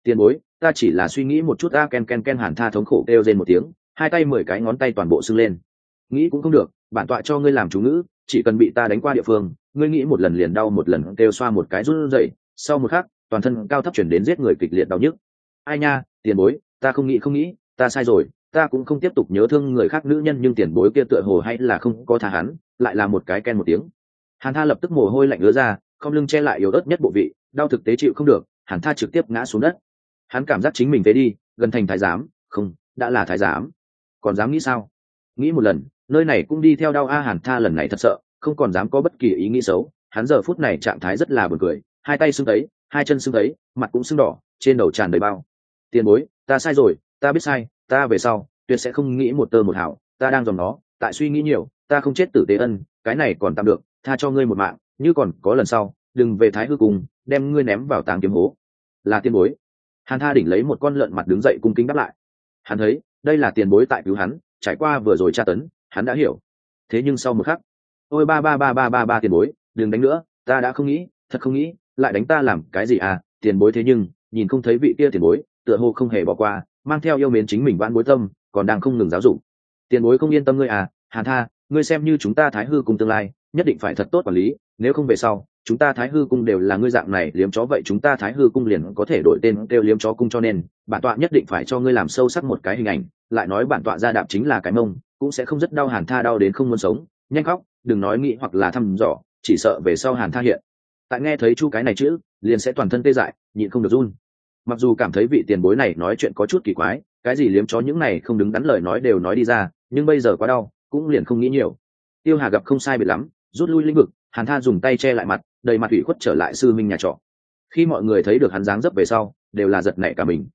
tiền bối, ta chỉ là suy nghĩ một chút a ken ken ken hàn tha thống khổ kêu lên một tiếng, hai tay mười cái ngón tay toàn bộ sưng lên. Nghĩ cũng không được, bản tọa cho ngươi làm chú ngữ, chỉ cần bị ta đánh qua địa phương, ngươi nghĩ một lần liền đau, một lần kêu xoa một cái run rẩy, sau một khắc, toàn thân cao thấp chuyển đến giết người kịch liệt đau nhức. Ai nha, tiền bối, ta không nghĩ không nghĩ, ta sai rồi, ta cũng không tiếp tục nhớ thương người khác nữ nhân, nhưng tiền bối kia tựa hồ hay là không có tha hắn, lại là một cái ken một tiếng. Hàn tha lập tức mồ hôi lạnh ứa ra, không lưng che lại yếu ớt nhất bộ vị, đau thực tế chịu không được, hàn tha trực tiếp ngã xuống đất hắn cảm giác chính mình thế đi, gần thành thái giám, không, đã là thái giám. Còn dám nghĩ sao? Nghĩ một lần, nơi này cũng đi theo đau a hàn tha lần này thật sợ, không còn dám có bất kỳ ý nghĩ xấu. Hắn giờ phút này trạng thái rất là buồn cười, hai tay sưng tấy, hai chân sưng tấy, mặt cũng sưng đỏ, trên đầu tràn đầy bao. Tiền bối, ta sai rồi, ta biết sai, ta về sau, tuyệt sẽ không nghĩ một tơ một hảo ta đang dòng nó, tại suy nghĩ nhiều, ta không chết tử tế ân, cái này còn tạm được, tha cho ngươi một mạng, như còn có lần sau, đừng về thái hư cùng, đem ngươi ném vào tàng kiếm hố. Là tiền bối hàn tha đỉnh lấy một con lợn mặt đứng dậy cung kính đáp lại. Hắn thấy, đây là tiền bối tại cứu hắn, trải qua vừa rồi tra tấn, hắn đã hiểu. Thế nhưng sau một khắc, ôi, ba ba ba ba ba ba tiền bối, đừng đánh nữa, ta đã không nghĩ, thật không nghĩ, lại đánh ta làm cái gì à tiền bối thế nhưng, nhìn không thấy vị kia tiền bối, tựa hồ không hề bỏ qua, mang theo yêu mến chính mình vãn bối tâm, còn đang không ngừng giáo dục. Tiền bối không yên tâm ngươi à hàn tha, ngươi xem như chúng ta thái hư cùng tương lai, nhất định phải thật tốt quản lý, nếu không về sau chúng ta thái hư cung đều là ngươi dạng này, liếm chó vậy chúng ta thái hư cung liền có thể đổi tên kêu liếm chó cung cho nên, bản tọa nhất định phải cho ngươi làm sâu sắc một cái hình ảnh, lại nói bản tọa ra đạp chính là cái mông, cũng sẽ không rất đau hàn tha đau đến không muốn sống, nhanh khóc, đừng nói nghĩ hoặc là thăm dò, chỉ sợ về sau hàn tha hiện. Tại nghe thấy chu cái này chữ, liền sẽ toàn thân tê dại, nhịn không được run. Mặc dù cảm thấy vị tiền bối này nói chuyện có chút kỳ quái, cái gì liếm chó những này không đứng đắn lời nói đều nói đi ra, nhưng bây giờ quá đau, cũng liền không nghĩ nhiều. Tiêu hà gặp không sai biệt lắm, rút lui lĩnh vực, hàn tha dùng tay che lại mặt đầy mặt ủy khuất trở lại sư minh nhà trọ. Khi mọi người thấy được hắn dáng dấp về sau, đều là giật nảy cả mình.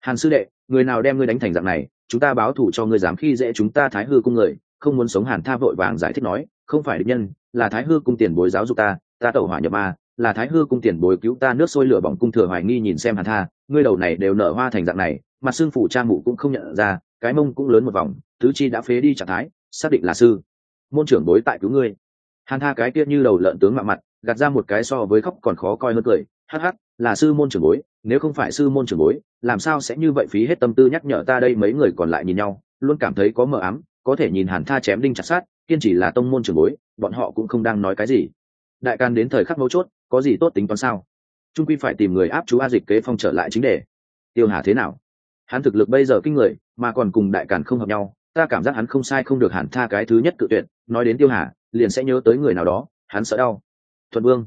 Hàn sư đệ, người nào đem ngươi đánh thành dạng này, chúng ta báo thù cho ngươi dám khi dễ chúng ta thái hư cung người, không muốn sống hàn tha vội vàng giải thích nói, không phải địch nhân, là thái hư cung tiền bối giáo dục ta ta tẩu hỏa nhập ma, là thái hư cung tiền bối cứu ta nước sôi lửa bỏng cung thừa hoài nghi nhìn xem hàn tha, ngươi đầu này đều nở hoa thành dạng này, mặt xương phủ cha mụ cũng không nhận ra, cái mông cũng lớn một vòng, tứ chi đã phế đi trạng thái, xác định là sư. Môn trưởng bối tại cứu ngươi. Hàn tha cái kia như đầu lợn tướng mạ mặt gạt ra một cái so với khóc còn khó coi hơn cười. Hắc hắc, là sư môn trưởng bối, nếu không phải sư môn trưởng bối, làm sao sẽ như vậy phí hết tâm tư nhắc nhở ta đây mấy người còn lại nhìn nhau, luôn cảm thấy có mờ ám, có thể nhìn hàn tha chém đinh chặt sát kiên chỉ là tông môn trưởng bối, bọn họ cũng không đang nói cái gì. Đại can đến thời khắc mấu chốt, có gì tốt tính toán sao? Trung quy phải tìm người áp chú a dịch kế phong trở lại chính đề. Tiêu hà thế nào? Hắn thực lực bây giờ kinh người, mà còn cùng đại càn không hợp nhau, ta cảm giác hắn không sai không được hẳn tha cái thứ nhất cự tuyệt, nói đến tiêu hà, liền sẽ nhớ tới người nào đó, hắn sợ đau thuận vương.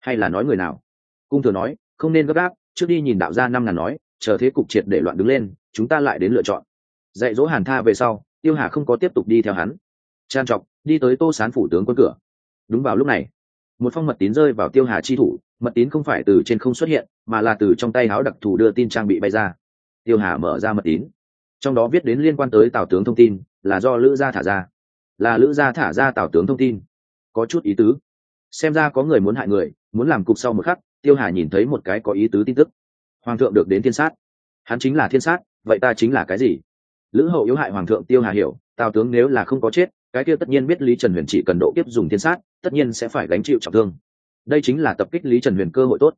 Hay là nói người nào? Cung thừa nói, không nên gấp gáp, trước đi nhìn đạo gia năm ngàn nói, chờ thế cục triệt để loạn đứng lên, chúng ta lại đến lựa chọn. Dạy dỗ hàn tha về sau, tiêu hà không có tiếp tục đi theo hắn. Trang trọc, đi tới tô sán phủ tướng quân cửa. Đúng vào lúc này, một phong mật tín rơi vào tiêu hà chi thủ, mật tín không phải từ trên không xuất hiện, mà là từ trong tay áo đặc thù đưa tin trang bị bay ra. Tiêu hà mở ra mật tín. Trong đó viết đến liên quan tới tào tướng thông tin, là do lữ gia thả ra. Là lữ gia thả ra tào tướng thông tin. Có chút ý tứ xem ra có người muốn hại người, muốn làm cục sau một khắc, tiêu hà nhìn thấy một cái có ý tứ tin tức. Hoàng thượng được đến thiên sát. Hắn chính là thiên sát, vậy ta chính là cái gì? Lữ hậu yếu hại hoàng thượng tiêu hà hiểu, tào tướng nếu là không có chết, cái kia tất nhiên biết lý trần huyền chỉ cần độ kiếp dùng thiên sát, tất nhiên sẽ phải gánh chịu trọng thương. Đây chính là tập kích lý trần huyền cơ hội tốt.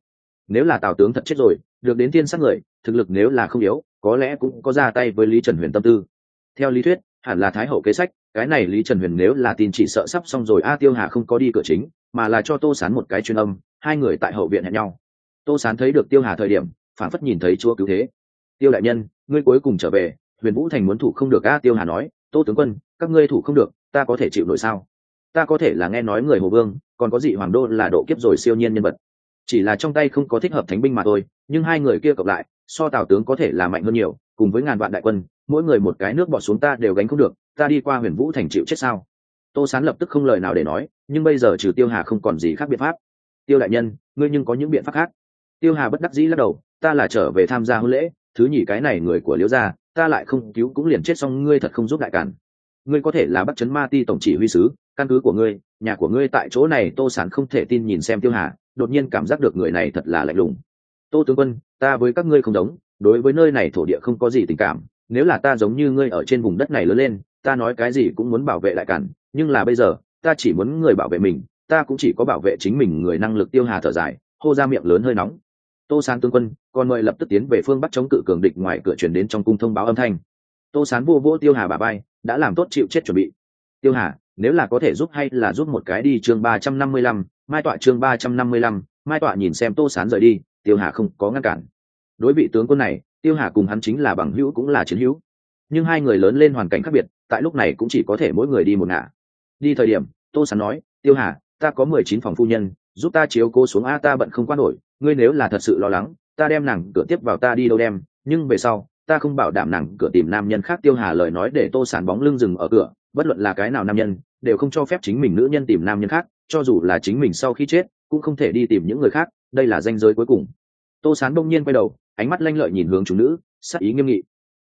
Nếu là tào tướng thật chết rồi, được đến thiên sát người, thực lực nếu là không yếu, có lẽ cũng có ra tay với lý trần huyền tâm tư. Theo lý thuyết, hẳn là thái hậu kế sách cái này lý trần huyền nếu là tin chỉ sợ sắp xong rồi, a tiêu hà không có đi cửa chính, mà là cho tô sán một cái chuyên âm, hai người tại hậu viện hẹn nhau. Tô sán thấy được tiêu hà thời điểm, phản phất nhìn thấy chúa cứu thế. Tiêu đại nhân, ngươi cuối cùng trở về, huyền vũ thành muốn thủ không được, a tiêu hà nói. Tô tướng quân, các ngươi thủ không được, ta có thể chịu nổi sao? Ta có thể là nghe nói người hồ vương, còn có dị hoàng đô là độ kiếp rồi siêu nhiên nhân vật. Chỉ là trong tay không có thích hợp thánh binh mà thôi, nhưng hai người kia cộng lại, so tào tướng có thể là mạnh hơn nhiều cùng với ngàn vạn đại quân, mỗi người một cái nước bỏ xuống ta đều gánh không được, ta đi qua huyền vũ thành chịu chết sao? Tô sán lập tức không lời nào để nói, nhưng bây giờ trừ tiêu hà không còn gì khác biện pháp. Tiêu đại nhân, ngươi nhưng có những biện pháp khác. Tiêu hà bất đắc dĩ lắc đầu, ta là trở về tham gia hôn lễ, thứ nhì cái này người của liễu gia, ta lại không cứu cũng liền chết xong, ngươi thật không giúp đại cản. Ngươi có thể là bắt chấn ma ti tổng chỉ huy sứ, căn cứ của ngươi, nhà của ngươi tại chỗ này. Tô sán không thể tin nhìn xem tiêu hà, đột nhiên cảm giác được người này thật là lạnh lùng. Tô tướng quân, ta với các ngươi không giống đối với nơi này thổ địa không có gì tình cảm, nếu là ta giống như ngươi ở trên vùng đất này lớn lên, ta nói cái gì cũng muốn bảo vệ lại cản, nhưng là bây giờ, ta chỉ muốn người bảo vệ mình, ta cũng chỉ có bảo vệ chính mình người năng lực tiêu hà thở dài, hô ra miệng lớn hơi nóng. Tô sán tướng quân còn mời lập tức tiến về phương bắc chống cự cường địch ngoài cửa chuyển đến trong cung thông báo âm thanh. Tô sán vô vô tiêu hà bà bay đã làm tốt chịu chết chuẩn bị. Tiêu hà, nếu là có thể giúp hay là giúp một cái đi chương ba trăm năm mươi lăm, mai tọa chương ba trăm năm mươi lăm, mai tọa nhìn xem tô sán rời đi, tiêu hà không có ngăn cản đối vị tướng quân này, tiêu hà cùng hắn chính là bằng hữu cũng là chiến hữu. Nhưng hai người lớn lên hoàn cảnh khác biệt, tại lúc này cũng chỉ có thể mỗi người đi một ngả. Đi thời điểm, tô sán nói, tiêu hà, ta có mười chín phòng phu nhân, giúp ta chiếu cô xuống a, ta bận không quan nổi, ngươi nếu là thật sự lo lắng, ta đem nàng cửa tiếp vào ta đi đâu đem, nhưng về sau, ta không bảo đảm nàng cửa tìm nam nhân khác. Tiêu hà lời nói để tô sán bóng lưng rừng ở cửa, bất luận là cái nào nam nhân, đều không cho phép chính mình nữ nhân tìm nam nhân khác, cho dù là chính mình sau khi chết, cũng không thể đi tìm những người khác, đây là danh giới cuối cùng. Tô sán bỗng nhiên quay đầu ánh mắt lanh lợi nhìn hướng chúng nữ, sắc ý nghiêm nghị.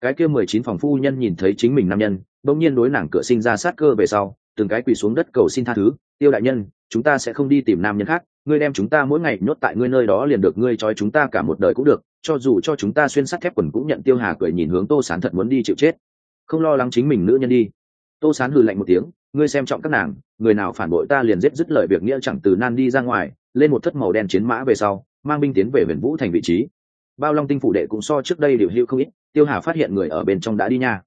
Cái kia mười chín phòng phu nhân nhìn thấy chính mình nam nhân, bỗng nhiên đối nàng cửa sinh ra sát cơ về sau, từng cái quỳ xuống đất cầu xin tha thứ, tiêu đại nhân, chúng ta sẽ không đi tìm nam nhân khác, ngươi đem chúng ta mỗi ngày nhốt tại ngươi nơi đó liền được, ngươi trói chúng ta cả một đời cũng được, cho dù cho chúng ta xuyên sắt thép quần cũng nhận tiêu hà cười nhìn hướng tô sán thật muốn đi chịu chết. Không lo lắng chính mình nữ nhân đi. Tô sán hừ lạnh một tiếng, ngươi xem trọng các nàng, người nào phản bội ta liền giết dứt lời việc nghĩa chẳng từ nan đi ra ngoài, lên một thất màu đen chiến mã về sau, mang binh tiến về huyền vũ thành vị trí bao long tinh phủ đệ cũng so trước đây điều hữu không ít, tiêu hà phát hiện người ở bên trong đã đi nha.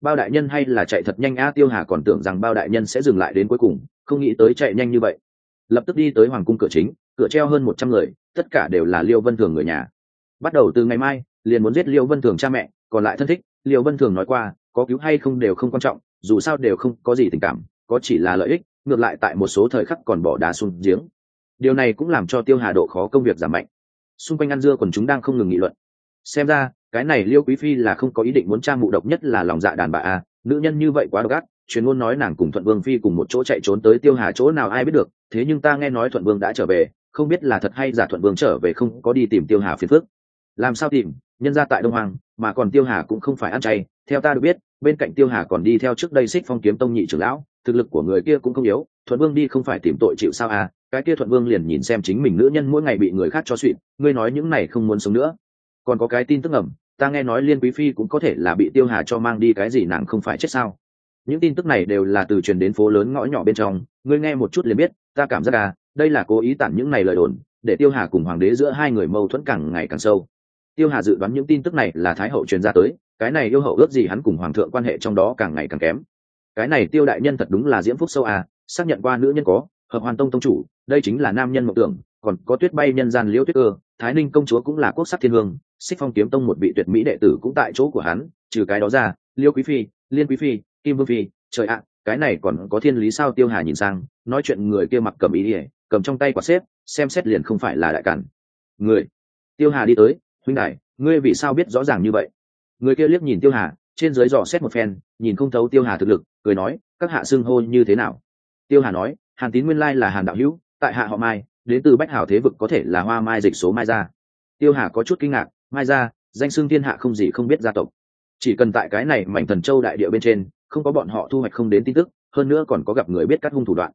Bao đại nhân hay là chạy thật nhanh a tiêu hà còn tưởng rằng bao đại nhân sẽ dừng lại đến cuối cùng, không nghĩ tới chạy nhanh như vậy. Lập tức đi tới hoàng cung cửa chính, cửa treo hơn một trăm người, tất cả đều là liêu vân thường người nhà. Bắt đầu từ ngày mai, liền muốn giết liêu vân thường cha mẹ, còn lại thân thích, liêu vân thường nói qua, có cứu hay không đều không quan trọng, dù sao đều không có gì tình cảm, có chỉ là lợi ích, ngược lại tại một số thời khắc còn bỏ đá xuống giếng. Điều này cũng làm cho tiêu hà độ khó công việc giảm mạnh xung quanh ăn dưa còn chúng đang không ngừng nghị luận. Xem ra, cái này liêu quý phi là không có ý định muốn trang mụ độc nhất là lòng dạ đàn bà a, nữ nhân như vậy quá độc ác, truyền ngôn nói nàng cùng thuận vương phi cùng một chỗ chạy trốn tới tiêu hà chỗ nào ai biết được, thế nhưng ta nghe nói thuận vương đã trở về, không biết là thật hay giả thuận vương trở về không có đi tìm tiêu hà phiền phước làm sao tìm, nhân ra tại đông hoàng mà còn tiêu hà cũng không phải ăn chay, theo ta được biết, bên cạnh tiêu hà còn đi theo trước đây xích phong kiếm tông nhị trưởng lão thực lực của người kia cũng không yếu, thuận vương đi không phải tìm tội chịu sao à? Cái kia thuận vương liền nhìn xem chính mình nữ nhân mỗi ngày bị người khác cho suỵ ngươi nói những này không muốn sống nữa. Còn có cái tin tức ẩm, ta nghe nói liên quý phi cũng có thể là bị tiêu hà cho mang đi cái gì nàng không phải chết sao? Những tin tức này đều là từ truyền đến phố lớn ngõ nhỏ bên trong, ngươi nghe một chút liền biết, ta cảm giác à đây là cố ý tản những này lời đồn, để tiêu hà cùng hoàng đế giữa hai người mâu thuẫn càng ngày càng sâu. Tiêu hà dự đoán những tin tức này là thái hậu truyền ra tới, cái này yêu hậu ước gì hắn cùng hoàng thượng quan hệ trong đó càng ngày càng kém cái này tiêu đại nhân thật đúng là diễm phúc sâu à xác nhận qua nữ nhân có, hợp hoàn tông tông chủ, đây chính là nam nhân mộng tưởng, còn có tuyết bay nhân gian liễu tuyết cơ, thái ninh công chúa cũng là quốc sắc thiên hương, xích phong kiếm tông một vị tuyệt mỹ đệ tử cũng tại chỗ của hắn, trừ cái đó ra, liêu quý phi, liên quý phi, kim vương phi, trời ạ, cái này còn có thiên lý sao tiêu hà nhìn sang, nói chuyện người kia mặc cầm ý ỉa cầm trong tay quả xếp, xem xét liền không phải là đại cản. Người, tiêu hà đi tới, huynh đại ngươi vì sao biết rõ ràng như vậy? Người kia liếc nhìn tiêu hà, trên dưới dò xét một phen, nhìn không thấu tiêu hà thực lực cười nói, các hạ xưng hô như thế nào? Tiêu hà nói, hàn tín nguyên lai là hàn đạo hữu, tại hạ họ mai, đến từ bách hảo thế vực có thể là hoa mai dịch số mai gia. Tiêu hà có chút kinh ngạc, mai gia, danh xưng thiên hạ không gì không biết gia tộc. Chỉ cần tại cái này mảnh thần châu đại địa bên trên, không có bọn họ thu hoạch không đến tin tức, hơn nữa còn có gặp người biết cắt hung thủ đoạn.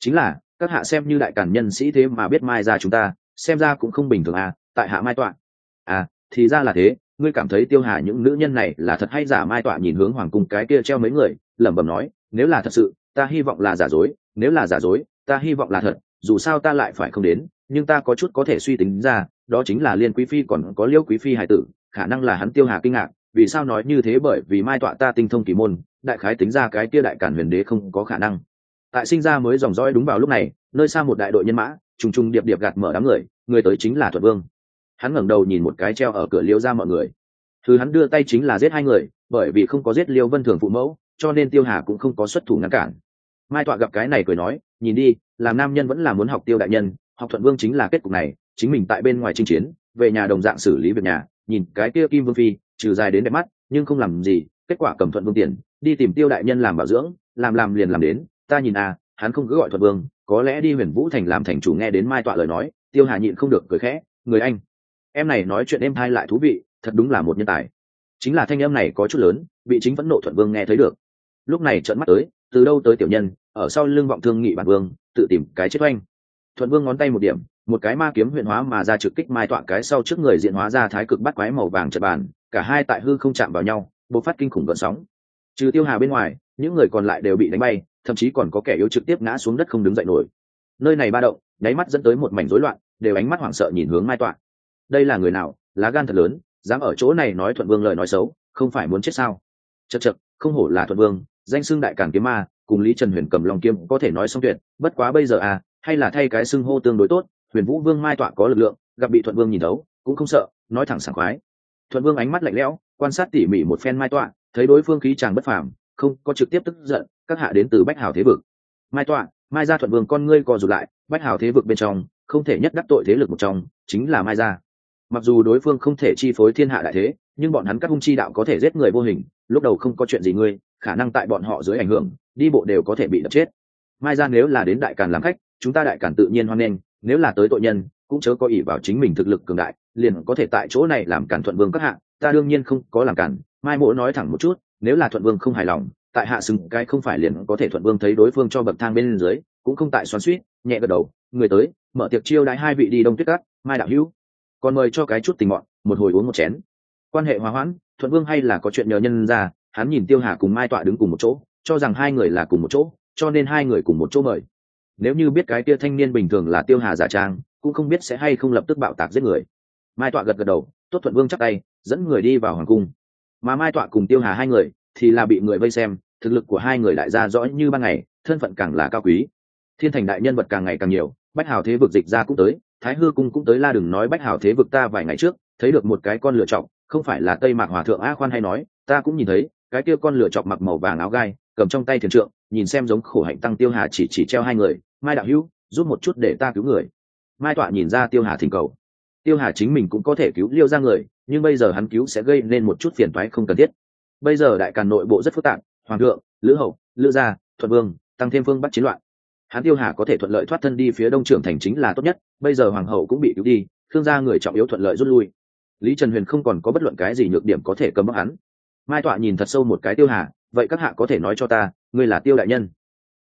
Chính là, các hạ xem như đại cản nhân sĩ thế mà biết mai ra chúng ta, xem ra cũng không bình thường à tại hạ mai tọa. À thì ra là thế ngươi cảm thấy tiêu hà những nữ nhân này là thật hay giả mai tọa nhìn hướng hoàng cung cái kia treo mấy người, lẩm bẩm nói, nếu là thật sự, ta hy vọng là giả dối, nếu là giả dối, ta hy vọng là thật, dù sao ta lại phải không đến, nhưng ta có chút có thể suy tính ra, đó chính là liên quý phi còn có liêu quý phi hải tử, khả năng là hắn tiêu hà kinh ngạc, vì sao nói như thế bởi vì mai tọa ta tinh thông kỳ môn, đại khái tính ra cái kia đại cản huyền đế không có khả năng. Tại sinh ra mới dòng dõi đúng vào lúc này, nơi xa một đại đội nhân mã, trùng trùng điệp điệp gạt mở đám người người tới chính là thuật vương hắn ngẩng đầu nhìn một cái treo ở cửa liêu ra mọi người. Thứ hắn đưa tay chính là giết hai người, bởi vì không có giết liêu vân thường phụ mẫu, cho nên tiêu hà cũng không có xuất thủ ngăn cản. Mai tọa gặp cái này cười nói, nhìn đi, làm nam nhân vẫn là muốn học tiêu đại nhân, học thuận vương chính là kết cục này, chính mình tại bên ngoài chinh chiến, về nhà đồng dạng xử lý việc nhà, nhìn cái kia kim vương phi, trừ dài đến đẹp mắt, nhưng không làm gì, kết quả cầm thuận vương tiền, đi tìm tiêu đại nhân làm bảo dưỡng, làm làm liền làm đến, ta nhìn à hắn không cứ gọi thuận vương, có lẽ đi huyền vũ thành làm thành chủ nghe đến mai tọa lời nói, tiêu hà nhịn không được cười khẽ, người anh em này nói chuyện em thai lại thú vị, thật đúng là một nhân tài. Chính là thanh em này có chút lớn bị chính vẫn nộ thuận vương nghe thấy được. Lúc này trợn mắt tới, từ đâu tới tiểu nhân, ở sau lưng vọng thương nghị bản vương, tự tìm cái chết oanh. Thuận vương ngón tay một điểm, một cái ma kiếm huyện hóa mà ra trực kích mai tọa cái sau trước người diện hóa ra thái cực bắt quái màu vàng chật bàn, cả hai tại hư không chạm vào nhau, bộc phát kinh khủng gợn sóng. Trừ tiêu hà bên ngoài, những người còn lại đều bị đánh bay, thậm chí còn có kẻ yếu trực tiếp ngã xuống đất không đứng dậy nổi. Nơi này ba động, nháy mắt dẫn tới một mảnh rối loạn, đều ánh mắt hoảng sợ nhìn hướng mai tọa đây là người nào, lá gan thật lớn, dám ở chỗ này nói thuận vương lời nói xấu, không phải muốn chết sao? Chật chật không hổ là thuận vương, danh xưng đại càn kiếm ma, cùng lý trần huyền cầm lòng kiếm có thể nói xong tuyệt, bất quá bây giờ à hay là thay cái xưng hô tương đối tốt, huyền vũ vương mai tọa có lực lượng, gặp bị thuận vương nhìn thấu, cũng không sợ, nói thẳng sảng khoái. Thuận vương ánh mắt lạnh lẽo, quan sát tỉ mỉ một phen mai tọa, thấy đối phương khí chàng bất phàm, không có trực tiếp tức giận, các hạ đến từ bách hào thế vực. Mai tọa, mai gia thuận vương con ngươi co rụt lại, bách hào thế vực bên trong, không thể nhất đắc tội thế lực một trong, chính là mai gia mặc dù đối phương không thể chi phối thiên hạ đại thế, nhưng bọn hắn các hung chi đạo có thể giết người vô hình, lúc đầu không có chuyện gì ngươi, khả năng tại bọn họ dưới ảnh hưởng, đi bộ đều có thể bị đập chết. Mai ra nếu là đến đại càn làm khách, chúng ta đại càn tự nhiên hoan nghênh, nếu là tới tội nhân, cũng chớ có ỷ vào chính mình thực lực cường đại, liền có thể tại chỗ này làm càn thuận vương các hạ, ta đương nhiên không có làm cản mai mỗ nói thẳng một chút, nếu là thuận vương không hài lòng, tại hạ sừng cái không phải liền có thể thuận vương thấy đối phương cho bậc thang bên dưới, cũng không tại xoắn suýt nhẹ gật đầu, người tới, mở tiệc chiêu đãi hai vị đi đông tuyết cát, mai đạo hữu còn mời cho cái chút tình mọn, một hồi uống một chén. Quan hệ hòa hoãn, thuận vương hay là có chuyện nhờ nhân ra, hắn nhìn tiêu hà cùng mai tọa đứng cùng một chỗ, cho rằng hai người là cùng một chỗ, cho nên hai người cùng một chỗ mời. Nếu như biết cái kia thanh niên bình thường là tiêu hà giả trang, cũng không biết sẽ hay không lập tức bạo tạc giết người. Mai tọa gật gật đầu, tốt thuận vương chắc tay, dẫn người đi vào hoàng cung. Mà mai tọa cùng tiêu hà hai người, thì là bị người vây xem, thực lực của hai người lại ra rõ như ban ngày, thân phận càng là cao quý. Thiên thành đại nhân vật càng ngày càng nhiều, bách hào thế vực dịch ra cũng tới thái hư cung cũng tới la đừng nói bách hào thế vực ta vài ngày trước, thấy được một cái con lựa chọc không phải là tây mạc hòa thượng a khoan hay nói, ta cũng nhìn thấy, cái kia con lựa chọc mặc màu vàng áo gai, cầm trong tay thiền trượng, nhìn xem giống khổ hạnh tăng tiêu hà chỉ chỉ treo hai người, mai đạo hữu, giúp một chút để ta cứu người. Mai tọa nhìn ra tiêu hà thỉnh cầu. Tiêu hà chính mình cũng có thể cứu liêu ra người, nhưng bây giờ hắn cứu sẽ gây nên một chút phiền toái không cần thiết. Bây giờ đại càn nội bộ rất phức tạp, hoàng thượng, lữ hậu, lữ gia, thuận vương, tăng thêm phương bắt chiến loạn hắn tiêu hà có thể thuận lợi thoát thân đi phía đông trưởng thành chính là tốt nhất, bây giờ hoàng hậu cũng bị cứu đi, thương gia người trọng yếu thuận lợi rút lui. Lý trần huyền không còn có bất luận cái gì nhược điểm có thể cấm bóc hắn. Mai tọa nhìn thật sâu một cái tiêu hà, vậy các hạ có thể nói cho ta, ngươi là tiêu đại nhân?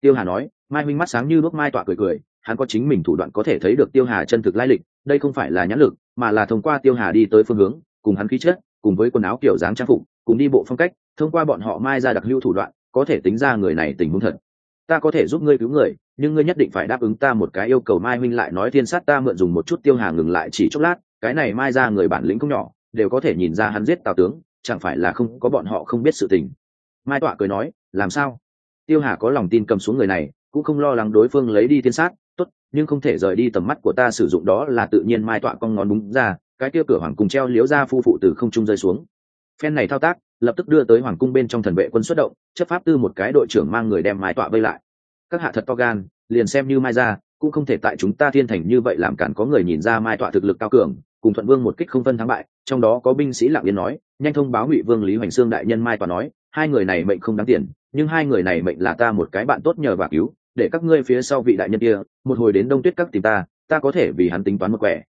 Tiêu hà nói, mai minh mắt sáng như bước mai tọa cười cười, hắn có chính mình thủ đoạn có thể thấy được tiêu hà chân thực lai lịch, đây không phải là nhãn lực, mà là thông qua tiêu hà đi tới phương hướng, cùng hắn khí chất, cùng với quần áo kiểu dáng trang phục, cùng đi bộ phong cách, thông qua bọn họ mai ra đặc lưu thủ đoạn, có thể tính ra người này tình huống thật ta có thể giúp ngươi cứu người, nhưng ngươi nhất định phải đáp ứng ta một cái yêu cầu mai minh lại nói thiên sát ta mượn dùng một chút tiêu hà ngừng lại chỉ chốc lát, cái này mai ra người bản lĩnh không nhỏ, đều có thể nhìn ra hắn giết tào tướng, chẳng phải là không có bọn họ không biết sự tình. Mai tọa cười nói, làm sao? Tiêu hà có lòng tin cầm xuống người này, cũng không lo lắng đối phương lấy đi thiên sát, tốt, nhưng không thể rời đi tầm mắt của ta sử dụng đó là tự nhiên mai tọa con ngón đúng ra, cái kia cửa hoàng cung treo liếu ra phu phụ từ không trung rơi xuống. Phen này thao tác lập tức đưa tới hoàng cung bên trong thần vệ quân xuất động, chấp pháp tư một cái đội trưởng mang người đem mai tọa vây lại. Các hạ thật to gan, liền xem như mai ra, cũng không thể tại chúng ta thiên thành như vậy làm cản có người nhìn ra mai tọa thực lực cao cường, cùng thuận vương một kích không phân thắng bại, trong đó có binh sĩ lạng yên nói, nhanh thông báo ngụy vương lý hoành sương đại nhân mai tọa nói, hai người này mệnh không đáng tiền, nhưng hai người này mệnh là ta một cái bạn tốt nhờ và cứu, để các ngươi phía sau vị đại nhân kia, một hồi đến đông tuyết các tìm ta ta có thể vì hắn tính toán một quẻ.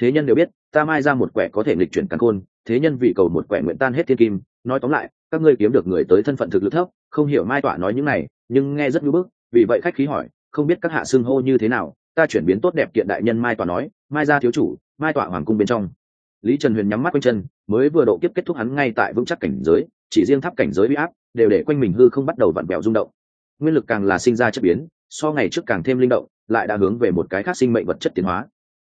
Thế nhân đều biết, ta mai ra một quẻ có thể lịch chuyển căn khôn, thế nhân vì cầu một quẻ nguyện tan hết thiên kim nói tóm lại, các ngươi kiếm được người tới thân phận thực lực thấp, không hiểu mai tọa nói những này, nhưng nghe rất ngưỡng bức, vì vậy khách khí hỏi, không biết các hạ xưng hô như thế nào, ta chuyển biến tốt đẹp kiện đại nhân mai tọa nói, mai ra thiếu chủ, mai tọa hoàng cung bên trong. Lý trần huyền nhắm mắt quanh chân, mới vừa độ kiếp kết thúc hắn ngay tại vững chắc cảnh giới, chỉ riêng tháp cảnh giới bị áp, đều để quanh mình hư không bắt đầu vặn vẹo rung động. Nguyên lực càng là sinh ra chất biến, so ngày trước càng thêm linh động, lại đã hướng về một cái khác sinh mệnh vật chất tiến hóa.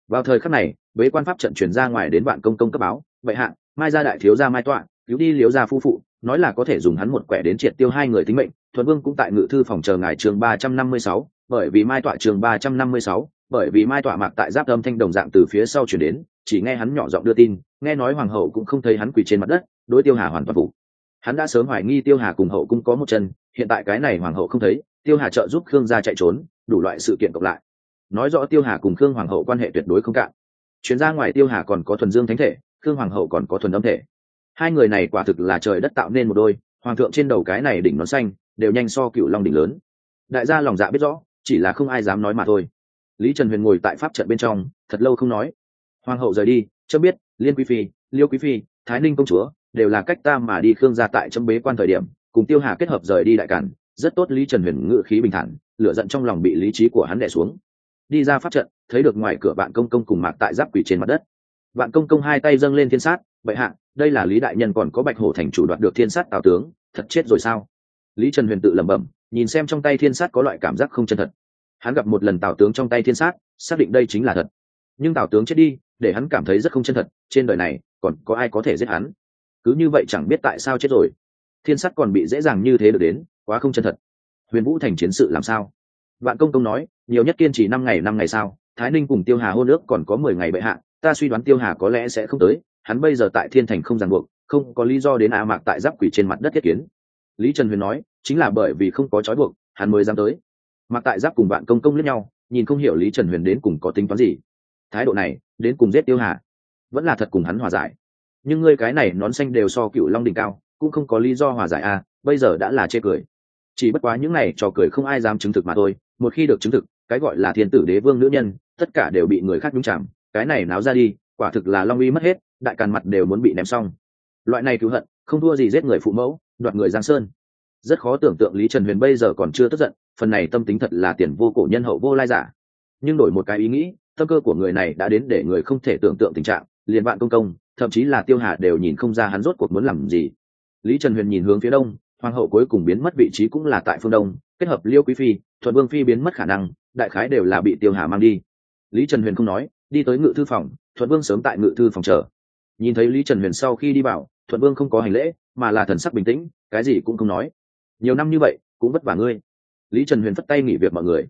Vào thời khắc này, bế quan pháp trận chuyển ra ngoài đến vạn công công cấp báo vậy hạ, mai gia đại thiếu gia mai tọa cứu đi liếu gia phu phụ, nói là có thể dùng hắn một quẻ đến triệt tiêu hai người tính mệnh, thuận vương cũng tại ngự thư phòng chờ ngài trường ba trăm năm mươi sáu, bởi vì mai tọa trường ba trăm năm mươi sáu, bởi vì mai tọa mạc tại giáp âm thanh đồng dạng từ phía sau chuyển đến, chỉ nghe hắn nhỏ giọng đưa tin, nghe nói hoàng hậu cũng không thấy hắn quỳ trên mặt đất, đối tiêu hà hoàn toàn vụ hắn đã sớm hoài nghi tiêu hà cùng hậu cũng có một chân, hiện tại cái này hoàng hậu không thấy, tiêu hà trợ giúp khương gia chạy trốn, đủ loại sự kiện cộng lại. Nói rõ tiêu hà cùng khương hoàng hậu quan hệ tuyệt đối không cạn. Chuyến ra ngoài tiêu hà còn có thuần dương thánh thể, khương hoàng hậu còn có thuần âm thể hai người này quả thực là trời đất tạo nên một đôi, hoàng thượng trên đầu cái này đỉnh nón xanh, đều nhanh so cựu long đỉnh lớn. Đại gia lòng dạ biết rõ, chỉ là không ai dám nói mà thôi. Lý trần huyền ngồi tại pháp trận bên trong, thật lâu không nói. Hoàng hậu rời đi, chấm biết, liên quý phi, liêu quý phi, thái ninh công chúa, đều là cách ta mà đi khương gia tại chấm bế quan thời điểm, cùng tiêu hà kết hợp rời đi đại cản, rất tốt lý trần huyền ngự khí bình thản, lửa giận trong lòng bị lý trí của hắn đẻ xuống. Đi ra pháp trận, thấy được ngoài cửa bạn công công cùng mạc tại giáp quỷ trên mặt đất. Bạn công công hai tay dâng lên thiên sát, bệ hạ đây là lý đại nhân còn có bạch hổ thành chủ đoạt được thiên sát tào tướng, thật chết rồi sao? Lý trần huyền tự lẩm bẩm, nhìn xem trong tay thiên sát có loại cảm giác không chân thật. Hắn gặp một lần tào tướng trong tay thiên sát, xác định đây chính là thật. Nhưng tào tướng chết đi, để hắn cảm thấy rất không chân thật, trên đời này, còn có ai có thể giết hắn? Cứ như vậy chẳng biết tại sao chết rồi. Thiên sát còn bị dễ dàng như thế được đến, quá không chân thật. Huyền vũ thành chiến sự làm sao? Vạn công công nói, nhiều nhất kiên trì năm ngày năm ngày sao, thái ninh cùng tiêu hà hôn ước còn có mười ngày bệ hạ, ta suy đoán tiêu hà có lẽ sẽ không tới hắn bây giờ tại thiên thành không ràng buộc, không có lý do đến a mạc tại giáp quỷ trên mặt đất thiết kiến. Lý trần huyền nói, chính là bởi vì không có trói buộc, hắn mới dám tới. Mặc tại giáp cùng bạn công công lẫn nhau, nhìn không hiểu lý trần huyền đến cùng có tính toán gì. Thái độ này, đến cùng giết tiêu hà, vẫn là thật cùng hắn hòa giải. Nhưng ngươi cái này nón xanh đều so cựu long đỉnh cao, cũng không có lý do hòa giải à bây giờ đã là chê cười. Chỉ bất quá những này trò cười không ai dám chứng thực mà thôi, một khi được chứng thực, cái gọi là thiên tử đế vương nữ nhân, tất cả đều bị người khác nhúng chạm cái này náo ra đi, quả thực là long uy mất hết đại càn mặt đều muốn bị ném xong. Loại này cứu hận, không thua gì giết người phụ mẫu, đoạt người giang sơn. Rất khó tưởng tượng lý trần huyền bây giờ còn chưa tức giận, phần này tâm tính thật là tiền vô cổ nhân hậu vô lai giả. Nhưng đổi một cái ý nghĩ, tâm cơ của người này đã đến để người không thể tưởng tượng tình trạng, liền bạn công công, thậm chí là tiêu hà đều nhìn không ra hắn rốt cuộc muốn làm gì. Lý trần huyền nhìn hướng phía đông, hoàng hậu cuối cùng biến mất vị trí cũng là tại phương đông, kết hợp liêu quý phi, thuận vương phi biến mất khả năng, đại khái đều là bị tiêu hà mang đi. Lý trần huyền không nói, đi tới ngự thư phòng, thuận vương sớm tại ngự thư phòng chờ nhìn thấy lý trần huyền sau khi đi vào thuận vương không có hành lễ, mà là thần sắc bình tĩnh, cái gì cũng không nói. Nhiều năm như vậy, cũng vất vả ngươi. Lý trần huyền phất tay nghỉ việc mọi người.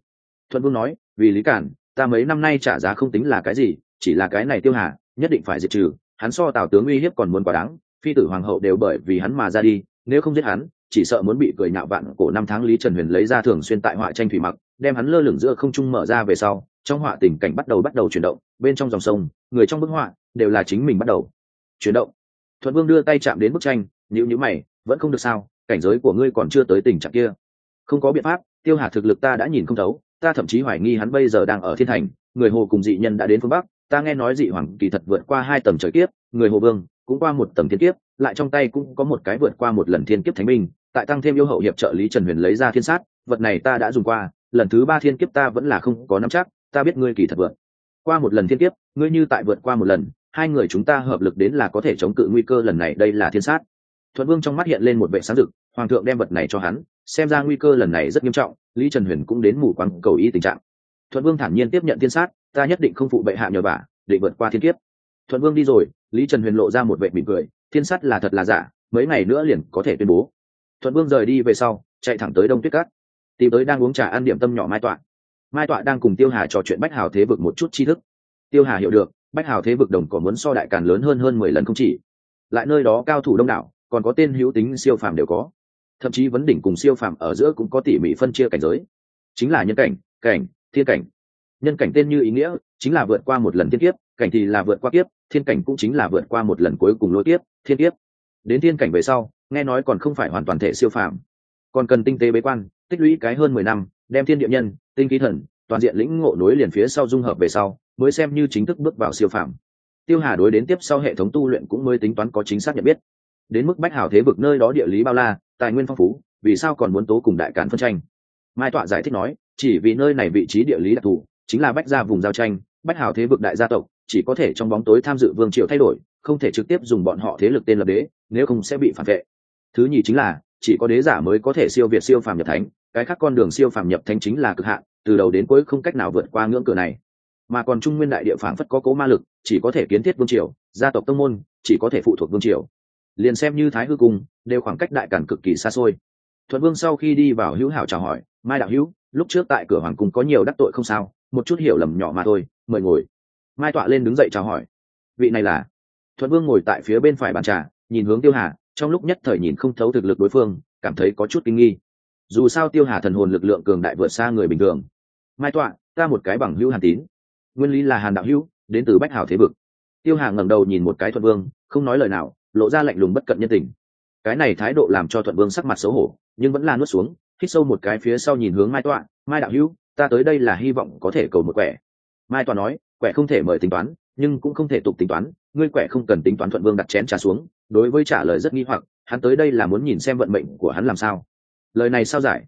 Thuận vương nói, vì lý cản, ta mấy năm nay trả giá không tính là cái gì, chỉ là cái này tiêu hà, nhất định phải diệt trừ, hắn so tào tướng uy hiếp còn muốn quá đáng, phi tử hoàng hậu đều bởi vì hắn mà ra đi, nếu không giết hắn, chỉ sợ muốn bị cười nhạo vạn cổ năm tháng lý trần huyền lấy ra thường xuyên tại họa tranh thủy mặc, đem hắn lơ lửng giữa không trung mở ra về sau, trong họa tình cảnh bắt đầu bắt đầu chuyển động, bên trong dòng sông, người trong bức họa, đều là chính mình bắt đầu chuyển động. Thuận vương đưa tay chạm đến bức tranh nhữ nhữ mày, vẫn không được sao, cảnh giới của ngươi còn chưa tới tình trạng kia. Không có biện pháp, tiêu hà thực lực ta đã nhìn không thấu, ta thậm chí hoài nghi hắn bây giờ đang ở thiên thành, người hồ cùng dị nhân đã đến phương bắc, ta nghe nói dị hoàng kỳ thật vượt qua hai tầng trời kiếp, người hồ vương cũng qua một tầng thiên kiếp, lại trong tay cũng có một cái vượt qua một lần thiên kiếp thánh minh tại tăng thêm yêu hậu hiệp trợ lý trần huyền lấy ra thiên sát, vật này ta đã dùng qua, lần thứ ba thiên kiếp ta vẫn là không có nắm chắc, ta biết ngươi kỳ thật vượt qua một lần thiên kiếp, ngươi như tại vượt qua một lần hai người chúng ta hợp lực đến là có thể chống cự nguy cơ lần này, đây là thiên sát. Thuận vương trong mắt hiện lên một vệ sáng rực, hoàng thượng đem vật này cho hắn, xem ra nguy cơ lần này rất nghiêm trọng, lý trần huyền cũng đến mù quáng cầu ý tình trạng. Thuận vương thản nhiên tiếp nhận thiên sát, ta nhất định không phụ bệ hạ nhờ vả, để vượt qua thiên kiếp. Thuận vương đi rồi, lý trần huyền lộ ra một vệ mỉm cười, thiên sát là thật là giả, mấy ngày nữa liền có thể tuyên bố. Thuận vương rời đi về sau, chạy thẳng tới đông tuyết cát, tìm tới đang uống trà ăn điểm tâm nhỏ mai tọa. Mai tọa đang cùng tiêu hà trò chuyện bách hào thế vực một chút tri thức. Tiêu hà hiểu được bách hào thế vực đồng còn muốn so đại càn lớn hơn hơn mười lần không chỉ. Lại nơi đó cao thủ đông đảo, còn có tên hữu tính siêu phàm đều có. Thậm chí vấn đỉnh cùng siêu phàm ở giữa cũng có tỉ mỉ phân chia cảnh giới. Chính là nhân cảnh cảnh, thiên cảnh. Nhân cảnh tên như ý nghĩa, chính là vượt qua một lần thiên kiếp, cảnh thì là vượt qua kiếp, thiên cảnh cũng chính là vượt qua một lần cuối cùng lối kiếp, thiên kiếp. Đến thiên cảnh về sau, nghe nói còn không phải hoàn toàn thể siêu phàm. Còn cần tinh tế bế quan, tích lũy cái hơn mười năm, đem thiên địa nhân, tinh khí thần, toàn diện lĩnh ngộ nối liền phía sau dung hợp về sau mới xem như chính thức bước vào siêu phàm. Tiêu hà đối đến tiếp sau hệ thống tu luyện cũng mới tính toán có chính xác nhận biết. Đến mức bách hảo thế vực nơi đó địa lý bao la, tài nguyên phong phú, vì sao còn muốn tố cùng đại cản phân tranh? Mai tọa giải thích nói, chỉ vì nơi này vị trí địa lý đặc thù, chính là bách gia vùng giao tranh, bách hảo thế vực đại gia tộc, chỉ có thể trong bóng tối tham dự vương triều thay đổi, không thể trực tiếp dùng bọn họ thế lực tên lập đế, nếu không sẽ bị phản vệ. Thứ nhì chính là, chỉ có đế giả mới có thể siêu việt siêu phàm nhập thánh, cái khác con đường siêu phàm nhập thánh chính là cực hạn, từ đầu đến cuối không cách nào vượt qua ngưỡng cửa này mà còn trung nguyên đại địa phản phất có cố ma lực, chỉ có thể kiến thiết vương triều, gia tộc tông môn, chỉ có thể phụ thuộc vương triều. Liền xem như thái hư cung, đều khoảng cách đại cản cực kỳ xa xôi. Thuận vương sau khi đi vào hữu hảo chào hỏi, mai đạo hữu, lúc trước tại cửa hoàng cung có nhiều đắc tội không sao, một chút hiểu lầm nhỏ mà thôi, mời ngồi. Mai tọa lên đứng dậy chào hỏi, vị này là? Thuận vương ngồi tại phía bên phải bàn trà, nhìn hướng tiêu hà, trong lúc nhất thời nhìn không thấu thực lực đối phương, cảm thấy có chút kinh nghi. Dù sao tiêu hà thần hồn lực lượng cường đại vượt xa người bình thường. Mai tọa, ta một cái bằng hữu hàn tín nguyên lý là hàn đạo hữu, đến từ bách hảo thế vực. Tiêu hà ngẩng đầu nhìn một cái thuận vương, không nói lời nào, lộ ra lạnh lùng bất cận nhân tình. Cái này thái độ làm cho thuận vương sắc mặt xấu hổ, nhưng vẫn là nuốt xuống, hít sâu một cái phía sau nhìn hướng mai tọa, mai đạo hữu, ta tới đây là hy vọng có thể cầu một quẻ. Mai tọa nói, quẻ không thể mời tính toán, nhưng cũng không thể tục tính toán, ngươi quẻ không cần tính toán thuận vương đặt chén trà xuống, đối với trả lời rất nghi hoặc, hắn tới đây là muốn nhìn xem vận mệnh của hắn làm sao. Lời này sao giải?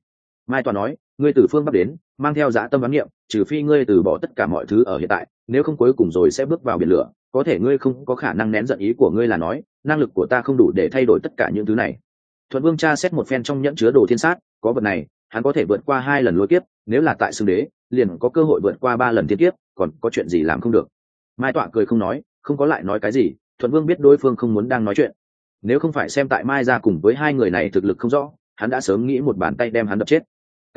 Mai tọa nói ngươi từ phương bắc đến, mang theo dã tâm bán nghiệm, trừ phi ngươi từ bỏ tất cả mọi thứ ở hiện tại, nếu không cuối cùng rồi sẽ bước vào biển lửa, có thể ngươi không có khả năng nén giận ý của ngươi là nói, năng lực của ta không đủ để thay đổi tất cả những thứ này. Thuận vương tra xét một phen trong nhẫn chứa đồ thiên sát, có vật này, hắn có thể vượt qua hai lần lối kiếp, nếu là tại xương đế, liền có cơ hội vượt qua ba lần thiên kiếp, còn có chuyện gì làm không được. Mai tọa cười không nói, không có lại nói cái gì, thuận vương biết đối phương không muốn đang nói chuyện. Nếu không phải xem tại mai ra cùng với hai người này thực lực không rõ, hắn đã sớm nghĩ một bàn tay đem hắn đập chết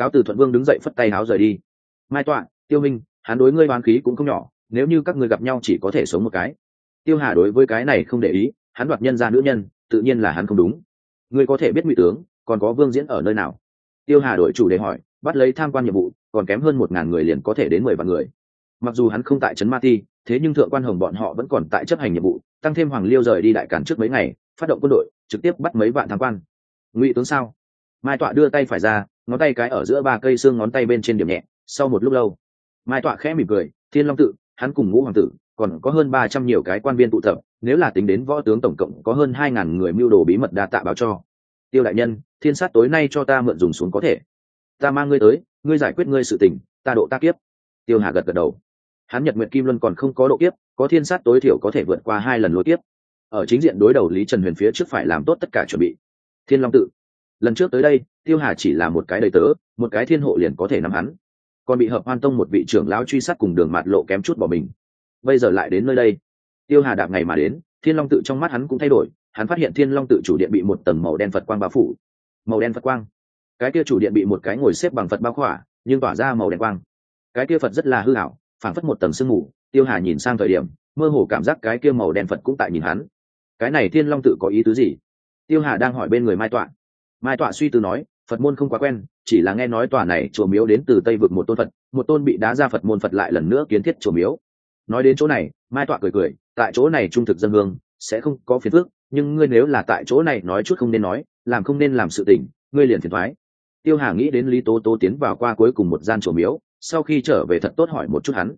cáo từ thuận vương đứng dậy phất tay háo rời đi. Mai tọa, tiêu minh, hắn đối ngươi bán khí cũng không nhỏ, nếu như các ngươi gặp nhau chỉ có thể sống một cái. Tiêu hà đối với cái này không để ý, hắn đoạt nhân ra nữ nhân, tự nhiên là hắn không đúng. Ngươi có thể biết ngụy tướng, còn có vương diễn ở nơi nào? Tiêu hà đổi chủ đề hỏi, bắt lấy tham quan nhiệm vụ, còn kém hơn một ngàn người liền có thể đến mười vạn người. Mặc dù hắn không tại trấn ma ti, thế nhưng thượng quan hồng bọn họ vẫn còn tại chấp hành nhiệm vụ, tăng thêm hoàng liêu rời đi đại cản trước mấy ngày, phát động quân đội, trực tiếp bắt mấy vạn tham quan. Ngụy tướng sao? Mai tọa đưa tay phải ra ngón tay cái ở giữa ba cây xương ngón tay bên trên điểm nhẹ, sau một lúc lâu, mai tọa khẽ mỉm cười, thiên long tự, hắn cùng ngũ hoàng tử, còn có hơn ba trăm nhiều cái quan viên tụ tập, nếu là tính đến võ tướng tổng cộng có hơn hai ngàn người mưu đồ bí mật đa tạ báo cho. Tiêu đại nhân, thiên sát tối nay cho ta mượn dùng xuống có thể. Ta mang ngươi tới, ngươi giải quyết ngươi sự tình, ta độ ta kiếp. Tiêu hà gật gật đầu. Hắn nhật nguyện kim luân còn không có độ kiếp, có thiên sát tối thiểu có thể vượt qua hai lần lối kiếp. Ở chính diện đối đầu lý trần huyền phía trước phải làm tốt tất cả chuẩn bị. Thiên long tự, lần trước tới đây tiêu hà chỉ là một cái đầy tớ, một cái thiên hộ liền có thể nắm hắn. Còn bị hợp hoan tông một vị trưởng lão truy sát cùng đường mạt lộ kém chút bỏ mình. Bây giờ lại đến nơi đây. Tiêu hà đạp ngày mà đến, thiên long tự trong mắt hắn cũng thay đổi, hắn phát hiện thiên long tự chủ điện bị một tầng màu đen phật quang bao phủ. Màu đen phật quang. Cái kia chủ điện bị một cái ngồi xếp bằng phật bao khỏa, nhưng tỏa ra màu đen quang. Cái kia phật rất là hư hảo phản phất một tầng sương mù. Tiêu hà nhìn sang thời điểm, mơ hồ cảm giác cái kia màu đen phật cũng tại nhìn hắn. Cái này thiên long tự có ý tứ gì? Tiêu hà đang hỏi bên người mai tọa. Mai tọa suy tư nói phật môn không quá quen, chỉ là nghe nói tòa này chùa miếu đến từ tây vực một tôn phật, một tôn bị đá ra phật môn phật lại lần nữa kiến thiết chùa miếu. Nói đến chỗ này, mai tọa cười cười, tại chỗ này trung thực dân hương, sẽ không có phiền phước nhưng ngươi nếu là tại chỗ này nói chút không nên nói, làm không nên làm sự tình, ngươi liền phiền thoái tiêu hà nghĩ đến lý tố tố tiến vào qua cuối cùng một gian chùa miếu, sau khi trở về thật tốt hỏi một chút hắn.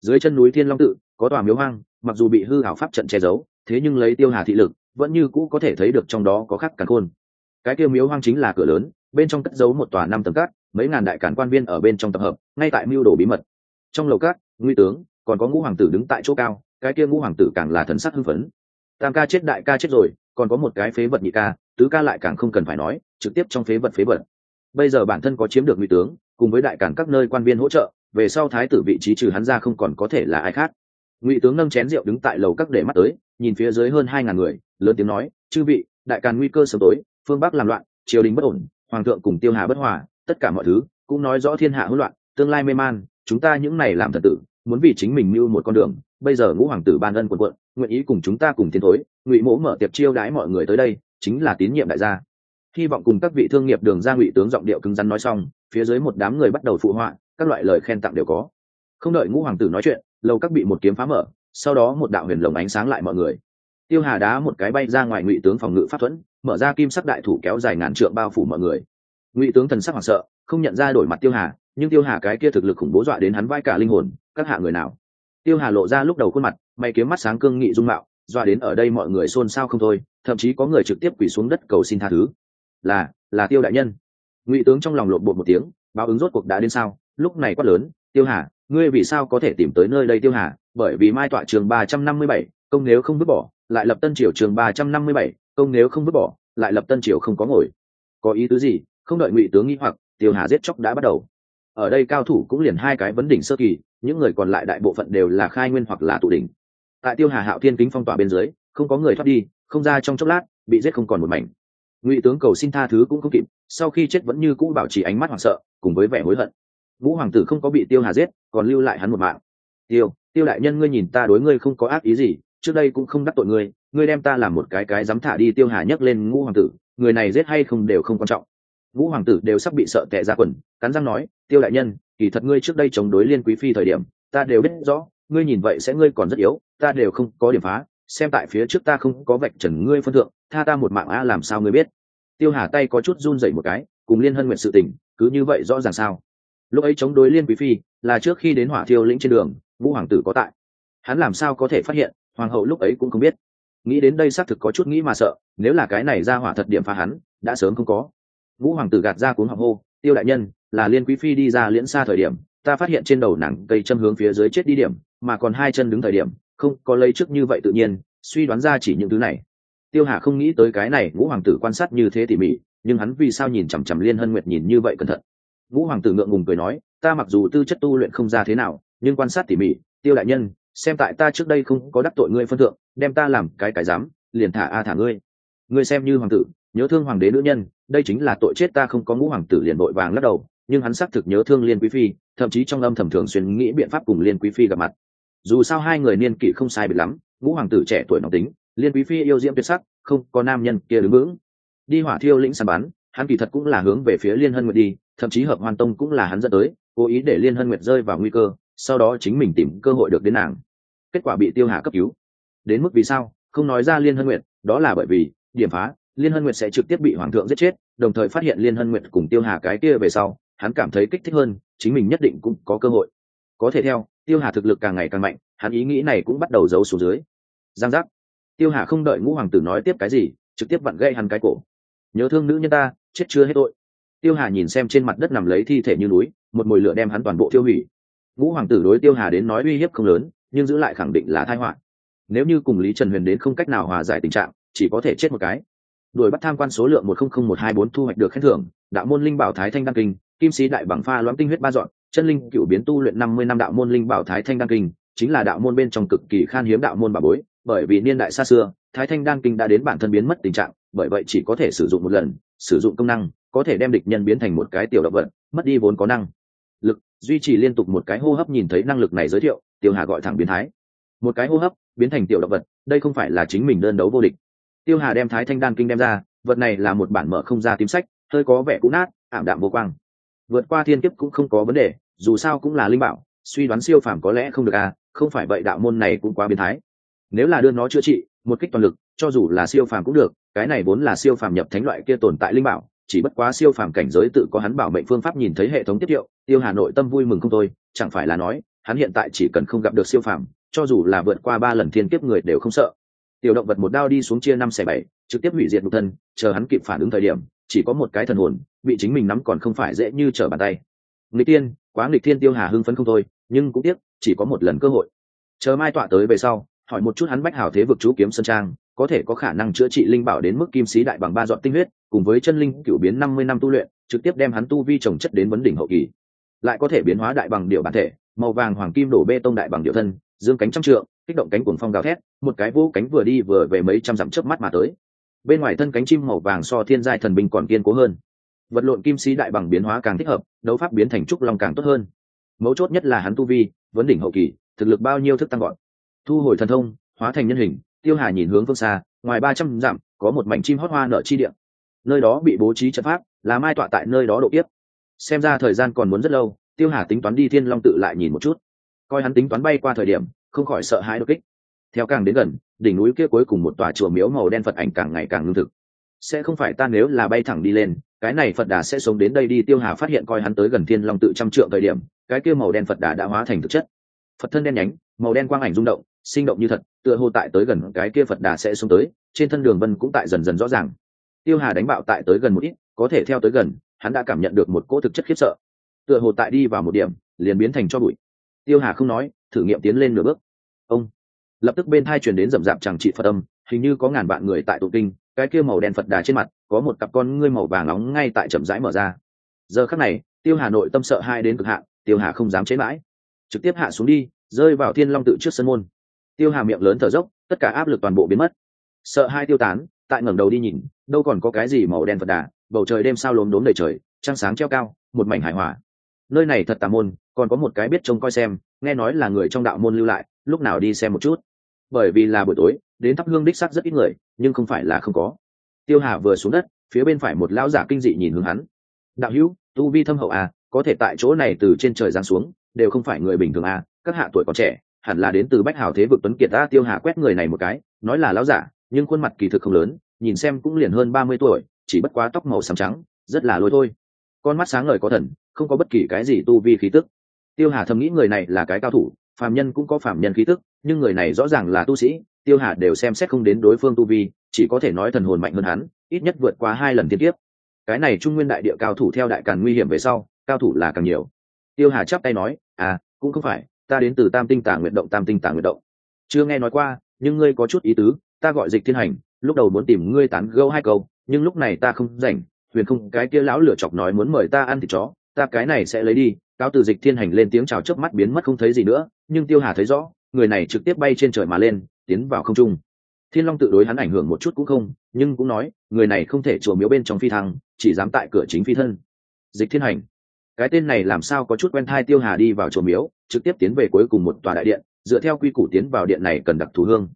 Dưới chân núi thiên long tự, có tòa miếu hoang, mặc dù bị hư hảo pháp trận che giấu, thế nhưng lấy tiêu hà thị lực, vẫn như cũ có thể thấy được trong đó có khắc càn khôn. Cái tiêu miếu hoang chính là cửa lớn bên trong cất giấu một tòa năm tầng cát, mấy ngàn đại cản quan viên ở bên trong tập hợp, ngay tại mưu đồ bí mật. Trong lầu cát, nguy tướng, còn có ngũ hoàng tử đứng tại chỗ cao, cái kia ngũ hoàng tử càng là thần sắc hưng phấn. Tam ca chết đại ca chết rồi, còn có một cái phế vật nhị ca, tứ ca lại càng không cần phải nói, trực tiếp trong phế vật phế vật. Bây giờ bản thân có chiếm được ngụy tướng, cùng với đại cản các nơi quan viên hỗ trợ, về sau thái tử vị trí trừ hắn ra không còn có thể là ai khác. Ngụy tướng nâng chén rượu đứng tại lầu các để mắt tới, nhìn phía dưới hơn hai ngàn người, lớn tiếng nói, chư vị, đại càn nguy cơ sớm tối, phương bắc làm loạn, triều đình bất ổn hoàng thượng cùng tiêu hà bất hòa, tất cả mọi thứ cũng nói rõ thiên hạ hỗn loạn, tương lai mê man, chúng ta những này làm thần tử, muốn vì chính mình mưu một con đường, bây giờ ngũ hoàng tử ban ân quần quận, nguyện ý cùng chúng ta cùng tiến thối, ngụy mỗ mở tiệp chiêu đãi mọi người tới đây, chính là tín nhiệm đại gia. Hy vọng cùng các vị thương nghiệp đường ra ngụy tướng giọng điệu cứng rắn nói xong, phía dưới một đám người bắt đầu phụ họa, các loại lời khen tặng đều có. Không đợi ngũ hoàng tử nói chuyện lâu các bị một kiếm phá mở, sau đó một đạo huyền lồng ánh sáng lại mọi người tiêu hà đá một cái bay ra ngoài ngụy tướng phòng ngự pháp thuẫn, mở ra kim sắc đại thủ kéo dài ngàn trượng bao phủ mọi người. Ngụy tướng thần sắc hoảng sợ, không nhận ra đổi mặt tiêu hà, nhưng tiêu hà cái kia thực lực khủng bố dọa đến hắn vai cả linh hồn, các hạ người nào? Tiêu hà lộ ra lúc đầu khuôn mặt, mày kiếm mắt sáng cương nghị dung mạo, dọa đến ở đây mọi người xôn xao không thôi, thậm chí có người trực tiếp quỳ xuống đất cầu xin tha thứ. Là là tiêu đại nhân. Ngụy tướng trong lòng lộn bột một tiếng, báo ứng rốt cuộc đã đến sao? Lúc này quát lớn, tiêu hà, ngươi vì sao có thể tìm tới nơi đây tiêu hà? Bởi vì mai tọa trường ba trăm năm mươi bảy, công nếu không vứt bỏ lại lập tân triều trường ba trăm năm mươi bảy công nếu không vứt bỏ, lại lập tân triều không có ngồi. Có ý tứ gì? Không đợi ngụy tướng nghĩ hoặc, tiêu hà giết chóc đã bắt đầu. Ở đây cao thủ cũng liền hai cái vấn đỉnh sơ kỳ, những người còn lại đại bộ phận đều là khai nguyên hoặc là tụ đỉnh. Tại tiêu hà hạo thiên kính phong tỏa bên dưới, không có người thoát đi, không ra trong chốc lát, bị giết không còn một mảnh. Ngụy tướng cầu xin tha thứ cũng không kịp, sau khi chết vẫn như cũ bảo trì ánh mắt hoảng sợ, cùng với vẻ hối hận. Vũ hoàng tử không có bị tiêu hà giết, còn lưu lại hắn một mạng. Tiêu tiêu đại nhân ngươi nhìn ta đối ngươi không có ác ý gì trước đây cũng không đắc tội ngươi ngươi đem ta làm một cái cái dám thả đi tiêu hà nhấc lên ngũ hoàng tử, người này giết hay không đều không quan trọng. Ngũ hoàng tử đều sắp bị sợ tệ ra quần, cắn răng nói, tiêu đại nhân, kỳ thật ngươi trước đây chống đối liên quý phi thời điểm, ta đều biết rõ, ngươi nhìn vậy sẽ ngươi còn rất yếu, ta đều không có điểm phá, xem tại phía trước ta không có vạch trần ngươi phân thượng, tha ta một mạng a làm sao ngươi biết? Tiêu hà tay có chút run dậy một cái, cùng liên hân nguyện sự tình, cứ như vậy rõ ràng sao? Lúc ấy chống đối liên quý phi, là trước khi đến hỏa thiêu lĩnh trên đường vũ hoàng tử có tại. Hắn làm sao có thể phát hiện hoàng hậu lúc ấy cũng không biết. Nghĩ đến đây xác thực có chút nghĩ mà sợ, nếu là cái này ra hỏa thật điểm phá hắn, đã sớm không có. Vũ hoàng tử gạt ra cuốn hoàng hô, tiêu đại nhân, là liên quý phi đi ra liễn xa thời điểm, ta phát hiện trên đầu nàng cây châm hướng phía dưới chết đi điểm, mà còn hai chân đứng thời điểm, không có lấy trước như vậy tự nhiên, suy đoán ra chỉ những thứ này. Tiêu hà không nghĩ tới cái này, vũ hoàng tử quan sát như thế tỉ mỉ, nhưng hắn vì sao nhìn chằm chằm liên hân nguyệt nhìn như vậy cẩn thận? Vũ hoàng tử ngượng ngùng cười nói, ta mặc dù tư chất tu luyện không ra thế nào, nhưng quan sát tỉ mỉ, tiêu đại nhân xem tại ta trước đây không có đắc tội ngươi phân thượng, đem ta làm cái cái dám liền thả a thả ngươi. Ngươi xem như hoàng tử, nhớ thương hoàng đế nữ nhân, đây chính là tội chết ta không có ngũ hoàng tử liền vội vàng lắc đầu, nhưng hắn xác thực nhớ thương liên quý phi, thậm chí trong âm thầm thường xuyên nghĩ biện pháp cùng liên quý phi gặp mặt. Dù sao hai người niên kỷ không sai biệt lắm, ngũ hoàng tử trẻ tuổi nóng tính, liên quý phi yêu diễm tuyệt sắc, không có nam nhân kia đứng vững. Đi hỏa thiêu lĩnh sàn bắn, hắn kỳ thật cũng là hướng về phía liên hân nguyệt đi, thậm chí hợp hoàn tông cũng là hắn dẫn tới, cố ý để liên hân nguyệt rơi vào nguy cơ sau đó chính mình tìm cơ hội được đến nàng. Kết quả bị tiêu hà cấp cứu. Đến mức vì sao? Không nói ra liên hân nguyệt, đó là bởi vì, điểm phá, liên hân nguyệt sẽ trực tiếp bị hoàng thượng giết chết, đồng thời phát hiện liên hân nguyệt cùng tiêu hà cái kia về sau, hắn cảm thấy kích thích hơn, chính mình nhất định cũng có cơ hội. Có thể theo, tiêu hà thực lực càng ngày càng mạnh, hắn ý nghĩ này cũng bắt đầu giấu xuống dưới. Giang giác. Tiêu hà không đợi ngũ hoàng tử nói tiếp cái gì, trực tiếp vặn gây hắn cái cổ. Nhớ thương nữ nhân ta, chết chưa hết tội. Tiêu hà nhìn xem trên mặt đất nằm lấy thi thể như núi, một mồi lửa đem hắn toàn bộ tiêu hủy ngũ hoàng tử đối tiêu hà đến nói uy hiếp không lớn, nhưng giữ lại khẳng định là thai họa. Nếu như cùng lý trần huyền đến không cách nào hòa giải tình trạng, chỉ có thể chết một cái. Đuổi bắt tham quan số lượng một không không một hai bốn thu hoạch được khen thưởng, đạo môn linh bảo thái thanh đăng kinh, kim sĩ đại bằng pha loãng tinh huyết ba dọn, chân linh cựu biến tu luyện năm mươi năm đạo môn linh bảo thái thanh đăng kinh, chính là đạo môn bên trong cực kỳ khan hiếm đạo môn bà bối, bởi vì niên đại xa xưa, thái thanh đăng kinh đã đến bản thân biến mất tình trạng, bởi vậy chỉ có thể sử dụng một lần, sử dụng công năng, có thể đem địch nhân biến thành một cái tiểu động vật, mất đi vốn có năng lực, duy trì liên tục một cái hô hấp nhìn thấy năng lực này giới thiệu, tiêu hà gọi thẳng biến thái. Một cái hô hấp, biến thành tiểu động vật, đây không phải là chính mình đơn đấu vô địch. Tiêu hà đem thái thanh đan kinh đem ra, vật này là một bản mở không ra tím sách, hơi có vẻ cũ nát, ảm đạm vô quang. Vượt qua thiên kiếp cũng không có vấn đề, dù sao cũng là linh bảo, suy đoán siêu phàm có lẽ không được à không phải vậy đạo môn này cũng quá biến thái. Nếu là đưa nó chữa trị, một kích toàn lực, cho dù là siêu phàm cũng được, cái này vốn là siêu phàm nhập thánh loại kia tồn tại linh bảo chỉ bất quá siêu phàm cảnh giới tự có hắn bảo mệnh phương pháp nhìn thấy hệ thống tiết hiệu, tiêu hà nội tâm vui mừng không thôi, chẳng phải là nói, hắn hiện tại chỉ cần không gặp được siêu phàm, cho dù là vượt qua ba lần thiên kiếp người đều không sợ. Tiểu động vật một đao đi xuống chia năm xẻ bảy, trực tiếp hủy diệt một thân, chờ hắn kịp phản ứng thời điểm, chỉ có một cái thần hồn, bị chính mình nắm còn không phải dễ như trở bàn tay. Nghịch tiên quá nghịch thiên tiêu hà hưng phấn không thôi, nhưng cũng tiếc, chỉ có một lần cơ hội. Chờ mai tọa tới về sau, hỏi một chút hắn bách hảo thế vực chú kiếm sơn trang có thể có khả năng chữa trị linh bảo đến mức kim sĩ đại bằng ba dọn tinh huyết, cùng với chân linh cựu biến năm mươi năm tu luyện, trực tiếp đem hắn tu vi trồng chất đến vấn đỉnh hậu kỳ. Lại có thể biến hóa đại bằng điệu bản thể, màu vàng hoàng kim đổ bê tông đại bằng điệu thân, dương cánh trăm trượng, kích động cánh cuồng phong gào thét, một cái vô cánh vừa đi vừa về mấy trăm dặm chớp mắt mà tới. Bên ngoài thân cánh chim màu vàng so thiên giai thần binh còn kiên cố hơn. Vật lộn kim sĩ đại bằng biến hóa càng thích hợp, đấu pháp biến thành trúc long càng tốt hơn. Mấu chốt nhất là hắn tu vi, vấn đỉnh hậu kỳ, thực lực bao nhiêu thức tăng gọn thu hồi thần thông, hóa thành nhân hình tiêu hà nhìn hướng phương xa, ngoài ba trăm dặm, có một mảnh chim hót hoa nở chi điện nơi đó bị bố trí trận pháp, là mai tọa tại nơi đó độ tiếp xem ra thời gian còn muốn rất lâu, tiêu hà tính toán đi thiên long tự lại nhìn một chút. Coi hắn tính toán bay qua thời điểm, không khỏi sợ hãi đột kích. Theo càng đến gần, đỉnh núi kia cuối cùng một tòa chùa miếu màu đen phật ảnh càng ngày càng lương thực. Sẽ không phải ta nếu là bay thẳng đi lên, cái này phật đà sẽ sống đến đây đi, tiêu hà phát hiện coi hắn tới gần thiên long tự trăm trượng thời điểm, cái kia màu đen phật đà đã hóa thành thực chất. Phật thân đen nhánh, màu đen quang ảnh rung động sinh động như thật, tựa hồ tại tới gần cái kia phật đà sẽ xuống tới, trên thân đường vân cũng tại dần dần rõ ràng. Tiêu hà đánh bạo tại tới gần một ít, có thể theo tới gần, hắn đã cảm nhận được một cỗ thực chất khiếp sợ. Tựa hồ tại đi vào một điểm, liền biến thành cho bụi. Tiêu hà không nói, thử nghiệm tiến lên nửa bước. Ông! Lập tức bên thai truyền đến rầm rạp chẳng trị phật âm, hình như có ngàn vạn người tại tụ kinh, cái kia màu đen phật đà trên mặt, có một cặp con ngươi màu vàng nóng ngay tại chậm rãi mở ra. Giờ khắc này, tiêu hà nội tâm sợ hai đến cực hạn, tiêu hà không dám chế mãi. Trực tiếp hạ xuống đi, rơi vào thiên long tự trước sân môn tiêu hà miệng lớn thở dốc, tất cả áp lực toàn bộ biến mất. Sợ hai tiêu tán, tại ngẩng đầu đi nhìn, đâu còn có cái gì màu đen phật đà, bầu trời đêm sao lốm đốm đầy trời, trăng sáng treo cao, một mảnh hải hòa. Nơi này thật tà môn, còn có một cái biết trông coi xem, nghe nói là người trong đạo môn lưu lại, lúc nào đi xem một chút. Bởi vì là buổi tối, đến thắp hương đích sắc rất ít người, nhưng không phải là không có. Tiêu hà vừa xuống đất, phía bên phải một lão giả kinh dị nhìn hướng hắn. Đạo hữu, tu vi thâm hậu à có thể tại chỗ này từ trên trời giáng xuống, đều không phải người bình thường à các hạ tuổi còn trẻ hẳn là đến từ bách hào thế vực tuấn kiệt ta tiêu hà quét người này một cái, nói là lão giả, nhưng khuôn mặt kỳ thực không lớn, nhìn xem cũng liền hơn ba mươi tuổi, chỉ bất quá tóc màu xám trắng, rất là lôi thôi. Con mắt sáng ngời có thần, không có bất kỳ cái gì tu vi khí tức. Tiêu hà thầm nghĩ người này là cái cao thủ, phàm nhân cũng có phàm nhân khí tức, nhưng người này rõ ràng là tu sĩ, tiêu hà đều xem xét không đến đối phương tu vi, chỉ có thể nói thần hồn mạnh hơn hắn, ít nhất vượt qua hai lần liên tiếp cái này trung nguyên đại địa cao thủ theo đại càn nguy hiểm về sau, cao thủ là càng nhiều. Tiêu hà chắp tay nói à cũng không phải ta đến từ tam tinh tả nguyện động, tam tinh tả nguyện động. Chưa nghe nói qua, nhưng ngươi có chút ý tứ, ta gọi dịch thiên hành, lúc đầu muốn tìm ngươi tán gâu hai câu, nhưng lúc này ta không rảnh, huyền không, cái kia lão lửa chọc nói muốn mời ta ăn thịt chó, ta cái này sẽ lấy đi. Cáo từ dịch thiên hành lên tiếng chào chớp mắt biến mất không thấy gì nữa, nhưng tiêu hà thấy rõ, người này trực tiếp bay trên trời mà lên, tiến vào không trung. Thiên long tự đối hắn ảnh hưởng một chút cũng không, nhưng cũng nói, người này không thể chùa miếu bên trong phi thăng, chỉ dám tại cửa chính phi thân. Dịch thiên hành cái tên này làm sao có chút quen thai tiêu hà đi vào chùa miếu, trực tiếp tiến về cuối cùng một tòa đại điện, dựa theo quy củ tiến vào điện này cần đặc thù hương.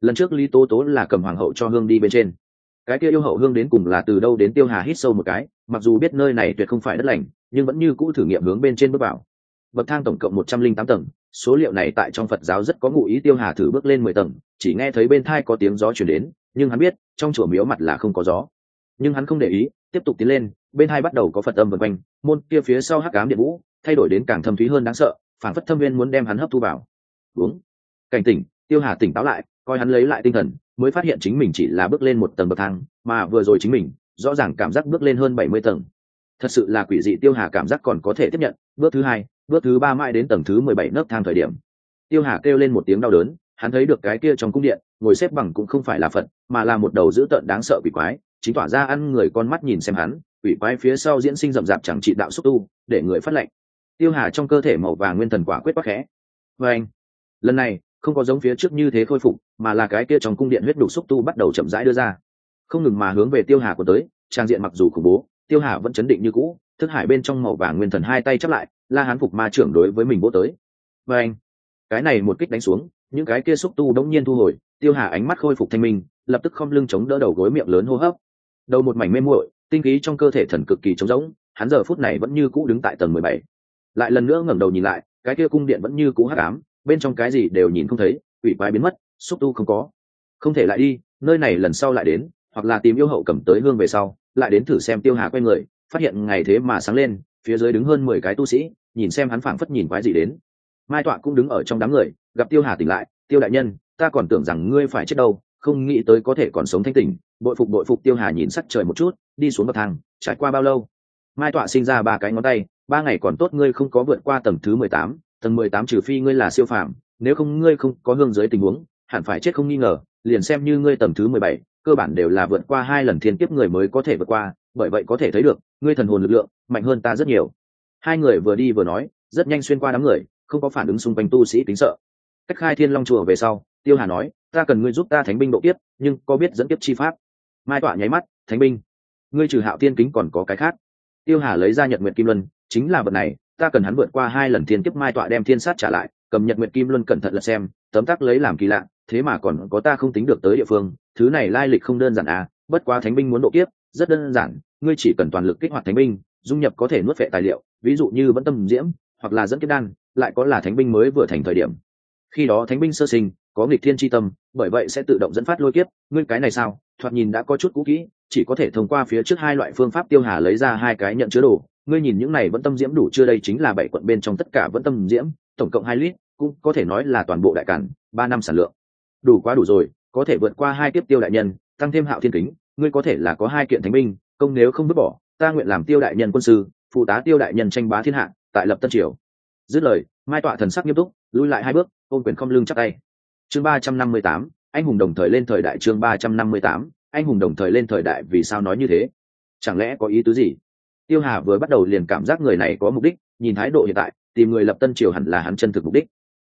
Lần trước lý tố tố là cầm hoàng hậu cho hương đi bên trên. Cái kia yêu hậu hương đến cùng là từ đâu đến tiêu hà hít sâu một cái, mặc dù biết nơi này tuyệt không phải đất lành, nhưng vẫn như cũ thử nghiệm hướng bên trên bước vào. Bậc thang tổng cộng một trăm linh tám tầng, số liệu này tại trong phật giáo rất có ngụ ý tiêu hà thử bước lên mười tầng, chỉ nghe thấy bên thai có tiếng gió chuyển đến, nhưng hắn biết, trong chùa miếu mặt là không có gió. Nhưng hắn không để ý, tiếp tục tiến lên bên hai bắt đầu có phật âm vần quanh, môn kia phía sau hắc ám điện vũ, thay đổi đến càng thâm thúy hơn đáng sợ, phản phất thâm viên muốn đem hắn hấp thu vào. Uống. Cảnh tỉnh, tiêu hà tỉnh táo lại, coi hắn lấy lại tinh thần, mới phát hiện chính mình chỉ là bước lên một tầng bậc thang, mà vừa rồi chính mình, rõ ràng cảm giác bước lên hơn bảy mươi tầng. Thật sự là quỷ dị, tiêu hà cảm giác còn có thể tiếp nhận, bước thứ hai, bước thứ ba mãi đến tầng thứ mười bảy nấc thang thời điểm. Tiêu hà kêu lên một tiếng đau đớn, hắn thấy được cái kia trong cung điện, ngồi xếp bằng cũng không phải là phật, mà là một đầu dữ tợn đáng sợ quỷ quái, chính tỏa ra ăn người con mắt nhìn xem hắn quỷ quái phía sau diễn sinh rậm rạp chẳng trị đạo xúc tu, để người phát lệnh. Tiêu hà trong cơ thể màu vàng nguyên thần quả quyết bắc khẽ. Và anh, lần này, không có giống phía trước như thế khôi phục, mà là cái kia trong cung điện huyết đủ xúc tu bắt đầu chậm rãi đưa ra. Không ngừng mà hướng về tiêu hà của tới, trang diện mặc dù khủng bố, tiêu hà vẫn chấn định như cũ, thức hải bên trong màu vàng nguyên thần hai tay chắp lại, la hán phục ma trưởng đối với mình vô tới. Và anh, cái này một kích đánh xuống, những cái kia xúc tu đống nhiên thu hồi, tiêu hà ánh mắt khôi phục thanh minh, lập tức không lưng chống đỡ đầu gối miệng lớn hô hấp. Đầu một mảnh mê muội tinh khí trong cơ thể thần cực kỳ trống rỗng, hắn giờ phút này vẫn như cũ đứng tại tầng mười bảy. Lại lần nữa ngẩng đầu nhìn lại, cái kia cung điện vẫn như cũ hắc ám, bên trong cái gì đều nhìn không thấy ủy quái biến mất, xúc tu không có. Không thể lại đi, nơi này lần sau lại đến, hoặc là tìm yêu hậu cầm tới hương về sau, lại đến thử xem tiêu hà quay người, phát hiện ngày thế mà sáng lên, phía dưới đứng hơn mười cái tu sĩ, nhìn xem hắn phảng phất nhìn quái gì đến. Mai tọa cũng đứng ở trong đám người, gặp tiêu hà tỉnh lại, tiêu đại nhân, ta còn tưởng rằng ngươi phải chết đâu, không nghĩ tới có thể còn sống thanh tỉnh. Bội phục bội phục tiêu hà nhìn sắc trời một chút đi xuống bậc thang, trải qua bao lâu? Mai tọa sinh ra ba cái ngón tay, ba ngày còn tốt ngươi không có vượt qua tầng thứ mười tám, tầng mười tám trừ phi ngươi là siêu phàm, nếu không ngươi không có hương dưới tình huống, hẳn phải chết không nghi ngờ, liền xem như ngươi tầng thứ mười bảy, cơ bản đều là vượt qua hai lần thiên kiếp người mới có thể vượt qua, bởi vậy có thể thấy được, ngươi thần hồn lực lượng mạnh hơn ta rất nhiều. Hai người vừa đi vừa nói, rất nhanh xuyên qua đám người, không có phản ứng xung quanh tu sĩ kính sợ. Cách khai thiên long chùa về sau, tiêu hà nói, ta cần ngươi giúp ta thánh binh độ kiếp, nhưng có biết dẫn kiếp chi pháp? Mai tọa nháy mắt, thánh binh ngươi trừ hạo tiên kính còn có cái khác. Tiêu hà lấy ra nhật nguyện kim luân, chính là vật này, ta cần hắn vượt qua hai lần thiên kiếp mai tọa đem thiên sát trả lại, cầm nhật nguyện kim luân cẩn thận lật xem, tấm tắc lấy làm kỳ lạ, thế mà còn có ta không tính được tới địa phương, thứ này lai lịch không đơn giản à bất quá thánh binh muốn độ kiếp, rất đơn giản, ngươi chỉ cần toàn lực kích hoạt thánh binh, dung nhập có thể nuốt vệ tài liệu, ví dụ như vẫn tâm diễm, hoặc là dẫn kiếp đan, lại có là thánh binh mới vừa thành thời điểm. Khi đó thánh binh sơ sinh có nghịch thiên tri tâm, bởi vậy sẽ tự động dẫn phát lôi kiếp. Ngươi cái này sao? Thoạt nhìn đã có chút cũ kỹ, chỉ có thể thông qua phía trước hai loại phương pháp tiêu hà lấy ra hai cái nhận chứa đồ. Ngươi nhìn những này vẫn tâm diễm đủ chưa đây chính là bảy quận bên trong tất cả vẫn tâm diễm, tổng cộng hai lít, cũng có thể nói là toàn bộ đại cản, ba năm sản lượng. Đủ quá đủ rồi, có thể vượt qua hai tiếp tiêu đại nhân, tăng thêm hạo thiên kính, ngươi có thể là có hai kiện thánh binh, công nếu không vứt bỏ, ta nguyện làm tiêu đại nhân quân sư, phụ tá tiêu đại nhân tranh bá thiên hạ, tại lập tân triều. Dứt lời, mai tọa thần sắc nghiêm túc lui lại hai bước, ôm quyền không lưng chắc tay chương ba trăm năm mươi tám, anh hùng đồng thời lên thời đại chương ba trăm năm mươi tám, anh hùng đồng thời lên thời đại vì sao nói như thế? Chẳng lẽ có ý tứ gì? Tiêu hà vừa bắt đầu liền cảm giác người này có mục đích, nhìn thái độ hiện tại, tìm người lập tân triều hẳn là hắn chân thực mục đích.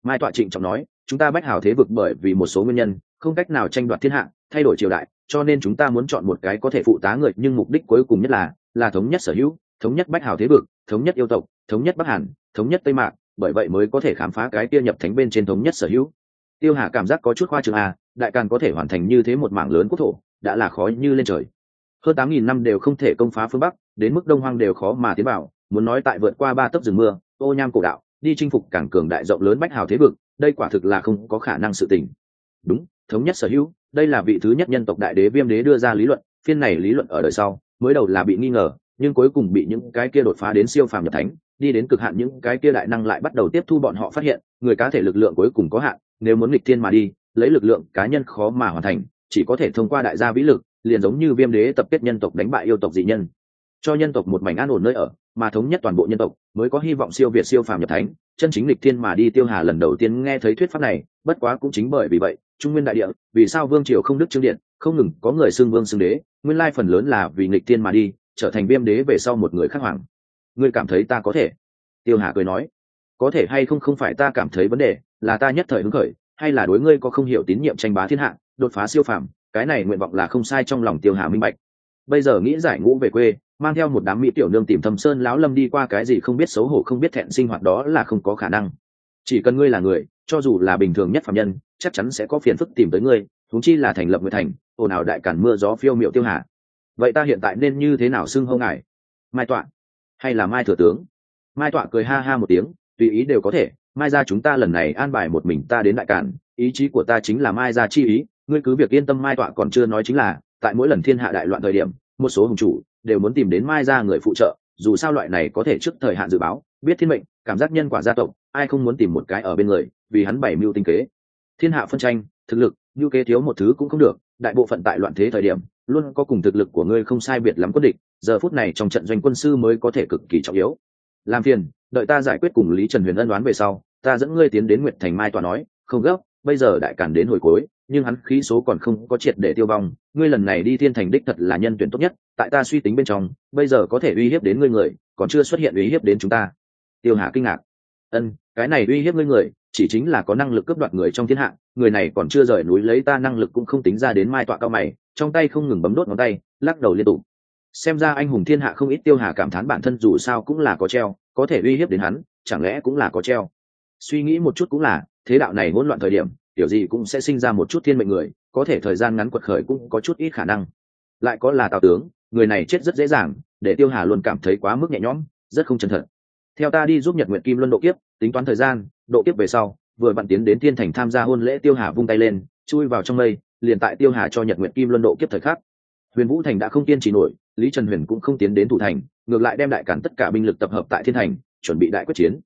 Mai tọa trịnh trọng nói, chúng ta bách hào thế vực bởi vì một số nguyên nhân, không cách nào tranh đoạt thiên hạ, thay đổi triều đại, cho nên chúng ta muốn chọn một cái có thể phụ tá người, nhưng mục đích cuối cùng nhất là là thống nhất sở hữu, thống nhất bách hào thế vực, thống nhất yêu tộc, thống nhất bắc hàn, thống nhất tây mạc, bởi vậy mới có thể khám phá cái kia nhập thánh bên trên thống nhất sở hữu tiêu hà cảm giác có chút khoa trường à, đại càng có thể hoàn thành như thế một mảng lớn quốc thổ đã là khó như lên trời. Hơn tám nghìn năm đều không thể công phá phương bắc đến mức đông hoang đều khó mà tiến vào muốn nói tại vượt qua ba tấc rừng mưa ô nham cổ đạo đi chinh phục cảng cường đại rộng lớn bách hào thế vực đây quả thực là không có khả năng sự tình. Đúng thống nhất sở hữu đây là vị thứ nhất nhân tộc đại đế viêm đế đưa ra lý luận phiên này lý luận ở đời sau mới đầu là bị nghi ngờ nhưng cuối cùng bị những cái kia đột phá đến siêu phàm nhập thánh đi đến cực hạn những cái kia đại năng lại bắt đầu tiếp thu bọn họ phát hiện người cá thể lực lượng cuối cùng có hạn nếu muốn nghịch thiên mà đi, lấy lực lượng cá nhân khó mà hoàn thành, chỉ có thể thông qua đại gia vĩ lực, liền giống như viêm đế tập kết nhân tộc đánh bại yêu tộc dị nhân. Cho nhân tộc một mảnh an ổn nơi ở, mà thống nhất toàn bộ nhân tộc, mới có hy vọng siêu việt siêu phàm nhập thánh. Chân chính lịch thiên mà đi tiêu hà lần đầu tiên nghe thấy thuyết pháp này, bất quá cũng chính bởi vì vậy, trung nguyên đại địa, vì sao vương triều không đức trương điện, không ngừng có người xưng vương xưng đế, nguyên lai phần lớn là vì lịch thiên mà đi, trở thành viêm đế về sau một người khác hoàng. Ngươi cảm thấy ta có thể? Tiêu hà cười nói. Có thể hay không không phải ta cảm thấy vấn đề là ta nhất thời hứng khởi, hay là đối ngươi có không hiểu tín nhiệm tranh bá thiên hạ, đột phá siêu phàm, cái này nguyện vọng là không sai trong lòng tiêu hà minh bạch. Bây giờ nghĩ giải ngũ về quê, mang theo một đám mỹ tiểu nương tìm thâm sơn lão lâm đi qua cái gì không biết xấu hổ không biết thẹn sinh hoạt đó là không có khả năng. Chỉ cần ngươi là người, cho dù là bình thường nhất phạm nhân, chắc chắn sẽ có phiền phức tìm tới ngươi thúng chi là thành lập người thành, ồn ào đại cản mưa gió phiêu miệu tiêu hà. Vậy ta hiện tại nên như thế nào xưng hâu ngài? Mai tọa, hay là mai thừa tướng? Mai tọa cười ha ha một tiếng, tùy ý đều có thể mai ra chúng ta lần này an bài một mình ta đến đại cản, ý chí của ta chính là mai ra chi ý, ngươi cứ việc yên tâm mai tọa còn chưa nói chính là, tại mỗi lần thiên hạ đại loạn thời điểm, một số hùng chủ đều muốn tìm đến mai ra người phụ trợ, dù sao loại này có thể trước thời hạn dự báo, biết thiên mệnh, cảm giác nhân quả gia tộc, ai không muốn tìm một cái ở bên người, vì hắn bảy mưu tinh kế. Thiên hạ phân tranh, thực lực, như kế thiếu một thứ cũng không được, đại bộ phận tại loạn thế thời điểm, luôn có cùng thực lực của ngươi không sai biệt lắm quân địch, giờ phút này trong trận doanh quân sư mới có thể cực kỳ trọng yếu. Làm phiền, đợi ta giải quyết cùng lý trần huyền ân đoán về sau ta dẫn ngươi tiến đến nguyệt thành mai tòa nói, không gấp, bây giờ đại cản đến hồi cuối, nhưng hắn khí số còn không có triệt để tiêu vong, ngươi lần này đi thiên thành đích thật là nhân tuyển tốt nhất, tại ta suy tính bên trong, bây giờ có thể uy hiếp đến ngươi người, còn chưa xuất hiện uy hiếp đến chúng ta. Tiêu hà kinh ngạc. Ân, cái này uy hiếp ngươi người, chỉ chính là có năng lực cướp đoạt người trong thiên hạ, người này còn chưa rời núi lấy ta năng lực cũng không tính ra đến mai tọa cao mày, trong tay không ngừng bấm đốt ngón tay, lắc đầu liên tục. Xem ra anh hùng thiên hạ không ít tiêu hà cảm thán bản thân dù sao cũng là có treo, có thể uy hiếp đến hắn, chẳng lẽ cũng là có treo? Suy nghĩ một chút cũng là, thế đạo này hỗn loạn thời điểm, kiểu gì cũng sẽ sinh ra một chút thiên mệnh người, có thể thời gian ngắn quật khởi cũng có chút ít khả năng. Lại có là tào tướng, người này chết rất dễ dàng, để tiêu hà luôn cảm thấy quá mức nhẹ nhõm, rất không chân thật. Theo ta đi giúp nhật nguyện kim luân độ kiếp, tính toán thời gian, độ kiếp về sau, vừa vặn tiến đến thiên thành tham gia hôn lễ tiêu hà vung tay lên, chui vào trong mây, liền tại tiêu hà cho nhật nguyện kim luân độ kiếp thời khắc. Huyền vũ thành đã không kiên trì nổi, lý trần huyền cũng không tiến đến thủ thành, ngược lại đem đại cản tất cả binh lực tập hợp tại thiên thành, chuẩn bị đại quyết chiến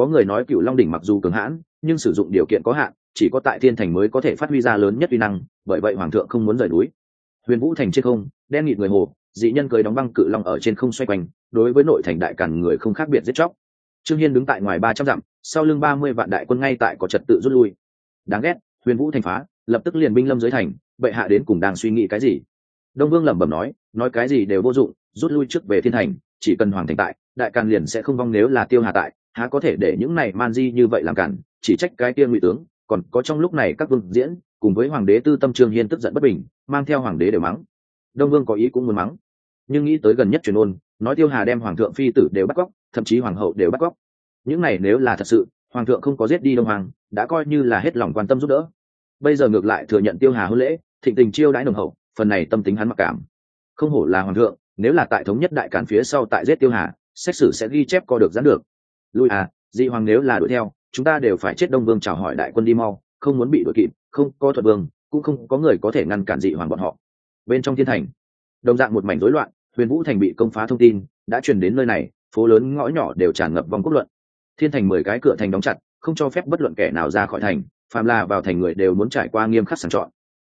có người nói cựu long đỉnh mặc dù cường hãn, nhưng sử dụng điều kiện có hạn, chỉ có tại thiên thành mới có thể phát huy ra lớn nhất uy năng, bởi vậy hoàng thượng không muốn rời núi. Huyền vũ thành trên không, đen nghịt người hồ, dị nhân cười đóng băng cự long ở trên không xoay quanh, đối với nội thành đại càn người không khác biệt giết chóc. Trương hiên đứng tại ngoài ba trăm dặm, sau lưng ba mươi vạn đại quân ngay tại có trật tự rút lui. Đáng ghét, huyền vũ thành phá, lập tức liền binh lâm dưới thành, bệ hạ đến cùng đang suy nghĩ cái gì? Đông vương lẩm bẩm nói nói cái gì đều vô dụng, rút lui trước về thiên thành, chỉ cần hoàng thành tại, đại càn liền sẽ không vong nếu là tiêu hà tại há có thể để những này man di như vậy làm cản, chỉ trách cái kia ngụy tướng, còn có trong lúc này các vương diễn, cùng với hoàng đế tư tâm trương hiên tức giận bất bình, mang theo hoàng đế đều mắng. Đông vương có ý cũng muốn mắng. Nhưng nghĩ tới gần nhất truyền ôn, nói tiêu hà đem hoàng thượng phi tử đều bắt cóc, thậm chí hoàng hậu đều bắt cóc. Những này nếu là thật sự, hoàng thượng không có giết đi đông hoàng, đã coi như là hết lòng quan tâm giúp đỡ. Bây giờ ngược lại thừa nhận tiêu hà hôn lễ, thịnh tình chiêu đãi nồng hậu, phần này tâm tính hắn mặc cảm. Không hổ là hoàng thượng, nếu là tại thống nhất đại cản phía sau tại giết tiêu hà, xét xử sẽ ghi chép co được gián được lui à dị hoàng nếu là đuổi theo, chúng ta đều phải chết đông vương chào hỏi đại quân đi mau, không muốn bị đuổi kịp, không có thuật vương, cũng không có người có thể ngăn cản dị hoàng bọn họ. Bên trong thiên thành, đồng dạng một mảnh rối loạn, huyền vũ thành bị công phá thông tin, đã truyền đến nơi này, phố lớn ngõ nhỏ đều tràn ngập vòng quốc luận. Thiên thành mười cái cửa thành đóng chặt, không cho phép bất luận kẻ nào ra khỏi thành, phàm là vào thành người đều muốn trải qua nghiêm khắc sàng chọn.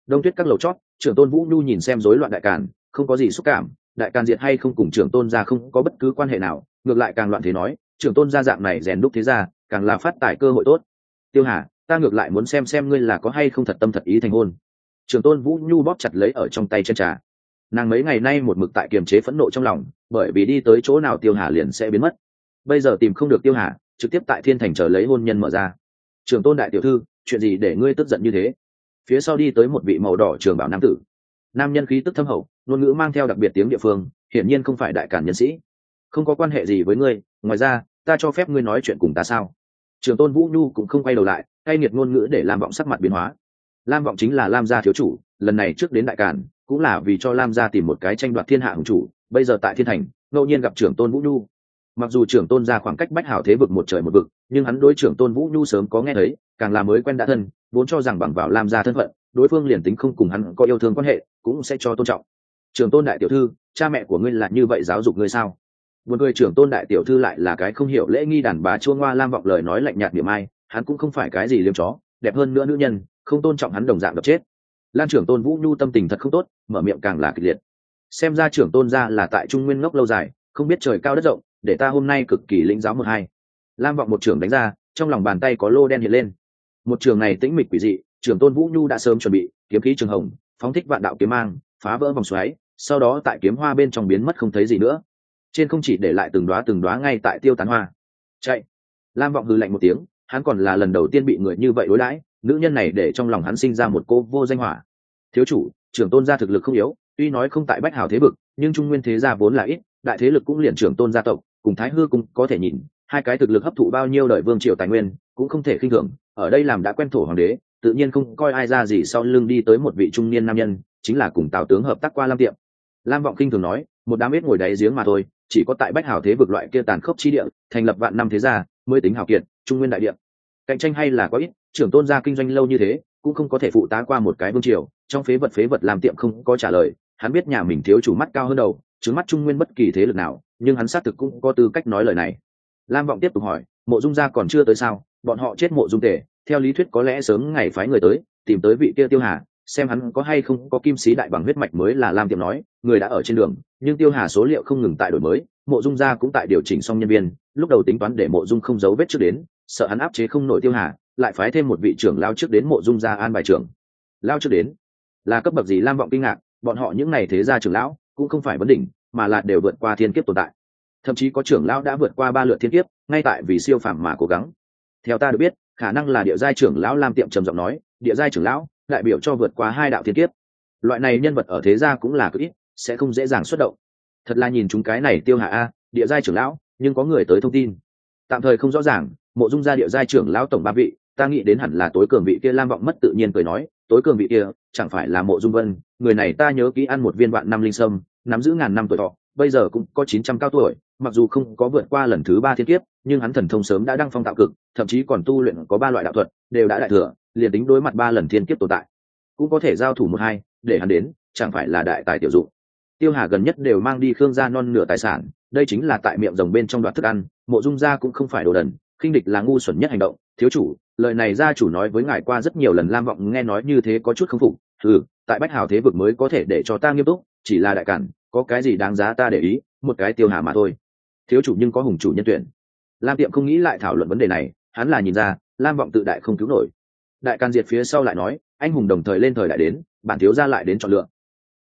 Đông tuyết các lầu chót, trưởng tôn vũ nhu nhìn xem rối loạn đại càn, không có gì xúc cảm, đại càn diệt hay không cùng trưởng tôn gia không có bất cứ quan hệ nào, ngược lại càng loạn thế nói trưởng tôn gia dạng này rèn đúc thế ra càng là phát tài cơ hội tốt. Tiêu hà, ta ngược lại muốn xem xem ngươi là có hay không thật tâm thật ý thành hôn. Trưởng tôn vũ nhu bóp chặt lấy ở trong tay chân trà. Nàng mấy ngày nay một mực tại kiềm chế phẫn nộ trong lòng, bởi vì đi tới chỗ nào tiêu hà liền sẽ biến mất. Bây giờ tìm không được tiêu hà, trực tiếp tại thiên thành chờ lấy hôn nhân mở ra. Trường tôn đại tiểu thư, chuyện gì để ngươi tức giận như thế? Phía sau đi tới một vị màu đỏ trường bảo nam tử. Nam nhân khí tức thâm hậu, ngôn ngữ mang theo đặc biệt tiếng địa phương, hiển nhiên không phải đại cản nhân sĩ không có quan hệ gì với ngươi, ngoài ra, ta cho phép ngươi nói chuyện cùng ta sao? Trường tôn vũ nhu cũng không quay đầu lại hay nghiệt ngôn ngữ để Lam vọng sắc mặt biến hóa. Lam vọng chính là lam gia thiếu chủ, lần này trước đến đại cản cũng là vì cho lam gia tìm một cái tranh đoạt thiên hạ hùng chủ, bây giờ tại thiên thành, ngẫu nhiên gặp trưởng tôn vũ nhu. Mặc dù trưởng tôn ra khoảng cách bách hảo thế vực một trời một vực, nhưng hắn đối trưởng tôn vũ nhu sớm có nghe thấy, càng là mới quen đã thân, vốn cho rằng bằng vào lam gia thân phận, đối phương liền tính không cùng hắn có yêu thương quan hệ, cũng sẽ cho tôn trọng. Trưởng tôn đại tiểu thư, cha mẹ của ngươi là như vậy giáo dục ngươi sao? Buồn người trưởng tôn đại tiểu thư lại là cái không hiểu lễ nghi đàn bà chuông hoa lam vọng lời nói lạnh nhạt điểm ai, hắn cũng không phải cái gì liếm chó, đẹp hơn nữa nữ nhân, không tôn trọng hắn đồng dạng đập chết. Lan trưởng tôn vũ nhu tâm tình thật không tốt, mở miệng càng là kịch liệt. Xem ra trưởng tôn ra là tại trung nguyên ngốc lâu dài, không biết trời cao đất rộng, để ta hôm nay cực kỳ lĩnh giáo một hai. Lam vọng một trưởng đánh ra, trong lòng bàn tay có lô đen hiện lên. Một trường này tĩnh mịch quỷ dị, trưởng tôn vũ nhu đã sớm chuẩn bị, kiếm khí trường hồng, phóng thích vạn đạo kiếm mang, phá vỡ vòng xoáy, sau đó tại kiếm hoa bên trong biến mất không thấy gì nữa trên không chỉ để lại từng đoá từng đoá ngay tại tiêu tán hoa. Chạy. Lam vọng hư lạnh một tiếng, hắn còn là lần đầu tiên bị người như vậy đối đãi, nữ nhân này để trong lòng hắn sinh ra một cô vô danh hỏa. Thiếu chủ, trưởng tôn gia thực lực không yếu, tuy nói không tại bách hào thế vực, nhưng trung nguyên thế gia vốn là ít, đại thế lực cũng liền trưởng tôn gia tộc, cùng thái hư cũng có thể nhìn, hai cái thực lực hấp thụ bao nhiêu đời vương triều tài nguyên, cũng không thể khinh thường, ở đây làm đã quen thổ hoàng đế, tự nhiên không coi ai ra gì sau lưng đi tới một vị trung niên nam nhân, chính là cùng tào tướng hợp tác qua lam tiệm. Lam vọng kinh thường nói một đám ít ngồi đáy giếng mà thôi, chỉ có tại bách hào thế vực loại kia tàn khốc chi địa, thành lập vạn năm thế gia, mới tính hào kiệt, trung nguyên đại địa. Cạnh tranh hay là có ít, trưởng tôn gia kinh doanh lâu như thế, cũng không có thể phụ tá qua một cái vương triều, trong phế vật phế vật làm tiệm không có trả lời, hắn biết nhà mình thiếu chủ mắt cao hơn đầu trứng mắt trung nguyên bất kỳ thế lực nào, nhưng hắn xác thực cũng có tư cách nói lời này. Lam vọng tiếp tục hỏi, mộ dung gia còn chưa tới sao? Bọn họ chết mộ dung tề theo lý thuyết có lẽ sớm ngày phái người tới, tìm tới vị kia tiêu hà, xem hắn có hay không có kim sĩ đại bằng huyết mạch mới là lam tiệm nói người đã ở trên đường, nhưng tiêu hà số liệu không ngừng tại đổi mới, mộ dung gia cũng tại điều chỉnh xong nhân viên, lúc đầu tính toán để mộ dung không giấu vết trước đến, sợ hắn áp chế không nổi tiêu hà, lại phái thêm một vị trưởng lao trước đến mộ dung gia an bài trưởng. Lao trước đến, là cấp bậc gì lam vọng kinh ngạc, bọn họ những này thế gia trưởng lão, cũng không phải vấn đỉnh, mà là đều vượt qua thiên kiếp tồn tại. Thậm chí có trưởng lão đã vượt qua ba lượt thiên kiếp, ngay tại vì siêu phàm mà cố gắng. Theo ta được biết, khả năng là địa giai trưởng lão lam tiệm trầm giọng nói, địa giai trưởng lão, đại biểu cho vượt qua hai đạo thiên kiếp. Loại này nhân vật ở thế gia cũng là cực ít sẽ không dễ dàng xuất động. Thật là nhìn chúng cái này tiêu hạ a, địa giai trưởng lão, nhưng có người tới thông tin. Tạm thời không rõ ràng, mộ dung gia địa giai trưởng lão tổng ba vị, ta nghĩ đến hẳn là tối cường vị kia lam vọng mất tự nhiên cười nói, tối cường vị kia, chẳng phải là mộ dung vân, người này ta nhớ kỹ ăn một viên vạn năm linh sâm, nắm giữ ngàn năm tuổi thọ, bây giờ cũng có chín trăm cao tuổi, mặc dù không có vượt qua lần thứ ba thiên kiếp, nhưng hắn thần thông sớm đã đăng phong tạo cực, thậm chí còn tu luyện có ba loại đạo thuật, đều đã đại thừa, liền tính đối mặt ba lần thiên kiếp tồn tại, cũng có thể giao thủ một hai, để hắn đến, chẳng phải là đại tài tiểu dụng tiêu hà gần nhất đều mang đi khương gia non nửa tài sản, đây chính là tại miệng rồng bên trong đoạt thức ăn, mộ dung gia cũng không phải đồ đần, khinh địch là ngu xuẩn nhất hành động. Thiếu chủ, lời này gia chủ nói với ngài qua rất nhiều lần, lam vọng nghe nói như thế có chút không phục. Ừ tại bách hào thế vực mới có thể để cho ta nghiêm túc, chỉ là đại cản, có cái gì đáng giá ta để ý, một cái tiêu hà mà thôi. Thiếu chủ nhưng có hùng chủ nhân tuyển. Lam tiệm không nghĩ lại thảo luận vấn đề này, hắn là nhìn ra, lam vọng tự đại không cứu nổi. Đại can diệt phía sau lại nói, anh hùng đồng thời lên thời đại đến, bản thiếu gia lại đến chọn lựa.